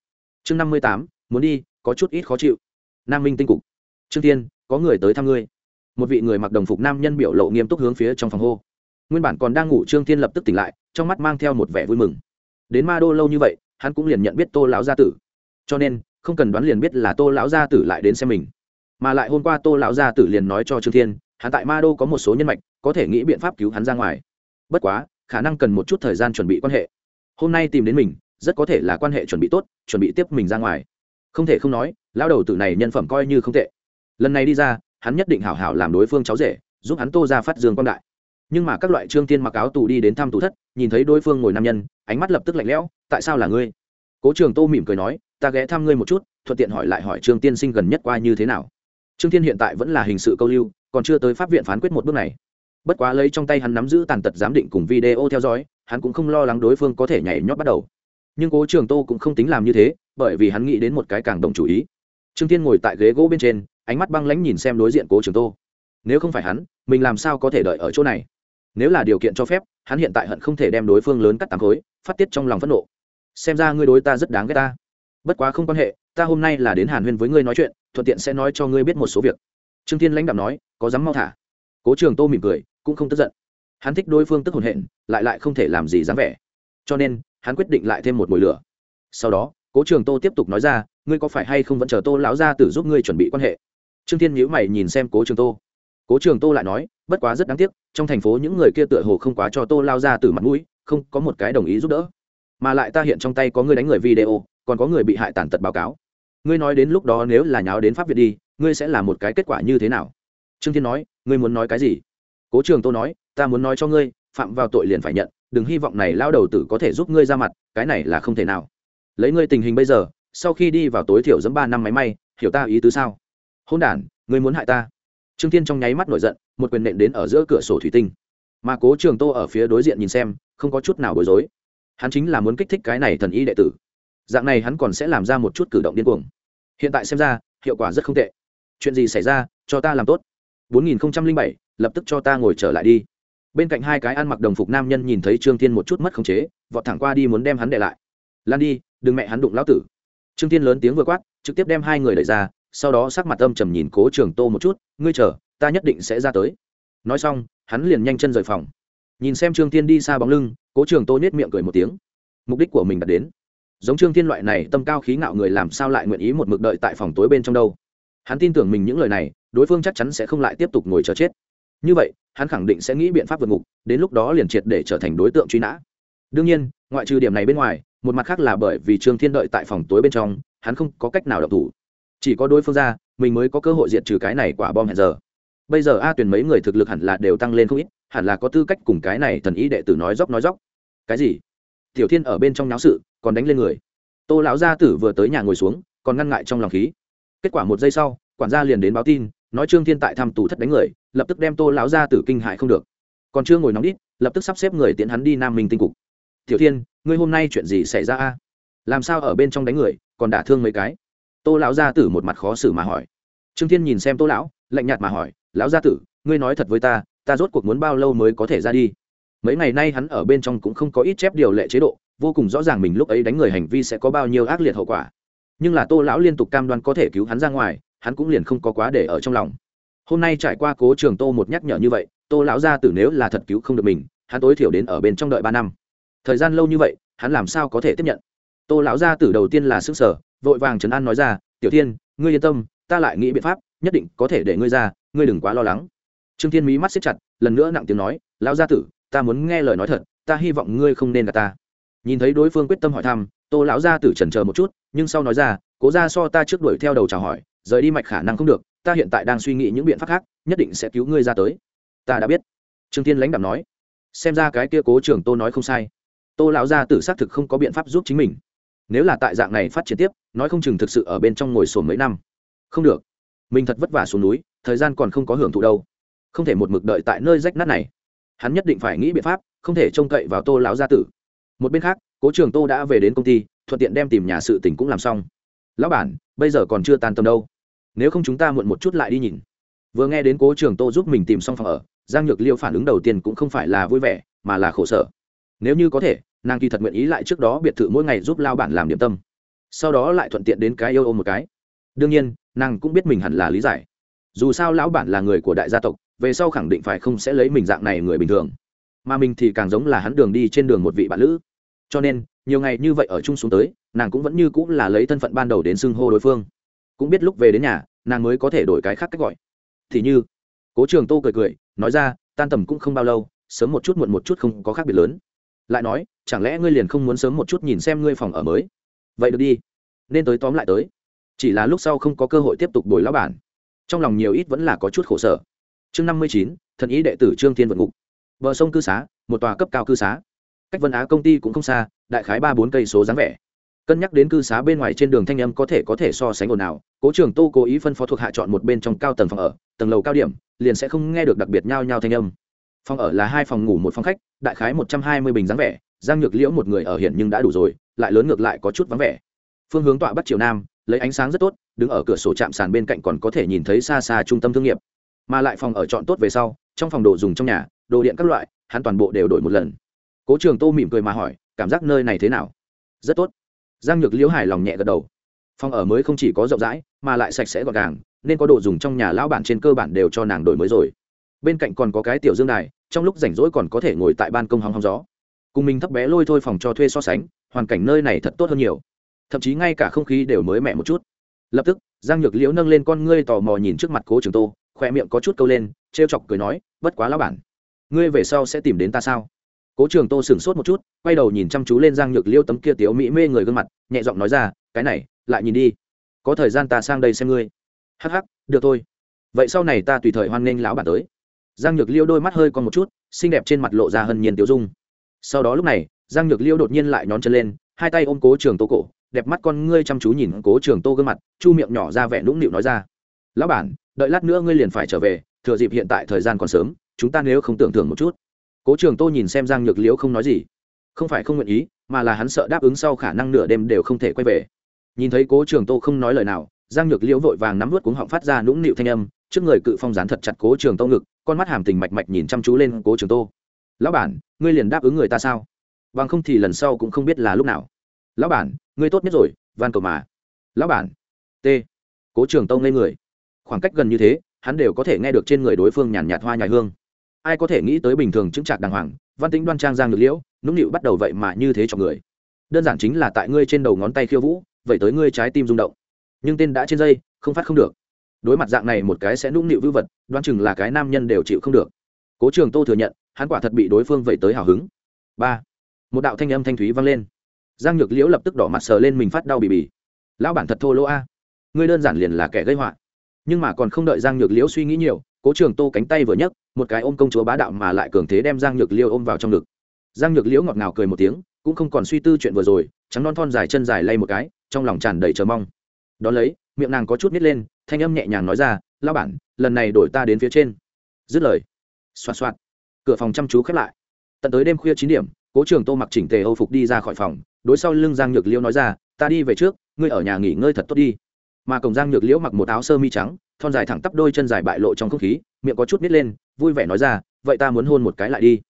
Chương năm mươi tám, muốn đi, có chút ít khó chịu. Nam minh tinh cục. Trương tiên có người tới thăm ngươi. Một vị người mặc đồng phục nam nhân biểu lộ nghiêm túc hướng phía trong phòng hô. Nguyên bản còn đang ngủ, trương tiên lập tức tỉnh lại, trong mắt mang theo một vẻ vui mừng. Đến ma đô lâu như vậy, hắn cũng liền nhận biết tô lão gia tử. Cho nên, không cần đoán liền biết là tô lão gia tử lại đến xem mình. Mà lại hôm qua tô lão gia tử liền nói cho trương thiên, hắn tại ma đô có một số nhân mạch, có thể nghĩ biện pháp cứu hắn ra ngoài. Bất quá, khả năng cần một chút thời gian chuẩn bị quan hệ. Hôm nay tìm đến mình rất có thể là quan hệ chuẩn bị tốt, chuẩn bị tiếp mình ra ngoài. Không thể không nói lao đầu tử này nhân phẩm coi như không tệ. Lần này đi ra, hắn nhất định hảo hảo làm đối phương cháu rể, giúp hắn tô ra phát dương quan đại. Nhưng mà các loại trương tiên mặc áo tù đi đến thăm tù thất, nhìn thấy đối phương ngồi nam nhân, ánh mắt lập tức lạnh lẽo, tại sao là ngươi? Cố trường tô mỉm cười nói, ta ghé thăm ngươi một chút, thuận tiện hỏi lại hỏi trương tiên sinh gần nhất qua như thế nào. Trương tiên hiện tại vẫn là hình sự câu lưu, còn chưa tới pháp viện phán quyết một bước này. Bất quá lấy trong tay hắn nắm giữ tàn tật giám định cùng video theo dõi, hắn cũng không lo lắng đối phương có thể nhảy nhót bắt đầu nhưng cố trường tô cũng không tính làm như thế, bởi vì hắn nghĩ đến một cái càng đồng chủ ý. Trương thiên ngồi tại ghế gỗ bên trên, ánh mắt băng lãnh nhìn xem đối diện cố trường tô. Nếu không phải hắn, mình làm sao có thể đợi ở chỗ này? Nếu là điều kiện cho phép, hắn hiện tại hận không thể đem đối phương lớn cắt tám khối, phát tiết trong lòng phẫn nộ. Xem ra ngươi đối ta rất đáng ghét ta. Bất quá không quan hệ, ta hôm nay là đến hàn huyên với ngươi nói chuyện, thuận tiện sẽ nói cho ngươi biết một số việc. Trương thiên lãnh đạo nói, có dám mau thả. Cố trường tô mỉm cười, cũng không tức giận. Hắn thích đối phương tức hồn hện, lại lại không thể làm gì dám vẻ. Cho nên hắn quyết định lại thêm một mùi lửa. Sau đó, cố trường tô tiếp tục nói ra, ngươi có phải hay không vẫn chờ tô lão ra tử giúp ngươi chuẩn bị quan hệ? Trương thiên nhữ mày nhìn xem cố trường tô. Cố trường tô lại nói, bất quá rất đáng tiếc, trong thành phố những người kia tựa hồ không quá cho tô lao ra từ mặt mũi, không có một cái đồng ý giúp đỡ. Mà lại ta hiện trong tay có người đánh người video, còn có người bị hại tàn tật báo cáo. Ngươi nói đến lúc đó nếu là nháo đến pháp việt đi, ngươi sẽ là một cái kết quả như thế nào? Trương thiên nói, ngươi muốn nói cái gì? Cố trường tô nói, ta muốn nói cho ngươi, phạm vào tội liền phải nhận đừng hy vọng này lao đầu tử có thể giúp ngươi ra mặt cái này là không thể nào. Lấy ngươi tình hình bây giờ sau khi đi vào tối thiểu dẫm ba năm máy may hiểu ta ý tứ sao? Hôn đ ngươi muốn hại ta? Trương thiên trong nháy mắt nổi giận một quyền nện đến ở giữa cửa sổ thủy tinh. Mà cố trường tô ở phía đối diện nhìn xem không có chút nào bối rối. Hắn chính là muốn kích thích cái này thần y đệ tử. Dạng này hắn còn sẽ làm ra một chút cử động điên cuồng. Hiện tại xem ra hiệu quả rất không tệ. Chuyện gì xảy ra cho ta làm tốt. 4007, lập tức cho ta ngồi trở lại đi bên cạnh hai cái ăn mặc đồng phục nam nhân nhìn thấy trương thiên một chút mất khống chế, vọt thẳng qua đi muốn đem hắn để lại. Lan đi, đừng mẹ hắn đụng lão tử. Trương thiên lớn tiếng vừa quát, trực tiếp đem hai người đẩy ra, sau đó sắc mặt âm trầm nhìn cố trường tô một chút, ngươi chờ, ta nhất định sẽ ra tới. Nói xong, hắn liền nhanh chân rời phòng. Nhìn xem trương thiên đi xa bóng lưng, cố trường tô nhét miệng cười một tiếng. Mục đích của mình đặt đến. Giống trương thiên loại này tâm cao khí ngạo người làm sao lại nguyện ý một mực đợi tại phòng tối bên trong đâu? Hắn tin tưởng mình những lời này, đối phương chắc chắn sẽ không lại tiếp tục ngồi chờ chết. Như vậy hắn khẳng định sẽ nghĩ biện pháp vượt ngục, đến lúc đó liền triệt để trở thành đối tượng truy nã. Đương nhiên, ngoại trừ điểm này bên ngoài, một mặt khác là bởi vì trương thiên đợi tại phòng tối bên trong, hắn không có cách nào đọc thủ. Chỉ có đối phương ra, mình mới có cơ hội diệt trừ cái này quả bom hẹn giờ. Bây giờ a tuyển mấy người thực lực hẳn là đều tăng lên không ít, hẳn là có tư cách cùng cái này thần ý đệ tử nói dốc nói dốc. Cái gì? Tiểu thiên ở bên trong náo sự, còn đánh lên người. Tô lão gia tử vừa tới nhà ngồi xuống, còn ngăn ngại trong lòng khí. Kết quả một giây sau, quản gia liền đến báo tin nói trương thiên tại thăm tù thất đánh người, lập tức đem tô lão ra tử kinh hại không được. Còn chưa ngồi nóng đít, lập tức sắp xếp người tiễn hắn đi nam minh tinh cục. Tiểu thiên, ngươi hôm nay chuyện gì xảy ra a? Làm sao ở bên trong đánh người, còn đả thương mấy cái? Tô lão gia tử một mặt khó xử mà hỏi. Trương thiên nhìn xem tô lão, lạnh nhạt mà hỏi, lão gia tử, ngươi nói thật với ta ta rốt cuộc muốn bao lâu mới có thể ra đi? Mấy ngày nay hắn ở bên trong cũng không có ít chép điều lệ chế độ, vô cùng rõ ràng mình lúc ấy đánh người hành vi sẽ có bao nhiêu ác liệt hậu quả. Nhưng là tô lão liên tục cam đoan có thể cứu hắn ra ngoài hắn cũng liền không có quá để ở trong lòng. Hôm nay trải qua cố trường tô một nhắc nhở như vậy, tô lão gia tử nếu là thật cứu không được mình, hắn tối thiểu đến ở bên trong đợi ba năm. Thời gian lâu như vậy, hắn làm sao có thể tiếp nhận? Tô lão gia tử đầu tiên là sức sở vội vàng trấn an nói ra, tiểu thiên, ngươi yên tâm, ta lại nghĩ biện pháp, nhất định có thể để ngươi ra, ngươi đừng quá lo lắng. Trương thiên mỹ mắt xếp chặt, lần nữa nặng tiếng nói, lão gia tử, ta muốn nghe lời nói thật, ta hy vọng ngươi không nên gặp ta. Nhìn thấy đối phương quyết tâm hỏi thăm, tô lão gia tử chần chờ một chút, nhưng sau nói ra, cố ra so ta trước đuổi theo đầu chào hỏi rời đi mạch khả năng không được, ta hiện tại đang suy nghĩ những biện pháp khác, nhất định sẽ cứu ngươi ra tới. Ta đã biết. Trương tiên lãnh đạo nói. Xem ra cái kia cố trưởng tô nói không sai. Tô lão gia tử xác thực không có biện pháp giúp chính mình. Nếu là tại dạng này phát triển tiếp, nói không chừng thực sự ở bên trong ngồi sồn mấy năm. Không được. Mình thật vất vả xuống núi, thời gian còn không có hưởng thụ đâu. Không thể một mực đợi tại nơi rách nát này. Hắn nhất định phải nghĩ biện pháp, không thể trông cậy vào tô lão gia tử. Một bên khác, cố trường tô đã về đến công ty, thuận tiện đem tìm nhà sự tỉnh cũng làm xong. Lão bản, bây giờ còn chưa tan tâm đâu nếu không chúng ta muộn một chút lại đi nhìn. Vừa nghe đến cố trường tô giúp mình tìm xong phòng ở, giang nhược liêu phản ứng đầu tiên cũng không phải là vui vẻ, mà là khổ sở. Nếu như có thể, nàng kỳ thật nguyện ý lại trước đó biệt thự mỗi ngày giúp lao bản làm điểm tâm. Sau đó lại thuận tiện đến cái yêu ôm một cái. Đương nhiên, nàng cũng biết mình hẳn là lý giải. Dù sao lão bản là người của đại gia tộc, về sau khẳng định phải không sẽ lấy mình dạng này người bình thường. Mà mình thì càng giống là hắn đường đi trên đường một vị bạn lữ. Cho nên, nhiều ngày như vậy ở chung xuống tới, nàng cũng vẫn như cũng là lấy thân phận ban đầu đến xưng hô đối phương cũng biết lúc về đến nhà, nàng mới có thể đổi cái khác cách gọi. Thì như, cố trường tô cười cười, nói ra, tan tầm cũng không bao lâu, sớm một chút muộn một chút không có khác biệt lớn. Lại nói, chẳng lẽ ngươi liền không muốn sớm một chút nhìn xem ngươi phòng ở mới? Vậy được đi, nên tới tóm lại tới. Chỉ là lúc sau không có cơ hội tiếp tục đổi lão bản. Trong lòng nhiều ít vẫn là có chút khổ sở. Chương năm mươi chín, thần ý đệ tử trương thiên vận ngục. Bờ sông cư xá, một tòa cấp cao cư xá. Cách vân á công ty cũng không xa, đại khái ba bốn cây số dáng vẻ cân nhắc đến cư xá bên ngoài trên đường thanh âm có thể có thể so sánh ồn ào, cố trường tô cố ý phân phó thuộc hạ chọn một bên trong cao tầng phòng ở, tầng lầu cao điểm, liền sẽ không nghe được đặc biệt nhau nhau thanh âm. Phòng ở là hai phòng ngủ một phòng khách, đại khái một trăm hai mươi bình dáng vẻ, giang nhược liễu một người ở hiện nhưng đã đủ rồi, lại lớn ngược lại có chút vắng vẻ. Phương hướng tọa bắc triều nam, lấy ánh sáng rất tốt, đứng ở cửa sổ chạm sàn bên cạnh còn có thể nhìn thấy xa xa trung tâm thương nghiệp. Mà lại phòng ở chọn tốt về sau, trong phòng đồ dùng trong nhà, đồ điện các loại, hắn toàn bộ đều đổi một lần. Cố trường tô mỉm cười mà hỏi, cảm giác nơi này thế nào? Rất tốt giang nhược liễu hài lòng nhẹ gật đầu. Phòng ở mới không chỉ có rộng rãi, mà lại sạch sẽ gọn gàng, nên có đồ dùng trong nhà lão bản trên cơ bản đều cho nàng đổi mới rồi. Bên cạnh còn có cái tiểu dương đài, trong lúc rảnh rỗi còn có thể ngồi tại ban công hóng hóng gió. Cùng mình thấp bé lôi thôi phòng cho thuê so sánh, hoàn cảnh nơi này thật tốt hơn nhiều. Thậm chí ngay cả không khí đều mới mẻ một chút. Lập tức, giang nhược liễu nâng lên con ngươi tò mò nhìn trước mặt cố trường tô khoe miệng có chút câu lên t r e o chọc cười nói, bất quá lão bản, ngươi về sau sẽ tìm đến ta sao? Cố trường tô sửng sốt một chút, quay đầu nhìn chăm chú lên giang nhược Liêu tấm kia tiếu mỹ mê người gương mặt, nhẹ giọng nói ra, cái này, lại nhìn đi. Có thời gian ta sang đây xem ngươi. Hắc hắc, được thôi. Vậy sau này ta tùy thời hoan nghênh lão bản tới. Giang nhược liêu đôi mắt hơi còn một chút, xinh đẹp trên mặt lộ ra hân nhiên tiêu dung. Sau đó lúc này, giang nhược liêu đột nhiên lại nhón chân lên, hai tay ôm cố trường tô cổ, đẹp mắt con ngươi chăm chú nhìn cố trường tô gương mặt, chu miệng nhỏ ra vẻ nũng nịu nói ra, lão bản, đợi lát nữa ngươi liền phải trở về, thừa dịp hiện tại thời gian còn sớm, chúng ta nếu không tưởng thưởng một chút cố trường tô nhìn xem giang nhược liễu không nói gì. Không phải không nguyện ý, mà là hắn sợ đáp ứng sau khả năng nửa đêm đều không thể quay về. Nhìn thấy cố trường tô không nói lời nào, giang nhược liễu vội vàng nắm vớt cuống họng phát ra nũng nịu thanh âm, trước người cự phong dán thật chặt cố trường tô ngực, con mắt hàm tình mạch mạch nhìn chăm chú lên cố trường tô. Lão bản, ngươi liền đáp ứng người ta sao? Bằng không thì lần sau cũng không biết là lúc nào. Lão bản, ngươi tốt nhất rồi, van cầu mà. Lão bản. T. Cố trường tô ngây người. Khoảng cách gần như thế, hắn đều có thể nghe được trên người đối phương nhàn nhạt hoa nhài hương ai có thể nghĩ tới bình thường chứng trạc đàng hoàng, văn tính đoan trang giang ngược liễu, nũng nịu bắt đầu vậy mà như thế cho người. Đơn giản chính là tại ngươi trên đầu ngón tay khiêu vũ, vậy tới ngươi trái tim rung động. Nhưng tên đã trên dây, không phát không được. Đối mặt dạng này một cái sẽ nũng nịu vư vật đoan chừng là cái nam nhân đều chịu không được. Cố trường tô thừa nhận, hắn quả thật bị đối phương vậy tới hào hứng. Ba, một đạo thanh âm thanh thúy vang lên. Giang nhược liễu lập tức đỏ mặt sờ lên mình phát đau bì bì. Lão bản thật thô lỗ a. Ngươi đơn giản liền là kẻ gây họa. Nhưng mà còn không đợi giang nhược liễu suy nghĩ nhiều cố trường tô cánh tay vừa nhấc, một cái ôm công chúa bá đạo mà lại cường thế đem giang nhược Liêu ôm vào trong ngực. Giang nhược liễu ngọt ngào cười một tiếng, cũng không còn suy tư chuyện vừa rồi, trắng non thon dài chân dài lay một cái, trong lòng tràn đầy chờ mong. Đón lấy, miệng nàng có chút nít lên, thanh âm nhẹ nhàng nói ra lao bản, lần này đổi ta đến phía trên. Dứt lời, xoạt xoạt, cửa phòng chăm chú khép lại. Tận tới đêm khuya chín điểm, cố trường tô mặc chỉnh tề âu phục đi ra khỏi phòng, đối sau lưng giang nhược liễu nói ra, ta đi về trước, ngươi ở nhà nghỉ ngơi thật tốt đi mà cổng giang nhược liễu mặc một áo sơ mi trắng, thon dài thẳng tắp đôi chân dài bại lộ trong không khí, miệng có chút nít lên, vui vẻ nói ra, vậy ta muốn hôn một cái lại đi.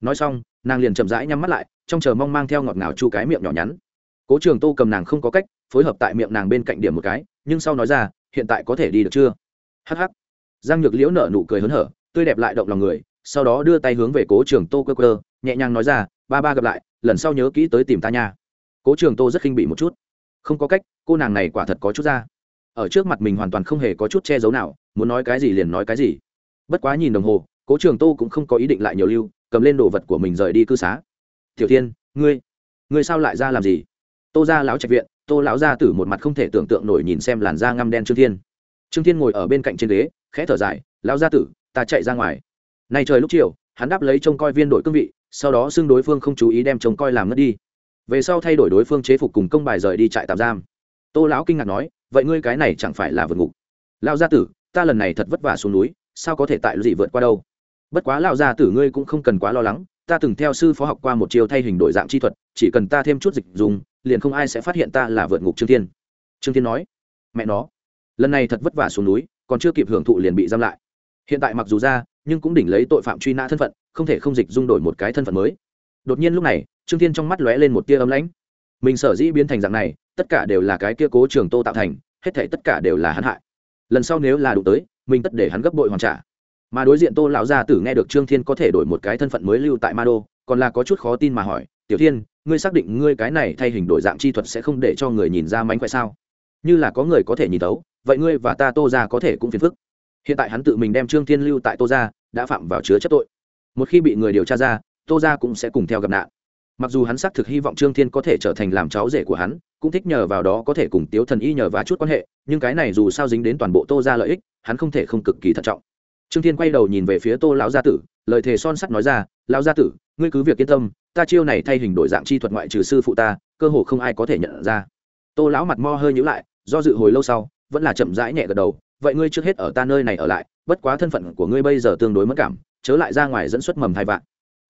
Nói xong, nàng liền chậm rãi nhắm mắt lại, trong chờ mong mang theo ngọt ngào chu cái miệng nhỏ nhắn. Cố trường tô cầm nàng không có cách, phối hợp tại miệng nàng bên cạnh điểm một cái, nhưng sau nói ra, hiện tại có thể đi được chưa? Hh giang nhược liễu nở nụ cười hớn hở, tươi đẹp lại động lòng người, sau đó đưa tay hướng về cố trường tô cơ cơ nhẹ nhàng nói ra, ba ba gặp lại, lần sau nhớ kỹ tới tìm ta nha. Cố trường tô rất khinh bị một chút. Không có cách, cô nàng này quả thật có chút ra ở trước mặt mình hoàn toàn không hề có chút che giấu nào, muốn nói cái gì liền nói cái gì. Bất quá nhìn đồng hồ, cố trường tô cũng không có ý định lại nhiều lưu, cầm lên đồ vật của mình rời đi cư xá. Tiểu thiên, ngươi ngươi sao lại ra làm gì? Tô ra lão trạch viện, tô lão ra tử một mặt không thể tưởng tượng nổi nhìn xem làn da ngăm đen trương thiên. Trương thiên ngồi ở bên cạnh trên ghế, khẽ thở dài, lão gia tử, ta chạy ra ngoài. Nay trời lúc chiều, hắn đáp lấy trông coi viên đội cương vị, sau đó xưng đối phương không chú ý đem trông coi làm mất đi. Về sau thay đổi đối phương chế phục cùng công bài rời đi trại tạm giam. Tô lão kinh ngạc nói vậy ngươi cái này chẳng phải là vượt ngục? Lão gia tử, ta lần này thật vất vả xuống núi, sao có thể tại gì vượt qua đâu? Bất quá lão gia tử ngươi cũng không cần quá lo lắng, ta từng theo sư phó học qua một chiều thay hình đổi dạng chi thuật, chỉ cần ta thêm chút dịch dùng, liền không ai sẽ phát hiện ta là vượt ngục trương thiên. Trương thiên nói. Mẹ nó, lần này thật vất vả xuống núi, còn chưa kịp hưởng thụ liền bị giam lại. Hiện tại mặc dù ra, nhưng cũng đỉnh lấy tội phạm truy nã thân phận, không thể không dịch dung đổi một cái thân phận mới. Đột nhiên lúc này, trương thiên trong mắt lóe lên một tia ấm lãnh. Mình sở dĩ biến thành dạng này tất cả đều là cái kia cố trường tô tạo thành, hết thể tất cả đều là hắn hại. Lần sau nếu là đủ tới, mình tất để hắn gấp bội hoàn trả. Mà đối diện tô lão gia tử nghe được trương thiên có thể đổi một cái thân phận mới lưu tại ma đô còn là có chút khó tin mà hỏi, tiểu thiên, ngươi xác định ngươi cái này thay hình đổi dạng chi thuật sẽ không để cho người nhìn ra mánh khỏe sao? Như là có người có thể nhìn tấu vậy ngươi và ta tô ra có thể cũng phiền phức. Hiện tại hắn tự mình đem trương thiên lưu tại tô ra đã phạm vào chứa chấp tội. Một khi bị người điều tra ra, tô ra cũng sẽ cùng theo gặp nạn. Mặc dù hắn xác thực hy vọng trương thiên có thể trở thành làm cháu rể của hắn cũng thích nhờ vào đó có thể cùng tiếu thần y nhờ vá chút quan hệ, nhưng cái này dù sao dính đến toàn bộ tô ra lợi ích, hắn không thể không cực kỳ thận trọng. Trương thiên quay đầu nhìn về phía tô lão gia tử, lời thề son sắt nói ra, lão gia tử, ngươi cứ việc yên tâm, ta chiêu này thay hình đổi dạng chi thuật ngoại trừ sư phụ ta, cơ hồ không ai có thể nhận ra. Tô lão mặt mo hơi nhữ lại, do dự hồi lâu sau, vẫn là chậm rãi nhẹ gật đầu, vậy ngươi trước hết ở ta nơi này ở lại, bất quá thân phận của ngươi bây giờ tương đối mất cảm, chớ lại ra ngoài dẫn xuất mầm thai vạn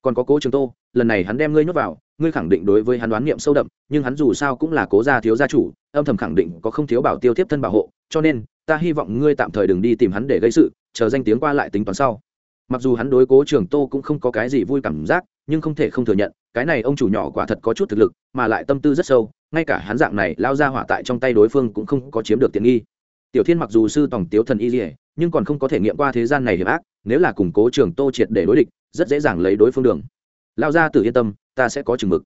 còn có cố trường tô, lần này hắn đem ngươi nhốt vào, ngươi khẳng định đối với hắn đoán niệm sâu đậm, nhưng hắn dù sao cũng là cố gia thiếu gia chủ, âm thầm khẳng định có không thiếu bảo tiêu tiếp thân bảo hộ, cho nên, ta hy vọng ngươi tạm thời đừng đi tìm hắn để gây sự, chờ danh tiếng qua lại tính toán sau. Mặc dù hắn đối cố trường tô cũng không có cái gì vui cảm giác, nhưng không thể không thừa nhận, cái này ông chủ nhỏ quả thật có chút thực lực, mà lại tâm tư rất sâu, ngay cả hắn dạng này lao ra hỏa tại trong tay đối phương cũng không có chiếm được tiện nghi. Tiểu thiên mặc dù sư tổng tiếu thần y dỉa nhưng còn không có thể nghiệm qua thế gian này hiểm ác, nếu là củng cố trường tô triệt để đối địch rất dễ dàng lấy đối phương đường. Lao ra tự yên tâm, ta sẽ có chừng mực.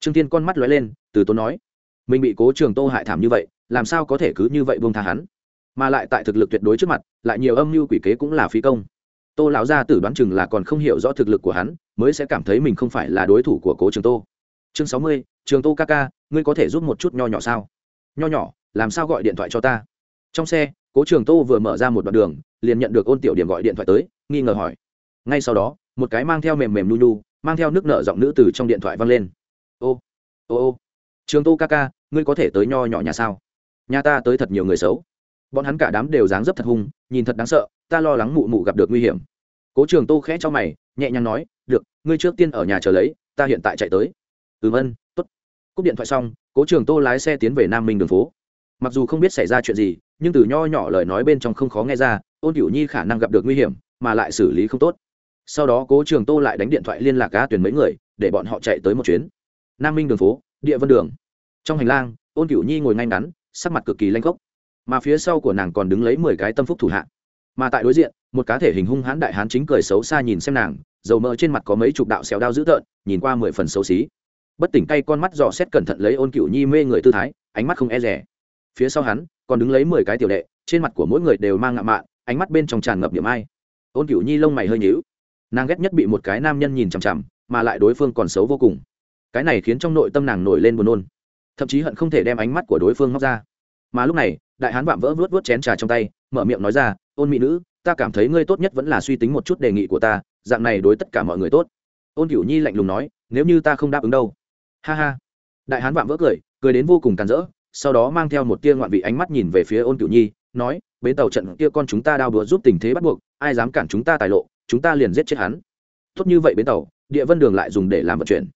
Trương thiên con mắt lóe lên, từ tốn nói, mình bị cố trường tô hại thảm như vậy, làm sao có thể cứ như vậy buông tha hắn? Mà lại tại thực lực tuyệt đối trước mặt, lại nhiều âm mưu quỷ kế cũng là phí công. Tô lão gia tử đoán chừng là còn không hiểu rõ thực lực của hắn, mới sẽ cảm thấy mình không phải là đối thủ của cố trường tô. Chương sáu mươi, trường tô ca ca, ngươi có thể giúp một chút nho nhỏ sao? Nho nhỏ, làm sao gọi điện thoại cho ta? Trong xe, cố trường tô vừa mở ra một đoạn đường, liền nhận được ôn tiểu điểm gọi điện thoại tới, nghi ngờ hỏi. Ngay sau đó một cái mang theo mềm mềm nu nu mang theo nước nợ giọng nữ từ trong điện thoại vang lên. Ô ô ô, trường tô ca ca, ngươi có thể tới nho nhỏ nhà sao? Nhà ta tới thật nhiều người xấu. Bọn hắn cả đám đều dáng dấp thật hung, nhìn thật đáng sợ, ta lo lắng mụ mụ gặp được nguy hiểm. Cố trường tô khẽ cho mày, nhẹ nhàng nói, được, ngươi trước tiên ở nhà chờ lấy, ta hiện tại chạy tới. Ừ vân t ố t cúp điện thoại xong, cố trường tô lái xe tiến về nam minh đường phố. Mặc dù không biết xảy ra chuyện gì, nhưng từ nho nhỏ lời nói bên trong không khó nghe ra, ôn cửu nhi khả năng gặp được nguy hiểm, mà lại xử lý không tốt sau đó cố trường tô lại đánh điện thoại liên lạc cá tuyển mấy người, để bọn họ chạy tới một chuyến. Nam minh đường phố, địa vân đường. Trong hành lang, ôn cửu nhi ngồi ngay ngắn, sắc mặt cực kỳ lanh gốc mà phía sau của nàng còn đứng lấy mười cái tâm phúc thủ hạ. Mà tại đối diện, một cá thể hình hung hãn đại hán chính cười xấu xa nhìn xem nàng, dầu mỡ trên mặt có mấy chục đạo xéo đao dữ tợn, nhìn qua mười phần xấu xí. Bất tỉnh tay con mắt dò xét cẩn thận lấy ôn cửu nhi mê người tư thái, ánh mắt không e rẻ phía sau hắn, còn đứng lấy mười cái tiểu đệ, trên mặt của mỗi người đều mang ngạo mạn, ánh mắt bên trong tràn ngập điểm ai. Ôn cửu nhi lông mày hơi nhíu nàng ghét nhất bị một cái nam nhân nhìn chằm chằm, mà lại đối phương còn xấu vô cùng. Cái này khiến trong nội tâm nàng nổi lên buồn nôn. Thậm chí hận không thể đem ánh mắt của đối phương móc ra. Mà lúc này, đại hán vạm vỡ vớt vớt chén trà trong tay, mở miệng nói ra, ôn mỹ nữ, ta cảm thấy ngươi tốt nhất vẫn là suy tính một chút đề nghị của ta, dạng này đối tất cả mọi người tốt. Ôn cửu nhi lạnh lùng nói, nếu như ta không đáp ứng đâu. Ha ha. Đại hán vạm vỡ cười cười đến vô cùng càn rỡ, sau đó mang theo một tia ngoạn vị ánh mắt nhìn về phía ôn cửu nhi, nói, bến tàu trận kia con chúng ta đao đũa giúp tình thế bắt buộc, ai dám cản chúng ta tài lộ chúng ta liền giết chết hắn. Tốt như vậy bến tàu, địa vân đường lại dùng để làm vận chuyển.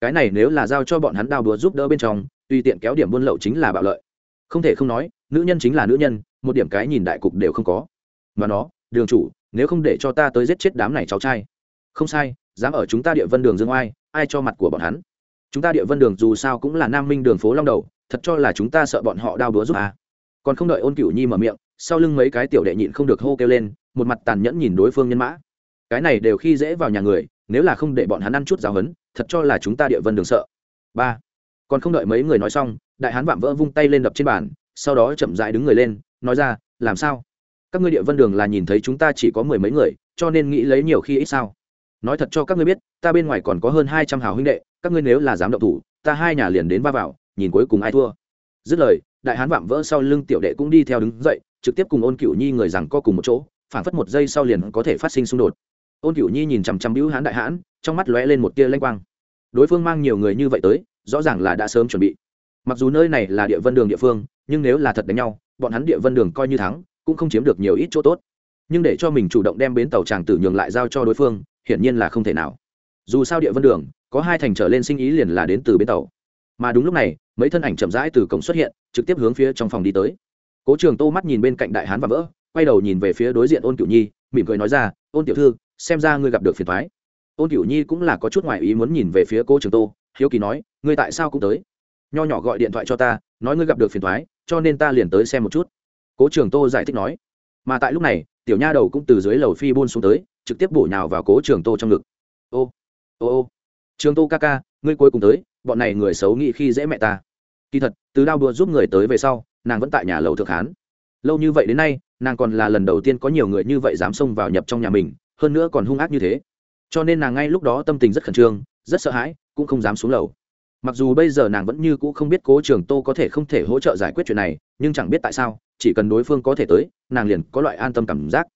Cái này nếu là giao cho bọn hắn đao đúa giúp đỡ bên trong, tùy tiện kéo điểm buôn lậu chính là bạo lợi. Không thể không nói, nữ nhân chính là nữ nhân, một điểm cái nhìn đại cục đều không có. Mà nó, đường chủ, nếu không để cho ta tới giết chết đám này cháu trai. Không sai, dám ở chúng ta địa vân đường dương oai, ai cho mặt của bọn hắn? Chúng ta địa vân đường dù sao cũng là nam minh đường phố long đầu, thật cho là chúng ta sợ bọn họ đao đúa giúp à. còn không đợi ôn cửu nhi mở miệng, sau lưng mấy cái tiểu đệ nhịn không được hô kêu lên, một mặt tàn nhẫn nhìn đối phương nhân mã cái này đều khi dễ vào nhà người, nếu là không để bọn hắn ăn chút giáo hấn thật cho là chúng ta địa vân đường sợ. Ba. Còn không đợi mấy người nói xong, đại hán vạm vỡ vung tay lên đập trên bàn, sau đó chậm dại đứng người lên, nói ra, làm sao? Các ngươi địa vân đường là nhìn thấy chúng ta chỉ có mười mấy người, cho nên nghĩ lấy nhiều khi ít sao? Nói thật cho các ngươi biết, ta bên ngoài còn có hơn hai trăm hào huynh đệ, các ngươi nếu là dám động thủ, ta hai nhà liền đến va vào, nhìn cuối cùng ai thua. Dứt lời, đại hán vạm vỡ sau lưng tiểu đệ cũng đi theo đứng dậy, trực tiếp cùng ôn cửu nhi người rằng co cùng một chỗ phản phất một giây sau liền có thể phát sinh xung đột ôn cửu nhi nhìn chằm chằm bưu hán đại hãn, trong mắt lóe lên một tia lanh quang. Đối phương mang nhiều người như vậy tới, rõ ràng là đã sớm chuẩn bị. Mặc dù nơi này là địa vân đường địa phương, nhưng nếu là thật đánh nhau, bọn hắn địa vân đường coi như thắng, cũng không chiếm được nhiều ít chỗ tốt. Nhưng để cho mình chủ động đem bến tàu tràng tử nhường lại giao cho đối phương, hiển nhiên là không thể nào. Dù sao địa vân đường, có hai thành trở lên sinh ý liền là đến từ bến tàu. Mà đúng lúc này, mấy thân ảnh chậm rãi từ cổng xuất hiện, trực tiếp hướng phía trong phòng đi tới. Cố trường tô mắt nhìn bên cạnh đại hán và vỡ, quay đầu nhìn về phía đối diện ôn cửu nhi, mỉm cười nói ra, ôn tiểu thư xem ra ngươi gặp được phiền thoái. Ôn cửu nhi cũng là có chút ngoại ý muốn nhìn về phía cô trường tô, hiếu kỳ nói, ngươi tại sao cũng tới? Nho nhỏ gọi điện thoại cho ta, nói ngươi gặp được phiền thoái, cho nên ta liền tới xem một chút. Cố trường tô giải thích nói. Mà tại lúc này, tiểu nha đầu cũng từ dưới lầu phi buôn xuống tới, trực tiếp bổ nhào vào cố trường tô trong ngực. Ô ô ô, trường tô ca ca, ngươi cuối cùng tới, bọn này người xấu nghĩ khi dễ mẹ ta. Kỳ thật, từ đao đua giúp người tới về sau, nàng vẫn tại nhà lầu thượng hán lâu như vậy đến nay, nàng còn là lần đầu tiên có nhiều người như vậy dám xông vào nhập trong nhà mình hơn nữa còn hung ác như thế. Cho nên nàng ngay lúc đó tâm tình rất khẩn trương, rất sợ hãi, cũng không dám xuống lầu. Mặc dù bây giờ nàng vẫn như cũ không biết cố trường tô có thể không thể hỗ trợ giải quyết chuyện này, nhưng chẳng biết tại sao, chỉ cần đối phương có thể tới, nàng liền có loại an tâm cảm giác.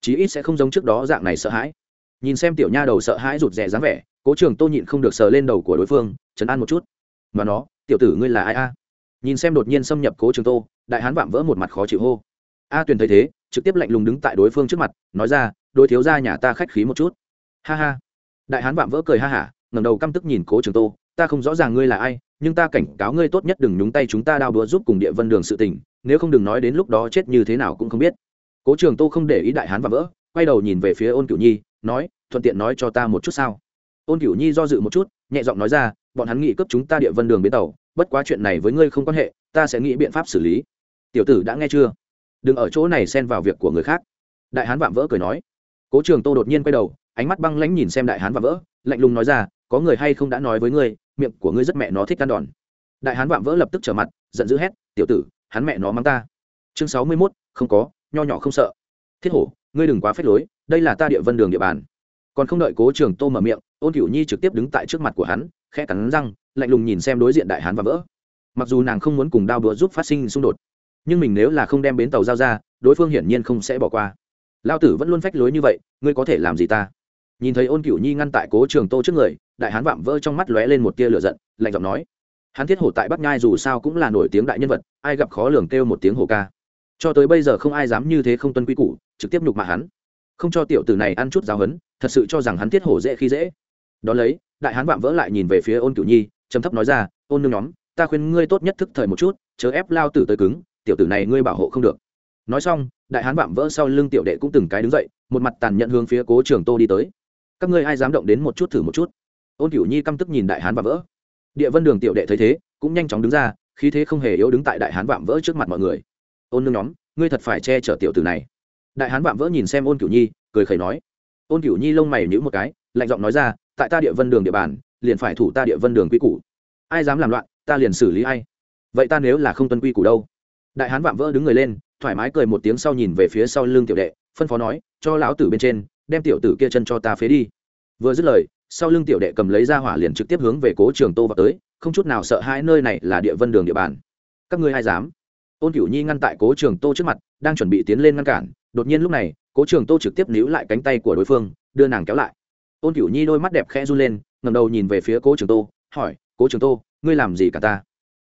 Chí ít sẽ không giống trước đó dạng này sợ hãi. Nhìn xem tiểu nha đầu sợ hãi rụt rè dáng vẻ, cố trường tô nhịn không được sờ lên đầu của đối phương chấn an một chút. Mà nó, tiểu tử ngươi là ai a? Nhìn xem đột nhiên xâm nhập cố trường tô, đại hán vạm vỡ một mặt khó chịu hô. A tuyền thấy thế, trực tiếp lạnh lùng đứng tại đối phương trước mặt, nói ra đôi thiếu gia nhà ta khách khí một chút. Ha ha. Đại hán vạm vỡ cười ha hả, ngẩng đầu căm tức nhìn cố trường tô, ta không rõ ràng ngươi là ai, nhưng ta cảnh cáo ngươi tốt nhất đừng nhúng tay chúng ta đao đúa giúp cùng địa vân đường sự tình, nếu không đừng nói đến lúc đó chết như thế nào cũng không biết. Cố trường tô không để ý đại hán vạm vỡ, quay đầu nhìn về phía ôn cửu nhi, nói, thuận tiện nói cho ta một chút sao? Ôn cửu nhi do dự một chút, nhẹ giọng nói ra, bọn hắn nghĩ cấp chúng ta địa vân đường bến tàu, bất quá chuyện này với ngươi không quan hệ, ta sẽ nghĩ biện pháp xử lý. Tiểu tử đã nghe chưa? Đừng ở chỗ này xen vào việc của người khác. Đại hán vạm vỡ cười nói cố trường tô đột nhiên quay đầu, ánh mắt băng lãnh nhìn xem đại hán vạm vỡ, lạnh lùng nói ra, có người hay không đã nói với ngươi, miệng của ngươi rất mẹ nó thích ăn đòn. Đại hán vạm vỡ lập tức trở mặt, giận dữ hét, tiểu tử, hắn mẹ nó mắng ta. Chương sáu mươi mốt, không có, nho nhỏ không sợ. Thiết hổ, ngươi đừng quá phép lối, đây là ta địa vân đường địa bàn. Còn không đợi cố trường tô mở miệng, ôn cửu nhi trực tiếp đứng tại trước mặt của hắn, khẽ cắn răng, lạnh lùng nhìn xem đối diện đại hán và vỡ. Mặc dù nàng không muốn cùng đao đũa giúp phát sinh xung đột, nhưng mình nếu là không đem bến tàu giao ra, đối phương hiển nhiên không sẽ bỏ qua lao tử vẫn luôn phách lối như vậy, ngươi có thể làm gì ta? Nhìn thấy ôn cửu nhi ngăn tại cố trường tô trước người, đại hán vạm vỡ trong mắt lóe lên một tia lửa giận, lạnh giọng nói. Hắn thiết hổ tại bắc nhai dù sao cũng là nổi tiếng đại nhân vật, ai gặp khó lường kêu một tiếng hổ ca. Cho tới bây giờ không ai dám như thế không tuân quy củ, trực tiếp nhục mạ hắn. Không cho tiểu tử này ăn chút giáo hấn, thật sự cho rằng hắn thiết hổ dễ khi dễ. Đón lấy, đại hán vạm vỡ lại nhìn về phía ôn cửu nhi, trầm thấp nói ra, ôn nương nhóm, ta khuyên ngươi tốt nhất thức thời một chút, chớ ép lao tử tới cứng, tiểu tử này ngươi bảo hộ không được. Nói xong đại hán vạm vỡ sau lưng tiểu đệ cũng từng cái đứng dậy, một mặt tàn nhận hướng phía cố trường tô đi tới. Các ngươi ai dám động đến một chút thử một chút? Ôn cửu nhi căm tức nhìn đại hán vạm vỡ. Địa vân đường tiểu đệ thấy thế, cũng nhanh chóng đứng ra, khí thế không hề yếu đứng tại đại hán vạm vỡ trước mặt mọi người. Ôn nương nhóm, ngươi thật phải che chở tiểu tử này. Đại hán vạm vỡ nhìn xem ôn cửu nhi, cười khẩy nói. Ôn cửu nhi lông mày nhữ một cái, lạnh giọng nói ra, tại ta địa vân đường địa bàn, liền phải thủ ta địa vân đường quy củ. Ai dám làm loạn, ta liền xử lý ai. Vậy ta nếu là không tuân quy củ đâu? Đại hán vạm vỡ đứng người lên thoải mái cười một tiếng sau nhìn về phía sau lưng tiểu đệ, phân phó nói, cho lão tử bên trên, đem tiểu tử kia chân cho ta phế đi. Vừa dứt lời, sau lưng tiểu đệ cầm lấy ra hỏa liền trực tiếp hướng về cố trường tô vào tới, không chút nào sợ hãi nơi này là địa vân đường địa bàn. Các ngươi ai dám? Ôn cửu nhi ngăn tại cố trường tô trước mặt, đang chuẩn bị tiến lên ngăn cản, đột nhiên lúc này, cố trường tô trực tiếp níu lại cánh tay của đối phương, đưa nàng kéo lại. Ôn cửu nhi đôi mắt đẹp khẽ run lên ngầm đầu nhìn về phía cố trường tô, hỏi, cố trường tô, ngươi làm gì cả ta?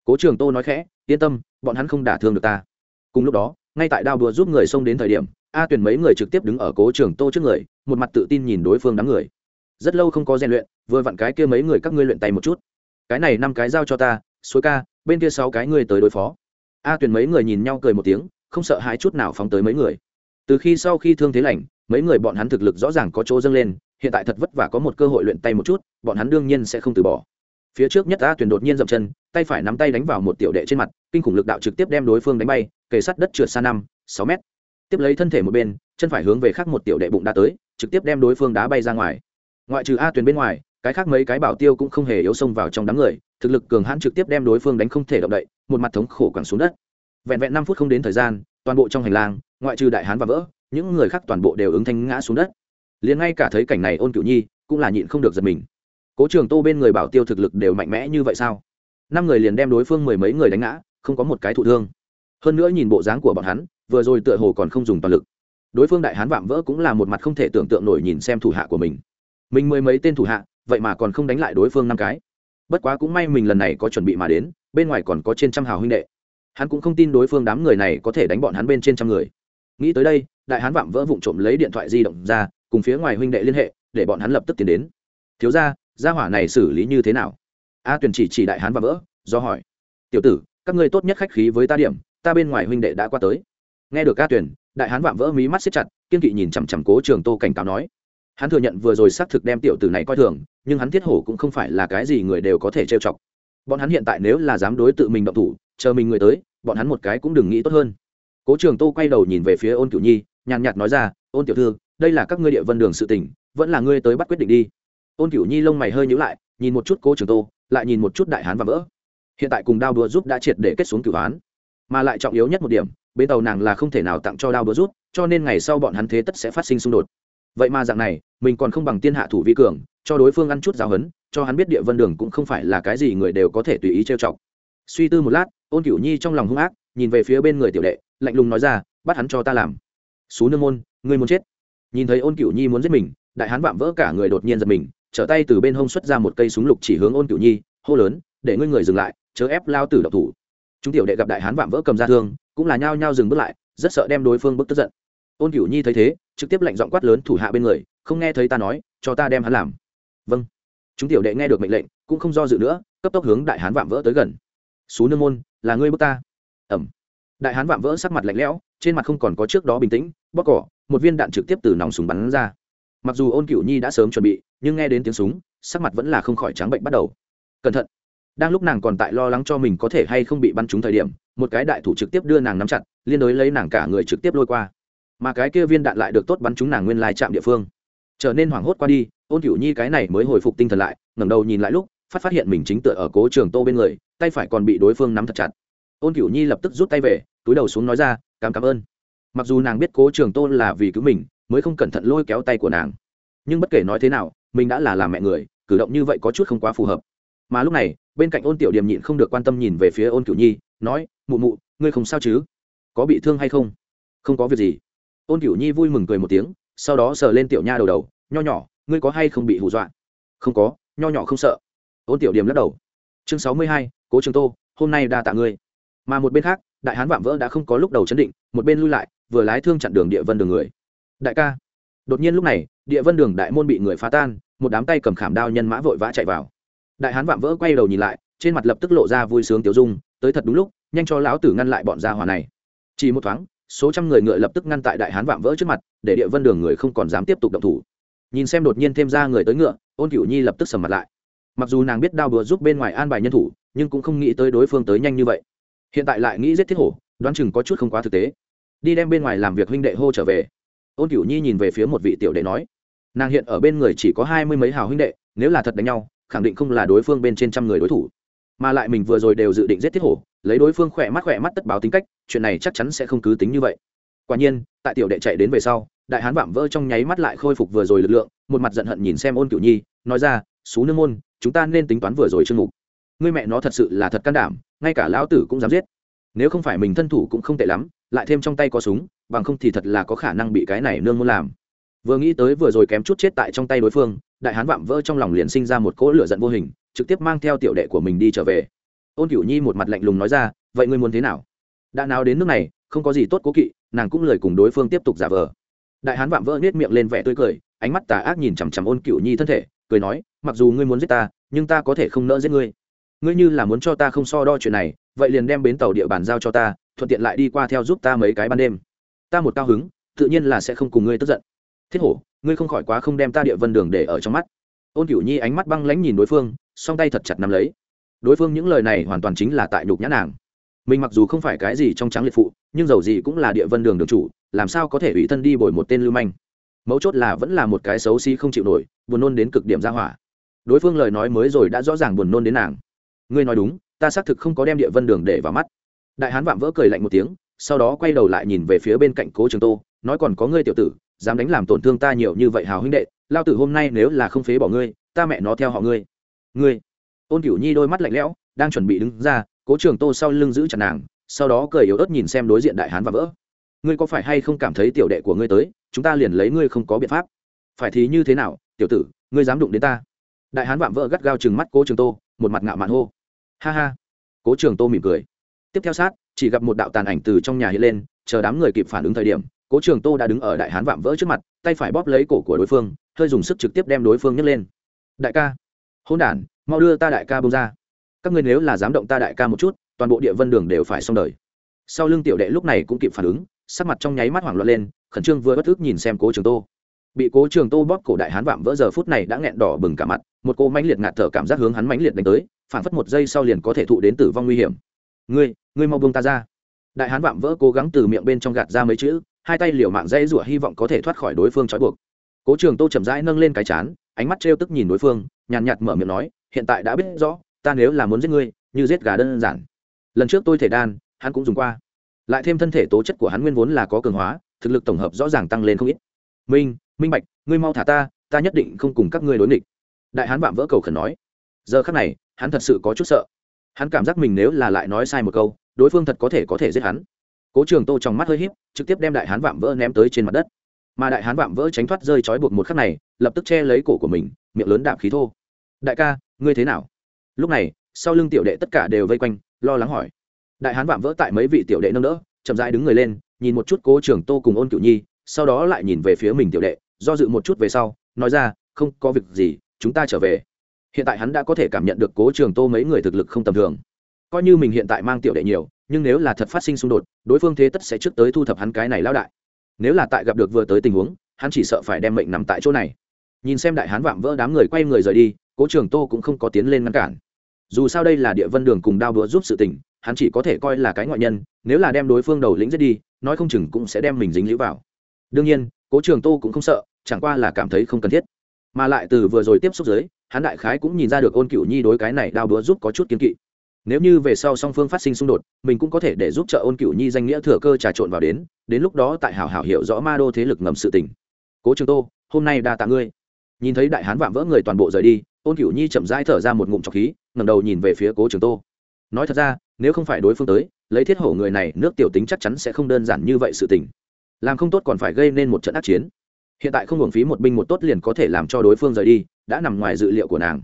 Cố trường tô nói khẽ, yên tâm, bọn hắn không đả thương được ta. Cùng lúc đó ngay tại đao đùa giúp người xông đến thời điểm, a tuyển mấy người trực tiếp đứng ở cố trường tô trước người, một mặt tự tin nhìn đối phương đám người. Rất lâu không có rèn luyện, vừa vặn cái kia mấy người các ngươi luyện tay một chút. Cái này năm cái giao cho ta, suối ca, bên kia sáu cái ngươi tới đối phó. A tuyển mấy người nhìn nhau cười một tiếng, không sợ hãi chút nào phóng tới mấy người. Từ khi sau khi thương thế lành, mấy người bọn hắn thực lực rõ ràng có chỗ dâng lên, hiện tại thật vất vả có một cơ hội luyện tay một chút, bọn hắn đương nhiên sẽ không từ bỏ. Phía trước nhất a tuyển đột nhiên dậm chân tay phải nắm tay đánh vào một tiểu đệ trên mặt, kinh khủng lực đạo trực tiếp đem đối phương đánh bay, kề sắt đất trượt xa năm, sáu mét. Tiếp lấy thân thể một bên, chân phải hướng về khác một tiểu đệ bụng đã tới, trực tiếp đem đối phương đá bay ra ngoài. Ngoại trừ a Tuyền bên ngoài, cái khác mấy cái bảo tiêu cũng không hề yếu xông vào trong đám người, thực lực cường hãn trực tiếp đem đối phương đánh không thể động đậy, một mặt thống khổ quẳng xuống đất. Vẹn vẹn năm phút không đến thời gian, toàn bộ trong hành lang, ngoại trừ đại hán và vỡ, những người khác toàn bộ đều ứng thanh ngã xuống đất. Liền ngay cả thấy cảnh này ôn cửu nhi, cũng là nhịn không được giật mình. Cố trường tô bên người bảo tiêu thực lực đều mạnh mẽ như vậy sao? Năm người liền đem đối phương mười mấy người đánh ngã, không có một cái thụ thương. Hơn nữa nhìn bộ dáng của bọn hắn, vừa rồi tựa hồ còn không dùng toàn lực. Đối phương đại hán vạm vỡ cũng là một mặt không thể tưởng tượng nổi nhìn xem thủ hạ của mình. Mình mười mấy tên thủ hạ, vậy mà còn không đánh lại đối phương năm cái. Bất quá cũng may mình lần này có chuẩn bị mà đến, bên ngoài còn có trên trăm hào huynh đệ. Hắn cũng không tin đối phương đám người này có thể đánh bọn hắn bên trên trăm người. Nghĩ tới đây, đại hán vạm vỡ vụng trộm lấy điện thoại di động ra, cùng phía ngoài huynh đệ liên hệ, để bọn hắn lập tức tiến đến. Thiếu ra gia hỏa này xử lý như thế nào? A tuyển chỉ chỉ đại hán vạm vỡ, do hỏi. Tiểu tử, các ngươi tốt nhất khách khí với ta điểm, ta bên ngoài huynh đệ đã qua tới. Nghe được a tuyển đại hán vạm vỡ mí mắt xếp chặt, kiên kỵ nhìn chằm chằm cố trường tô cảnh cáo nói. Hắn thừa nhận vừa rồi xác thực đem tiểu tử này coi thường, nhưng hắn thiết hổ cũng không phải là cái gì người đều có thể trêu chọc. Bọn hắn hiện tại nếu là dám đối tự mình động thủ, chờ mình người tới, bọn hắn một cái cũng đừng nghĩ tốt hơn. Cố trường tô quay đầu nhìn về phía ôn cửu nhi, nhàn nhạt nói ra, ôn tiểu thư, đây là các ngươi địa vân đường sự tình, vẫn là ngươi tới bắt quyết định đi. Ôn cửu nhi lông mày hơi nhíu lại, nhìn một chút cố trường tô lại nhìn một chút đại hán và vỡ hiện tại cùng đao đua giúp đã triệt để kết xuống cửu hán. Mà lại trọng yếu nhất một điểm, bến tàu nàng là không thể nào tặng cho đao đua rút cho nên ngày sau bọn hắn thế tất sẽ phát sinh xung đột. Vậy mà dạng này, mình còn không bằng tiên hạ thủ vi cường, cho đối phương ăn chút giáo hấn cho hắn biết địa vân đường cũng không phải là cái gì người đều có thể tùy ý trêu chọc. Suy tư một lát, ôn cửu nhi trong lòng hung ác, nhìn về phía bên người tiểu đệ, lạnh lùng nói ra, bắt hắn cho ta làm. Xú nương môn, ngươi muốn chết. Nhìn thấy ôn cửu nhi muốn giết mình, đại hán vạm vỡ cả người đột nhiên giật mình trở tay từ bên hông xuất ra một cây súng lục chỉ hướng ôn cửu nhi, hô lớn, để ngươi người dừng lại, chớ ép lao tử độc thủ. Chúng tiểu đệ gặp đại hán vạm vỡ cầm ra thương, cũng là nhao nhao dừng bước lại, rất sợ đem đối phương bức tức giận. Ôn cửu nhi thấy thế, trực tiếp lệnh giọng quát lớn thủ hạ bên người, không nghe thấy ta nói, cho ta đem hắn làm. Vâng. Chúng tiểu đệ nghe được mệnh lệnh, cũng không do dự nữa, cấp tốc hướng đại hán vạm vỡ tới gần. Xú nương môn, là ngươi bước ta. Ẩm. Đại hán vạm vỡ sắc mặt lạnh lẽo, trên mặt không còn có trước đó bình tĩnh, bóc cỏ, một viên đạn trực tiếp từ nòng súng bắn ra. Mặc dù ôn cửu nhi đã sớm chuẩn bị nhưng nghe đến tiếng súng, sắc mặt vẫn là không khỏi trắng bệnh bắt đầu. Cẩn thận. Đang lúc nàng còn tại lo lắng cho mình có thể hay không bị bắn trúng thời điểm, một cái đại thủ trực tiếp đưa nàng nắm chặt, liên đối lấy nàng cả người trực tiếp lôi qua. Mà cái kia viên đạn lại được tốt bắn trúng nàng nguyên lai chạm địa phương. Trở nên hoảng hốt qua đi, ôn cửu nhi cái này mới hồi phục tinh thần lại, ngẩng đầu nhìn lại lúc, phát phát hiện mình chính tựa ở cố trường tô bên người, tay phải còn bị đối phương nắm thật chặt. Ôn cửu nhi lập tức rút tay về, túi đầu xuống nói ra, cảm cảm ơn. Mặc dù nàng biết cố trường tô là vì cứu mình, mới không cẩn thận lôi kéo tay của nàng. Nhưng bất kể nói thế nào mình đã là làm mẹ người, cử động như vậy có chút không quá phù hợp. Mà lúc này, bên cạnh ôn tiểu điềm nhịn không được quan tâm nhìn về phía ôn cửu nhi, nói, mụ mụ, ngươi không sao chứ? Có bị thương hay không? Không có việc gì. Ôn cửu nhi vui mừng cười một tiếng, sau đó sờ lên tiểu nha đầu đầu, nho nhỏ, ngươi có hay không bị hù dọa? Không có, nho nhỏ không sợ. Ôn tiểu điểm lắc đầu. Chương sáu mươi hai, cố trường tô, hôm nay đa tạ ngươi. Mà một bên khác, đại hán vạm vỡ đã không có lúc đầu chấn định, một bên lui lại, vừa lái thương chặn đường địa vân đường người. Đại ca đột nhiên lúc này, địa vân đường đại môn bị người phá tan, một đám tay cầm khảm đao nhân mã vội vã chạy vào. Đại hán vạm vỡ quay đầu nhìn lại, trên mặt lập tức lộ ra vui sướng tiêu dung, tới thật đúng lúc, nhanh cho lão tử ngăn lại bọn gia hỏa này. Chỉ một thoáng, số trăm người ngựa lập tức ngăn tại đại hán vạm vỡ trước mặt, để địa vân đường người không còn dám tiếp tục động thủ. Nhìn xem đột nhiên thêm ra người tới ngựa, ôn cửu nhi lập tức sầm mặt lại. Mặc dù nàng biết đao bừa giúp bên ngoài an bài nhân thủ, nhưng cũng không nghĩ tới đối phương tới nhanh như vậy. Hiện tại lại nghĩ giết thiết hổ, đoán chừng có chút không quá thực tế. Đi đem bên ngoài làm việc huynh đệ hô trở về ôn cửu nhi nhìn về phía một vị tiểu đệ nói, nàng hiện ở bên người chỉ có hai mươi mấy hào huynh đệ, nếu là thật đánh nhau, khẳng định không là đối phương bên trên trăm người đối thủ. Mà lại mình vừa rồi đều dự định giết thiết hổ, lấy đối phương khỏe mắt khỏe mắt tất báo tính cách, chuyện này chắc chắn sẽ không cứ tính như vậy. Quả nhiên, tại tiểu đệ chạy đến về sau, đại hán vạm vỡ trong nháy mắt lại khôi phục vừa rồi lực lượng, một mặt giận hận nhìn xem ôn cửu nhi, nói ra, xú nương môn, chúng ta nên tính toán vừa rồi chương mục. Ngươi mẹ nó thật sự là thật can đảm, ngay cả lão tử cũng dám giết nếu không phải mình thân thủ cũng không tệ lắm, lại thêm trong tay có súng, bằng không thì thật là có khả năng bị cái này nương muốn làm. Vừa nghĩ tới vừa rồi kém chút chết tại trong tay đối phương, đại hán vạm vỡ trong lòng liền sinh ra một cỗ lửa giận vô hình, trực tiếp mang theo tiểu đệ của mình đi trở về. Ôn cửu nhi một mặt lạnh lùng nói ra, vậy ngươi muốn thế nào? Đã nào đến nước này, không có gì tốt cố kỵ, nàng cũng lời cùng đối phương tiếp tục giả vờ. Đại hán vạm vỡ nết miệng lên vẻ tươi cười, ánh mắt tà ác nhìn chằm chằm ôn cửu nhi thân thể, cười nói, mặc dù ngươi muốn giết ta, nhưng ta có thể không nỡ giết ngươi. Ngươi như là muốn cho ta không so đo chuyện này vậy liền đem bến tàu địa bàn giao cho ta, thuận tiện lại đi qua theo giúp ta mấy cái ban đêm. Ta một cao hứng, tự nhiên là sẽ không cùng ngươi tức giận. Thiết hổ, ngươi không khỏi quá không đem ta địa vân đường để ở trong mắt. Ôn cửu nhi ánh mắt băng lãnh nhìn đối phương, song tay thật chặt nắm lấy. Đối phương những lời này hoàn toàn chính là tại nhục nhã nàng. Mình mặc dù không phải cái gì trong trắng liệt phụ, nhưng dầu gì cũng là địa vân đường đường chủ, làm sao có thể ủy thân đi bồi một tên lưu manh? Mấu chốt là vẫn là một cái xấu xí không chịu nổi, buồn nôn đến cực điểm ra hỏa. Đối phương lời nói mới rồi đã rõ ràng buồn nôn đến nàng. Ngươi nói đúng ta xác thực không có đem địa vân đường để vào mắt. Đại hán vạm vỡ cười lạnh một tiếng, sau đó quay đầu lại nhìn về phía bên cạnh cố trường tô, nói còn có ngươi tiểu tử, dám đánh làm tổn thương ta nhiều như vậy hào huynh đệ, lao tử hôm nay nếu là không phế bỏ ngươi, ta mẹ nó theo họ ngươi. Ngươi. Ôn cửu nhi đôi mắt lạnh lẽo, đang chuẩn bị đứng ra, cố trường tô sau lưng giữ chặt nàng, sau đó cười yếu ớt nhìn xem đối diện đại hán và vỡ. Ngươi có phải hay không cảm thấy tiểu đệ của ngươi tới, chúng ta liền lấy ngươi không có biện pháp. Phải thì như thế nào, tiểu tử, ngươi dám đụng đến ta. Đại hán vạm vỡ gắt gao chừng mắt cố trường tô, một mặt ngạo mạn hô ha ha. Cố trường tô mỉm cười. Tiếp theo sát, chỉ gặp một đạo tàn ảnh từ trong nhà hiện lên, chờ đám người kịp phản ứng thời điểm, cố trường tô đã đứng ở đại hán vạm vỡ trước mặt, tay phải bóp lấy cổ của đối phương, hơi dùng sức trực tiếp đem đối phương nhấc lên. Đại ca. Hôn đ mau đưa ta đại ca bông ra. Các ngươi nếu là dám động ta đại ca một chút, toàn bộ địa vân đường đều phải xong đời. Sau lưng tiểu đệ lúc này cũng kịp phản ứng, sắc mặt trong nháy mắt hoảng loạn lên, khẩn trương vừa bất thức nhìn xem cố trường tô. Bị cố trường tô bóp cổ đại hán vạm vỡ giờ phút này đã nghẹn đỏ bừng cả mặt, một cô mãnh liệt ngạt thở cảm giác hướng hắn mãnh liệt đánh tới phản phất một giây sau liền có thể thụ đến tử vong nguy hiểm. Ngươi ngươi mau buông ta ra. Đại hán vạm vỡ cố gắng từ miệng bên trong gạt ra mấy chữ, hai tay liều mạng dây rủa hy vọng có thể thoát khỏi đối phương trói buộc. Cố trường tô chậm rãi nâng lên cái chán, ánh mắt trêu tức nhìn đối phương, nhàn nhạt mở miệng nói, hiện tại đã biết rõ, ta nếu là muốn giết ngươi, như giết gà đơn giản. Lần trước tôi thể đan, hắn cũng dùng qua. Lại thêm thân thể tố chất của hắn nguyên vốn là có cường hóa, thực lực tổng hợp rõ ràng tăng lên không ít. Minh minh bạch, ngươi mau thả ta ta nhất định không cùng các ngươi đối nghịch. Đại hán vạm vỡ cầu khẩn nói. Giờ khắc này hắn thật sự có chút sợ. Hắn cảm giác mình nếu là lại nói sai một câu, đối phương thật có thể có thể giết hắn. Cố trường tô trong mắt hơi híp, trực tiếp đem đại hán vạm vỡ ném tới trên mặt đất. Mà đại hán vạm vỡ tránh thoát rơi trói buộc một khắc này, lập tức che lấy cổ của mình, miệng lớn đạm khí thô. Đại ca, ngươi thế nào? Lúc này, sau lưng tiểu đệ tất cả đều vây quanh, lo lắng hỏi. Đại hán vạm vỡ tại mấy vị tiểu đệ nâng đỡ, chậm rãi đứng người lên, nhìn một chút cố trường tô cùng ôn cựu nhi, sau đó lại nhìn về phía mình tiểu đệ, do dự một chút về sau, nói ra, không có việc gì, chúng ta trở về hiện tại hắn đã có thể cảm nhận được cố trường tô mấy người thực lực không tầm thường. Coi như mình hiện tại mang tiểu đệ nhiều, nhưng nếu là thật phát sinh xung đột, đối phương thế tất sẽ trước tới thu thập hắn cái này lao đại. Nếu là tại gặp được vừa tới tình huống, hắn chỉ sợ phải đem mệnh nằm tại chỗ này. Nhìn xem đại hán vạm vỡ đám người quay người rời đi, cố trường tô cũng không có tiến lên ngăn cản. Dù sao đây là địa vân đường cùng đao đũa giúp sự tình, hắn chỉ có thể coi là cái ngoại nhân, nếu là đem đối phương đầu lĩnh giết đi, nói không chừng cũng sẽ đem mình dính lũ vào. Đương nhiên, cố trường tô cũng không sợ, chẳng qua là cảm thấy không cần thiết mà lại từ vừa rồi tiếp xúc giới, hắn đại khái cũng nhìn ra được ôn cửu nhi đối cái này đao đúa giúp có chút kiên kỵ. Nếu như về sau song phương phát sinh xung đột, mình cũng có thể để giúp trợ ôn cửu nhi danh nghĩa thừa cơ trà trộn vào đến đến lúc đó tại hảo hảo hiểu rõ ma đô thế lực ngầm sự tình. Cố trường tô, hôm nay đa tạ ngươi. Nhìn thấy đại hán vạm vỡ người toàn bộ rời đi, ôn cửu nhi chậm rãi thở ra một ngụm trọc khí ngầm đầu nhìn về phía cố trường tô. Nói thật ra, nếu không phải đối phương tới, lấy thiết hổ người này, nước tiểu tính chắc chắn sẽ không đơn giản như vậy sự tình. Làm không tốt còn phải gây nên một trận ác chiến hiện tại không hưởng phí một binh một tốt liền có thể làm cho đối phương rời đi, đã nằm ngoài dự liệu của nàng.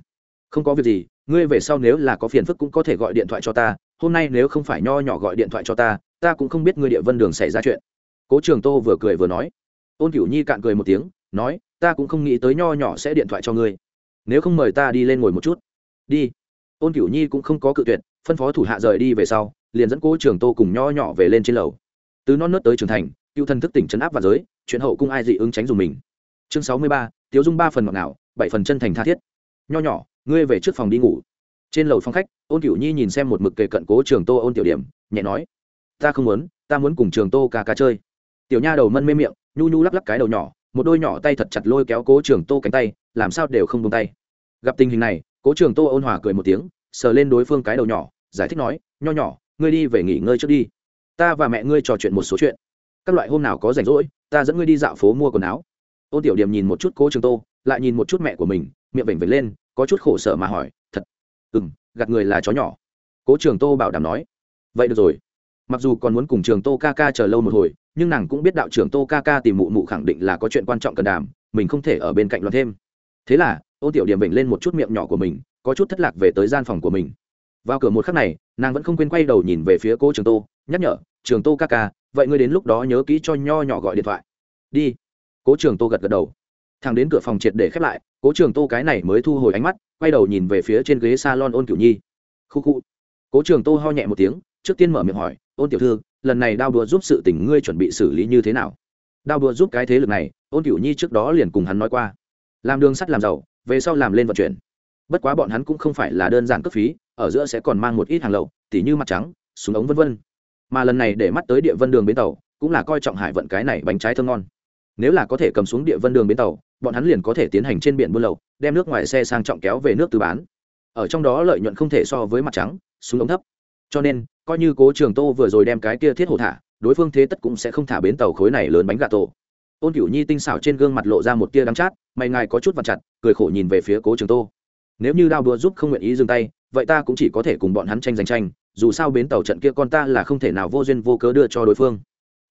Không có việc gì, ngươi về sau nếu là có phiền phức cũng có thể gọi điện thoại cho ta, hôm nay nếu không phải nho nhỏ gọi điện thoại cho ta ta cũng không biết ngươi địa vân đường xảy ra chuyện. Cố trường tô vừa cười vừa nói. Ôn cửu nhi cạn cười một tiếng, nói, ta cũng không nghĩ tới nho nhỏ sẽ điện thoại cho ngươi. Nếu không mời ta đi lên ngồi một chút. Đi. Ôn cửu nhi cũng không có cự tuyệt, phân phó thủ hạ rời đi về sau, liền dẫn cố trường tô cùng nho nhỏ về lên trên lầu. Từ non nớt tới trưởng thành, cựu thân thức tỉnh chấn áp và giới chuyện hậu cung ai dị ứng tránh dùng mình. Chương sáu mươi ba, tiếu dung ba phần ngọt nào bảy phần chân thành tha thiết. Nho nhỏ, ngươi về trước phòng đi ngủ. Trên lầu phòng khách, ôn cửu nhi nhìn xem một mực kề cận cố trường tô ôn tiểu điểm, nhẹ nói, ta không muốn, ta muốn cùng trường tô ca ca chơi. Tiểu nha đầu mân mê miệng, nhu nhu lắc lắc cái đầu nhỏ, một đôi nhỏ tay thật chặt lôi kéo cố trường tô cánh tay, làm sao đều không tung tay. Gặp tình hình này, cố trường tô ôn hòa cười một tiếng, sờ lên đối phương cái đầu nhỏ, giải thích nói, nho nhỏ, ngươi đi về nghỉ ngơi trước đi. Ta và mẹ ngươi trò chuyện một số chuyện các loại hôm nào có rảnh rỗi, ta dẫn ngươi đi dạo phố mua quần áo. Ôn tiểu điểm nhìn một chút cố trường tô, lại nhìn một chút mẹ của mình, miệng vểnh vểnh lên, có chút khổ sở mà hỏi, thật ừ m gạt người là chó nhỏ. Cố trường tô bảo đảm nói, vậy được rồi. Mặc dù còn muốn cùng trường tô ca ca chờ lâu một hồi, nhưng nàng cũng biết đạo trưởng tô ca ca tìm mụ mụ khẳng định là có chuyện quan trọng cần đàm, mình không thể ở bên cạnh loạn thêm. Thế là ô tiểu điểm bệnh lên một chút miệng nhỏ của mình, có chút thất lạc về tới gian phòng của mình. Vào cửa một khắc này, nàng vẫn không quên quay đầu nhìn về phía cô trường tô, nhắc nhở, trường tô ca ca vậy ngươi đến lúc đó nhớ kỹ cho nho nhỏ gọi điện thoại. Đi. Cố trường tô gật gật đầu. Thằng đến cửa phòng triệt để khép lại, cố trường tô cái này mới thu hồi ánh mắt, quay đầu nhìn về phía trên ghế s a lon ôn kiểu nhi. Khu khu. Cố trường tô ho nhẹ một tiếng, trước tiên mở miệng hỏi, ôn tiểu thư, lần này đao đùa giúp sự tình ngươi chuẩn bị xử lý như thế nào? Đao đùa giúp cái thế lực này, ôn kiểu nhi trước đó liền cùng hắn nói qua. Làm đường sắt làm giàu về sau làm lên vận chuyển. Bất quá bọn hắn cũng không phải là đơn giản cấp phí, ở giữa sẽ còn mang một ít hàng lậu, tỉ như mặt trắng, súng ống vân vân mà lần này để mắt tới địa vân đường bến tàu, cũng là coi trọng hải vận cái này bánh trái thơm ngon. Nếu là có thể cầm xuống địa vân đường bến tàu, bọn hắn liền có thể tiến hành trên biển buôn lậu, đem nước ngoài xe sang trọng kéo về nước từ bán. Ở trong đó lợi nhuận không thể so với mặt trắng súng ống thấp. Cho nên, coi như cố trường tô vừa rồi đem cái kia thiết hồ thả, đối phương thế tất cũng sẽ không thả bến tàu khối này lớn bánh gà tổ. Ôn cửu nhi tinh xảo trên gương mặt lộ ra một tia đắng chát, mày ngài có chút vặt chặt, cười khổ nhìn về phía cố trường tô. Nếu như đao đua giúp không nguyện ý dừng tay, vậy ta cũng chỉ có thể cùng bọn hắn tranh giành tranh dù sao bến tàu trận kia con ta là không thể nào vô duyên vô cớ đưa cho đối phương.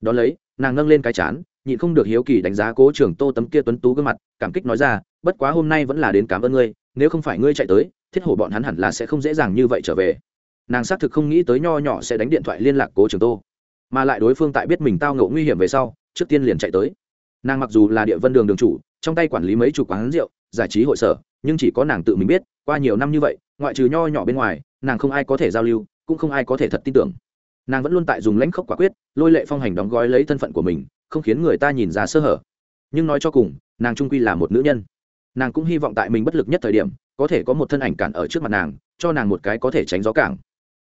Đón lấy, nàng nâng lên cái chán, nhịn không được hiếu kỳ đánh giá cố trưởng tô tấm kia tuấn tú gương mặt, cảm kích nói ra, bất quá hôm nay vẫn là đến cảm ơn ngươi, nếu không phải ngươi chạy tới, thiết hổ bọn hắn hẳn là sẽ không dễ dàng như vậy trở về. Nàng xác thực không nghĩ tới nho nhỏ sẽ đánh điện thoại liên lạc cố trường tô, mà lại đối phương tại biết mình tao ngộ nguy hiểm về sau, trước tiên liền chạy tới. Nàng mặc dù là địa vân đường đường chủ, trong tay quản lý mấy chủ quán rượu, giải trí hội sở, nhưng chỉ có nàng tự mình biết, qua nhiều năm như vậy, ngoại trừ nho nhỏ bên ngoài, nàng không ai có thể giao lưu cũng không ai có thể thật tin tưởng. Nàng vẫn luôn tại dùng lãnh khốc quả quyết, lôi lệ phong hành đóng gói lấy thân phận của mình, không khiến người ta nhìn ra sơ hở. Nhưng nói cho cùng, nàng trung quy là một nữ nhân. Nàng cũng hy vọng tại mình bất lực nhất thời điểm, có thể có một thân ảnh cản ở trước mặt nàng, cho nàng một cái có thể tránh gió cảng.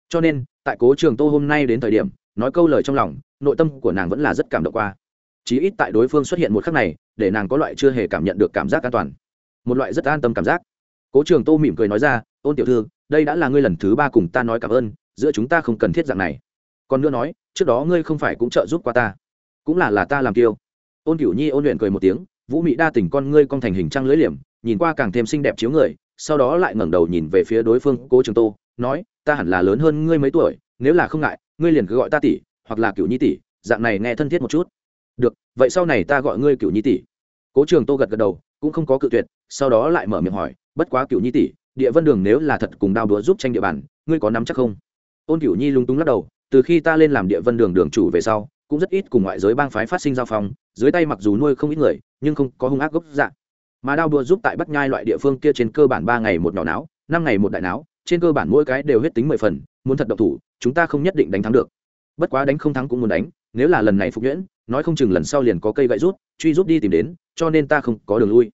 Cho nên, tại cố trường tô hôm nay đến thời điểm, nói câu lời trong lòng, nội tâm của nàng vẫn là rất cảm động qua. Chí ít tại đối phương xuất hiện một khắc này, để nàng có loại chưa hề cảm nhận được cảm giác an toàn. Một loại rất an tâm cảm giác. Cố trường tô mỉm cười nói ra, ôn tiểu thư, đây đã là ngươi lần thứ ba cùng ta nói cảm ơn giữa chúng ta không cần thiết dạng này. Còn nữa nói, trước đó ngươi không phải cũng trợ giúp qua ta. Cũng là là ta làm kiêu. Ôn cửu nhi ôn luyện cười một tiếng, vũ mị đa tình con ngươi cong thành hình trăng lưỡi liềm, nhìn qua càng thêm xinh đẹp chiếu người, sau đó lại ngẩng đầu nhìn về phía đối phương, cố trường tô, nói, ta hẳn là lớn hơn ngươi mấy tuổi, nếu là không ngại, ngươi liền cứ gọi ta tỷ, hoặc là cửu nhi tỷ, dạng này nghe thân thiết một chút. Được, vậy sau này ta gọi ngươi cửu nhi tỷ. Cố trường tô gật gật đầu, cũng không có cự tuyệt, sau đó lại mở miệng hỏi, bất quá cửu nhi tỷ, địa vân đường nếu là thật cùng đao đúa giúp tranh địa bàn, ngươi có nắm chắc không? Ôn cửu nhi lung túng lắc đầu, từ khi ta lên làm địa vân đường đường chủ về sau, cũng rất ít cùng ngoại giới bang phái phát sinh giao phong, dưới tay mặc dù nuôi không ít người, nhưng không có hung ác gốc dạng mà đao đua giúp tại bắc nhai loại địa phương kia trên cơ bản ba ngày một nhỏ não năm ngày một đại não trên cơ bản mỗi cái đều hết tính mười phần, muốn thật độc thủ, chúng ta không nhất định đánh thắng được. Bất quá đánh không thắng cũng muốn đánh, nếu là lần này phục nhuyễn, nói không chừng lần sau liền có cây gậy rút, truy rút đi tìm đến, cho nên ta không có đường lui.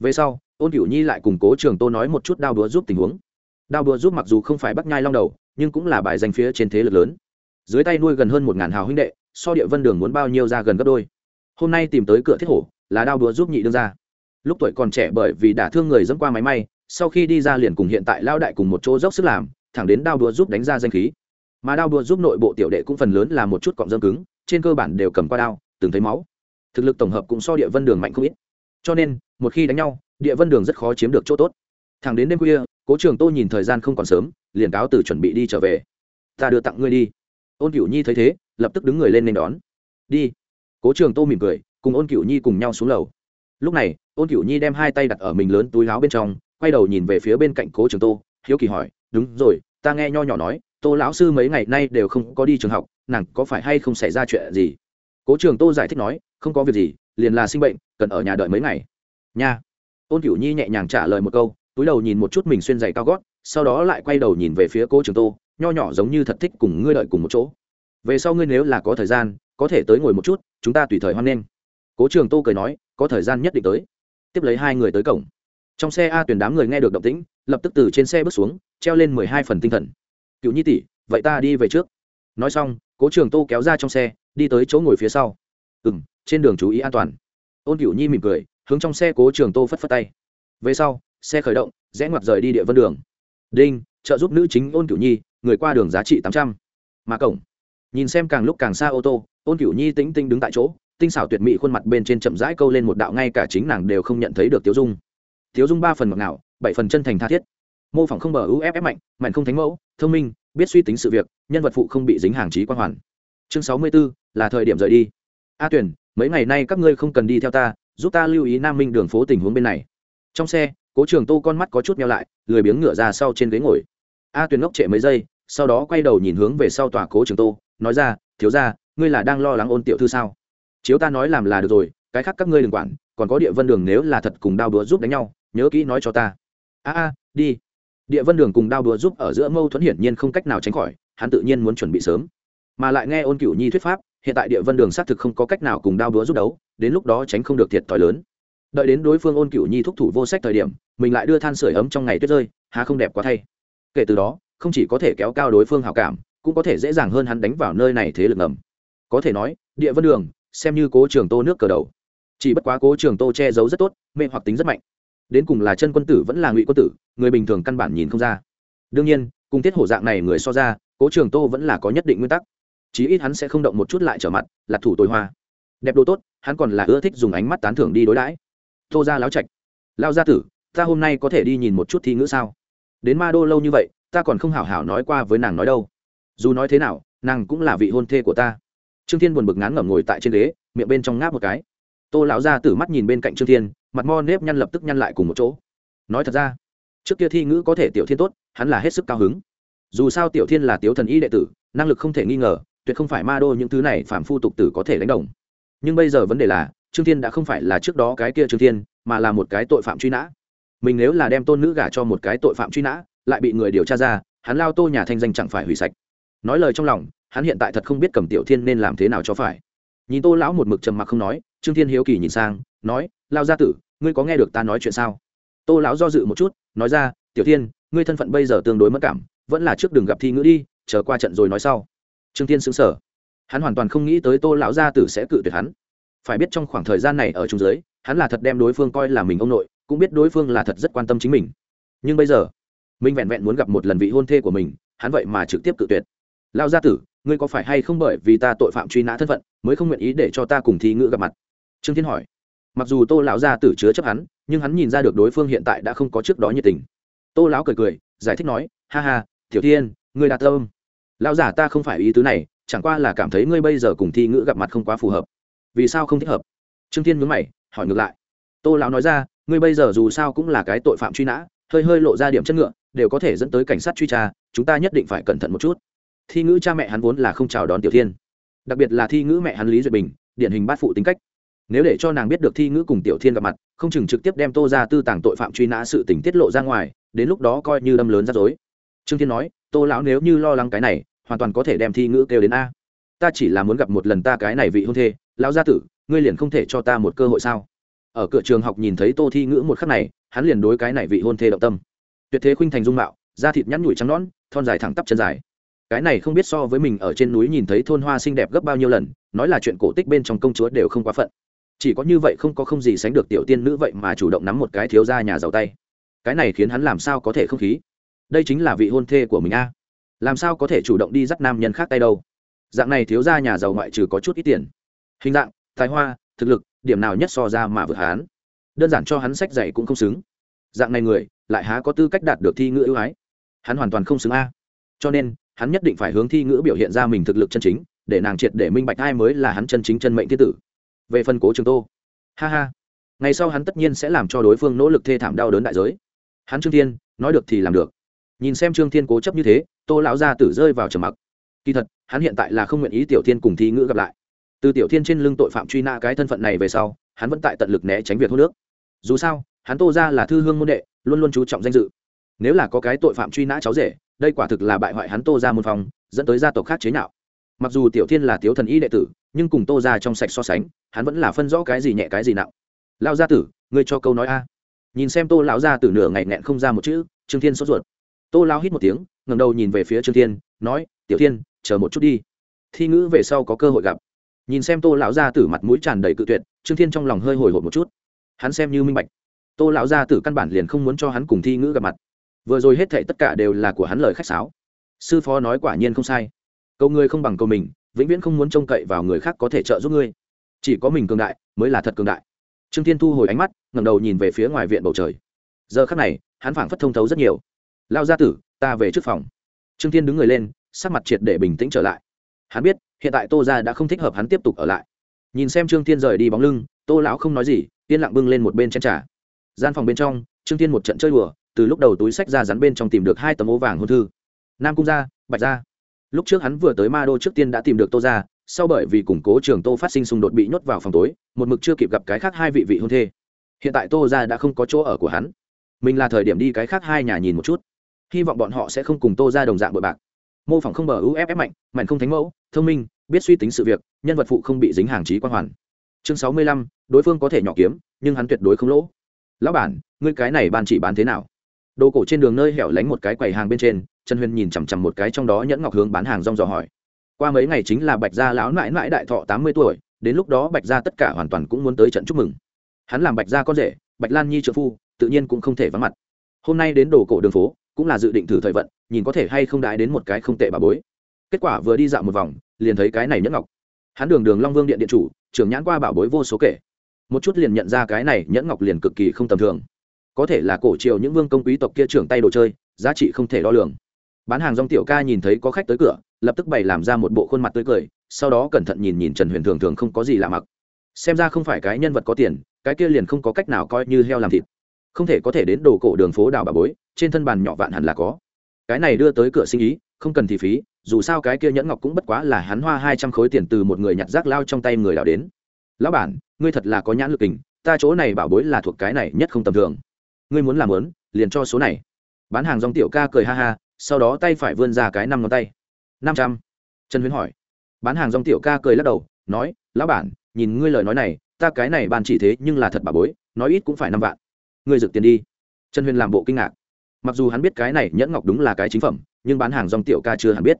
Về sau, ôn cửu nhi lại cùng cố trường tô nói một chút đao đúa giúp tình huống. Đao đúa giúp mặc dù không phải bắc nhai long đầu nhưng cũng là bài danh phía trên thế lực lớn. Dưới tay nuôi gần hơn một ngàn hào huynh đệ, so địa vân đường muốn bao nhiêu ra gần gấp đôi. Hôm nay tìm tới cửa thiết hổ, là đao đúa giúp nhị đương ra lúc tuổi còn trẻ bởi vì đã thương người dẫm qua máy may, sau khi đi ra liền cùng hiện tại lao đại cùng một chỗ dốc sức làm, thẳng đến đao đúa giúp đánh ra danh khí. Mà đao đúa giúp nội bộ tiểu đệ cũng phần lớn là một chút cọng dâm cứng, trên cơ bản đều cầm qua đao, từng thấy máu. Thực lực tổng hợp cũng so địa vân đường mạnh không ít. Cho nên, một khi đánh nhau, địa vân đường rất khó chiếm được chỗ tốt. Thẳng đến đêm khuya, cố trường tô nhìn thời gian không còn sớm liền cáo từ chuẩn bị đi trở về. Ta đưa tặng ngươi đi. Ôn cửu nhi thấy thế, lập tức đứng người lên nên đón. Đi. Cố trường tô mỉm cười, cùng ôn cửu nhi cùng nhau xuống lầu. Lúc này, ôn cửu nhi đem hai tay đặt ở mình lớn túi láo bên trong, quay đầu nhìn về phía bên cạnh cố trường tô, hiếu kỳ hỏi, đúng rồi, ta nghe nho nhỏ nói, tô lão sư mấy ngày nay đều không có đi trường học, nàng có phải hay không xảy ra chuyện gì? Cố trường tô giải thích nói, không có việc gì, liền là sinh bệnh, cần ở nhà đợi mấy ngày. Nha. Ôn cửu nhi nhẹ nhàng trả lời một câu, túi đầu nhìn một chút mình xuyên giày cao gót sau đó lại quay đầu nhìn về phía cố trường tô, nho nhỏ giống như thật thích cùng ngươi đợi cùng một chỗ. Về sau ngươi nếu là có thời gian, có thể tới ngồi một chút, chúng ta tùy thời hoan nghênh. Cố trường tô cười nói, có thời gian nhất định tới. Tiếp lấy hai người tới cổng. Trong xe a tuyển đám người nghe được động tĩnh, lập tức từ trên xe bước xuống, treo lên mười hai phần tinh thần. Cựu nhi tỷ, vậy ta đi về trước. Nói xong, cố trường tô kéo ra trong xe, đi tới chỗ ngồi phía sau. Ừ m trên đường chú ý an toàn. Ôn cựu nhi mỉm cười, hướng trong xe cố trường tô phất phất tay. Về sau, xe khởi động, rẽ ngoặt rời đi địa vân đường đinh trợ giúp nữ chính ôn cửu nhi người qua đường giá trị tám trăm. Mà cổng nhìn xem càng lúc càng xa ô tô ôn cửu nhi tĩnh tinh đứng tại chỗ tinh xảo tuyệt mỹ khuôn mặt bên trên chậm rãi câu lên một đạo ngay cả chính nàng đều không nhận thấy được tiếu dung. Tiếu dung ba phần ngọt ngào bảy phần chân thành tha thiết. Mô phỏng không bờ uff mạnh mạnh không thánh mẫu thông minh biết suy tính sự việc nhân vật phụ không bị dính hàng trí quan hoàn. Chương sáu mươi 64, là thời điểm rời đi. A tuyển mấy ngày nay các ngươi không cần đi theo ta giúp ta lưu ý nam minh đường phố tình huống bên này. Trong xe cố trường tô con mắt có chút meo lại, lười biếng ngửa ra sau trên ghế ngồi. A tuyền ngốc trệ mấy giây, sau đó quay đầu nhìn hướng về sau tòa cố trường tô nói ra, thiếu ra ngươi là đang lo lắng ôn tiểu thư sao? Chiếu ta nói làm là được rồi, cái khác các ngươi đừng quản, còn có địa vân đường nếu là thật cùng đao đũa giúp đánh nhau, nhớ kỹ nói cho ta. A a, đi. Địa vân đường cùng đao đũa giúp ở giữa mâu thuẫn hiển nhiên không cách nào tránh khỏi, hắn tự nhiên muốn chuẩn bị sớm. Mà lại nghe ôn cửu nhi thuyết pháp, hiện tại địa vân đường xác thực không có cách nào cùng đao đũa giúp đấu, đến lúc đó tránh không được thiệt thòi lớn đợi đến đối phương ôn cửu nhi thúc thủ vô sách thời điểm, mình lại đưa than sửa ấm trong ngày tuyết rơi, há không đẹp quá thay. Kể từ đó, không chỉ có thể kéo cao đối phương hào cảm, cũng có thể dễ dàng hơn hắn đánh vào nơi này thế lực ngầm. Có thể nói, địa vân đường, xem như cố trường tô nước cờ đầu. Chỉ bất quá cố trường tô che giấu rất tốt, mê hoặc tính rất mạnh. Đến cùng là chân quân tử vẫn là ngụy quân tử, người bình thường căn bản nhìn không ra. Đương nhiên, cùng tiết hổ dạng này người so ra, cố trường tô vẫn là có nhất định nguyên tắc. Chí ít hắn sẽ không động một chút lại trở mặt, là thủ tối hoa. Đẹp đồ tốt, hắn còn là ưa thích dùng ánh mắt tán thưởng đi đối đãi tô ra láo trạch. Lao gia tử, ta hôm nay có thể đi nhìn một chút thi ngữ sao? Đến ma đô lâu như vậy, ta còn không hảo hảo nói qua với nàng nói đâu. Dù nói thế nào, nàng cũng là vị hôn thê của ta. Trương thiên buồn bực ngán ngẩm ngồi tại trên ghế, miệng bên trong ngáp một cái. Tô lão ra tử mắt nhìn bên cạnh trương thiên, mặt mo nếp nhăn lập tức nhăn lại cùng một chỗ. Nói thật ra, trước kia thi ngữ có thể tiểu thiên tốt, hắn là hết sức cao hứng. Dù sao tiểu thiên là tiếu thần y đệ tử, năng lực không thể nghi ngờ, tuyệt không phải ma đô những thứ này phạm phu tục tử có thể đánh đồng. Nhưng bây giờ vấn đề là trương thiên đã không phải là trước đó cái kia trương thiên, mà là một cái tội phạm truy nã. Mình nếu là đem tôn nữ gả cho một cái tội phạm truy nã, lại bị người điều tra ra, hắn lao tô nhà thanh danh chẳng phải hủy sạch. Nói lời trong lòng, hắn hiện tại thật không biết cầm tiểu thiên nên làm thế nào cho phải. Nhìn tô lão một mực trầm mặc không nói, trương thiên hiếu kỳ nhìn sang, nói, lao gia tử, ngươi có nghe được ta nói chuyện sao? Tô lão do dự một chút, nói ra, tiểu thiên, ngươi thân phận bây giờ tương đối mất cảm, vẫn là trước đường gặp thi ngữ đi, chờ qua trận rồi nói sau. Trương thiên xứng sở hắn hoàn toàn không nghĩ tới tô lão gia tử sẽ cự tuyệt hắn phải biết trong khoảng thời gian này ở trung giới, hắn là thật đem đối phương coi là mình ông nội, cũng biết đối phương là thật rất quan tâm chính mình. Nhưng bây giờ minh vẹn vẹn muốn gặp một lần vị hôn thê của mình, hắn vậy mà trực tiếp cự tuyệt. Lao gia tử, ngươi có phải hay không bởi vì ta tội phạm truy nã thân phận, mới không nguyện ý để cho ta cùng thi ngữ gặp mặt? Trương thiên hỏi. Mặc dù tô lão gia tử chứa chấp hắn, nhưng hắn nhìn ra được đối phương hiện tại đã không có trước đó nhiệt tình. Tô lão cười cười, giải thích nói, ha ha, tiểu thiên ngươi đạt tâm. Lão giả ta không phải ý tứ này, chẳng qua là cảm thấy ngươi bây giờ cùng thi ngữ gặp mặt không quá phù hợp vì sao không thích hợp? Trương thiên mướn mày, hỏi ngược lại. Tô lão nói ra, ngươi bây giờ dù sao cũng là cái tội phạm truy nã, hơi hơi lộ ra điểm chất ngựa, đều có thể dẫn tới cảnh sát truy tra, chúng ta nhất định phải cẩn thận một chút. Thi ngữ cha mẹ hắn vốn là không chào đón tiểu thiên. Đặc biệt là thi ngữ mẹ hắn lý duyệt bình, điển hình bát phụ tính cách. Nếu để cho nàng biết được thi ngữ cùng tiểu thiên gặp mặt, không chừng trực tiếp đem tô ra tư tàng tội phạm truy nã sự tình tiết lộ ra ngoài, đến lúc đó coi như đâm lớn rắc rối. Trương thiên nói, tô lão nếu như lo lắng cái này, hoàn toàn có thể đem thi ngữ kêu đến a. Ta chỉ là muốn gặp một lần ta cái này vị hôn thê lão gia tử, ngươi liền không thể cho ta một cơ hội sao? Ở cửa trường học nhìn thấy tô thi ngữ một khắc này, hắn liền đối cái này vị hôn thê động tâm. Tuyệt thế khuynh thành dung mạo, da thịt nhắn nhủi trắng nón thon dài thẳng tắp chân dài. Cái này không biết so với mình ở trên núi nhìn thấy thôn hoa xinh đẹp gấp bao nhiêu lần, nói là chuyện cổ tích bên trong công chúa đều không quá phận. Chỉ có như vậy không có không gì sánh được tiểu tiên nữ vậy mà chủ động nắm một cái thiếu gia nhà giàu tay. Cái này khiến hắn làm sao có thể không khí? Đây chính là vị hôn thê của mình a. Làm sao có thể chủ động đi dắt nam nhân khác tay đâu? Dạng này thiếu gia nhà giàu ngoại trừ có chút ít tiền hình dạng, tài hoa, thực lực, điểm nào nhất so ra mà vượt hắn. Đơn giản cho hắn sách dạy cũng không xứng. Dạng này người, lại há có tư cách đạt được thi ngữ ưu ái? Hắn hoàn toàn không xứng a. Cho nên, hắn nhất định phải hướng thi ngữ biểu hiện ra mình thực lực chân chính, để nàng triệt để minh bạch ai mới là hắn chân chính chân mệnh thiên tử. Về phân cố trường tô. Ha ha. Ngày sau hắn tất nhiên sẽ làm cho đối phương nỗ lực thê thảm đau đớn đại giới. Hắn trương thiên, nói được thì làm được. Nhìn xem trương thiên cố chấp như thế, tô lão gia tử rơi vào trầm mặc. Kỳ thật, hắn hiện tại là không nguyện ý tiểu thiên cùng thi ngữ gặp lại từ tiểu thiên trên lưng tội phạm truy nã cái thân phận này về sau, hắn vẫn tại tận lực né tránh việc hô nước. Dù sao, hắn tô ra là thư hương môn đệ, luôn luôn chú trọng danh dự. Nếu là có cái tội phạm truy nã cháu rể, đây quả thực là bại hoại hắn tô ra môn phòng dẫn tới gia tộc khác chế nhạo. Mặc dù tiểu thiên là tiếu thần y đệ tử, nhưng cùng tô ra trong sạch so sánh, hắn vẫn là phân rõ cái gì nhẹ cái gì nặng. Lao gia tử, ngươi cho câu nói a. Nhìn xem tô lão gia tử nửa ngày nghẹn không ra một chữ, trương thiên sốt ruột. Tô lao hít một tiếng ngầm đầu nhìn về phía trương thiên, nói, tiểu thiên, chờ một chút đi. Thi ngữ về sau có cơ hội gặp nhìn xem tô lão gia tử mặt mũi tràn đầy cự tuyệt, trương thiên trong lòng hơi hồi hộp một chút. Hắn xem như minh bạch. Tô lão gia tử căn bản liền không muốn cho hắn cùng thi ngữ gặp mặt. Vừa rồi hết thệ tất cả đều là của hắn lời khách sáo. Sư phó nói quả nhiên không sai. Câu ngươi không bằng câu mình, vĩnh viễn không muốn trông cậy vào người khác có thể trợ giúp ngươi. Chỉ có mình cường đại mới là thật cường đại. Trương thiên thu hồi ánh mắt, ngẩng đầu nhìn về phía ngoài viện bầu trời. Giờ khắc này, hắn phảng phất thông thấu rất nhiều. Lao gia tử, ta về trước phòng. Trương thiên đứng người lên, sắc mặt triệt để bình tĩnh trở lại. Hắn biết hiện tại tô ra đã không thích hợp hắn tiếp tục ở lại. Nhìn xem trương thiên rời đi bóng lưng, tô lão không nói gì, yên lặng bưng lên một bên chén trà. Gian phòng bên trong, trương thiên một trận chơi đùa, từ lúc đầu túi sách ra rắn bên trong tìm được hai tấm ố vàng hôn thư. Nam cung gia, bạch gia. Lúc trước hắn vừa tới ma đô trước tiên đã tìm được tô gia, sau bởi vì củng cố trường tô phát sinh xung đột bị nhốt vào phòng tối, một mực chưa kịp gặp cái khác hai vị vị hôn thê. Hiện tại tô gia đã không có chỗ ở của hắn. Mình là thời điểm đi cái khác hai nhà nhìn một chút. Hy vọng bọn họ sẽ không cùng tô gia đồng dạng bội bạc. Mô phỏng không bờ uff mạnh mạnh không thánh mẫu, thông minh biết suy tính sự việc, nhân vật phụ không bị dính hàng trí quan hoàn. Chương sáu mươi lăm, đối phương có thể nhỏ kiếm, nhưng hắn tuyệt đối không lỗ. Lão bản, ngươi cái này ban chỉ bán thế nào? Đồ cổ trên đường nơi hẻo lánh một cái quầy hàng bên trên, trần huyền nhìn chằm chằm một cái trong đó nhẫn ngọc hướng bán hàng rong dò hỏi. Qua mấy ngày chính là bạch gia lão mãi mãi đại thọ tám mươi tuổi, đến lúc đó bạch gia tất cả hoàn toàn cũng muốn tới trận chúc mừng. Hắn làm bạch gia con rể, bạch lan nhi trợ phu, tự nhiên cũng không thể vắng mặt. Hôm nay đến đồ cổ đường phố, cũng là dự định thử thời vận, nhìn có thể hay không đãi đến một cái không tệ bà bối. Kết quả vừa đi dạo một vòng liền thấy cái này nhẫn ngọc. Hắn đường đường long vương điện điện chủ, trưởng nhãn qua bảo bối vô số kể. Một chút liền nhận ra cái này nhẫn ngọc liền cực kỳ không tầm thường. Có thể là cổ triều những vương công quý tộc kia trưởng tay đồ chơi, giá trị không thể đo lường. Bán hàng rong tiểu ca nhìn thấy có khách tới cửa, lập tức bày làm ra một bộ khuôn mặt tươi cười, sau đó cẩn thận nhìn nhìn trần huyền thường thường không có gì lạ mặc. Xem ra không phải cái nhân vật có tiền, cái kia liền không có cách nào coi như heo làm thịt. Không thể có thể đến đồ cổ đường phố đào bà bối, trên thân bàn nhỏ vạn hẳn là có. Cái này đưa tới cửa sinh ý, không cần thì phí dù sao cái kia nhẫn ngọc cũng bất quá là hắn hoa hai trăm khối tiền từ một người nhặt rác lao trong tay người đào đến. Lão bản, ngươi thật là có nhãn lực tình ta chỗ này bảo bối là thuộc cái này nhất không tầm thường. Ngươi muốn làm lớn, liền cho số này. Bán hàng dòng tiểu ca cười ha ha, sau đó tay phải vươn ra cái năm ngón tay. Năm trăm. Trần huyến hỏi. Bán hàng dòng tiểu ca cười lắc đầu, nói, lão bản, nhìn ngươi lời nói này, ta cái này bàn chỉ thế nhưng là thật bà bối, nói ít cũng phải năm vạn. Ngươi rực tiền đi. Trần huyền làm bộ kinh ngạc. Mặc dù hắn biết cái này nhẫn ngọc đúng là cái chính phẩm, nhưng bán hàng dòng tiểu ca chưa hẳn biết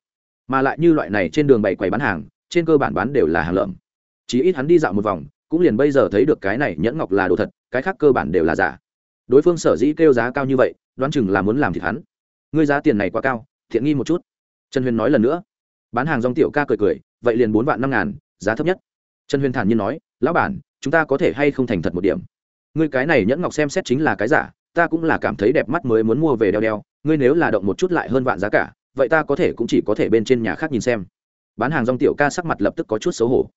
mà lại như loại này trên đường bày quầy bán hàng, trên cơ bản bán đều là hàng lợm. Chỉ ít hắn đi dạo một vòng, cũng liền bây giờ thấy được cái này nhẫn ngọc là đồ thật, cái khác cơ bản đều là giả. Đối phương sở dĩ kêu giá cao như vậy, đoán chừng là muốn làm thịt hắn. Ngươi giá tiền này quá cao, thiện nghi một chút. Trần huyền nói lần nữa. Bán hàng dòng tiểu ca cười cười, vậy liền bốn vạn năm ngàn, giá thấp nhất. Trần huyền thản nhiên nói, lão bản, chúng ta có thể hay không thành thật một điểm? Ngươi cái này nhẫn ngọc xem xét chính là cái giả, ta cũng là cảm thấy đẹp mắt mới muốn mua về đeo đeo, ngươi nếu là động một chút lại hơn vạn giá cả vậy ta có thể cũng chỉ có thể bên trên nhà khác nhìn xem. Bán hàng rong tiểu ca sắc mặt lập tức có chút xấu hổ.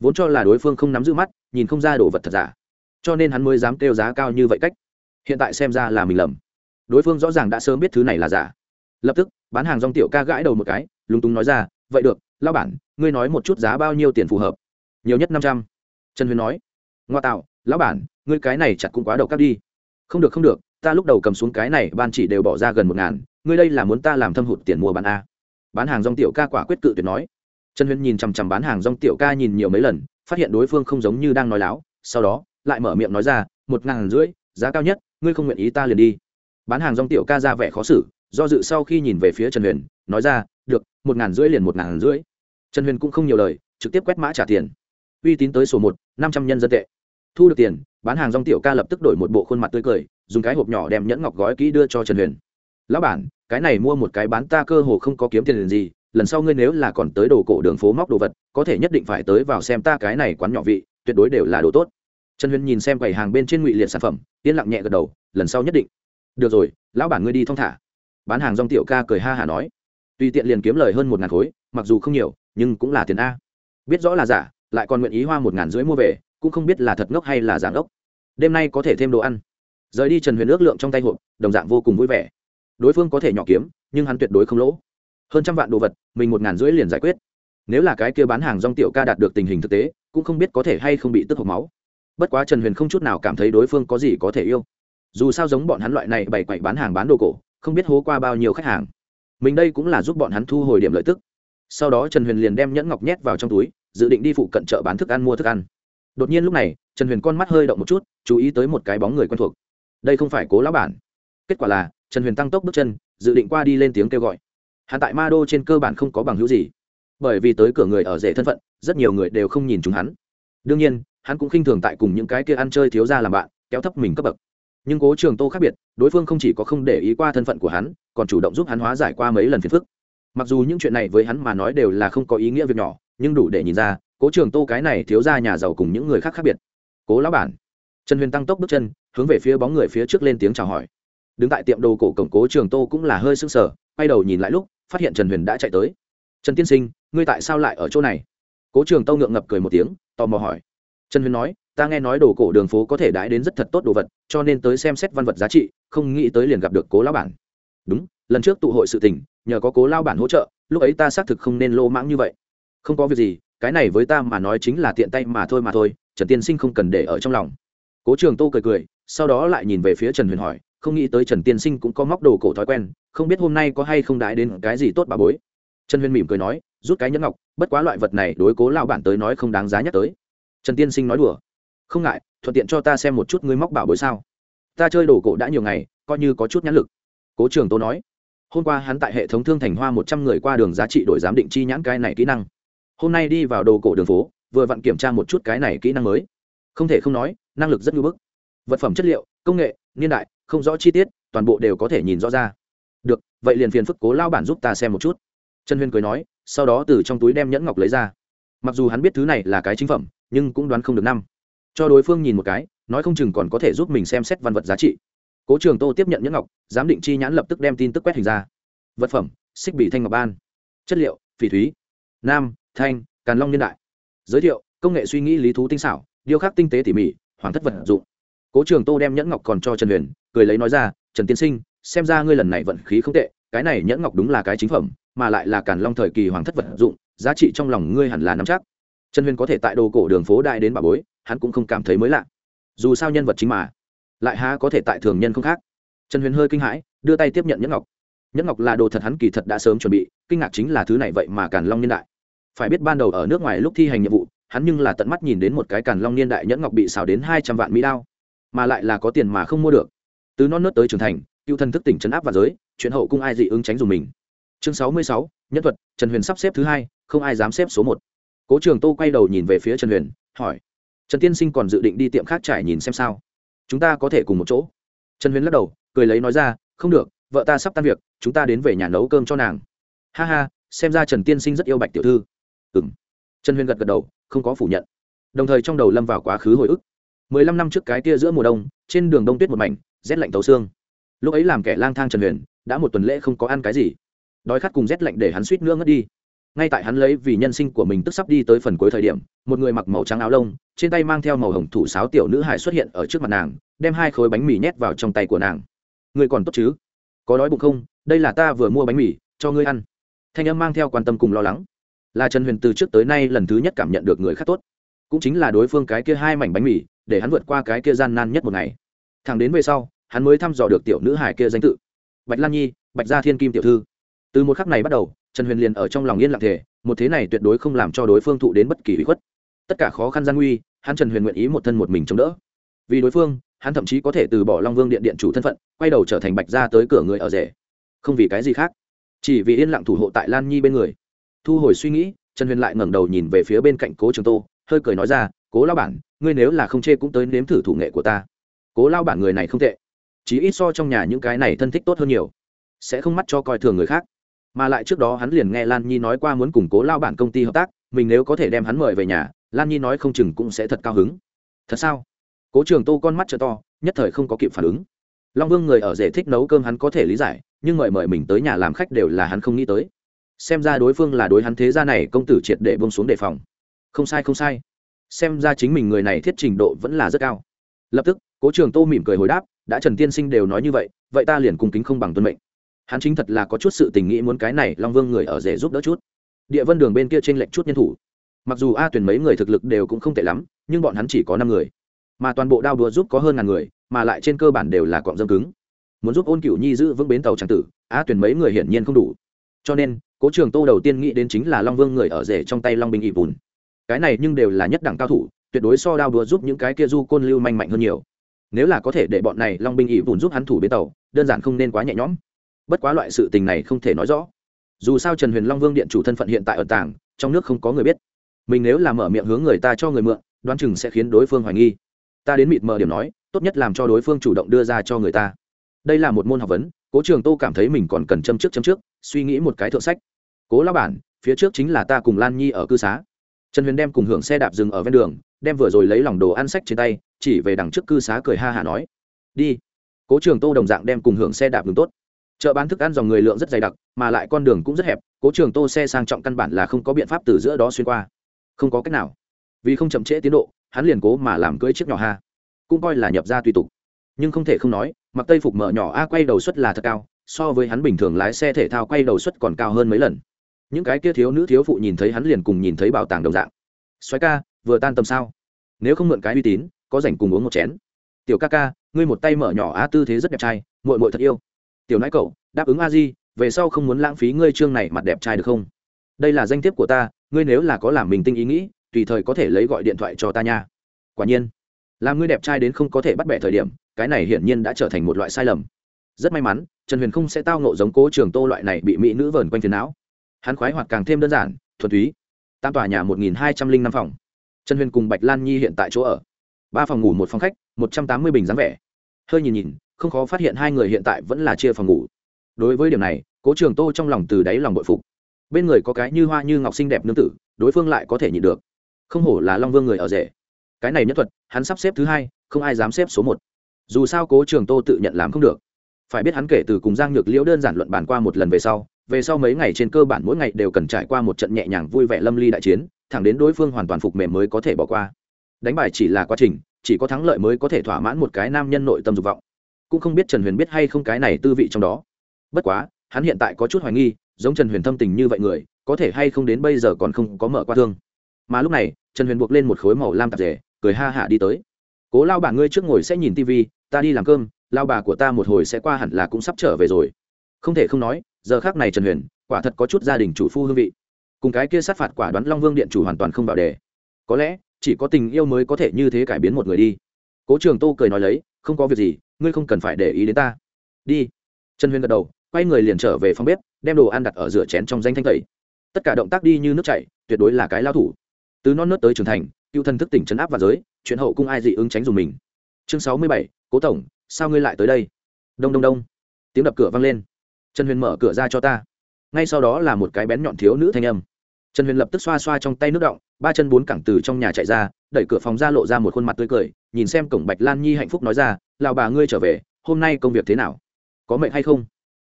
Vốn cho là đối phương không nắm giữ mắt, nhìn không ra đồ vật thật giả. Cho nên hắn mới dám kêu giá cao như vậy cách. Hiện tại xem ra là mình lầm. Đối phương rõ ràng đã sớm biết thứ này là giả. Lập tức, bán hàng rong tiểu ca gãi đầu một cái, lúng túng nói ra, vậy được lao bản, ngươi nói một chút giá bao nhiêu tiền phù hợp? Nhiều nhất năm trăm. Trần huyền nói. Ngoa tạo, lão bản, ngươi cái này chặt cũng quá đầu cắt đi. Không được không được, ta lúc đầu cầm xuống cái này, ban chỉ đều bỏ ra gần một ngàn ngươi đây là muốn ta làm thâm hụt tiền mua bán a? Bán hàng rong tiểu ca quả quyết cự tuyệt nói. Trần huyền nhìn chằm chằm bán hàng rong tiểu ca nhìn nhiều mấy lần, phát hiện đối phương không giống như đang nói láo, sau đó, lại mở miệng nói ra, một ngàn rưỡi, giá cao nhất, ngươi không nguyện ý ta liền đi. Bán hàng rong tiểu ca ra vẻ khó xử, do dự sau khi nhìn về phía trần huyền, nói ra, được, một ngàn rưỡi liền một ngàn rưỡi. Trần huyền cũng không nhiều lời, trực tiếp quét mã trả tiền. Uy tín tới số một, năm trăm nhân dân tệ. Thu được tiền, bán hàng rong tiểu ca lập tức đổi một bộ khuôn mặt tươi cười, dùng cái hộp nhỏ đem nhẫn ngọc gói kỹ đưa cho trần huyền. Lão bản cái này mua một cái bán ta cơ hồ không có kiếm tiền gì, lần sau ngươi nếu là còn tới đồ cổ đường phố móc đồ vật, có thể nhất định phải tới vào xem ta cái này quán nhỏ vị, tuyệt đối đều là đồ tốt. Trần huyền nhìn xem quầy hàng bên trên ngụy liệt sản phẩm, yên lặng nhẹ gật đầu, lần sau nhất định. Được rồi, lão bản ngươi đi thong thả. Bán hàng rong tiểu ca cười ha hả nói. Tùy tiện liền kiếm lời hơn một ngàn khối, mặc dù không nhiều, nhưng cũng là tiền a. Biết rõ là giả, lại còn nguyện ý hoa một ngàn rưỡi mua về, cũng không biết là thật ngốc hay là giả ngốc. Đêm nay có thể thêm đồ ăn. Rời đi trần huyền ước lượng trong tay hộp, đồng dạng vô cùng vui vẻ đối phương có thể nhỏ kiếm, nhưng hắn tuyệt đối không lỗ. Hơn trăm vạn đồ vật, mình một ngàn rưỡi liền giải quyết. Nếu là cái kia bán hàng rong tiểu ca đạt được tình hình thực tế, cũng không biết có thể hay không bị tức hộp máu. Bất quá trần huyền không chút nào cảm thấy đối phương có gì có thể yêu. Dù sao giống bọn hắn loại này bày quậy bán hàng bán đồ cổ, không biết hố qua bao nhiêu khách hàng. Mình đây cũng là giúp bọn hắn thu hồi điểm lợi tức. Sau đó trần huyền liền đem nhẫn ngọc nhét vào trong túi, dự định đi phụ cận chợ bán thức ăn mua thức ăn. Đột nhiên lúc này, trần huyền con mắt hơi động một chút, chú ý tới một cái bóng người quen thuộc. Đây không phải cố lão bản. Kết quả là trần huyền tăng tốc bước chân, dự định qua đi lên tiếng kêu gọi. Hắn tại ma đô trên cơ bản không có bằng hữu gì. Bởi vì tới cửa người ở rể thân phận, rất nhiều người đều không nhìn chúng hắn. Đương nhiên, hắn cũng khinh thường tại cùng những cái kia ăn chơi thiếu ra làm bạn, kéo thấp mình cấp bậc. Nhưng cố trường tô khác biệt, đối phương không chỉ có không để ý qua thân phận của hắn, còn chủ động giúp hắn hóa giải qua mấy lần phiền phức. Mặc dù những chuyện này với hắn mà nói đều là không có ý nghĩa việc nhỏ, nhưng đủ để nhìn ra, cố trường tô cái này thiếu ra nhà giàu cùng những người khác khác biệt. Cố lão bản. Trần huyền tăng tốc bước chân, hướng về phía bóng người phía trước lên tiếng chào hỏi đứng tại tiệm đồ cổ cổng cố trường tô cũng là hơi sưng sờ, quay đầu nhìn lại lúc, phát hiện trần huyền đã chạy tới. Trần tiên sinh, ngươi tại sao lại ở chỗ này? Cố trường tô ngượng ngập cười một tiếng, tò mò hỏi. Trần huyền nói, ta nghe nói đồ cổ đường phố có thể đãi đến rất thật tốt đồ vật, cho nên tới xem xét văn vật giá trị, không nghĩ tới liền gặp được cố lão bản. Đúng, lần trước tụ hội sự tình, nhờ có cố lao bản hỗ trợ, lúc ấy ta xác thực không nên lô mãng như vậy. Không có việc gì, cái này với ta mà nói chính là tiện tay mà thôi mà thôi, trần tiên sinh không cần để ở trong lòng. Cố trường tô cười cười, sau đó lại nhìn về phía trần huyền hỏi không nghĩ tới trần tiên sinh cũng có móc đồ cổ thói quen, không biết hôm nay có hay không đãi đến cái gì tốt bà bối. Trần huyên mỉm cười nói, rút cái nhẫn ngọc, bất quá loại vật này đối cố lao bản tới nói không đáng giá nhắc tới. Trần tiên sinh nói đùa, không ngại, thuận tiện cho ta xem một chút ngươi móc bảo bối sao. Ta chơi đồ cổ đã nhiều ngày, coi như có chút nhãn lực. Cố trường tô nói, hôm qua hắn tại hệ thống thương thành hoa một trăm người qua đường giá trị đổi giám định chi nhãn cái này kỹ năng. Hôm nay đi vào đồ cổ đường phố, vừa vặn kiểm tra một chút cái này kỹ năng mới. Không thể không nói, năng lực rất ngưỡng bức. Vật phẩm chất liệu, công nghệ, niên đại không rõ chi tiết, toàn bộ đều có thể nhìn rõ ra. Được, vậy liền phiền phức cố lao bản giúp ta xem một chút. Trần huyên cười nói, sau đó từ trong túi đem nhẫn ngọc lấy ra. Mặc dù hắn biết thứ này là cái chính phẩm, nhưng cũng đoán không được năm. Cho đối phương nhìn một cái, nói không chừng còn có thể giúp mình xem xét văn vật giá trị. Cố trường tô tiếp nhận nhẫn ngọc, giám định chi nhãn lập tức đem tin tức quét hình ra. Vật phẩm, xích bị thanh ngọc ban. Chất liệu, phỉ thúy. Nam, thanh, càn long niên đại. Giới thiệu, công nghệ suy nghĩ lý thú tinh xảo, điêu khắc tinh tế tỉ mỉ hoàng thất vật dụng cố trường tô đem nhẫn ngọc còn cho trần huyền, cười lấy nói ra, trần tiên sinh, xem ra ngươi lần này vận khí không tệ, cái này nhẫn ngọc đúng là cái chính phẩm, mà lại là càn long thời kỳ hoàng thất vật dụng, giá trị trong lòng ngươi hẳn là nắm chắc. Trần huyền có thể tại đồ cổ đường phố đại đến bà bối, hắn cũng không cảm thấy mới lạ. Dù sao nhân vật chính mà, lại há có thể tại thường nhân không khác. Trần huyền hơi kinh hãi, đưa tay tiếp nhận nhẫn ngọc. Nhẫn ngọc là đồ thật hắn kỳ thật đã sớm chuẩn bị, kinh ngạc chính là thứ này vậy mà càn long niên đại. Phải biết ban đầu ở nước ngoài lúc thi hành nhiệm vụ, hắn nhưng là tận mắt nhìn đến một cái càn long niên đại nhẫn ngọc bị xào đến hai trăm vạn mỹ đao mà lại là có tiền mà không mua được. Từ non nớt tới trưởng thành, cựu thần thức tỉnh chấn áp và giới, chuyện hậu cung ai dị ứng tránh dùng mình. Chương sáu mươi sáu, nhân thuật, trần huyền sắp xếp thứ hai, không ai dám xếp số một. Cố trường tô quay đầu nhìn về phía trần huyền, hỏi, trần tiên sinh còn dự định đi tiệm khác trải nhìn xem sao? Chúng ta có thể cùng một chỗ. Trần huyền lắc đầu, cười lấy nói ra, không được, vợ ta sắp tan việc, chúng ta đến về nhà nấu cơm cho nàng. Ha ha, xem ra trần tiên sinh rất yêu bạch tiểu thư. Ừ m trần huyền gật gật đầu, không có phủ nhận. Đồng thời trong đầu lâm vào quá khứ hồi ức mười lăm năm trước cái kia giữa mùa đông, trên đường đông tuyết một mảnh, rét lạnh tấu xương. Lúc ấy làm kẻ lang thang trần huyền, đã một tuần lễ không có ăn cái gì. Đói khát cùng rét lạnh để hắn suýt nữa ngất đi. Ngay tại hắn lấy vì nhân sinh của mình tức sắp đi tới phần cuối thời điểm, một người mặc màu trắng áo lông, trên tay mang theo màu hồng thủ sáo tiểu nữ hải xuất hiện ở trước mặt nàng, đem hai khối bánh mì nhét vào trong tay của nàng. Người còn tốt chứ? Có đói bụng không? Đây là ta vừa mua bánh mì, cho ngươi ăn. Thanh âm mang theo quan tâm cùng lo lắng. Là trần huyền từ trước tới nay lần thứ nhất cảm nhận được người khác tốt. Cũng chính là đối phương cái kia hai mảnh bánh mì để hắn vượt qua cái kia gian nan nhất một ngày. Thẳng đến về sau, hắn mới thăm dò được tiểu nữ hải kia danh tự. Bạch lan nhi, bạch gia thiên kim tiểu thư. Từ một khắc này bắt đầu, trần huyền liền ở trong lòng yên lặng thể một thế này tuyệt đối không làm cho đối phương thụ đến bất kỳ bị khuất. Tất cả khó khăn gian nguy, hắn trần huyền nguyện ý một thân một mình chống đỡ. Vì đối phương, hắn thậm chí có thể từ bỏ long vương điện điện chủ thân phận, quay đầu trở thành bạch gia tới cửa người ở rể. Không vì cái gì khác, chỉ vì yên lặng thủ hộ tại lan nhi bên người. Thu hồi suy nghĩ, trần huyền lại ngẩng đầu nhìn về phía bên cạnh cố trường tô, hơi cười nói ra cố lao bản, ngươi nếu là không chê cũng tới nếm thử thủ nghệ của ta. Cố lao bản người này không tệ. Chỉ ít so trong nhà những cái này thân thích tốt hơn nhiều. Sẽ không mắt cho coi thường người khác. Mà lại trước đó hắn liền nghe lan nhi nói qua muốn củng cố lao bản công ty hợp tác, mình nếu có thể đem hắn mời về nhà, lan nhi nói không chừng cũng sẽ thật cao hứng. Thật sao? Cố trường tô con mắt t to, nhất thời không có kịp phản ứng. Long vương người ở rể thích nấu cơm hắn có thể lý giải, nhưng mời mời mình tới nhà làm khách đều là hắn không nghĩ tới. Xem ra đối phương là đối hắn thế gia này công tử triệt để bông xuống đề phòng. Không sai không sai xem ra chính mình người này thiết trình độ vẫn là rất cao. Lập tức, cố trường tô mỉm cười hồi đáp, đã trần tiên sinh đều nói như vậy vậy ta liền cùng kính không bằng tuân mệnh. Hắn chính thật là có chút sự tình nghĩ muốn cái này long vương người ở rể giúp đỡ chút. Địa vân đường bên kia t r ê n lệch chút nhân thủ. Mặc dù a tuyển mấy người thực lực đều cũng không tệ lắm, nhưng bọn hắn chỉ có năm người. Mà toàn bộ đao đùa giúp có hơn ngàn người, mà lại trên cơ bản đều là cọng dâm cứng. Muốn giúp ôn cửu nhi giữ vững bến tàu tràng tử, a tuyển mấy người hiển nhiên không đủ. Cho nên, cố trường tô đầu tiên nghĩ đến chính là long vương người ở rể trong tay long binh ỵ bùn cái này nhưng đều là nhất đẳng cao thủ, tuyệt đối so đao đùa giúp những cái kia du côn lưu manh mạnh hơn nhiều. Nếu là có thể để bọn này long binh ỵ vùn giúp hắn thủ bến tàu, đơn giản không nên quá nhẹ nhõm. Bất quá loại sự tình này không thể nói rõ. Dù sao trần huyền long vương điện chủ thân phận hiện tại ở tàng trong nước không có người biết. Mình nếu là mở miệng hướng người ta cho người mượn, đoán chừng sẽ khiến đối phương hoài nghi. Ta đến mịt mờ điểm nói, tốt nhất làm cho đối phương chủ động đưa ra cho người ta. Đây là một môn học vấn, cố trường tô cảm thấy mình còn cần châm trước châm trước, suy nghĩ một cái thượng sách. Cố lao bản, phía trước chính là ta cùng lan nhi ở cư xá trần huyền đem cùng hưởng xe đạp dừng ở ven đường, đem vừa rồi lấy lòng đồ ăn sách trên tay, chỉ về đằng trước cư xá cười ha hả nói. Đi. Cố trường tô đồng dạng đem cùng hưởng xe đạp ngừng tốt. Chợ bán thức ăn dòng người lượng rất dày đặc, mà lại con đường cũng rất hẹp, cố trường tô xe sang trọng căn bản là không có biện pháp từ giữa đó xuyên qua. Không có cách nào. Vì không chậm trễ tiến độ, hắn liền cố mà làm cưỡi chiếc nhỏ ha. Cũng coi là nhập ra tùy tục. Nhưng không thể không nói, mặc tây phục mở nhỏ a quay đầu suất là thật cao, so với hắn bình thường lái xe thể thao quay đầu suất còn cao hơn mấy lần những cái kia thiếu nữ thiếu phụ nhìn thấy hắn liền cùng nhìn thấy bảo tàng đồng dạng. Xoáy ca, vừa tan tầm sao? Nếu không mượn cái uy tín, có rảnh cùng uống một chén. Tiểu ca ca, ngươi một tay mở nhỏ a tư thế rất đẹp trai mội mội thật yêu. Tiểu nãi cậu, đáp ứng a di, về sau không muốn lãng phí ngươi chương này mặt đẹp trai được không? Đây là danh thiếp của ta, ngươi nếu là có làm mình tinh ý nghĩ, tùy thời có thể lấy gọi điện thoại cho ta nha. Quả nhiên, làm ngươi đẹp trai đến không có thể bắt bẻ thời điểm, cái này hiển nhiên đã trở thành một loại sai lầm. Rất may mắn, trần huyền không sẽ tao nộ giống cố trường tô loại này bị mỹ nữ vờn quanh phiền não hắn khoái hoạt càng thêm đơn giản, thuần túy. Tam tòa nhà một nghìn hai trăm linh năm phòng. Trần huyền cùng bạch lan nhi hiện tại chỗ ở. Ba phòng ngủ một phòng khách, một trăm tám mươi bình dáng vẻ. Hơi nhìn nhìn, không khó phát hiện hai người hiện tại vẫn là chia phòng ngủ. Đối với điểm này, cố trường tô trong lòng từ đáy lòng bội phục. Bên người có cái như hoa như ngọc xinh đẹp nương tử, đối phương lại có thể nhịn được. Không hổ là long vương người ở rể. Cái này nhất thuật, hắn sắp xếp thứ hai, không ai dám xếp số một. Dù sao cố trường tô tự nhận làm không được. Phải biết hắn kể từ cùng giang nhược liễu đơn giản luận bàn qua một lần về sau về sau mấy ngày trên cơ bản mỗi ngày đều cần trải qua một trận nhẹ nhàng vui vẻ lâm ly đại chiến, thẳng đến đối phương hoàn toàn phục mềm mới có thể bỏ qua. Đánh bài chỉ là quá trình, chỉ có thắng lợi mới có thể thỏa mãn một cái nam nhân nội tâm dục vọng. Cũng không biết trần huyền biết hay không cái này tư vị trong đó. Bất quá, hắn hiện tại có chút hoài nghi, giống trần huyền thâm tình như vậy người, có thể hay không đến bây giờ còn không có mở qua thương. Mà lúc này, trần huyền buộc lên một khối màu lam tạp rể cười ha hả đi tới. Cố lao bà ngươi trước ngồi sẽ nhìn tv ta đi làm cơm lao bà của ta một hồi sẽ qua hẳn là cũng sắp trở về rồi. Không thể không nói giờ khác này trần huyền, quả thật có chút gia đình chủ phu hương vị. Cùng cái kia sát phạt quả đoán long vương điện chủ hoàn toàn không vào đề. Có lẽ, chỉ có tình yêu mới có thể như thế cải biến một người đi. Cố trường tô cười nói lấy, không có việc gì, ngươi không cần phải để ý đến ta. Đi. Trần huyền gật đầu, quay người liền trở về phòng bếp, đem đồ ăn đặt ở rửa chén trong danh thanh tẩy. Tất cả động tác đi như nước chảy, tuyệt đối là cái lao thủ. Từ non nớt tới trưởng thành, cựu thân thức tỉnh chấn áp và giới, chuyện hậu cung ai dị ứng tránh dùng mình. Chương sáu mươi bảy, cố tổng, sao ngươi lại tới đây? Đông đông đông. Tiếng đập cửa vang lên trần huyền mở cửa ra cho ta. Ngay sau đó là một cái bén nhọn thiếu nữ thanh âm. Trần huyền lập tức xoa xoa trong tay nước động, ba chân bốn cẳng từ trong nhà chạy ra, đẩy cửa phòng ra lộ ra một khuôn mặt tươi cười, nhìn xem cổng bạch lan nhi hạnh phúc nói ra lào bà ngươi trở về, hôm nay công việc thế nào? Có mệnh hay không?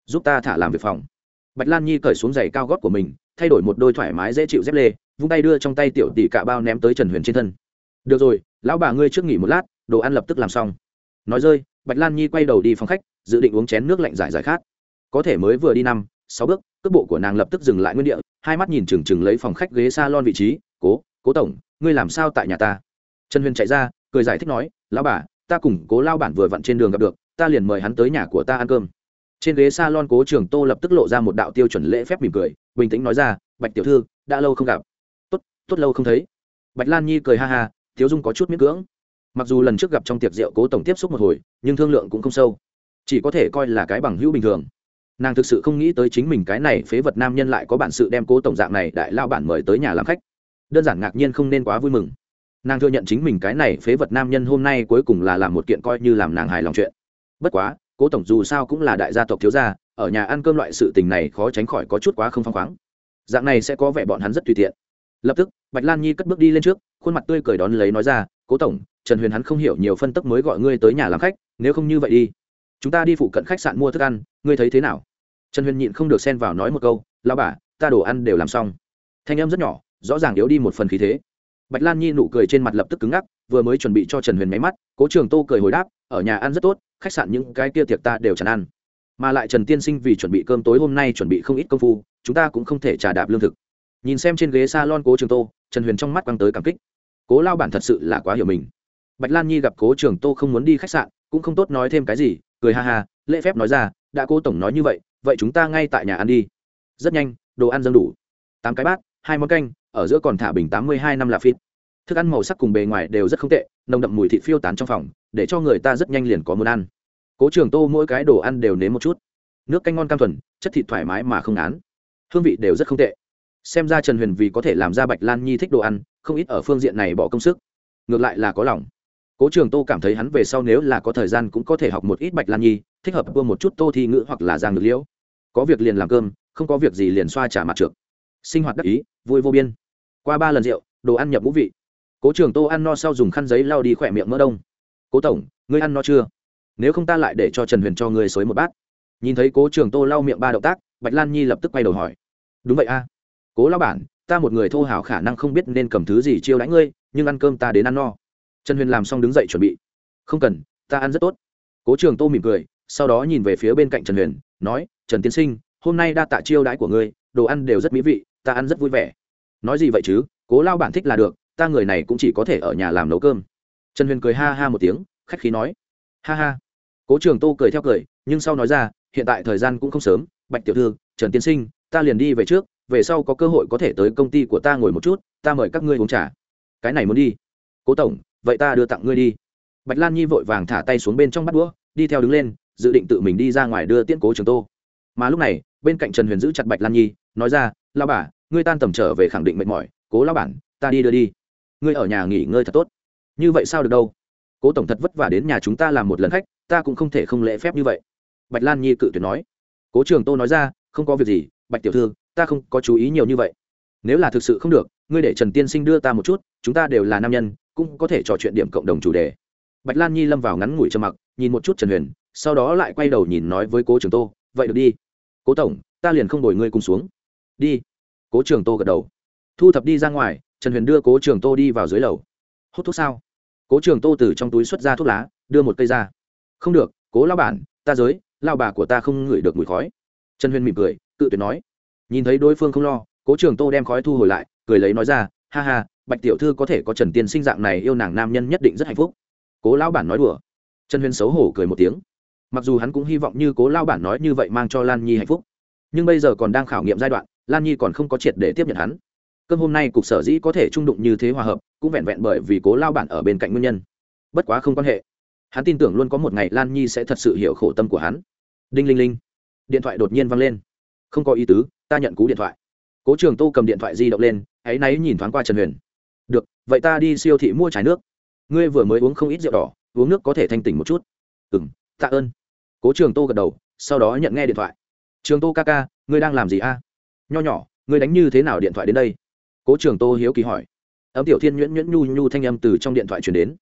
Giúp ta thả làm việc phòng. Bạch lan nhi cởi xuống giày cao gót của mình, thay đổi một đôi thoải mái dễ chịu dép lê, vung tay đưa trong tay tiểu tỷ cạ bao ném tới trần huyền trên thân. Được rồi, lão bà ngươi trước nghỉ một lát, đồ ăn lập tức làm xong. Nói rơi, bạch lan nhi quay đầu đi phòng khách, dự định uống chén nước lạnh giải giải khát có thể mới vừa đi năm, sáu bước, cước bộ của nàng lập tức dừng lại nguyên địa, hai mắt nhìn chừng chừng lấy phòng khách ghế s a lon vị trí, cố cố tổng, ngươi làm sao tại nhà ta? Trần huyền chạy ra, cười giải thích nói, lão bà, ta cùng cố lao bản vừa vặn trên đường gặp được, ta liền mời hắn tới nhà của ta ăn cơm. Trên ghế s a lon cố trường tô lập tức lộ ra một đạo tiêu chuẩn lễ phép mỉm cười, bình tĩnh nói ra, bạch tiểu thư, đã lâu không gặp. Tốt tốt lâu không thấy. Bạch lan nhi cười ha ha, thiếu dung có chút miễn cưỡng. Mặc dù lần trước gặp trong tiệc rượu cố tổng tiếp xúc một hồi, nhưng thương lượng cũng không sâu. Chỉ có thể coi là cái bằng hữu bình thường nàng thực sự không nghĩ tới chính mình cái này phế vật nam nhân lại có bản sự đem cố tổng dạng này đại lao bản mời tới nhà làm khách. Đơn giản ngạc nhiên không nên quá vui mừng. Nàng thừa nhận chính mình cái này phế vật nam nhân hôm nay cuối cùng là làm một kiện coi như làm nàng hài lòng chuyện. Bất quá, cố tổng dù sao cũng là đại gia tộc thiếu gia, ở nhà ăn cơm loại sự tình này khó tránh khỏi có chút quá không phăng khoáng. Dạng này sẽ có vẻ bọn hắn rất tùy tiện. Lập tức, bạch lan nhi cất bước đi lên trước, khuôn mặt tươi cười đón lấy nói ra, cố tổng, trần huyền hắn không hiểu nhiều phân tức mới gọi ngươi tới nhà làm khách, nếu không như vậy đi chúng ta đi phụ cận khách sạn mua thức ăn, ngươi thấy thế nào? Trần huyền nhịn không được xen vào nói một câu lao bà, ta đồ ăn đều làm xong. Thanh âm rất nhỏ, rõ ràng yếu đi một phần khí thế. Bạch lan nhi nụ cười trên mặt lập tức cứng ngắc, vừa mới chuẩn bị cho trần huyền máy mắt, cố trường tô cười hồi đáp, ở nhà ăn rất tốt, khách sạn những cái kia tiệc ta đều chẳng ăn. Mà lại trần tiên sinh vì chuẩn bị cơm tối hôm nay chuẩn bị không ít công phu, chúng ta cũng không thể trả đạp lương thực. Nhìn xem trên ghế s a lon cố trường tô, trần huyền trong mắt quăng tới cảm kích. Cố lao bản thật sự là quá hiểu mình. Bạch lan nhi gặp cố trường tô không muốn đi khách sạn, cũng không tốt nói thêm cái gì cười ha ha, lễ phép nói ra, đã cô tổng nói như vậy vậy chúng ta ngay tại nhà ăn đi. Rất nhanh, đồ ăn dâng đủ. Tám cái bát, hai món canh, ở giữa còn thả bình tám mươi hai năm là phít. Thức ăn màu sắc cùng bề ngoài đều rất không tệ, nồng đậm mùi thịt phiêu tán trong phòng, để cho người ta rất nhanh liền có muốn ăn. Cố trường tô mỗi cái đồ ăn đều nếm một chút. Nước canh ngon cam thuần, chất thịt thoải mái mà không án hương vị đều rất không tệ. Xem ra trần huyền vì có thể làm ra bạch lan nhi thích đồ ăn, không ít ở phương diện này bỏ công sức. Ngược lại là có lòng cố trường tô cảm thấy hắn về sau nếu là có thời gian cũng có thể học một ít bạch lan nhi, thích hợp vừa một chút tô thi ngữ hoặc là giang ngược liễu. Có việc liền làm cơm, không có việc gì liền xoa trả mặt trượt sinh hoạt đắc ý, vui vô biên. Qua ba lần rượu, đồ ăn nhập ngũ vị. Cố trường tô ăn no sau dùng khăn giấy lau đi khỏe miệng mỡ đông. Cố tổng, ngươi ăn no chưa? Nếu không ta lại để cho trần huyền cho ngươi xới một bát. Nhìn thấy cố trường tô lau miệng ba động tác, bạch lan nhi lập tức quay đầu hỏi. Đúng vậy a. Cố lao bản, ta một người thô hào khả năng không biết nên cầm thứ gì chiêu đãi ngươi, nhưng ăn cơm ta đến ăn no trần huyền làm xong đứng dậy chuẩn bị. Không cần, ta ăn rất tốt. Cố trường tô mỉm cười, sau đó nhìn về phía bên cạnh trần huyền, nói, trần tiến sinh, hôm nay đa tạ chiêu đãi của ngươi, đồ ăn đều rất mỹ vị, ta ăn rất vui vẻ. Nói gì vậy chứ? Cố lao bản thích là được, ta người này cũng chỉ có thể ở nhà làm nấu cơm. Trần huyền cười ha ha một tiếng, khách khí nói, ha ha. Cố trường tô cười theo cười, nhưng sau nói ra, hiện tại thời gian cũng không sớm, bạch tiểu thư, trần tiến sinh, ta liền đi về trước, về sau có cơ hội có thể tới công ty của ta ngồi một chút, ta mời các ngươi uống trà. Cái này muốn đi cố tổng, vậy ta đưa tặng ngươi đi. Bạch lan nhi vội vàng thả tay xuống bên trong bắt đũa, đi theo đứng lên, dự định tự mình đi ra ngoài đưa tiễn cố trường tô. Mà lúc này, bên cạnh trần huyền giữ chặt bạch lan nhi, nói ra lao bà, ngươi tan tầm trở về khẳng định mệt mỏi, cố lao bản, ta đi đưa đi. Ngươi ở nhà nghỉ ngơi thật tốt. Như vậy sao được đâu? Cố tổng thật vất vả đến nhà chúng ta làm một lần khách, ta cũng không thể không lễ phép như vậy. Bạch lan nhi cự tuyệt nói. Cố trường tô nói ra, không có việc gì, bạch tiểu thư, ta không có chú ý nhiều như vậy. Nếu là thực sự không được, ngươi để trần tiên sinh đưa ta một chút, chúng ta đều là nam nhân cũng có thể trò chuyện điểm cộng đồng chủ đề. Bạch lan nhi lâm vào ngắn ngủi trầm mặc, nhìn một chút trần huyền, sau đó lại quay đầu nhìn nói với cố trường tô, vậy được đi. Cố tổng, ta liền không đổi ngươi cùng xuống. Đi. Cố trường tô gật đầu. Thu thập đi ra ngoài, trần huyền đưa cố trường tô đi vào dưới lầu. Hút thuốc sao? Cố trường tô từ trong túi xuất ra thuốc lá, đưa một cây ra. Không được, cố lao bản, ta giới lao bà của ta không ngửi được mùi khói. Trần huyền mỉm cười tự tuyệt nói. Nhìn thấy đối phương không lo, cố trường tô đem khói thu hồi lại, cười lấy nói ra, ha ha bạch tiểu thư có thể có trần tiên sinh dạng này yêu nàng nam nhân nhất định rất hạnh phúc. Cố lão bản nói đùa. Trần huyền xấu hổ cười một tiếng. Mặc dù hắn cũng hy vọng như cố lao bản nói như vậy mang cho lan nhi hạnh phúc. Nhưng bây giờ còn đang khảo nghiệm giai đoạn, lan nhi còn không có triệt để tiếp nhận hắn. Cơm hôm nay cục sở dĩ có thể trung đụng như thế hòa hợp, cũng vẹn vẹn bởi vì cố lao bản ở bên cạnh nguyên nhân. Bất quá không quan hệ. Hắn tin tưởng luôn có một ngày lan nhi sẽ thật sự hiểu khổ tâm của hắn. Đinh linh linh. Điện thoại đột nhiên văng lên. Không có ý tứ, ta nhận cú điện thoại. Cố trường tô cầm điện thoại di động lên hãy náy nhìn thoáng qua trần huyền vậy ta đi siêu thị mua trái nước. Ngươi vừa mới uống không ít rượu đỏ, uống nước có thể thanh tỉnh một chút. Ừ m tạ ơn. Cố trường tô gật đầu, sau đó nhận nghe điện thoại. Trường tô ca ca, ngươi đang làm gì a? Nho nhỏ, ngươi đánh như thế nào điện thoại đến đây? Cố trường tô hiếu kỳ hỏi. Ấm tiểu thiên nhuyễn nhuyễn nhu nhu thanh âm từ trong điện thoại truyền đến.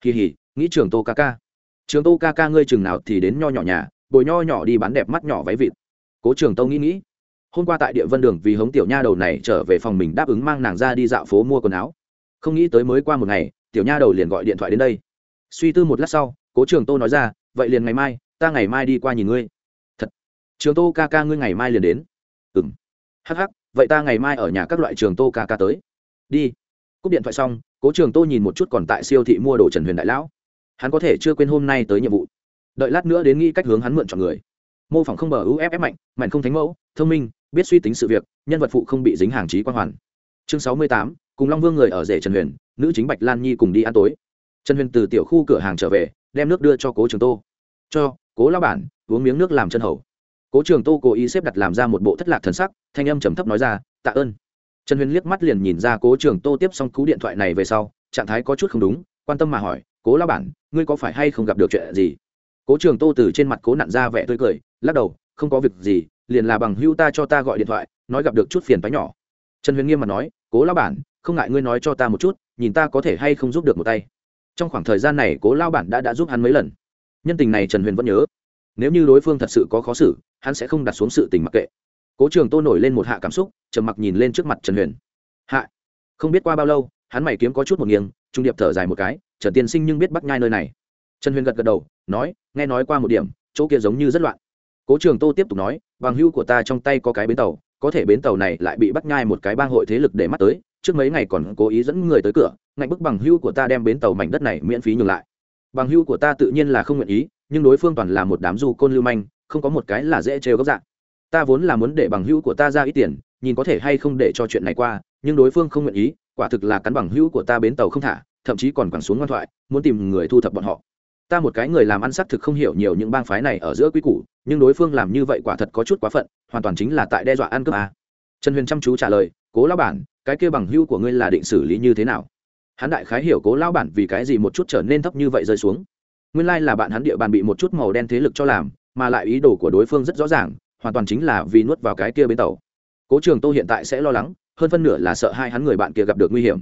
Kỳ hỉ, nghĩ trường tô ca ca. Trường tô ca ca ngươi chừng nào thì đến nho nhỏ nhà, bồi nho nhỏ đi bán đẹp mắt nhỏ váy vịt. Cố trường tô nghĩ nghĩ. Hôm qua tại địa vân đường vì hống tiểu nha đầu này trở về phòng mình đáp ứng mang nàng ra đi dạo phố mua quần áo không nghĩ tới mới qua một ngày, tiểu nha đầu liền gọi điện thoại đến đây. Suy tư một lát sau, cố trường tô nói ra, vậy liền ngày mai, ta ngày mai đi qua nhìn ngươi. Thật? Trường tô ca ca ngươi ngày mai liền đến? Ừ m hh vậy ta ngày mai ở nhà các loại trường tô ca ca tới. Đi. Cúp điện thoại xong, cố trường tô nhìn một chút còn tại siêu thị mua đồ trần huyền đại lão. Hắn có thể chưa quên hôm nay tới nhiệm vụ. Đợi lát nữa đến nghĩ cách hướng hắn mượn chọn người. Mô phỏng không bờ uff mạnh mạnh không thánh mẫu, thông minh, biết suy tính sự việc, nhân vật phụ không bị dính hàng trí quan hoàn. Chương sáu mươi tám cùng long vương người ở rể trần huyền, nữ chính bạch lan nhi cùng đi ăn tối. Trần huyền từ tiểu khu cửa hàng trở về, đem nước đưa cho cố trường tô. Cho, cố lao bản, uống miếng nước làm chân hầu. Cố trường tô cố ý xếp đặt làm ra một bộ thất lạc thần sắc, thanh âm trầm thấp nói ra, tạ ơn. Trần huyền liếc mắt liền nhìn ra cố trường tô tiếp xong cú điện thoại này về sau, trạng thái có chút không đúng, quan tâm mà hỏi, cố lao bản, ngươi có phải hay không gặp được chuyện gì? Cố trường tô từ trên mặt cố nặn ra vẻ tươi cười, lắc đầu, không có việc gì, liền là bằng hưu ta cho ta gọi điện thoại, nói gặp được chút phiền phái nhỏ. Trần huyền nghiêm mặt nói, cố lao bản không ngại ngươi nói cho ta một chút, nhìn ta có thể hay không giúp được một tay. Trong khoảng thời gian này, cố lao bản đã đã giúp hắn mấy lần. Nhân tình này trần huyền vẫn nhớ. Nếu như đối phương thật sự có khó xử, hắn sẽ không đặt xuống sự tình mặc kệ. Cố trường tô nổi lên một hạ cảm xúc, trầm mặc nhìn lên trước mặt trần huyền. Hạ. Không biết qua bao lâu, hắn mày kiếm có chút một nghiêng, trung điệp thở dài một cái, trần tiên sinh nhưng biết bắt nhai nơi này. Trần huyền gật gật đầu, nói, nghe nói qua một điểm, chỗ kia giống như rất loạn. Cố trường tô tiếp tục nói, bằng hưu của ta trong tay có cái bến tàu, có thể bến tàu này lại bị bắt nhai một cái bang hội thế lực để mắt tới trước mấy ngày còn cố ý dẫn người tới cửa, ngạnh bức bằng hưu của ta đem bến tàu mảnh đất này miễn phí nhường lại. Bằng hưu của ta tự nhiên là không nguyện ý, nhưng đối phương toàn là một đám du côn lưu manh, không có một cái là dễ trêu góc dạng. Ta vốn là muốn để bằng hữu của ta ra ít tiền, nhìn có thể hay không để cho chuyện này qua, nhưng đối phương không nguyện ý, quả thực là cắn bằng hữu của ta bến tàu không thả, thậm chí còn quẳng xuống ngoan thoại, muốn tìm người thu thập bọn họ. Ta một cái người làm ăn xác thực không hiểu nhiều những bang phái này ở giữa quy củ, nhưng đối phương làm như vậy quả thật có chút quá phận, hoàn toàn chính là tại đe dọa ăn cướp à. trần huyền chăm chú trả lời cố lão bản, cái kia bằng hữu của ngươi là định xử lý như thế nào? Hắn đại khái hiểu cố lão bản vì cái gì một chút trở nên thấp như vậy rơi xuống. Nguyên lai là bạn hắn địa bàn bị một chút màu đen thế lực cho làm, mà lại ý đồ của đối phương rất rõ ràng, hoàn toàn chính là vì nuốt vào cái kia bến tàu. Cố trường tô hiện tại sẽ lo lắng, hơn phân nửa là sợ hai hắn người bạn kia gặp được nguy hiểm.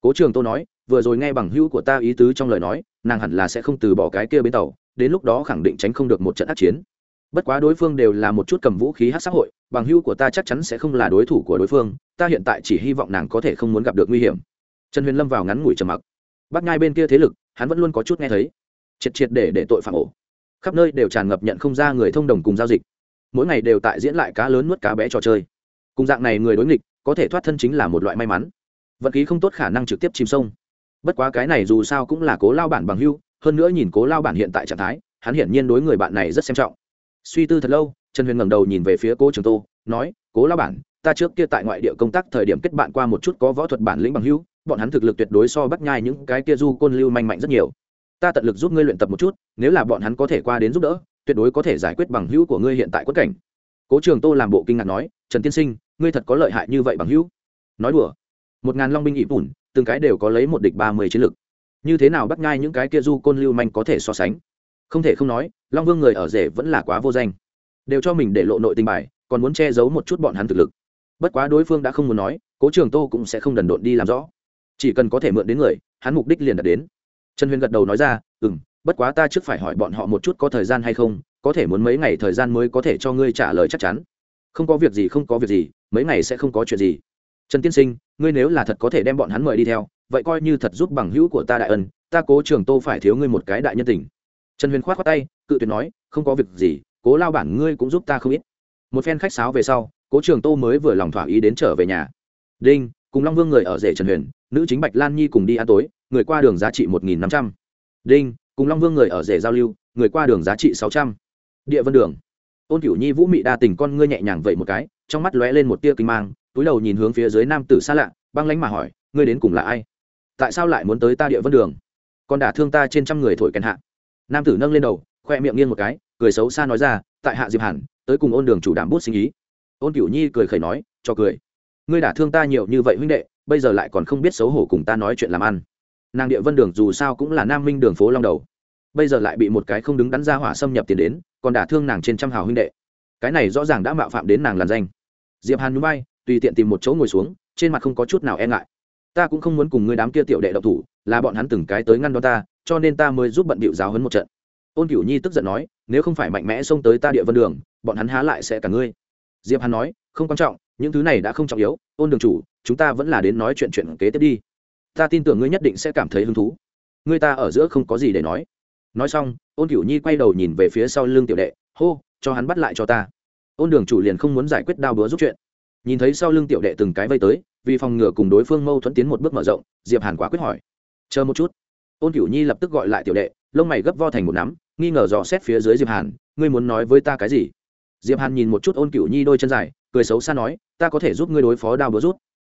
Cố trường tô nói, vừa rồi nghe bằng hữu của ta ý tứ trong lời nói, nàng hẳn là sẽ không từ bỏ cái kia bến tàu, đến lúc đó khẳng định tránh không được một trận ác chiến bất quá đối phương đều là một chút cầm vũ khí hát xã hội, bằng hữu của ta chắc chắn sẽ không là đối thủ của đối phương, ta hiện tại chỉ hy vọng nàng có thể không muốn gặp được nguy hiểm. Trần huyền lâm vào ngắn ngủi trầm mặc. Bắt ngay bên kia thế lực, hắn vẫn luôn có chút nghe thấy. Triệt triệt để để tội phạm ổ. Khắp nơi đều tràn ngập nhận không ra người thông đồng cùng giao dịch. Mỗi ngày đều tại diễn lại cá lớn nuốt cá bé trò chơi. Cùng dạng này người đối nghịch, có thể thoát thân chính là một loại may mắn. Vận khí không tốt khả năng trực tiếp chìm sông. Bất quá cái này dù sao cũng là cố lao bản bằng hưu hơn nữa nhìn cố lao bản hiện tại trạng thái, hắn hiển nhiên đối người bạn này rất xem trọng suy tư thật lâu trần huyền ngẩng đầu nhìn về phía cố trường tô nói cố lao bản ta trước kia tại ngoại địa công tác thời điểm kết bạn qua một chút có võ thuật bản lĩnh bằng hữu, bọn hắn thực lực tuyệt đối so bắt nhai những cái kia du côn lưu manh mạnh rất nhiều. Ta tận lực giúp ngươi luyện tập một chút nếu là bọn hắn có thể qua đến giúp đỡ tuyệt đối có thể giải quyết bằng hữu của ngươi hiện tại quất cảnh. Cố trường tô làm bộ kinh ngạc nói trần tiên sinh ngươi thật có lợi hại như vậy bằng hữu? Nói đùa một ngàn long binh ỵ bùn từng cái đều có lấy một địch ba mươi chiến lực. Như thế nào bắt ngay những cái kia du côn lưu manh có thể so sánh? Không thể không nói, long vương người ở rể vẫn là quá vô danh. Đều cho mình để lộ nội tình bài, còn muốn che giấu một chút bọn hắn thực lực. Bất quá đối phương đã không muốn nói, cố trường tô cũng sẽ không đần độn đi làm rõ. Chỉ cần có thể mượn đến người, hắn mục đích liền đạt đến. Trần huyền gật đầu nói ra ừ m bất quá ta trước phải hỏi bọn họ một chút có thời gian hay không, có thể muốn mấy ngày thời gian mới có thể cho ngươi trả lời chắc chắn. Không có việc gì, không có việc gì, mấy ngày sẽ không có chuyện gì. Trần tiên sinh, ngươi nếu là thật có thể đem bọn hắn mời đi theo, vậy coi như thật giúp bằng hữu của ta đại ân, ta cố trường tô phải thiếu ngươi một cái đại nhân tình trần huyền k h o á t khoác tay, cự tuyệt nói, không có việc gì, cố lao bản ngươi cũng giúp ta không ít. Một phen khách sáo về sau, cố trường tô mới vừa lòng thỏa ý đến trở về nhà. Đinh, cùng long vương người ở rể trần huyền, nữ chính bạch lan nhi cùng đi ăn tối, người qua đường giá trị một nghìn năm trăm. Đinh, cùng long vương người ở rể giao lưu, người qua đường giá trị sáu trăm. Địa vân đường. Ôn cửu nhi vũ mị đa tình con ngươi nhẹ nhàng vậy một cái, trong mắt lóe lên một tia kinh mang, túi đầu nhìn hướng phía dưới nam tử xa lạ, băng lánh mà hỏi, ngươi đến cùng là ai? Tại sao lại muốn tới ta địa vân đường? Còn đả thương ta trên trăm người thổi kèn hạ nam tử nâng lên đầu, khoe miệng nghiêng một cái, cười xấu xa nói ra, tại hạ diệp hẳn tới cùng ôn đường chủ đảm bút sinh ý. Ôn cửu nhi cười khẩy nói, cho cười. Ngươi đả thương ta nhiều như vậy huynh đệ, bây giờ lại còn không biết xấu hổ cùng ta nói chuyện làm ăn. Nàng địa vân đường dù sao cũng là nam minh đường phố long đầu. Bây giờ lại bị một cái không đứng đắn ra hỏa xâm nhập tiền đến, còn đả thương nàng trên trăm hào huynh đệ. Cái này rõ ràng đã mạo phạm đến nàng làn danh. Diệp hàn núi bay tùy tiện tìm một chỗ ngồi xuống, trên mặt không có chút nào e ngại. Ta cũng không muốn cùng ngươi đám kia tiểu đệ độc thủ, là bọn hắn từng cái tới ngăn đón ta cho nên ta mới giúp bận bịu giáo hấn một trận. Ôn cửu nhi tức giận nói, nếu không phải mạnh mẽ xông tới ta địa vân đường, bọn hắn há lại sẽ cả ngươi. Diệp hàn nói, không quan trọng, những thứ này đã không trọng yếu, ôn đường chủ, chúng ta vẫn là đến nói chuyện chuyện kế tiếp đi. Ta tin tưởng ngươi nhất định sẽ cảm thấy hứng thú. Ngươi ta ở giữa không có gì để nói. Nói xong, ôn cửu nhi quay đầu nhìn về phía sau lưng tiểu đệ, hô, cho hắn bắt lại cho ta. Ôn đường chủ liền không muốn giải quyết đao búa giúp chuyện. Nhìn thấy sau lưng tiểu đệ từng cái vây tới, vì phòng ngừa cùng đối phương mâu thuẫn tiến một bước mở rộng, diệp hàn quả quyết hỏi, chờ một chút ôn cửu nhi lập tức gọi lại tiểu đệ, lông mày gấp vo thành một nắm, nghi ngờ dò xét phía dưới diệp hàn, ngươi muốn nói với ta cái gì? Diệp hàn nhìn một chút ôn cửu nhi đôi chân dài, cười xấu xa nói, ta có thể giúp ngươi đối phó đao búa rút.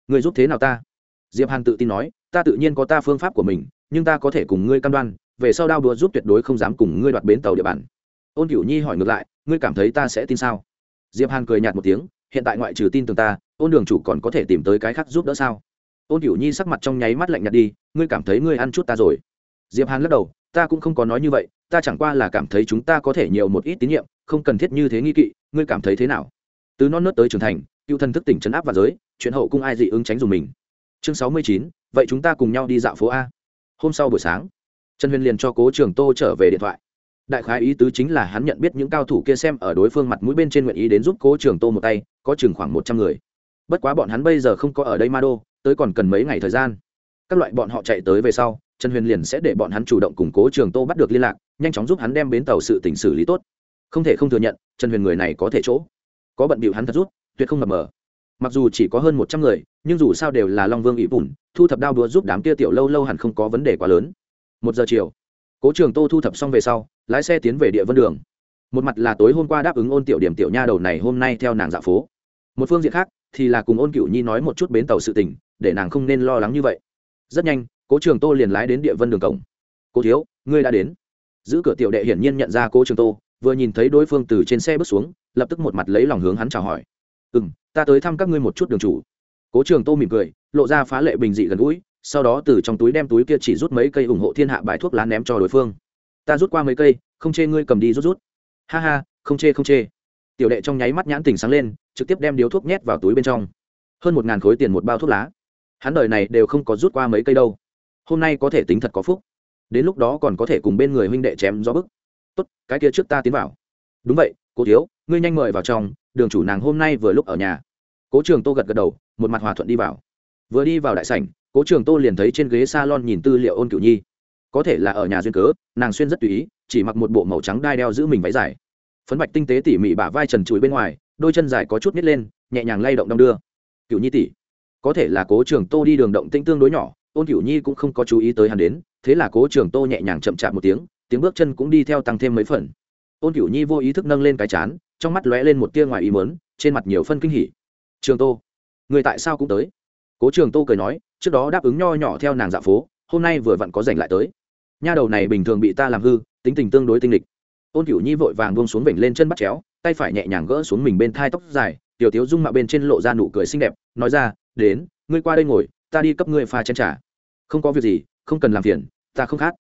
Ngươi giúp thế nào ta? Diệp hàn tự tin nói, ta tự nhiên có ta phương pháp của mình, nhưng ta có thể cùng ngươi cam đoan, về sau đao đúa giúp tuyệt đối không dám cùng ngươi đoạt bến tàu địa bàn. Ôn cửu nhi hỏi ngược lại, ngươi cảm thấy ta sẽ tin sao? Diệp hàn cười nhạt một tiếng, hiện tại ngoại trừ tin tưởng ta, ôn đường chủ còn có thể tìm tới cái khác giúp đỡ sao? Ôn cửu nhi sắc mặt trong nháy mắt lạnh nhạt đi, ngươi cảm thấy ngươi ăn chút ta rồi diệp hàn lắc đầu, ta cũng không có nói như vậy, ta chẳng qua là cảm thấy chúng ta có thể nhiều một ít tín nhiệm, không cần thiết như thế nghi kỵ, ngươi cảm thấy thế nào? Từ non nớt tới trưởng thành, cựu thần thức tỉnh chấn áp và giới, chuyện hậu cung ai dị ứng tránh dùng mình. Chương sáu mươi chín, vậy chúng ta cùng nhau đi dạo phố a. Hôm sau buổi sáng, trần huyền liền cho cố trường tô trở về điện thoại. Đại khái ý tứ chính là hắn nhận biết những cao thủ kia xem ở đối phương mặt mũi bên trên nguyện ý đến giúp cố trường tô một tay, có chừng khoảng một trăm người. Bất quá bọn hắn bây giờ không có ở đây ma đô, tới còn cần mấy ngày thời gian. Các loại bọn họ chạy tới về sau trần huyền liền sẽ để bọn hắn chủ động củng cố trường tô bắt được liên lạc, nhanh chóng giúp hắn đem bến tàu sự tỉnh xử lý tốt. Không thể không thừa nhận, trần huyền người này có thể chỗ. Có bận bịu hắn thật rút, tuyệt không mập mờ. Mặc dù chỉ có hơn một trăm người, nhưng dù sao đều là long vương ỵ bùn, thu thập đao đúa giúp đám kia tiểu lâu lâu hẳn không có vấn đề quá lớn. Một giờ chiều, cố trường tô thu thập xong về sau, lái xe tiến về địa vân đường. Một mặt là tối hôm qua đáp ứng ôn tiểu điểm tiểu nha đầu này hôm nay theo nàng dạ phố. Một phương diện khác, thì là cùng ôn cựu nhi nói một chút bến tàu sự tình, để nàng không nên lo lắng như vậy. Rất nhanh cố trường tô liền lái đến địa vân đường cổng. Cố thiếu, ngươi đã đến. Giữ cửa tiểu đệ hiển nhiên nhận ra cố trường tô, vừa nhìn thấy đối phương từ trên xe bước xuống, lập tức một mặt lấy lòng hướng hắn chào hỏi. Ừ m ta tới thăm các ngươi một chút đường chủ. Cố trường tô mỉm cười, lộ ra phá lệ bình dị gần gũi, sau đó từ trong túi đem túi kia chỉ rút mấy cây ủng hộ thiên hạ bài thuốc lá ném cho đối phương. Ta rút qua mấy cây, không chê ngươi cầm đi rút rút. Ha ha, không chê không chê. Tiểu đệ trong nháy mắt nhãn tình sáng lên, trực tiếp đem điếu thuốc nhét vào túi bên trong. Hơn một ngàn khối tiền một bao thuốc lá. Hắn đời này đều không có rút qua mấy cây đâu hôm nay có thể tính thật có phúc. Đến lúc đó còn có thể cùng bên người huynh đệ chém gió bức. Tốt, cái kia trước ta tiến vào. Đúng vậy, cố thiếu, ngươi nhanh mời vào trong, đường chủ nàng hôm nay vừa lúc ở nhà. Cố trường tô gật gật đầu, một mặt hòa thuận đi vào. Vừa đi vào đại sảnh, cố trường tô liền thấy trên ghế s a lon nhìn tư liệu ôn cửu nhi. Có thể là ở nhà duyên cớ, nàng xuyên rất tùy ý, chỉ mặc một bộ màu trắng đai đeo giữ mình váy dài. Phấn bạch tinh tế tỉ mỉ bả vai trần chuối bên ngoài, đôi chân dài có chút nít lên, nhẹ nhàng lay động đong đưa. Cựu nhi tỉ có thể là cố trường tô đi đường động tĩnh tương đối nhỏ ôn cửu nhi cũng không có chú ý tới hắn đến, thế là cố trường tô nhẹ nhàng chậm chạp một tiếng tiếng bước chân cũng đi theo tăng thêm mấy phần. Ôn cửu nhi vô ý thức nâng lên cái chán, trong mắt lóe lên một tia ngoài ý mớn trên mặt nhiều phân kinh hỉ. Trường tô, người tại sao cũng tới? Cố trường tô cười nói, trước đó đáp ứng nho nhỏ theo nàng dạ phố, hôm nay vừa vặn có giành lại tới. Nha đầu này bình thường bị ta làm hư, tính tình tương đối tinh lịch ôn cửu nhi vội vàng buông xuống vểnh lên chân bắt chéo, tay phải nhẹ nhàng gỡ xuống mình bên thai tóc dài, tiểu thiếu dung mạo bên trên lộ ra nụ cười xinh đẹp, nói ra, đến, ngươi qua đây ngồi, ta đi cấp ngươi pha chén trà không có việc gì, không cần làm phiền, ta không khát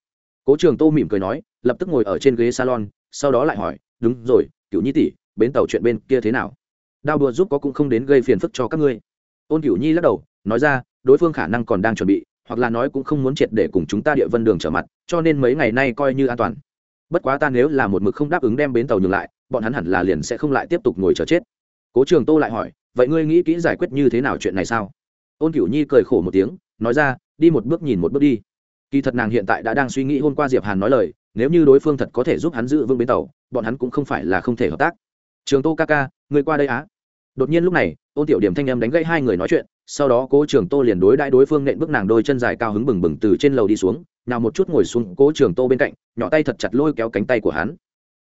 cố trường tô mỉm cười nói, lập tức ngồi ở trên ghế salon, sau đó lại hỏi, đúng rồi cựu nhi tỷ, bến tàu chuyện bên kia thế nào? Đao đùa giúp có cũng không đến gây phiền phức cho các ngươi. Ôn cựu nhi lắc đầu, nói ra, đối phương khả năng còn đang chuẩn bị, hoặc là nói cũng không muốn triệt để cùng chúng ta địa vân đường trở mặt, cho nên mấy ngày nay coi như an toàn. Bất quá ta nếu là một mực không đáp ứng đem bến tàu nhường lại, bọn hắn hẳn là liền sẽ không lại tiếp tục ngồi chờ chết. Cố trường tô lại hỏi, vậy ngươi nghĩ kỹ giải quyết như thế nào chuyện này sao? Ôn cửu nhi cười khổ một tiếng, nói ra đi một bước nhìn một bước đi. Kỳ thật nàng hiện tại đã đang suy nghĩ hôm qua diệp hàn nói lời, nếu như đối phương thật có thể giúp hắn giữ vững bến tàu, bọn hắn cũng không phải là không thể hợp tác. Trường tô ca ca, người qua đây á. Đột nhiên lúc này ôn tiểu điểm thanh em đánh gãy hai người nói chuyện, sau đó cố trường tô liền đối đãi đối phương nện bước nàng đôi chân dài cao hứng bừng bừng từ trên lầu đi xuống, nào một chút ngồi xuống, cố trường tô bên cạnh, nhỏ tay thật chặt lôi kéo cánh tay của hắn.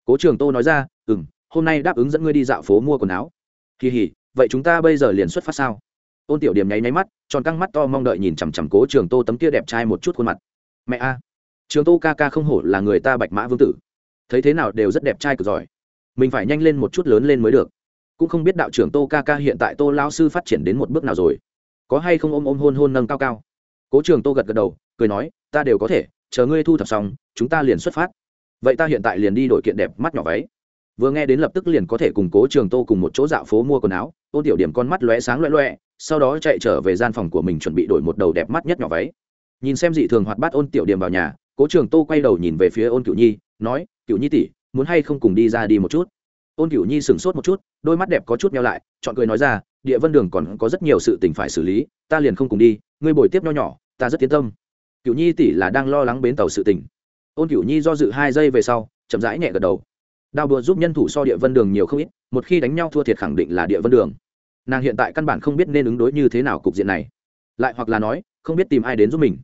Cố trường tô nói ra ừ m hôm nay đáp ứng dẫn ngươi đi dạo phố mua quần áo. Kỳ hỉ, vậy chúng ta bây giờ liền xuất phát sao? Ôn tiểu điểm nháy nháy mắt, tròn căng mắt to mong đợi nhìn chằm chằm cố trường tô tấm kia đẹp trai một chút khuôn mặt. Mẹ a, trường tô ca ca không hổ là người ta bạch mã vương tử. Thấy thế nào đều rất đẹp trai cực giỏi. Mình phải nhanh lên một chút lớn lên mới được. Cũng không biết đạo trưởng tô ca ca hiện tại tô lao sư phát triển đến một bước nào rồi. Có hay không ôm ôm hôn hôn nâng cao cao? Cố trường tô gật gật đầu, cười nói, ta đều có thể, chờ ngươi thu thập xong, chúng ta liền xuất phát. Vậy ta hiện tại liền đi đổi kiện đẹp mắt nhỏ váy. Vừa nghe đến lập tức liền có thể cùng cố trường tô cùng một chỗ dạo phố mua quần áo tô tiểu điểm con mắt lóe sáng loẹ loẹ sau đó chạy trở về gian phòng của mình chuẩn bị đổi một đầu đẹp mắt nhất nhỏ váy. Nhìn xem dị thường hoạt bát ôn tiểu điểm vào nhà, cố trường tô quay đầu nhìn về phía ôn cửu nhi, nói, cửu nhi tỷ, muốn hay không cùng đi ra đi một chút? Ôn cửu nhi sửng sốt một chút, đôi mắt đẹp có chút nhau lại, chọn cười nói ra, địa vân đường còn có rất nhiều sự tình phải xử lý, ta liền không cùng đi, ngươi bồi tiếp nho nhỏ, ta rất tiến tâm. Cửu nhi tỷ là đang lo lắng bến tàu sự tình. Ôn cửu nhi do dự hai giây về sau, chậm rãi nhẹ gật đầu. Đao bừa giúp nhân thủ so địa vân đường nhiều không ít, một khi đánh nhau thua thiệt khẳng định là địa vân đường nàng hiện tại căn bản không biết nên ứng đối như thế nào cục diện này. Lại hoặc là nói, không biết tìm ai đến giúp mình.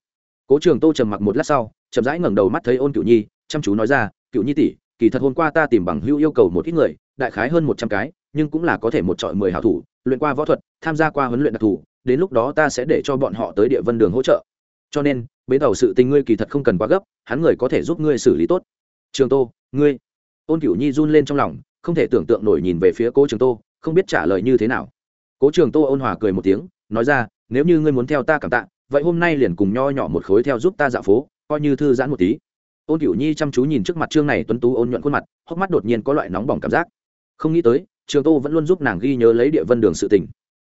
Cố trường tô trầm mặc một lát sau, chậm rãi ngẩng đầu mắt thấy ôn cựu nhi, chăm chú nói ra cựu nhi tỷ, kỳ thật hôm qua ta tìm bằng hữu yêu cầu một ít người, đại khái hơn một trăm cái, nhưng cũng là có thể một trọi mười hảo thủ, luyện qua võ thuật, tham gia qua huấn luyện đặc thù, đến lúc đó ta sẽ để cho bọn họ tới địa vân đường hỗ trợ. Cho nên, bến tàu sự tình ngươi kỳ thật không cần quá gấp, hắn người có thể giúp ngươi xử lý tốt. Trường tô, ngươi? Ôn cửu nhi run lên trong lòng, không thể tưởng tượng nổi nhìn về phía cố trường tô, không biết trả lời như thế nào cố trường tô ôn hòa cười một tiếng, nói ra, nếu như ngươi muốn theo ta cảm tạ, vậy hôm nay liền cùng nho nhỏ một khối theo giúp ta dạo phố, coi như thư giãn một tí. Ôn cửu nhi chăm chú nhìn trước mặt trương này tuấn tú ôn nhuận khuôn mặt, hốc mắt đột nhiên có loại nóng bỏng cảm giác. Không nghĩ tới, trường tô vẫn luôn giúp nàng ghi nhớ lấy địa vân đường sự tình.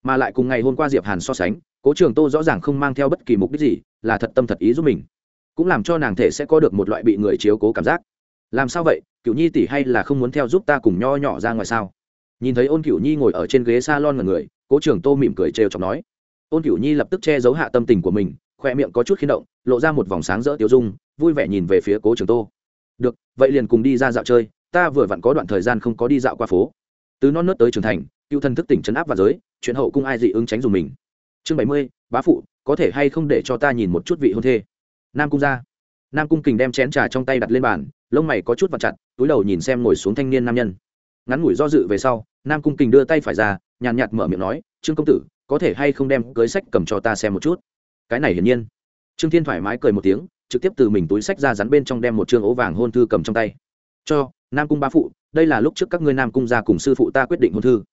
Mà lại cùng ngày hôm qua diệp hàn so sánh, cố trường tô rõ ràng không mang theo bất kỳ mục đích gì, là thật tâm thật ý giúp mình. Cũng làm cho nàng thể sẽ có được một loại bị người chiếu cố cảm giác. Làm sao vậy? Cựu nhi tỷ hay là không muốn theo giúp ta cùng nho nhỏ ra ngoài sao? Nhìn thấy ôn cửu nhi ngồi ở trên ghế s a lon người, cố trưởng tô mỉm cười trêu chọc nói. Ôn cửu nhi lập tức che giấu hạ tâm tình của mình khoe miệng có chút khiến động, lộ ra một vòng sáng rỡ tiêu dung, vui vẻ nhìn về phía cố trường tô. Được, vậy liền cùng đi ra dạo chơi, ta vừa vặn có đoạn thời gian không có đi dạo qua phố. Từ non nớt tới trưởng thành, cựu thân thức tỉnh chấn áp và giới, chuyện hậu cung ai dị ứng tránh dùng mình. Chương bảy mươi, bá phụ, có thể hay không để cho ta nhìn một chút vị hôn thê? Nam cung ra. Nam cung kình đem chén trà trong tay đặt lên bàn, lông mày có chút vặt chặt, túi đầu nhìn xem ngồi xuống thanh niên nam nhân ngắn ngủi do dự về sau, nam cung kình đưa tay phải ra, nhàn nhạt mở miệng nói, trương công tử, có thể hay không đem cưới sách cầm cho ta xem một chút? Cái này hiển nhiên. Trương thiên thoải mái cười một tiếng, trực tiếp từ mình túi sách ra rắn bên trong đem một chương ố vàng hôn thư cầm trong tay. Cho, nam cung ba phụ, đây là lúc trước các ngươi nam cung gia cùng sư phụ ta quyết định hôn thư.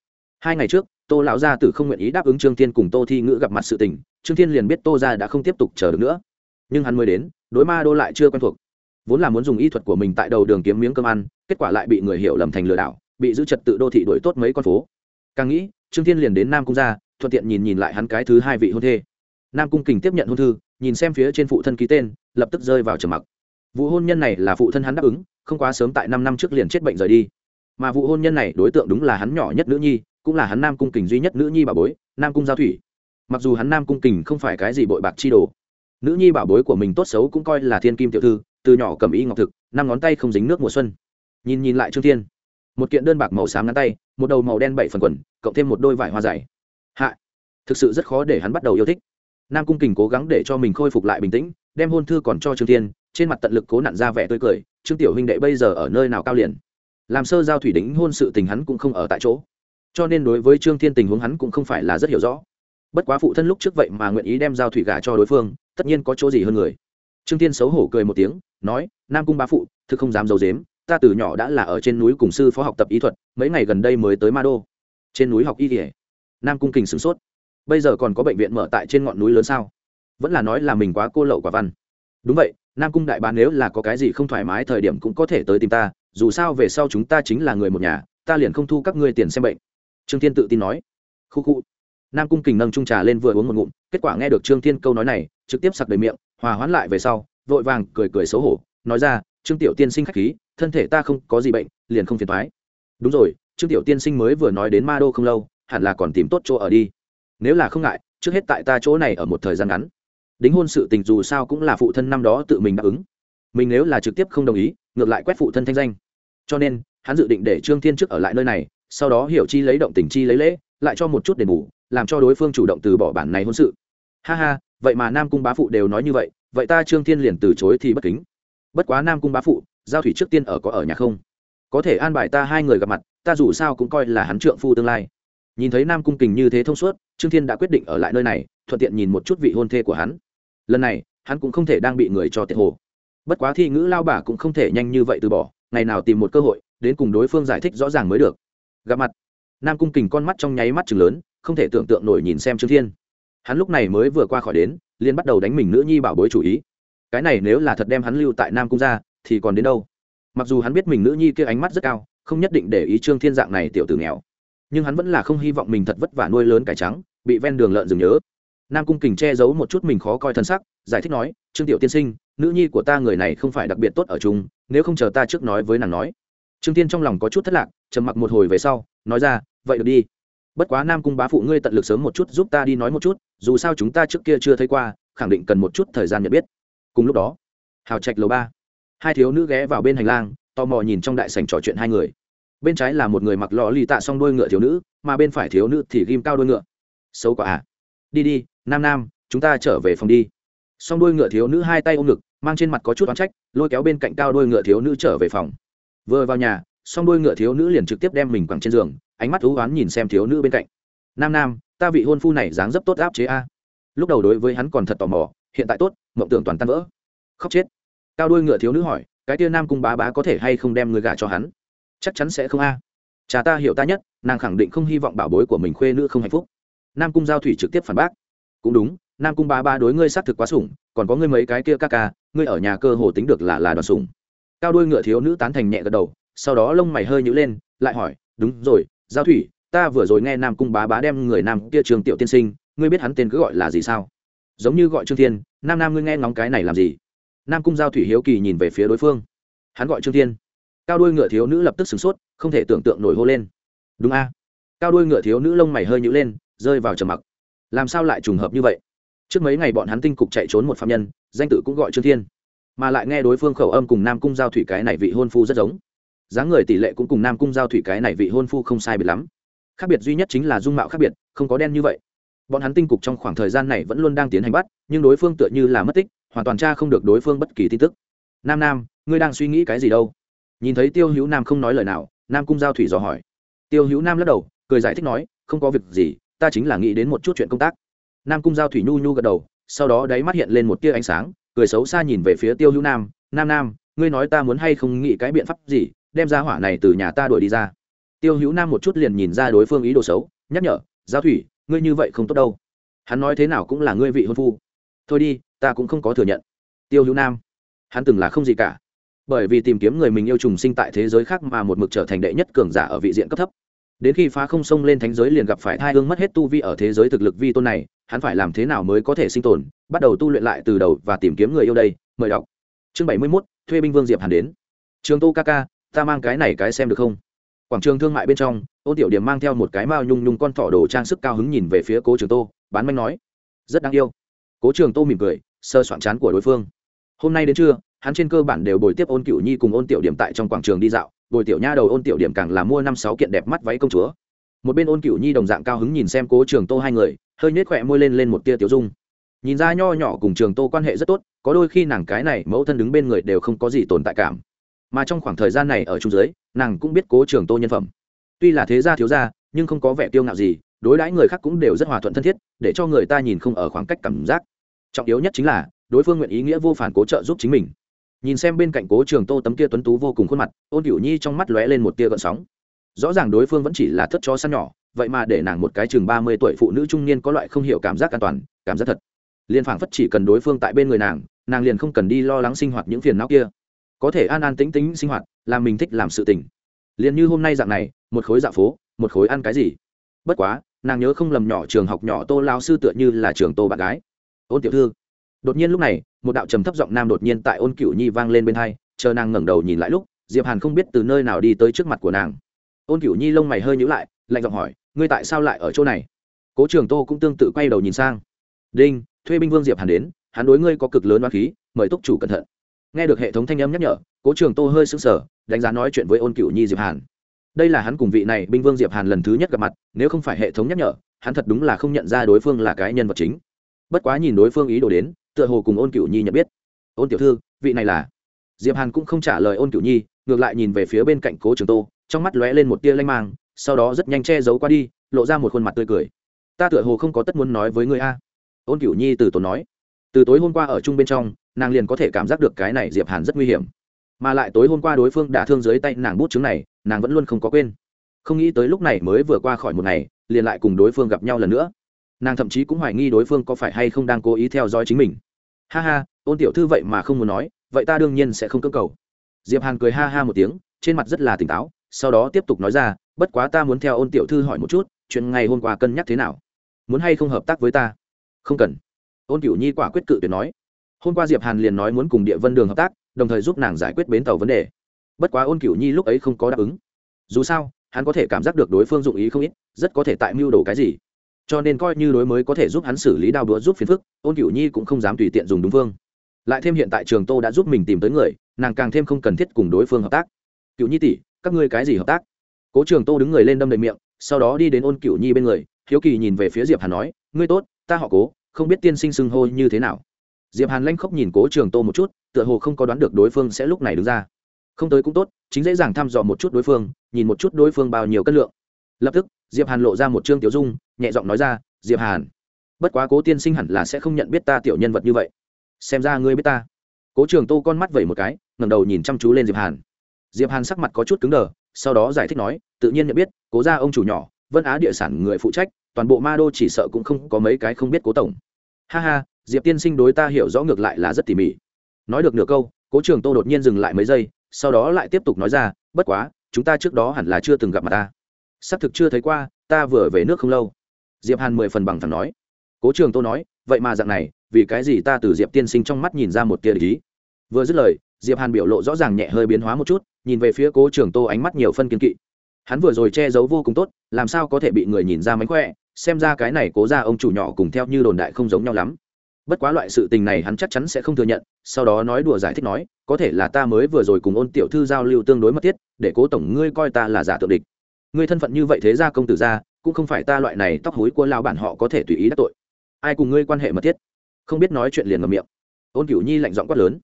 Hai ngày trước, tô lão gia tử không nguyện ý đáp ứng trương thiên cùng tô thi ngữ gặp mặt sự tình, trương thiên liền biết tô gia đã không tiếp tục chờ được nữa. Nhưng hắn mới đến, đối ma đô lại chưa quen thuộc. Vốn là muốn dùng y thuật của mình tại đầu đường kiếm miếng cơm ăn, kết quả lại bị người hiểu lầm thành lừa đảo bị giữ trật tự đô thị đổi tốt mấy con phố. Càng nghĩ trương thiên liền đến nam cung ra, thuận tiện nhìn nhìn lại hắn cái thứ hai vị hôn thê. Nam cung kình tiếp nhận hôn thư nhìn xem phía trên phụ thân ký tên lập tức rơi vào trầm mặc. Vụ hôn nhân này là phụ thân hắn đáp ứng không quá sớm tại năm năm trước liền chết bệnh rời đi. Mà vụ hôn nhân này đối tượng đúng là hắn nhỏ nhất nữ nhi cũng là hắn nam cung kình duy nhất nữ nhi bà bối nam cung giao thủy. Mặc dù hắn nam cung kình không phải cái gì bội bạc chi đồ nữ nhi bảo bối của mình tốt xấu cũng coi là thiên kim tiểu thư từ nhỏ cầm y ngọc thực năm ngón tay không dính nước mùa xuân. Nhìn nhìn lại trương thiên một kiện đơn bạc màu xám ngắn tay, một đầu màu đen bảy phần quần, cộng thêm một đôi vải hoa dày. Hạ. Thực sự rất khó để hắn bắt đầu yêu thích. Nam cung kình cố gắng để cho mình khôi phục lại bình tĩnh, đem hôn thư còn cho trương thiên, trên mặt tận lực cố nặn ra vẻ tươi cười, trương tiểu huynh đệ bây giờ ở nơi nào cao liền? Làm sơ giao thủy đính hôn sự tình hắn cũng không ở tại chỗ. Cho nên đối với trương thiên tình huống hắn cũng không phải là rất hiểu rõ. Bất quá phụ thân lúc trước vậy mà nguyện ý đem giao thủy gả cho đối phương, tất nhiên có chỗ gì hơn người. Trương thiên xấu hổ cười một tiếng, nói, nam cung bá phụ, thực không dám d i ấ u dếm ta từ nhỏ đã là ở trên núi cùng sư phó học tập ý thuật, mấy ngày gần đây mới tới ma đô. Trên núi học y kỉa nam cung kình sửng sốt. Bây giờ còn có bệnh viện mở tại trên ngọn núi lớn sao? Vẫn là nói là mình quá cô lậu quả văn. Đúng vậy, nam cung đại bá nếu là có cái gì không thoải mái thời điểm cũng có thể tới tìm ta, dù sao về sau chúng ta chính là người một nhà, ta liền không thu các ngươi tiền xem bệnh. Trương thiên tự tin nói. Khu khu. Nam cung kình nâng trung trà lên vừa uống một ngụm, kết quả nghe được trương thiên câu nói này, trực tiếp sặc đầy miệng, hòa hoãn lại về sau, vội vàng cười cười xấu hổ, nói ra trương tiểu tiên sinh khách khí, thân thể ta không có gì bệnh, liền không phiền thoái đúng rồi, trương tiểu tiên sinh mới vừa nói đến ma đô không lâu, hẳn là còn tìm tốt chỗ ở đi. Nếu là không ngại, trước hết tại ta chỗ này ở một thời gian ngắn. Đính hôn sự tình dù sao cũng là phụ thân năm đó tự mình đáp ứng. Mình nếu là trực tiếp không đồng ý, ngược lại quét phụ thân thanh danh. Cho nên, hắn dự định để trương thiên trước ở lại nơi này, sau đó hiểu chi lấy động tình chi lấy lễ, lại cho một chút đền bù, làm cho đối phương chủ động từ bỏ bản này hôn sự. Ha ha, vậy mà nam cung bá phụ đều nói như vậy vậy ta trương thiên liền từ chối thì bất kính bất quá nam cung bá phụ, giao thủy trước tiên ở có ở nhà không? Có thể an bài ta hai người gặp mặt, ta dù sao cũng coi là hắn trượng phu tương lai. Nhìn thấy nam cung kình như thế thông suốt, trương thiên đã quyết định ở lại nơi này, thuận tiện nhìn một chút vị hôn thê của hắn. Lần này, hắn cũng không thể đang bị người cho tiệt hồ. Bất quá thi ngữ lao bà cũng không thể nhanh như vậy từ bỏ, ngày nào tìm một cơ hội, đến cùng đối phương giải thích rõ ràng mới được. Gặp mặt, nam cung kình con mắt trong nháy mắt chừng lớn, không thể tưởng tượng nổi nhìn xem trương thiên. Hắn lúc này mới vừa qua khỏi đến liên bắt đầu đánh mình nữ nhi bảo bối chủ ý cái này nếu là thật đem hắn lưu tại nam cung ra thì còn đến đâu? Mặc dù hắn biết mình nữ nhi kia ánh mắt rất cao không nhất định để ý trương thiên dạng này tiểu tử nghèo. Nhưng hắn vẫn là không hy vọng mình thật vất vả nuôi lớn cải trắng bị ven đường lợn dừng nhớ. Nam cung kình che giấu một chút mình khó coi thân sắc giải thích nói trương tiểu tiên sinh nữ nhi của ta người này không phải đặc biệt tốt ở chung, nếu không chờ ta trước nói với nàng nói. Trương tiên trong lòng có chút thất lạc trầm mặc một hồi về sau nói ra vậy được đi. Bất quá nam cung bá phụ ngươi tận lực sớm một chút giúp ta đi nói một chút dù sao chúng ta trước kia chưa thấy qua khẳng định cần một chút thời gian nhận biết cùng lúc đó, hào trạch lầu ba, hai thiếu nữ ghé vào bên hành lang, tò mò nhìn trong đại sảnh trò chuyện hai người. Bên trái là một người mặc lò lì tạ xong đôi ngựa thiếu nữ, mà bên phải thiếu nữ thì ghim cao đôi ngựa. Xấu quả à. Đi đi, nam nam, chúng ta trở về phòng đi. Xong đôi ngựa thiếu nữ hai tay ôm ngực, mang trên mặt có chút oán trách, lôi kéo bên cạnh cao đôi ngựa thiếu nữ trở về phòng. Vừa vào nhà xong đôi ngựa thiếu nữ liền trực tiếp đem mình quẳng trên giường, ánh mắt thú oán nhìn xem thiếu nữ bên cạnh. Nam nam, ta vị hôn phu này dáng dấp tốt áp chế a. Lúc đầu đối với hắn còn thật tò mò hiện tại tốt, mộng tưởng toàn tan vỡ. Khóc chết. Cao đuôi ngựa thiếu nữ hỏi, cái tia nam cung bá bá có thể hay không đem người gả cho hắn? Chắc chắn sẽ không a. Cha ta hiểu ta nhất, nàng khẳng định không hy vọng bảo bối của mình khuê nữ không hạnh phúc. Nam cung giao thủy trực tiếp phản bác. Cũng đúng, nam cung bá bá đối ngươi xác thực quá sủng, còn có ngươi mấy cái kia ca ca, ngươi ở nhà cơ hồ tính được là là đoàn sủng. Cao đuôi ngựa thiếu nữ tán thành nhẹ gật đầu, sau đó lông mày hơi nhữ lên, lại hỏi, đúng rồi, giao thủy, ta vừa rồi nghe nam cung bá bá đem người nam kia trường tiểu tiên sinh, ngươi biết hắn tên cứ gọi là gì sao? Giống như gọi trương thiên, nam nam ngươi nghe ngóng cái này làm gì? Nam cung giao thủy hiếu kỳ nhìn về phía đối phương. Hắn gọi trương thiên. Cao đuôi ngựa thiếu nữ lập tức sửng sốt, không thể tưởng tượng nổi hô lên. Đúng a. Cao đuôi ngựa thiếu nữ lông mày hơi nhữ lên, rơi vào trầm mặc. Làm sao lại trùng hợp như vậy? Trước mấy ngày bọn hắn tinh cục chạy trốn một phạm nhân, danh tự cũng gọi trương thiên. Mà lại nghe đối phương khẩu âm cùng nam cung giao thủy cái này vị hôn phu rất giống. Dáng người tỷ lệ cũng cùng nam cung giao thủy cái này vị hôn phu không sai biệt lắm. Khác biệt duy nhất chính là dung mạo khác biệt, không có đen như vậy bọn hắn tinh cục trong khoảng thời gian này vẫn luôn đang tiến hành bắt, nhưng đối phương tựa như là mất tích, hoàn toàn tra không được đối phương bất kỳ tin tức. Nam nam, ngươi đang suy nghĩ cái gì đâu? Nhìn thấy tiêu hữu nam không nói lời nào, nam cung giao thủy dò hỏi. Tiêu hữu nam lắc đầu, cười giải thích nói, không có việc gì, ta chính là nghĩ đến một chút chuyện công tác. Nam cung giao thủy nhu nhu gật đầu, sau đó đáy mắt hiện lên một tia ánh sáng, cười xấu xa nhìn về phía tiêu hữu nam nam nam, ngươi nói ta muốn hay không nghĩ cái biện pháp gì, đem ra hỏa này từ nhà ta đuổi đi ra. Tiêu hữu nam một chút liền nhìn ra đối phương ý đồ xấu, nhắc nhở, giao thủy ngươi như vậy không tốt đâu. Hắn nói thế nào cũng là ngươi vị hôn phu. Thôi đi, ta cũng không có thừa nhận. Tiêu hữu nam, hắn từng là không gì cả. Bởi vì tìm kiếm người mình yêu trùng sinh tại thế giới khác mà một mực trở thành đệ nhất cường giả ở vị diện cấp thấp. Đến khi phá không sông lên thánh giới liền gặp phải thai hương mất hết tu vi ở thế giới thực lực vi tôn này, hắn phải làm thế nào mới có thể sinh tồn, bắt đầu tu luyện lại từ đầu và tìm kiếm người yêu đây, mời đọc. Chương bảy mươi mốt, thuê binh vương diệp hàn đến. Trường tô ca ca, ta mang cái này cái xem được không? Quảng trường thương mại bên trong, ôn tiểu điểm mang theo một cái mao nhung nhung con thỏ đồ trang sức cao hứng nhìn về phía cố trường tô, bán manh nói, rất đáng yêu. Cố trường tô mỉm cười, sơ soạn chán của đối phương. Hôm nay đến trưa, hắn trên cơ bản đều bồi tiếp ôn Cửu nhi cùng ôn tiểu điểm tại trong quảng trường đi dạo, bồi tiểu nha đầu ôn tiểu điểm càng là mua năm sáu kiện đẹp mắt váy công chúa. Một bên ôn Cửu nhi đồng dạng cao hứng nhìn xem cố trường tô hai người, hơi nhếch khỏe môi lên lên một tia tiểu dung. Nhìn ra nho nhỏ cùng trường tô quan hệ rất tốt, có đôi khi nàng cái này mẫu thân đứng bên người đều không có gì tồn tại cảm mà trong khoảng thời gian này ở trung giới, nàng cũng biết cố trường tô nhân phẩm. Tuy là thế gia thiếu gia, nhưng không có vẻ kiêu ngạo gì, đối đãi người khác cũng đều rất hòa thuận thân thiết, để cho người ta nhìn không ở khoảng cách cảm giác. Trọng yếu nhất chính là, đối phương nguyện ý nghĩa vô phản cố trợ giúp chính mình. Nhìn xem bên cạnh cố trường tô tấm kia tuấn tú vô cùng khuôn mặt, ôn cửu nhi trong mắt lóe lên một tia gợn sóng. Rõ ràng đối phương vẫn chỉ là thất chó săn nhỏ, vậy mà để nàng một cái chừng ba mươi tuổi phụ nữ trung niên có loại không hiểu cảm giác an toàn, cảm giác thật. Liên phảng phất chỉ cần đối phương tại bên người nàng nàng liền không cần đi lo lắng sinh hoạt những phiền não kia có thể an an tĩnh tĩnh sinh hoạt, làm mình thích làm sự tình. Liền như hôm nay dạng này, một khối dạ phố, một khối ăn cái gì? Bất quá, nàng nhớ không lầm nhỏ trường học nhỏ tô lao sư tựa như là trường tô bạn gái. Ôn tiểu thư. Đột nhiên lúc này, một đạo trầm thấp giọng nam đột nhiên tại ôn cửu nhi vang lên bên hai, chờ nàng ngẩng đầu nhìn lại lúc, diệp hàn không biết từ nơi nào đi tới trước mặt của nàng. Ôn cửu nhi lông mày hơi nhíu lại, lạnh giọng hỏi, ngươi tại sao lại ở chỗ này? Cố trường tô cũng tương tự quay đầu nhìn sang. Đinh, thuê binh vương diệp hàn đến, hắn đối ngươi có cực lớn oán khí, mời túc chủ cẩn thận nghe được hệ thống thanh âm nhắc nhở, cố trường tô hơi sững sờ, đánh giá nói chuyện với ôn cửu nhi diệp hàn. Đây là hắn cùng vị này binh vương diệp hàn lần thứ nhất gặp mặt, nếu không phải hệ thống nhắc nhở, hắn thật đúng là không nhận ra đối phương là cái nhân vật chính. Bất quá nhìn đối phương ý đồ đến, tựa hồ cùng ôn cửu nhi nhận biết. Ôn tiểu thư, vị này là? Diệp hàn cũng không trả lời ôn cửu nhi, ngược lại nhìn về phía bên cạnh cố trường tô, trong mắt lóe lên một tia lanh mang, sau đó rất nhanh che giấu qua đi, lộ ra một khuôn mặt tươi cười. Ta tựa hồ không có tất muốn nói với người a. Ôn cửu nhi từ tốn nói. Từ tối hôm qua ở chung bên trong nàng liền có thể cảm giác được cái này diệp hàn rất nguy hiểm mà lại tối hôm qua đối phương đã thương dưới tay nàng bút chứng này nàng vẫn luôn không có quên không nghĩ tới lúc này mới vừa qua khỏi một ngày liền lại cùng đối phương gặp nhau lần nữa nàng thậm chí cũng hoài nghi đối phương có phải hay không đang cố ý theo dõi chính mình ha ha ôn tiểu thư vậy mà không muốn nói vậy ta đương nhiên sẽ không cơ cầu diệp hàn cười ha ha một tiếng trên mặt rất là tỉnh táo sau đó tiếp tục nói ra bất quá ta muốn theo ôn tiểu thư hỏi một chút chuyện ngày hôm qua cân nhắc thế nào muốn hay không hợp tác với ta không cần ôn cửu nhi quả quyết cự tuyệt nói hôm qua diệp hàn liền nói muốn cùng địa vân đường hợp tác, đồng thời giúp nàng giải quyết bến tàu vấn đề. Bất quá ôn cửu nhi lúc ấy không có đáp ứng. Dù sao, hắn có thể cảm giác được đối phương dụng ý không ít, rất có thể tại mưu đồ cái gì. Cho nên coi như đối mới có thể giúp hắn xử lý đao đũa giúp phiền phức, ôn cửu nhi cũng không dám tùy tiện dùng đúng phương. Lại thêm hiện tại trường tô đã giúp mình tìm tới người, nàng càng thêm không cần thiết cùng đối phương hợp tác. Cựu nhi tỷ, các ngươi cái gì hợp tác? Cố trường tô đứng người lên đâm đầy miệng, sau đó đi đến ôn cựu nhi bên người, hiếu kỳ nhìn về phía diệp hàn nói, ngươi tốt, ta họ cố, không biết tiên sinh xưng hô như thế nào diệp hàn lanh khóc nhìn cố trường tô một chút, tựa hồ không có đoán được đối phương sẽ lúc này đứng ra. Không tới cũng tốt, chính dễ dàng thăm dò một chút đối phương, nhìn một chút đối phương bao nhiêu cân lượng. Lập tức, diệp hàn lộ ra một trương tiểu dung, nhẹ giọng nói ra, diệp hàn, bất quá cố tiên sinh hẳn là sẽ không nhận biết ta tiểu nhân vật như vậy. Xem ra ngươi biết ta. Cố trường tô con mắt vẩy một cái, ngẩng đầu nhìn chăm chú lên diệp hàn. Diệp hàn sắc mặt có chút cứng đờ, sau đó giải thích nói, tự nhiên nhận biết, cố gia ông chủ nhỏ, vân á địa sản người phụ trách, toàn bộ ma đô chỉ sợ cũng không có mấy cái không biết cố tổng. Ha ha diệp tiên sinh đối ta hiểu rõ ngược lại là rất tỉ mỉ. Nói được nửa câu, cố trường tô đột nhiên dừng lại mấy giây, sau đó lại tiếp tục nói ra, bất quá, chúng ta trước đó hẳn là chưa từng gặp mặt ta. Xác thực chưa thấy qua, ta vừa về nước không lâu. Diệp hàn mười phần bằng thẳng nói. Cố trường tô nói, vậy mà dạng này, vì cái gì ta từ diệp tiên sinh trong mắt nhìn ra một tia lý vừa dứt lời, diệp hàn biểu lộ rõ ràng nhẹ hơi biến hóa một chút, nhìn về phía cố trường tô ánh mắt nhiều phân kiên kỵ. Hắn vừa rồi che giấu vô cùng tốt, làm sao có thể bị người nhìn ra mánh khỏe, xem ra cái này cố ra ông chủ nhỏ cùng theo như đồn đại không giống nhau lắm bất quá loại sự tình này hắn chắc chắn sẽ không thừa nhận, sau đó nói đùa giải thích nói, có thể là ta mới vừa rồi cùng ôn tiểu thư giao lưu tương đối mất thiết, để cố tổng ngươi coi ta là giả tượng địch. Ngươi thân phận như vậy thế ra công tử ra, cũng không phải ta loại này tóc hối của lao bản họ có thể tùy ý đắc tội. Ai cùng ngươi quan hệ mật thiết? Không biết nói chuyện liền ngầm miệng. Ôn cửu nhi lạnh giọng quát lớn.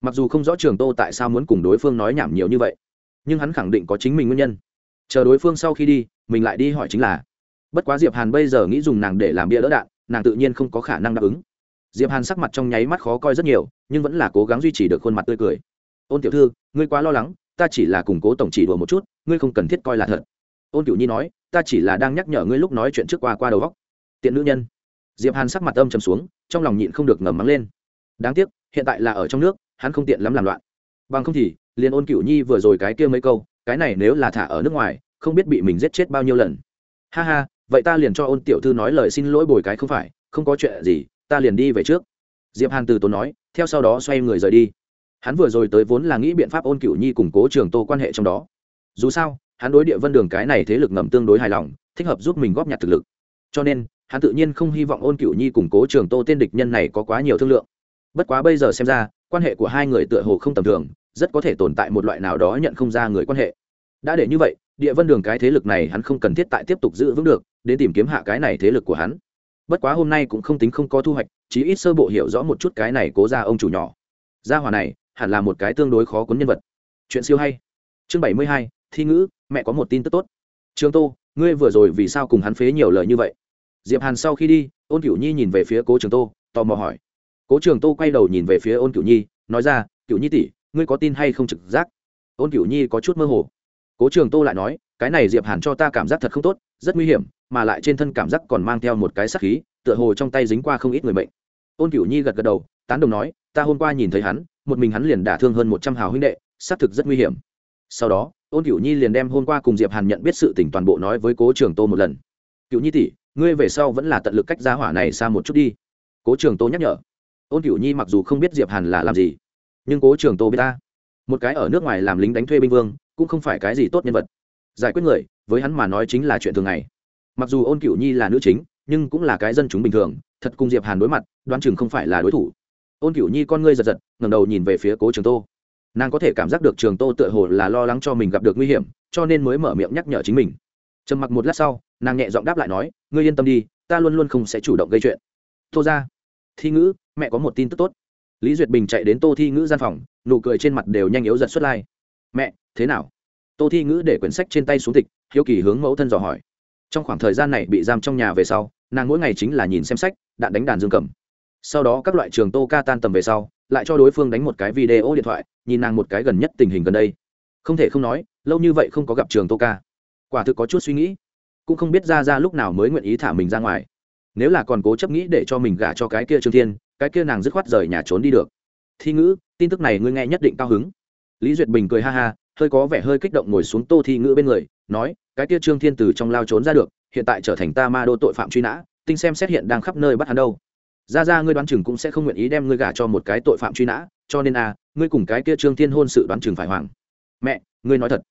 Mặc dù không rõ trường tô tại sao muốn cùng đối phương nói nhảm nhiều như vậy, nhưng hắn khẳng định có chính mình nguyên nhân. Chờ đối phương sau khi đi, mình lại đi hỏi chính là, bất quá diệp hàn bây giờ nghĩ dùng nàng để làm bia đỡ đạn, nàng tự nhiên không có khả năng đáp ứng diệp hàn sắc mặt trong nháy mắt khó coi rất nhiều, nhưng vẫn là cố gắng duy trì được khuôn mặt tươi cười. Ôn tiểu thư, ngươi quá lo lắng, ta chỉ là củng cố tổng chỉ đùa một chút, ngươi không cần thiết coi là thật. Ôn cửu nhi nói, ta chỉ là đang nhắc nhở ngươi lúc nói chuyện trước qua qua đầu góc tiện nữ nhân. Diệp hàn sắc mặt âm trầm xuống, trong lòng nhịn không được ngầm mắng lên. Đáng tiếc, hiện tại là ở trong nước, hắn không tiện lắm làm loạn. Bằng không thì, liền ôn cửu nhi vừa rồi cái kia mấy câu, cái này nếu là thả ở nước ngoài, không biết bị mình giết chết bao nhiêu lần. Ha ha, vậy ta liền cho ôn tiểu thư nói lời xin lỗi bồi cái không phải, không có chuyện gì ta liền đi về trước. Diệp hàn từ tốn nói, theo sau đó xoay người rời đi. Hắn vừa rồi tới vốn là nghĩ biện pháp ôn cửu nhi củng cố trường tô quan hệ trong đó. Dù sao, hắn đối địa vân đường cái này thế lực ngầm tương đối hài lòng, thích hợp giúp mình góp nhặt thực lực. Cho nên, hắn tự nhiên không hy vọng ôn cửu nhi củng cố trường tô tên địch nhân này có quá nhiều thương lượng. Bất quá bây giờ xem ra, quan hệ của hai người tựa hồ không tầm thường, rất có thể tồn tại một loại nào đó nhận không ra người quan hệ. Đã để như vậy, địa vân đường cái thế lực này hắn không cần thiết tại tiếp tục giữ vững được, đến tìm kiếm hạ cái này thế lực của hắn bất quá hôm nay cũng không tính không có thu hoạch, chí ít sơ bộ hiểu rõ một chút cái này cố ra ông chủ nhỏ. Gia hòa này, hẳn là một cái tương đối khó cuốn nhân vật. Chuyện siêu hay. Chương bảy mươi hai, thi ngữ, mẹ có một tin tức tốt. Trương tô, ngươi vừa rồi vì sao cùng hắn phế nhiều lời như vậy? Diệp hàn sau khi đi, ôn cửu nhi nhìn về phía cố trường tô, tò mò hỏi. Cố trường tô quay đầu nhìn về phía ôn cửu nhi, nói ra, cửu nhi tỷ, ngươi có tin hay không trực giác? Ôn cửu nhi có chút mơ hồ cố trường tô lại nói, cái này diệp hàn cho ta cảm giác thật không tốt, rất nguy hiểm, mà lại trên thân cảm giác còn mang theo một cái sắc khí, tựa hồ trong tay dính qua không ít người mệnh. Ôn cửu nhi gật gật đầu, tán đồng nói, ta hôm qua nhìn thấy hắn, một mình hắn liền đả thương hơn một trăm hào huynh đệ, xác thực rất nguy hiểm. Sau đó, ôn cửu nhi liền đem hôm qua cùng diệp hàn nhận biết sự tình toàn bộ nói với cố trường tô một lần. Cửu nhi tỷ, ngươi về sau vẫn là tận lực cách giá hỏa này xa một chút đi. Cố trường tô nhắc nhở. Ôn cửu nhi mặc dù không biết diệp hàn là làm gì, nhưng cố trường tô biết ta. Một cái ở nước ngoài làm lính đánh thuê binh vương cũng không phải cái gì tốt nhân vật. Giải quyết người, với hắn mà nói chính là chuyện thường ngày. Mặc dù ôn cửu nhi là nữ chính, nhưng cũng là cái dân chúng bình thường, thật cùng diệp hàn đối mặt, đoán chừng không phải là đối thủ. Ôn cửu nhi con ngươi giật giật, ngẩng đầu nhìn về phía cố trường tô. Nàng có thể cảm giác được trường tô tựa hồ là lo lắng cho mình gặp được nguy hiểm, cho nên mới mở miệng nhắc nhở chính mình. Trầm mặc một lát sau, nàng nhẹ giọng đáp lại nói, ngươi yên tâm đi, ta luôn luôn không sẽ chủ động gây chuyện. Tô ra thi ngữ, mẹ có một tin tức tốt. Lý duyệt bình chạy đến tô thi ngữ gian phòng, nụ cười trên mặt đều nhanh yếu giật xuất lai mẹ, thế nào? Tô thi ngữ để quyển sách trên tay xuống tịch, hiếu kỳ hướng mẫu thân dò hỏi. Trong khoảng thời gian này bị giam trong nhà về sau, nàng mỗi ngày chính là nhìn xem sách, đạn đánh đàn dương cầm. Sau đó các loại trường tô ca tan tầm về sau, lại cho đối phương đánh một cái video điện thoại, nhìn nàng một cái gần nhất tình hình gần đây. Không thể không nói, lâu như vậy không có gặp trường tô ca. Quả thực có chút suy nghĩ. Cũng không biết ra ra lúc nào mới nguyện ý thả mình ra ngoài. Nếu là còn cố chấp nghĩ để cho mình gả cho cái kia trương thiên, cái kia nàng dứt khoát rời nhà trốn đi được. Thi ngữ, tin tức này ngươi nghe nhất định cao hứng lý duyệt bình cười ha ha, hơi có vẻ hơi kích động ngồi xuống tô thi ngữ bên người, nói, cái kia trương thiên từ trong lao trốn ra được, hiện tại trở thành ta ma đô tội phạm truy nã, tinh xem xét hiện đang khắp nơi bắt hắn đâu. Ra ra, ngươi đoán chừng cũng sẽ không nguyện ý đem ngươi gả cho một cái tội phạm truy nã, cho nên à ngươi cùng cái kia trương thiên hôn sự đoán chừng phải hoàng mẹ, ngươi nói thật.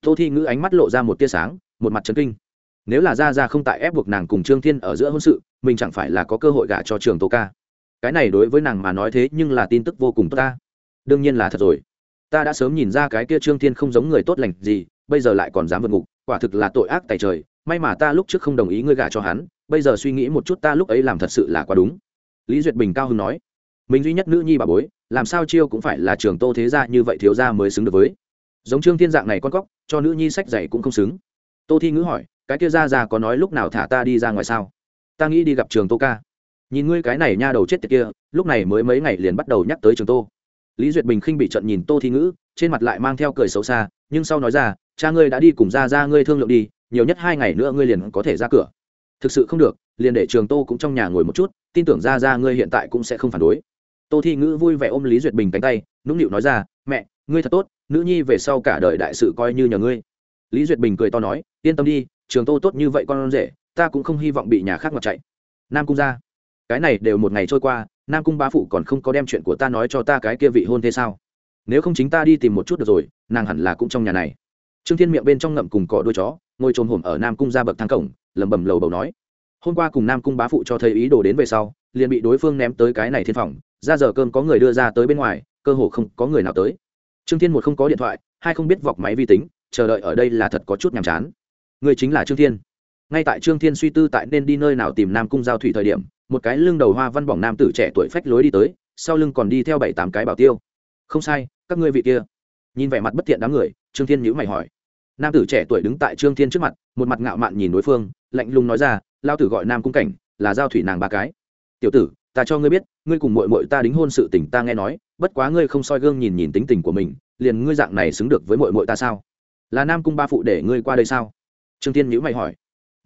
Tô thi ngữ ánh mắt lộ ra một tia sáng, một mặt trấn kinh. Nếu là ra ra không tại ép buộc nàng cùng trương thiên ở giữa hôn sự, mình chẳng phải là có cơ hội gả cho trường tô ca? Cái này đối với nàng mà nói thế nhưng là tin tức vô cùng tốt ta. Đương nhiên là thật rồi ta đã sớm nhìn ra cái kia trương thiên không giống người tốt lành gì, bây giờ lại còn dám vượt ngục, quả thực là tội ác tài trời, may mà ta lúc trước không đồng ý ngươi gả cho hắn, bây giờ suy nghĩ một chút ta lúc ấy làm thật sự là quá đúng. Lý duyệt bình cao hưng nói. Mình duy nhất nữ nhi bà bối, làm sao chiêu cũng phải là trường tô thế gia như vậy thiếu gia mới xứng được với. Giống trương thiên dạng này con cóc, cho nữ nhi sách dạy cũng không xứng. Tô thi ngữ hỏi, cái kia ra ra có nói lúc nào thả ta đi ra ngoài sao? Ta nghĩ đi gặp trường tô ca. Nhìn ngươi cái này nha đầu chết tiệt kia, lúc này mới mấy ngày liền bắt đầu nhắc tới trường tô lý duyệt bình khinh bị trận nhìn tô thi ngữ, trên mặt lại mang theo cười xấu xa, nhưng sau nói ra, cha ngươi đã đi cùng ra ra ngươi thương lượng đi, nhiều nhất hai ngày nữa ngươi liền có thể ra cửa. Thực sự không được, liền để trường tô cũng trong nhà ngồi một chút, tin tưởng ra ra ngươi hiện tại cũng sẽ không phản đối. Tô thi ngữ vui vẻ ôm lý duyệt bình cánh tay, nũng nịu nói ra, mẹ, ngươi thật tốt, nữ nhi về sau cả đời đại sự coi như nhờ ngươi. Lý duyệt bình cười to nói, yên tâm đi, trường tô tốt như vậy con rể, ta cũng không hy vọng bị nhà khác ngoặt chạy. Nam cung ra cái này đều một ngày trôi qua nam cung bá phụ còn không có đem chuyện của ta nói cho ta cái kia vị hôn thế sao? Nếu không chính ta đi tìm một chút được rồi, nàng hẳn là cũng trong nhà này. Trương thiên miệng bên trong ngậm cùng cỏ đuôi chó, ngồi trồm hổm ở nam cung ra bậc thang cổng, lẩm bẩm lầu bầu nói. Hôm qua cùng nam cung bá phụ cho thấy ý đồ đến về sau, liền bị đối phương ném tới cái này thiên phòng, ra giờ cơm có người đưa ra tới bên ngoài, cơ hồ không có người nào tới. Trương thiên một không có điện thoại, hai không biết vọc máy vi tính, chờ đợi ở đây là thật có chút nhàm chán. Người chính là trương thiên ngay tại trương thiên suy tư tại nên đi nơi nào tìm nam cung giao thủy thời điểm, một cái lưng đầu hoa văn bỏng nam tử trẻ tuổi phách lối đi tới, sau lưng còn đi theo bảy tám cái bảo tiêu. Không sai, các ngươi vị kia. Nhìn vẻ mặt bất tiện đám người, trương thiên nhữ mày hỏi. Nam tử trẻ tuổi đứng tại trương thiên trước mặt, một mặt ngạo mạn nhìn đối phương, lạnh lùng nói ra, lao tử gọi nam cung cảnh, là giao thủy nàng ba cái. Tiểu tử, ta cho ngươi biết, ngươi cùng mội mội ta đính hôn sự tình ta nghe nói, bất quá ngươi không soi gương nhìn nhìn tính tình của mình, liền ngươi dạng này xứng được với mội mội ta sao? Là nam cung ba phụ để ngươi qua đây sao? Trương thiên nhữ mày hỏi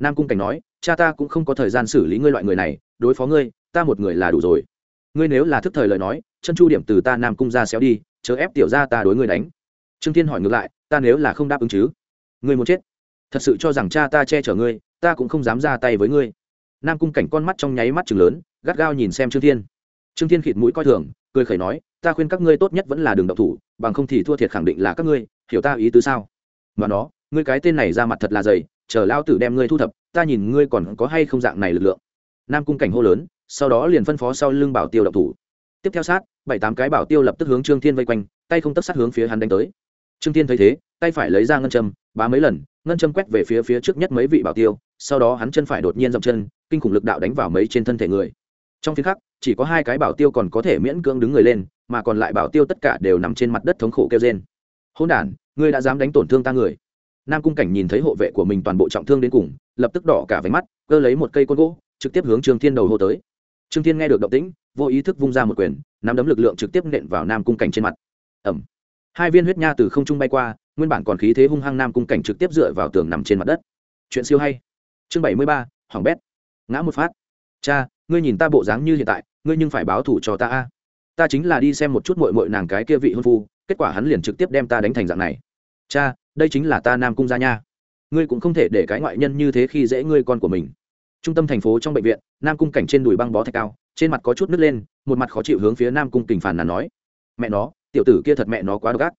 nam cung cảnh nói, cha ta cũng không có thời gian xử lý ngươi loại người này, đối phó ngươi, ta một người là đủ rồi. Ngươi nếu là thức thời lời nói, chân chu điểm từ ta nam cung ra xéo đi, chớ ép tiểu ra ta đối ngươi đánh. Trương Thiên hỏi ngược lại, ta nếu là không đáp ứng chứ? Ngươi muốn chết? Thật sự cho rằng cha ta che chở ngươi, ta cũng không dám ra tay với ngươi. Nam cung cảnh con mắt trong nháy mắt chừng lớn, gắt gao nhìn xem trương thiên. Trương thiên khịt mũi coi thường, cười khẩy nói, ta khuyên các ngươi tốt nhất vẫn là đường độc thủ, bằng không thì thua thiệt khẳng định là các ngươi, hiểu ta ý tứ sao? Mà nó ngươi cái tên này ra mặt thật là dày, chờ lao tử đem ngươi thu thập, ta nhìn ngươi còn có hay không dạng này lực lượng. Nam cung cảnh hô lớn, sau đó liền phân phó sau lưng bảo tiêu độc thủ. Tiếp theo sát, bảy tám cái bảo tiêu lập tức hướng trương thiên vây quanh, tay không tất sát hướng phía hắn đánh tới. Trương thiên thấy thế, tay phải lấy ra ngân châm, bá mấy lần, ngân châm quét về phía phía trước nhất mấy vị bảo tiêu, sau đó hắn chân phải đột nhiên dậm chân, kinh khủng lực đạo đánh vào mấy trên thân thể người. Trong phiên khắc, chỉ có hai cái bảo tiêu còn có thể miễn cưỡng đứng người lên, mà còn lại bảo tiêu tất cả đều nằm trên mặt đất thống khổ kêu trên hôn đ ngươi đã dám đánh tổn thương ta người nam cung cảnh nhìn thấy hộ vệ của mình toàn bộ trọng thương đến cùng, lập tức đỏ cả váy mắt, cơ lấy một cây côn gỗ, trực tiếp hướng trương thiên đầu hô tới. Trương thiên nghe được động tĩnh, vô ý thức vung ra một quyền, nắm đấm lực lượng trực tiếp nện vào nam cung cảnh trên mặt. Ẩm hai viên huyết nha từ không trung bay qua, nguyên bản còn khí thế hung hăng nam cung cảnh trực tiếp dựa vào tường nằm trên mặt đất. Chuyện siêu hay. Chương bảy mươi ba hoàng bét. Ngã một phát. Cha, ngươi nhìn ta bộ dáng như hiện tại, ngươi nhưng phải báo thủ cho ta a. Ta chính là đi xem một chút mội mội nàng cái kia vị hôn phu, kết quả hắn liền trực tiếp đem ta đánh thành dạng này. Cha đây chính là ta nam cung gia nha. Ngươi cũng không thể để cái ngoại nhân như thế khi dễ ngươi con của mình. Trung tâm thành phố trong bệnh viện, nam cung cảnh trên đùi băng bó thạch cao, trên mặt có chút nứt lên, một mặt khó chịu hướng phía nam cung kình phản là nói, mẹ nó, tiểu tử kia thật mẹ nó quá độc ác.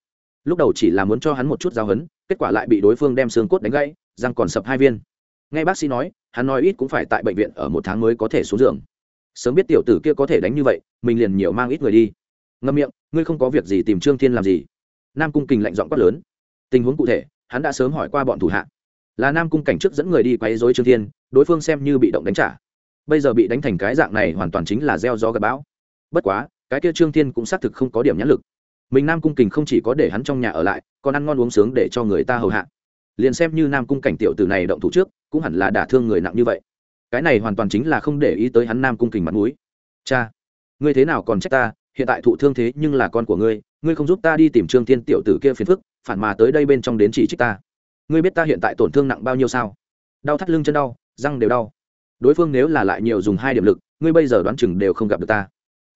Lúc đầu chỉ là muốn cho hắn một chút giáo hấn, kết quả lại bị đối phương đem xương cốt đánh gãy, răng còn sập hai viên. Ngay bác sĩ nói, hắn nói ít cũng phải tại bệnh viện ở một tháng mới có thể xuống giường. Sớm biết tiểu tử kia có thể đánh như vậy, mình liền nhiều mang ít người đi. Ngâm miệng, ngươi không có việc gì tìm trương thiên làm gì. Nam cung kình lạnh giọng quát lớn tình huống cụ thể, hắn đã sớm hỏi qua bọn thủ hạ. Là nam cung cảnh trước dẫn người đi quấy dối trương thiên, đối phương xem như bị động đánh trả. Bây giờ bị đánh thành cái dạng này hoàn toàn chính là gieo gió gặp bão. Bất quá, cái kia trương thiên cũng xác thực không có điểm nhãn lực. Mình nam cung kình không chỉ có để hắn trong nhà ở lại, còn ăn ngon uống sướng để cho người ta hầu hạ. Liền xem như nam cung cảnh tiểu tử này động thủ trước, cũng hẳn là đả thương người nặng như vậy. Cái này hoàn toàn chính là không để ý tới hắn nam cung kình mặt mũi. Cha, ngươi thế nào còn trách ta? Hiện tại thụ thương thế nhưng là con của ngươi ngươi không giúp ta đi tìm trương thiên tiểu tử kia phiền phức phản mà tới đây bên trong đến chỉ trích ta. Ngươi biết ta hiện tại tổn thương nặng bao nhiêu sao? Đau thắt lưng chân đau, răng đều đau. Đối phương nếu là lại nhiều dùng hai điểm lực, ngươi bây giờ đoán chừng đều không gặp được ta.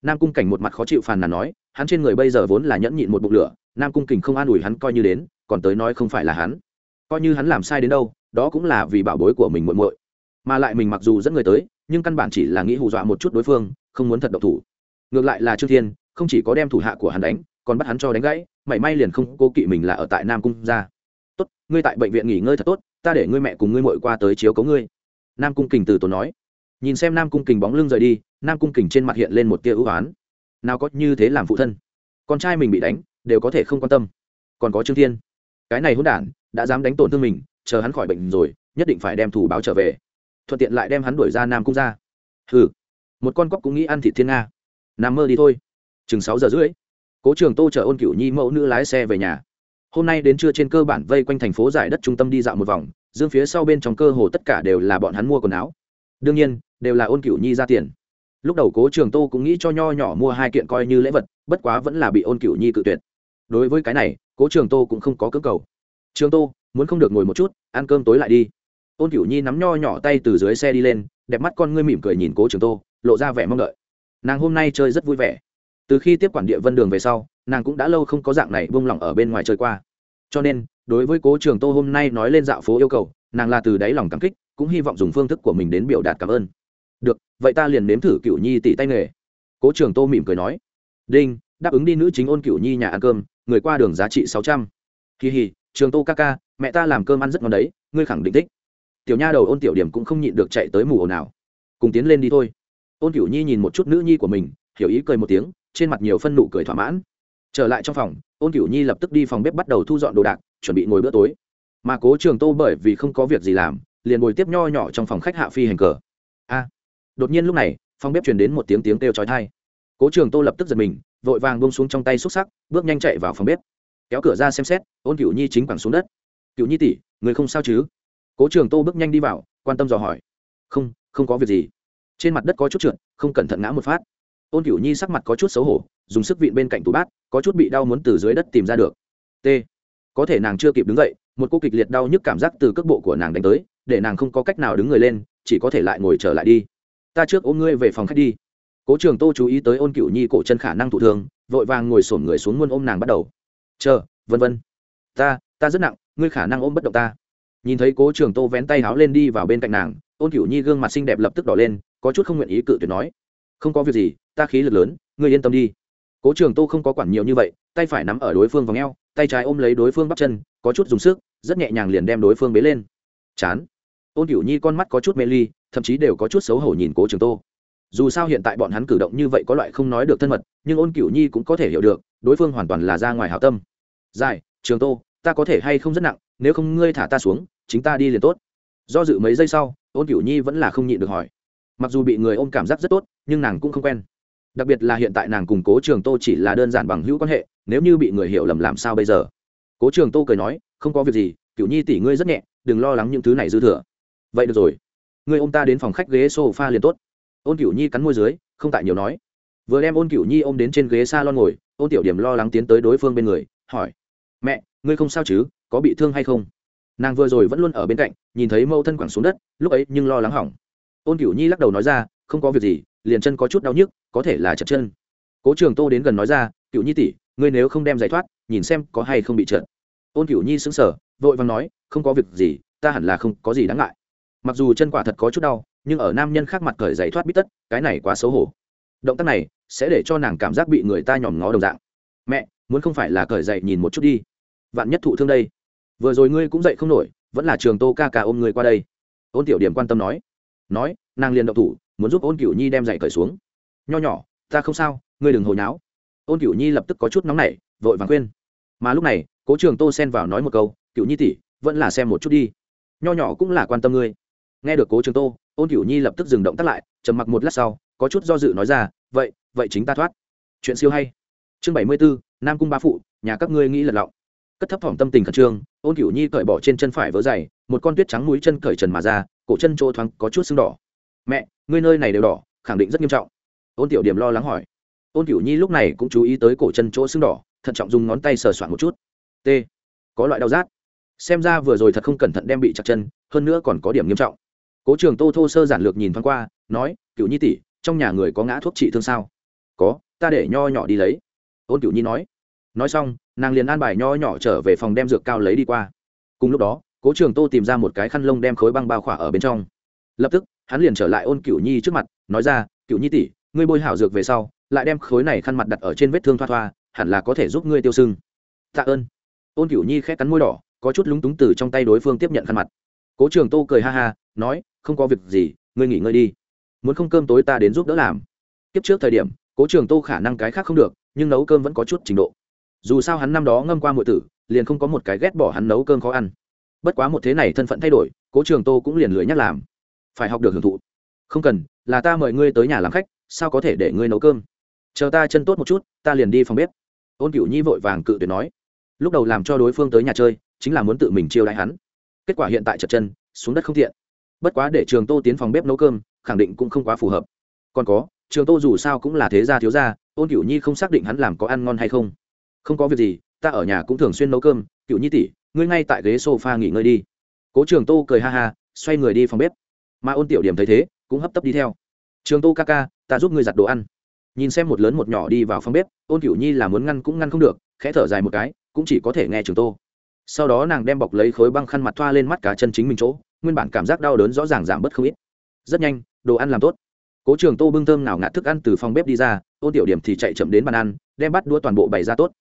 Nam cung cảnh một mặt khó chịu phàn nàn nói, hắn trên người bây giờ vốn là nhẫn nhịn một bụng lửa, nam cung kình không an ủi hắn coi như đến, còn tới nói không phải là hắn. Coi như hắn làm sai đến đâu, đó cũng là vì bảo bối của mình muội muội. Mà lại mình mặc dù dẫn người tới, nhưng căn bản chỉ là nghĩ hù dọa một chút đối phương, không muốn thật độc thủ. Ngược lại là trương thiên, không chỉ có đem thủ hạ của hắn đánh còn bắt hắn cho đánh gãy, mảy may liền không cố kỵ mình là ở tại nam cung ra tốt, ngươi tại bệnh viện nghỉ ngơi thật tốt, ta để ngươi mẹ cùng ngươi mội qua tới chiếu cấu ngươi. Nam cung kình từ tốn nói. Nhìn xem nam cung kình bóng lưng rời đi, nam cung kình trên mặt hiện lên một tia ưu oán nào có như thế làm phụ thân? Con trai mình bị đánh, đều có thể không quan tâm. Còn có trương thiên? Cái này hôn đản, đã dám đánh tổn thương mình, chờ hắn khỏi bệnh rồi, nhất định phải đem thủ báo trở về. Thuận tiện lại đem hắn đuổi ra nam cung ra hừ. Một con cóc cũng nghĩ ăn thịt thiên nga. Nằm mơ đi thôi. Chừng sáu giờ rưỡi cố trường tô chở ôn cửu nhi mẫu nữ lái xe về nhà. Hôm nay đến trưa trên cơ bản vây quanh thành phố giải đất trung tâm đi dạo một vòng, dương phía sau bên trong cơ hồ tất cả đều là bọn hắn mua quần áo. Đương nhiên, đều là ôn cửu nhi ra tiền. Lúc đầu cố trường tô cũng nghĩ cho nho nhỏ mua hai kiện coi như lễ vật, bất quá vẫn là bị ôn cửu nhi cự tuyệt. Đối với cái này, cố trường tô cũng không có cưỡng cầu. Trường tô, muốn không được ngồi một chút, ăn cơm tối lại đi. Ôn cửu nhi nắm nho nhỏ tay từ dưới xe đi lên, đẹp mắt con ngươi mỉm cười nhìn cố trường tô, lộ ra vẻ mong đợi. Nàng hôm nay chơi rất vui vẻ từ khi tiếp quản địa vân đường về sau, nàng cũng đã lâu không có dạng này buông lỏng ở bên ngoài chơi qua. Cho nên, đối với cố trường tô hôm nay nói lên dạo phố yêu cầu, nàng là từ đáy lòng cảm kích, cũng hy vọng dùng phương thức của mình đến biểu đạt cảm ơn. Được, vậy ta liền nếm thử cựu nhi tỷ tay nghề. Cố trường tô mỉm cười nói. Đinh, đáp ứng đi nữ chính ôn cựu nhi nhà ăn cơm, người qua đường giá trị sáu trăm. Kỳ hì trường tô ca ca, mẹ ta làm cơm ăn rất ngon đấy, ngươi khẳng định thích. Tiểu nha đầu ôn tiểu điểm cũng không nhịn được chạy tới mù ồn nào cùng tiến lên đi thôi. Ôn cựu nhi nhìn một chút nữ nhi của mình, hiểu ý cười một tiếng trên mặt nhiều phân nụ cười thỏa mãn. Trở lại trong phòng, ôn cửu nhi lập tức đi phòng bếp bắt đầu thu dọn đồ đạc, chuẩn bị ngồi bữa tối. Mà cố trường tô bởi vì không có việc gì làm, liền ngồi tiếp nho nhỏ trong phòng khách hạ phi hành cờ. A! Đột nhiên lúc này, phòng bếp truyền đến một tiếng tiếng kêu chói tai. Cố trường tô lập tức giật mình, vội vàng bông xuống trong tay xúc sắc, bước nhanh chạy vào phòng bếp. Kéo cửa ra xem xét, ôn cửu nhi chính quẳng xuống đất. Cửu nhi tỷ, người không sao chứ? Cố trường tô bước nhanh đi vào, quan tâm dò hỏi. Không không có việc gì. Trên mặt đất có chút trượt, không cẩn thận ngã một phát ôn cửu nhi sắc mặt có chút xấu hổ, dùng sức vịn bên cạnh tủ bát, có chút bị đau muốn từ dưới đất tìm ra được. T. Có thể nàng chưa kịp đứng dậy, một cô kịch liệt đau nhức cảm giác từ cước bộ của nàng đánh tới, để nàng không có cách nào đứng người lên, chỉ có thể lại ngồi trở lại đi. Ta trước ôm ngươi về phòng khách đi. Cố trường tô chú ý tới ôn cửu nhi cổ chân khả năng thụ thương, vội vàng ngồi xổm người xuống muôn ôm nàng bắt đầu. Chờ, vân vân. Ta ta rất nặng, ngươi khả năng ôm bất động ta. Nhìn thấy cố trường tô vén tay háo lên đi vào bên cạnh nàng, ôn cửu nhi gương mặt xinh đẹp lập tức đỏ lên, có chút không nguyện ý cự tuyệt nói. Không có việc gì ta khí lực lớn, ngươi yên tâm đi. Cố trường tô không có quản nhiều như vậy, tay phải nắm ở đối phương v ò tay trái ôm lấy đối phương bắp chân, có chút dùng sức, rất nhẹ nhàng liền đem đối phương bế lên. Chán. Ôn cửu nhi con mắt có chút mê ly, thậm chí đều có chút xấu hổ nhìn cố trường tô. Dù sao hiện tại bọn hắn cử động như vậy có loại không nói được thân mật, nhưng ôn cửu nhi cũng có thể hiểu được, đối phương hoàn toàn là ra ngoài hảo tâm. Dài trường tô, ta có thể hay không rất nặng, nếu không ngươi thả ta xuống, chính ta đi liền tốt. Do dự mấy giây sau, ôn cửu nhi vẫn là không nhịn được hỏi. Mặc dù bị người ôm cảm giác rất tốt, nhưng nàng cũng không quen đặc biệt là hiện tại nàng cùng cố trường tô chỉ là đơn giản bằng hữu quan hệ, nếu như bị người hiểu lầm làm sao bây giờ? Cố trường tô cười nói, không có việc gì cựu nhi tỷ ngươi rất nhẹ, đừng lo lắng những thứ này dư thừa. Vậy được rồi. Ngươi ôm ta đến phòng khách ghế s o f a liền tốt. Ôn cựu nhi cắn môi dưới, không tại nhiều nói. Vừa đem ôn cựu nhi ôm đến trên ghế s a lon ngồi, ôn tiểu điểm lo lắng tiến tới đối phương bên người, hỏi, mẹ, ngươi không sao chứ, có bị thương hay không? Nàng vừa rồi vẫn luôn ở bên cạnh, nhìn thấy mâu thân quẳng xuống đất, lúc ấy nhưng lo lắng hỏng. Ôn cựu nhi lắc đầu nói ra không có việc gì, liền chân có chút đau nhức, có thể là chật chân. Cố trường tô đến gần nói ra, cựu nhi tỷ, ngươi nếu không đem giải thoát, nhìn xem có hay không bị trượt. Ôn cựu nhi sững sờ, vội vàng nói, không có việc gì, ta hẳn là không có gì đáng ngại. Mặc dù chân quả thật có chút đau, nhưng ở nam nhân khác mặt cởi giải thoát bít tất, cái này quá xấu hổ. Động tác này sẽ để cho nàng cảm giác bị người ta nhòm ngó đồng dạng. Mẹ, muốn không phải là cởi dậy nhìn một chút đi. Vạn nhất thụ thương đây. Vừa rồi ngươi cũng dậy không nổi, vẫn là trường tô ca ca ôm người qua đây. Ôn tiểu điểm quan tâm nói. Nói, nàng liền động thủ muốn giúp ôn cửu nhi đem giày cởi xuống. Nho nhỏ, ta không sao, ngươi đừng hồi nháo ôn cửu nhi lập tức có chút nóng nảy, vội vàng khuyên. Mà lúc này, cố trường tô xen vào nói một câu, cửu nhi tỷ, vẫn là xem một chút đi. Nho nhỏ cũng là quan tâm ngươi. Nghe được cố trường tô, ôn cửu nhi lập tức dừng động tắt lại, trầm mặc một lát sau, có chút do dự nói ra, vậy vậy chính ta thoát. Chuyện siêu hay. Chương bảy mươi bốn nam cung ba phụ, nhà các ngươi nghĩ lật lọng. Cất thấp thỏm tâm tình khẩn trương, ôn cửu nhi cởi bỏ trên chân phải vớ dày một con tuyết trắng mũi chân cởi trần mà ra, cổ chân chỗ thoáng có chút sưng đỏ. Mẹ ngươi nơi này đều đỏ, khẳng định rất nghiêm trọng. Ôn tiểu điểm lo lắng hỏi. Ôn cửu nhi lúc này cũng chú ý tới cổ chân chỗ sưng đỏ, thận trọng dùng ngón tay sờ soạn một chút. T. Có loại đau rát. Xem ra vừa rồi thật không cẩn thận đem bị chặt chân, hơn nữa còn có điểm nghiêm trọng. Cố trường tô thô sơ giản lược nhìn thoáng qua, nói, cửu nhi tỷ, trong nhà người có ngã thuốc trị thương sao? Có, ta để nho nhỏ đi lấy. Ôn cửu nhi nói. Nói xong, nàng liền an bài nho nhỏ trở về phòng đem dược cao lấy đi qua. Cùng lúc đó, cố trường tô tìm ra một cái khăn lông đem khối băng bao khỏa ở bên trong. Lập tức hắn liền trở lại ôn cửu nhi trước mặt, nói ra, cửu nhi tỷ, ngươi bôi hảo dược về sau, lại đem khối này khăn mặt đặt ở trên vết thương thoa thoa, hẳn là có thể giúp ngươi tiêu sưng. Tạ ơn. Ôn cửu nhi khét cắn môi đỏ, có chút lúng túng từ trong tay đối phương tiếp nhận khăn mặt. Cố trường tô cười ha ha, nói, không có việc gì, ngươi nghỉ ngơi đi. Muốn không cơm tối ta đến giúp đỡ làm. Tiếp trước thời điểm, cố trường tô khả năng cái khác không được, nhưng nấu cơm vẫn có chút trình độ. Dù sao hắn năm đó ngâm qua mọi tử, liền không có một cái ghét bỏ hắn nấu cơm khó ăn. Bất quá một thế này thân phận thay đổi, cố trường tô cũng liền lười nhắc làm phải học được hưởng thụ. Không cần, là ta mời ngươi tới nhà làm khách, sao có thể để ngươi nấu cơm? Chờ ta chân tốt một chút, ta liền đi phòng bếp. Ôn cửu nhi vội vàng cự tuyệt nói. Lúc đầu làm cho đối phương tới nhà chơi, chính là muốn tự mình chiêu đãi hắn. Kết quả hiện tại chật chân, xuống đất không thiện bất quá để trường tô tiến phòng bếp nấu cơm, khẳng định cũng không quá phù hợp. Còn có, trường tô dù sao cũng là thế gia thiếu gia, ôn cửu nhi không xác định hắn làm có ăn ngon hay không. Không có việc gì, ta ở nhà cũng thường xuyên nấu cơm cựu nhi tỷ, ngươi ngay tại ghế sofa nghỉ ngơi đi. Cố trường tô cười ha ha, xoay người đi phòng bếp mà ôn tiểu điểm thấy thế, cũng hấp tấp đi theo. Trường tô ca ca, ta giúp ngươi giặt đồ ăn. Nhìn xem một lớn một nhỏ đi vào phòng bếp, ôn cửu nhi là muốn ngăn cũng ngăn không được, khẽ thở dài một cái, cũng chỉ có thể nghe trường tô. Sau đó nàng đem bọc lấy khối băng khăn mặt thoa lên mắt cá chân chính mình chỗ, nguyên bản cảm giác đau đớn rõ ràng giảm bớt không ít. Rất nhanh, đồ ăn làm tốt. Cố trường tô bưng thơm nào ngạt thức ăn từ phòng bếp đi ra, ôn tiểu điểm thì chạy chậm đến bàn ăn, đem bắt đua toàn bộ bày ra tốt.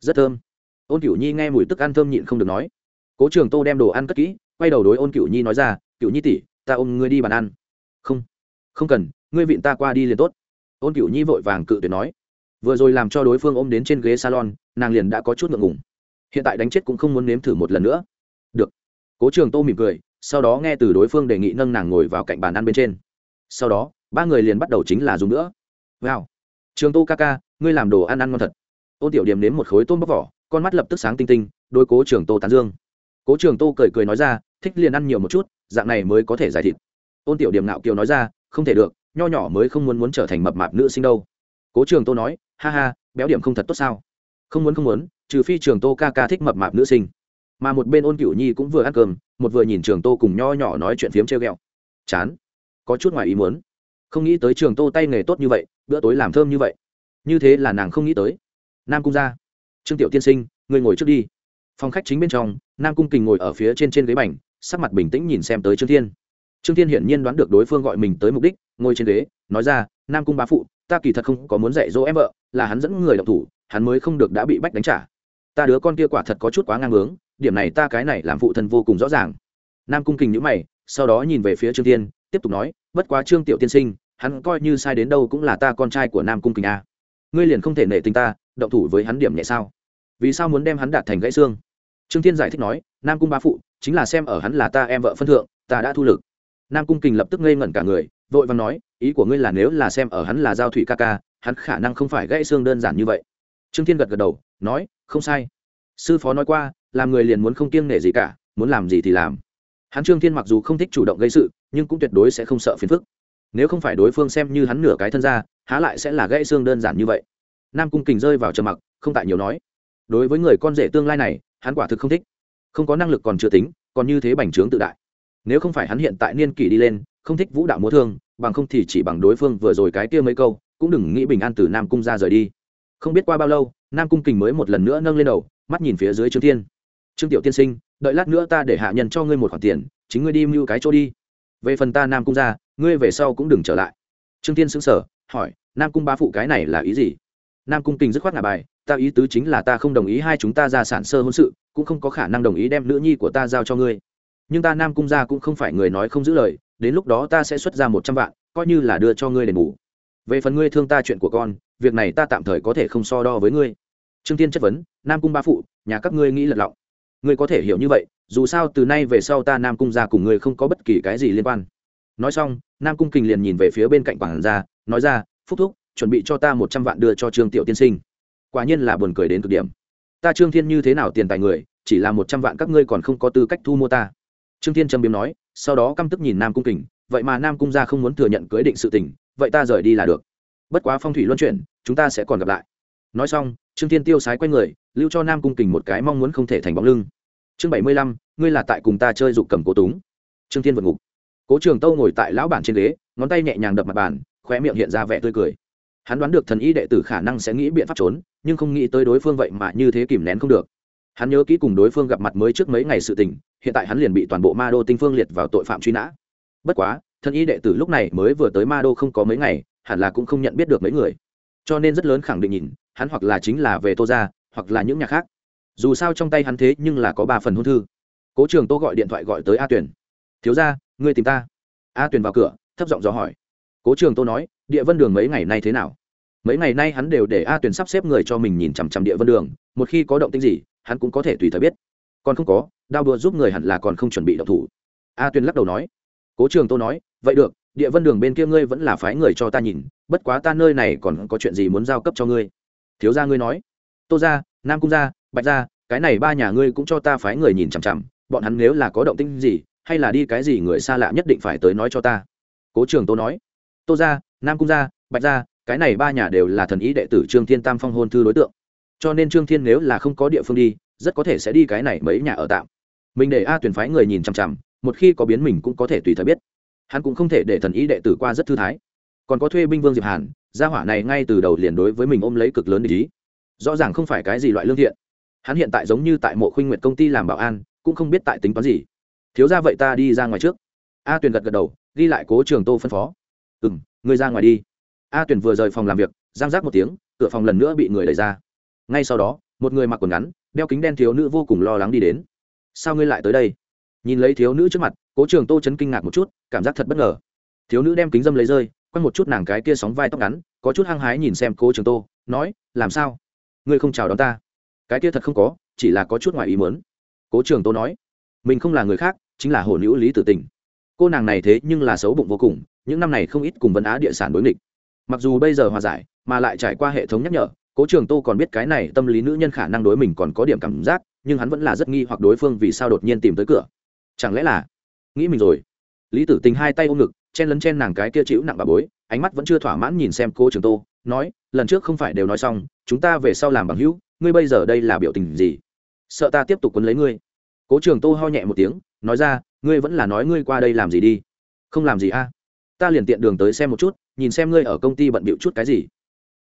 Rất thơm. Ôn cửu nhi nghe mùi thức ăn thơm nhịn không được nói. Cố trường tô đem đồ ăn cất kỹ, quay đầu đối ôn cửu nhi nói ra, cửu nhi tỷ ta ôm ngươi đi bàn ăn. Không không cần, ngươi vịn ta qua đi liền tốt. Ôn cửu nhi vội vàng cự tuyệt nói. Vừa rồi làm cho đối phương ôm đến trên ghế salon, nàng liền đã có chút ngượng ngùng. Hiện tại đánh chết cũng không muốn nếm thử một lần nữa. Được. Cố trường tô mỉm cười, sau đó nghe từ đối phương đề nghị nâng nàng ngồi vào cạnh bàn ăn bên trên. Sau đó, ba người liền bắt đầu chính là dùng nữa. Wow trường tô ca ca, ngươi làm đồ ăn ăn ngon thật. Ôn tiểu điểm nếm một khối tôm bóc vỏ, con mắt lập tức sáng tinh tinh đôi cố trường tô tán dương cố trường tô cười cười nói ra, thích liền ăn nhiều một chút, dạng này mới có thể giải thịt. Ôn tiểu điểm ngạo kiều nói ra, không thể được, nho nhỏ mới không muốn muốn trở thành mập mạp nữ sinh đâu. Cố trường tô nói, ha ha, béo điểm không thật tốt sao? Không muốn không muốn, trừ phi trường tô ca ca thích mập mạp nữ sinh. Mà một bên ôn cửu nhi cũng vừa ăn cơm, một vừa nhìn trường tô cùng nho nhỏ nói chuyện phiếm treo ghẹo. Chán, có chút ngoài ý muốn. Không nghĩ tới trường tô tay nghề tốt như vậy, bữa tối làm thơm như vậy. Như thế là nàng không nghĩ tới. Nam cung ra trương tiểu tiên sinh, người ngồi trước đi. Phòng khách chính bên trong nam cung kình ngồi ở phía trên trên ghế bành, sắc mặt bình tĩnh nhìn xem tới trương thiên. Trương thiên hiển nhiên đoán được đối phương gọi mình tới mục đích, ngồi trên ghế, nói ra, nam cung bá phụ, ta kỳ thật không có muốn dạy dỗ em vợ, là hắn dẫn người đọc thủ, hắn mới không được đã bị bách đánh trả. Ta đứa con kia quả thật có chút quá ngang bướng điểm này ta cái này làm phụ thân vô cùng rõ ràng. Nam cung kình nhữ mày, sau đó nhìn về phía trương tiên tiếp tục nói, bất quá trương tiểu tiên sinh, hắn coi như sai đến đâu cũng là ta con trai của nam cung kình a ngươi liền không thể nể tình ta, động thủ với hắn điểm nhẹ sao? Vì sao muốn đem hắn đạt thành gãy xương? Trương thiên giải thích nói, nam cung ba phụ, chính là xem ở hắn là ta em vợ phân thượng, ta đã thu lực. Nam cung kình lập tức ngây ngẩn cả người, vội vàng nói, ý của ngươi là nếu là xem ở hắn là giao thủy ca ca, hắn khả năng không phải gãy xương đơn giản như vậy. Trương thiên gật gật đầu, nói, không sai. Sư phó nói qua, làm người liền muốn không kiêng nể gì cả, muốn làm gì thì làm. Hắn trương thiên mặc dù không thích chủ động gây sự, nhưng cũng tuyệt đối sẽ không sợ phiền phức. Nếu không phải đối phương xem như hắn nửa cái thân ra há lại sẽ là gãy xương đơn giản như vậy. Nam cung kình rơi vào trầm mặc, không tại nhiều nói. Đối với người con rể tương lai này hắn quả thực không thích. Không có năng lực còn chưa tính, còn như thế bành trướng tự đại. Nếu không phải hắn hiện tại niên kỷ đi lên, không thích vũ đạo múa thương, bằng không thì chỉ bằng đối phương vừa rồi cái kia mấy câu, cũng đừng nghĩ bình an từ nam cung ra rời đi. Không biết qua bao lâu, nam cung kình mới một lần nữa nâng lên đầu, mắt nhìn phía dưới trương thiên. Trương tiểu tiên sinh, đợi lát nữa ta để hạ nhân cho ngươi một khoản tiền, chính ngươi đi mưu cái chỗ đi. Về phần ta nam cung ra, ngươi về sau cũng đừng trở lại. Trương thiên xứng sở hỏi, nam cung bá phụ cái này là ý gì? Nam cung kình dứt khoát ngả bài ta ý tứ chính là ta không đồng ý hai chúng ta ra sản sơ hôn sự, cũng không có khả năng đồng ý đem nữ nhi của ta giao cho ngươi. Nhưng ta nam cung gia cũng không phải người nói không giữ lời, đến lúc đó ta sẽ xuất ra một trăm vạn, coi như là đưa cho ngươi đền bù. Về phần ngươi thương ta chuyện của con, việc này ta tạm thời có thể không so đo với ngươi. Trương tiên chất vấn, nam cung ba phụ, nhà các ngươi nghĩ lật lọng. Ngươi có thể hiểu như vậy, dù sao từ nay về sau ta nam cung gia cùng ngươi không có bất kỳ cái gì liên quan. Nói xong, nam cung kình liền nhìn về phía bên cạnh quản gia, nói ra, phúc thúc, chuẩn bị cho ta một trăm vạn đưa cho trương tiểu tiên sinh quả nhiên là buồn cười đến cực điểm. Ta trương thiên như thế nào tiền tài người, chỉ là một trăm vạn các ngươi còn không có tư cách thu mua ta. Trương thiên trầm biếm nói, sau đó căm tức nhìn nam cung kình, vậy mà nam cung gia không muốn thừa nhận cưới định sự tình, vậy ta rời đi là được. Bất quá phong thủy luân chuyển, chúng ta sẽ còn gặp lại. Nói xong, trương thiên tiêu sái q u a y người, lưu cho nam cung kình một cái mong muốn không thể thành bóng lưng. Chương bảy mươi lăm, ngươi là tại cùng ta chơi dục cầm cố túng. Trương thiên vượt ngục. Cố trường tâu ngồi tại lão bản trên ghế, ngón tay nhẹ nhàng đập mặt bàn, khóe miệng hiện ra vẻ tươi cười hắn đoán được thần y đệ tử khả năng sẽ nghĩ biện pháp trốn, nhưng không nghĩ tới đối phương vậy mà như thế kìm nén không được. Hắn nhớ kỹ cùng đối phương gặp mặt mới trước mấy ngày sự tình, hiện tại hắn liền bị toàn bộ ma đô tinh phương liệt vào tội phạm truy nã. Bất quá, thần y đệ tử lúc này mới vừa tới ma đô không có mấy ngày, hẳn là cũng không nhận biết được mấy người. Cho nên rất lớn khẳng định nhìn, hắn hoặc là chính là về tô ra hoặc là những nhà khác. Dù sao trong tay hắn thế nhưng là có ba phần hôn thư. Cố trường tô gọi điện thoại gọi tới a tuyển thiếu ra ngươi tìm ta. A tuyển vào cửa, thấp giọng dò hỏi. Cố trường tô nói địa vân đường mấy ngày nay thế nào? Mấy ngày nay hắn đều để a tuyền sắp xếp người cho mình nhìn chằm chằm địa vân đường, một khi có động tinh gì, hắn cũng có thể tùy thời biết. Còn không có, đao đùa giúp người hẳn là còn không chuẩn bị động thủ. A tuyền lắc đầu nói. Cố trường tô nói, vậy được, địa vân đường bên kia ngươi vẫn là phái người cho ta nhìn, bất quá ta nơi này còn có chuyện gì muốn giao cấp cho ngươi. Thiếu gia ngươi nói. Tô gia, nam cung gia, bạch gia, cái này ba nhà ngươi cũng cho ta phái người nhìn chằm chằm, bọn hắn nếu là có động tinh gì, hay là đi cái gì người xa lạ nhất định phải tới nói cho ta. Cố trường tô nói. Tô gia nam cung gia, bạch gia, cái này ba nhà đều là thần ý đệ tử trương thiên tam phong hôn thư đối tượng. Cho nên trương thiên nếu là không có địa phương đi, rất có thể sẽ đi cái này mấy nhà ở tạm. Mình để a tuyển phái người nhìn chằm chằm, một khi có biến mình cũng có thể tùy thời biết. Hắn cũng không thể để thần ý đệ tử qua rất thư thái. Còn có thuê binh vương diệp hàn, gia hỏa này ngay từ đầu liền đối với mình ôm lấy cực lớn để ý. Rõ ràng không phải cái gì loại lương thiện. Hắn hiện tại giống như tại mộ khuynh nguyệt công ty làm bảo an, cũng không biết tại tính toán gì. Thiếu ra vậy ta đi ra ngoài trước. A tuyền gật gật đầu, ghi lại cố trường tô phân phó. Ừ m ngươi ra ngoài đi. A Tuyển vừa rời phòng làm việc, giang giác một tiếng, cửa phòng lần nữa bị người đẩy ra. Ngay sau đó, một người mặc quần ngắn, đeo kính đen thiếu nữ vô cùng lo lắng đi đến. Sao ngươi lại tới đây? Nhìn lấy thiếu nữ trước mặt, cố trường tô chấn kinh ngạc một chút, cảm giác thật bất ngờ. Thiếu nữ đem kính dâm lấy rơi quanh một chút nàng cái kia sóng vai tóc ngắn, có chút hăng hái nhìn xem cố trường tô, nói, làm sao? Ngươi không chào đón ta? Cái kia thật không có, chỉ là có chút ngoài ý muốn. Cố trường tô nói, mình không là người khác, chính là hồ nữ lý tử tình. Cô nàng này thế nhưng là xấu bụng vô cùng những năm này không ít cùng vấn á địa sản đối nghịch. Mặc dù bây giờ hòa giải, mà lại trải qua hệ thống nhắc nhở, cố trường tô còn biết cái này tâm lý nữ nhân khả năng đối mình còn có điểm cảm giác, nhưng hắn vẫn là rất nghi hoặc đối phương vì sao đột nhiên tìm tới cửa. Chẳng lẽ là, nghĩ mình rồi? Lý tử tình hai tay ôm ngực, chen lấn chen nàng cái kia chịu nặng bà bối, ánh mắt vẫn chưa thỏa mãn nhìn xem cô trường tô, nói, lần trước không phải đều nói xong, chúng ta về sau làm bằng hữu, ngươi bây giờ đây là biểu tình gì? Sợ ta tiếp tục quấn lấy ngươi. Cố trường tô ho nhẹ một tiếng, nói ra, ngươi vẫn là nói ngươi qua đây làm gì đi. Không làm gì a ta liền tiện đường tới xem một chút, nhìn xem ngươi ở công ty bận bịu chút cái gì.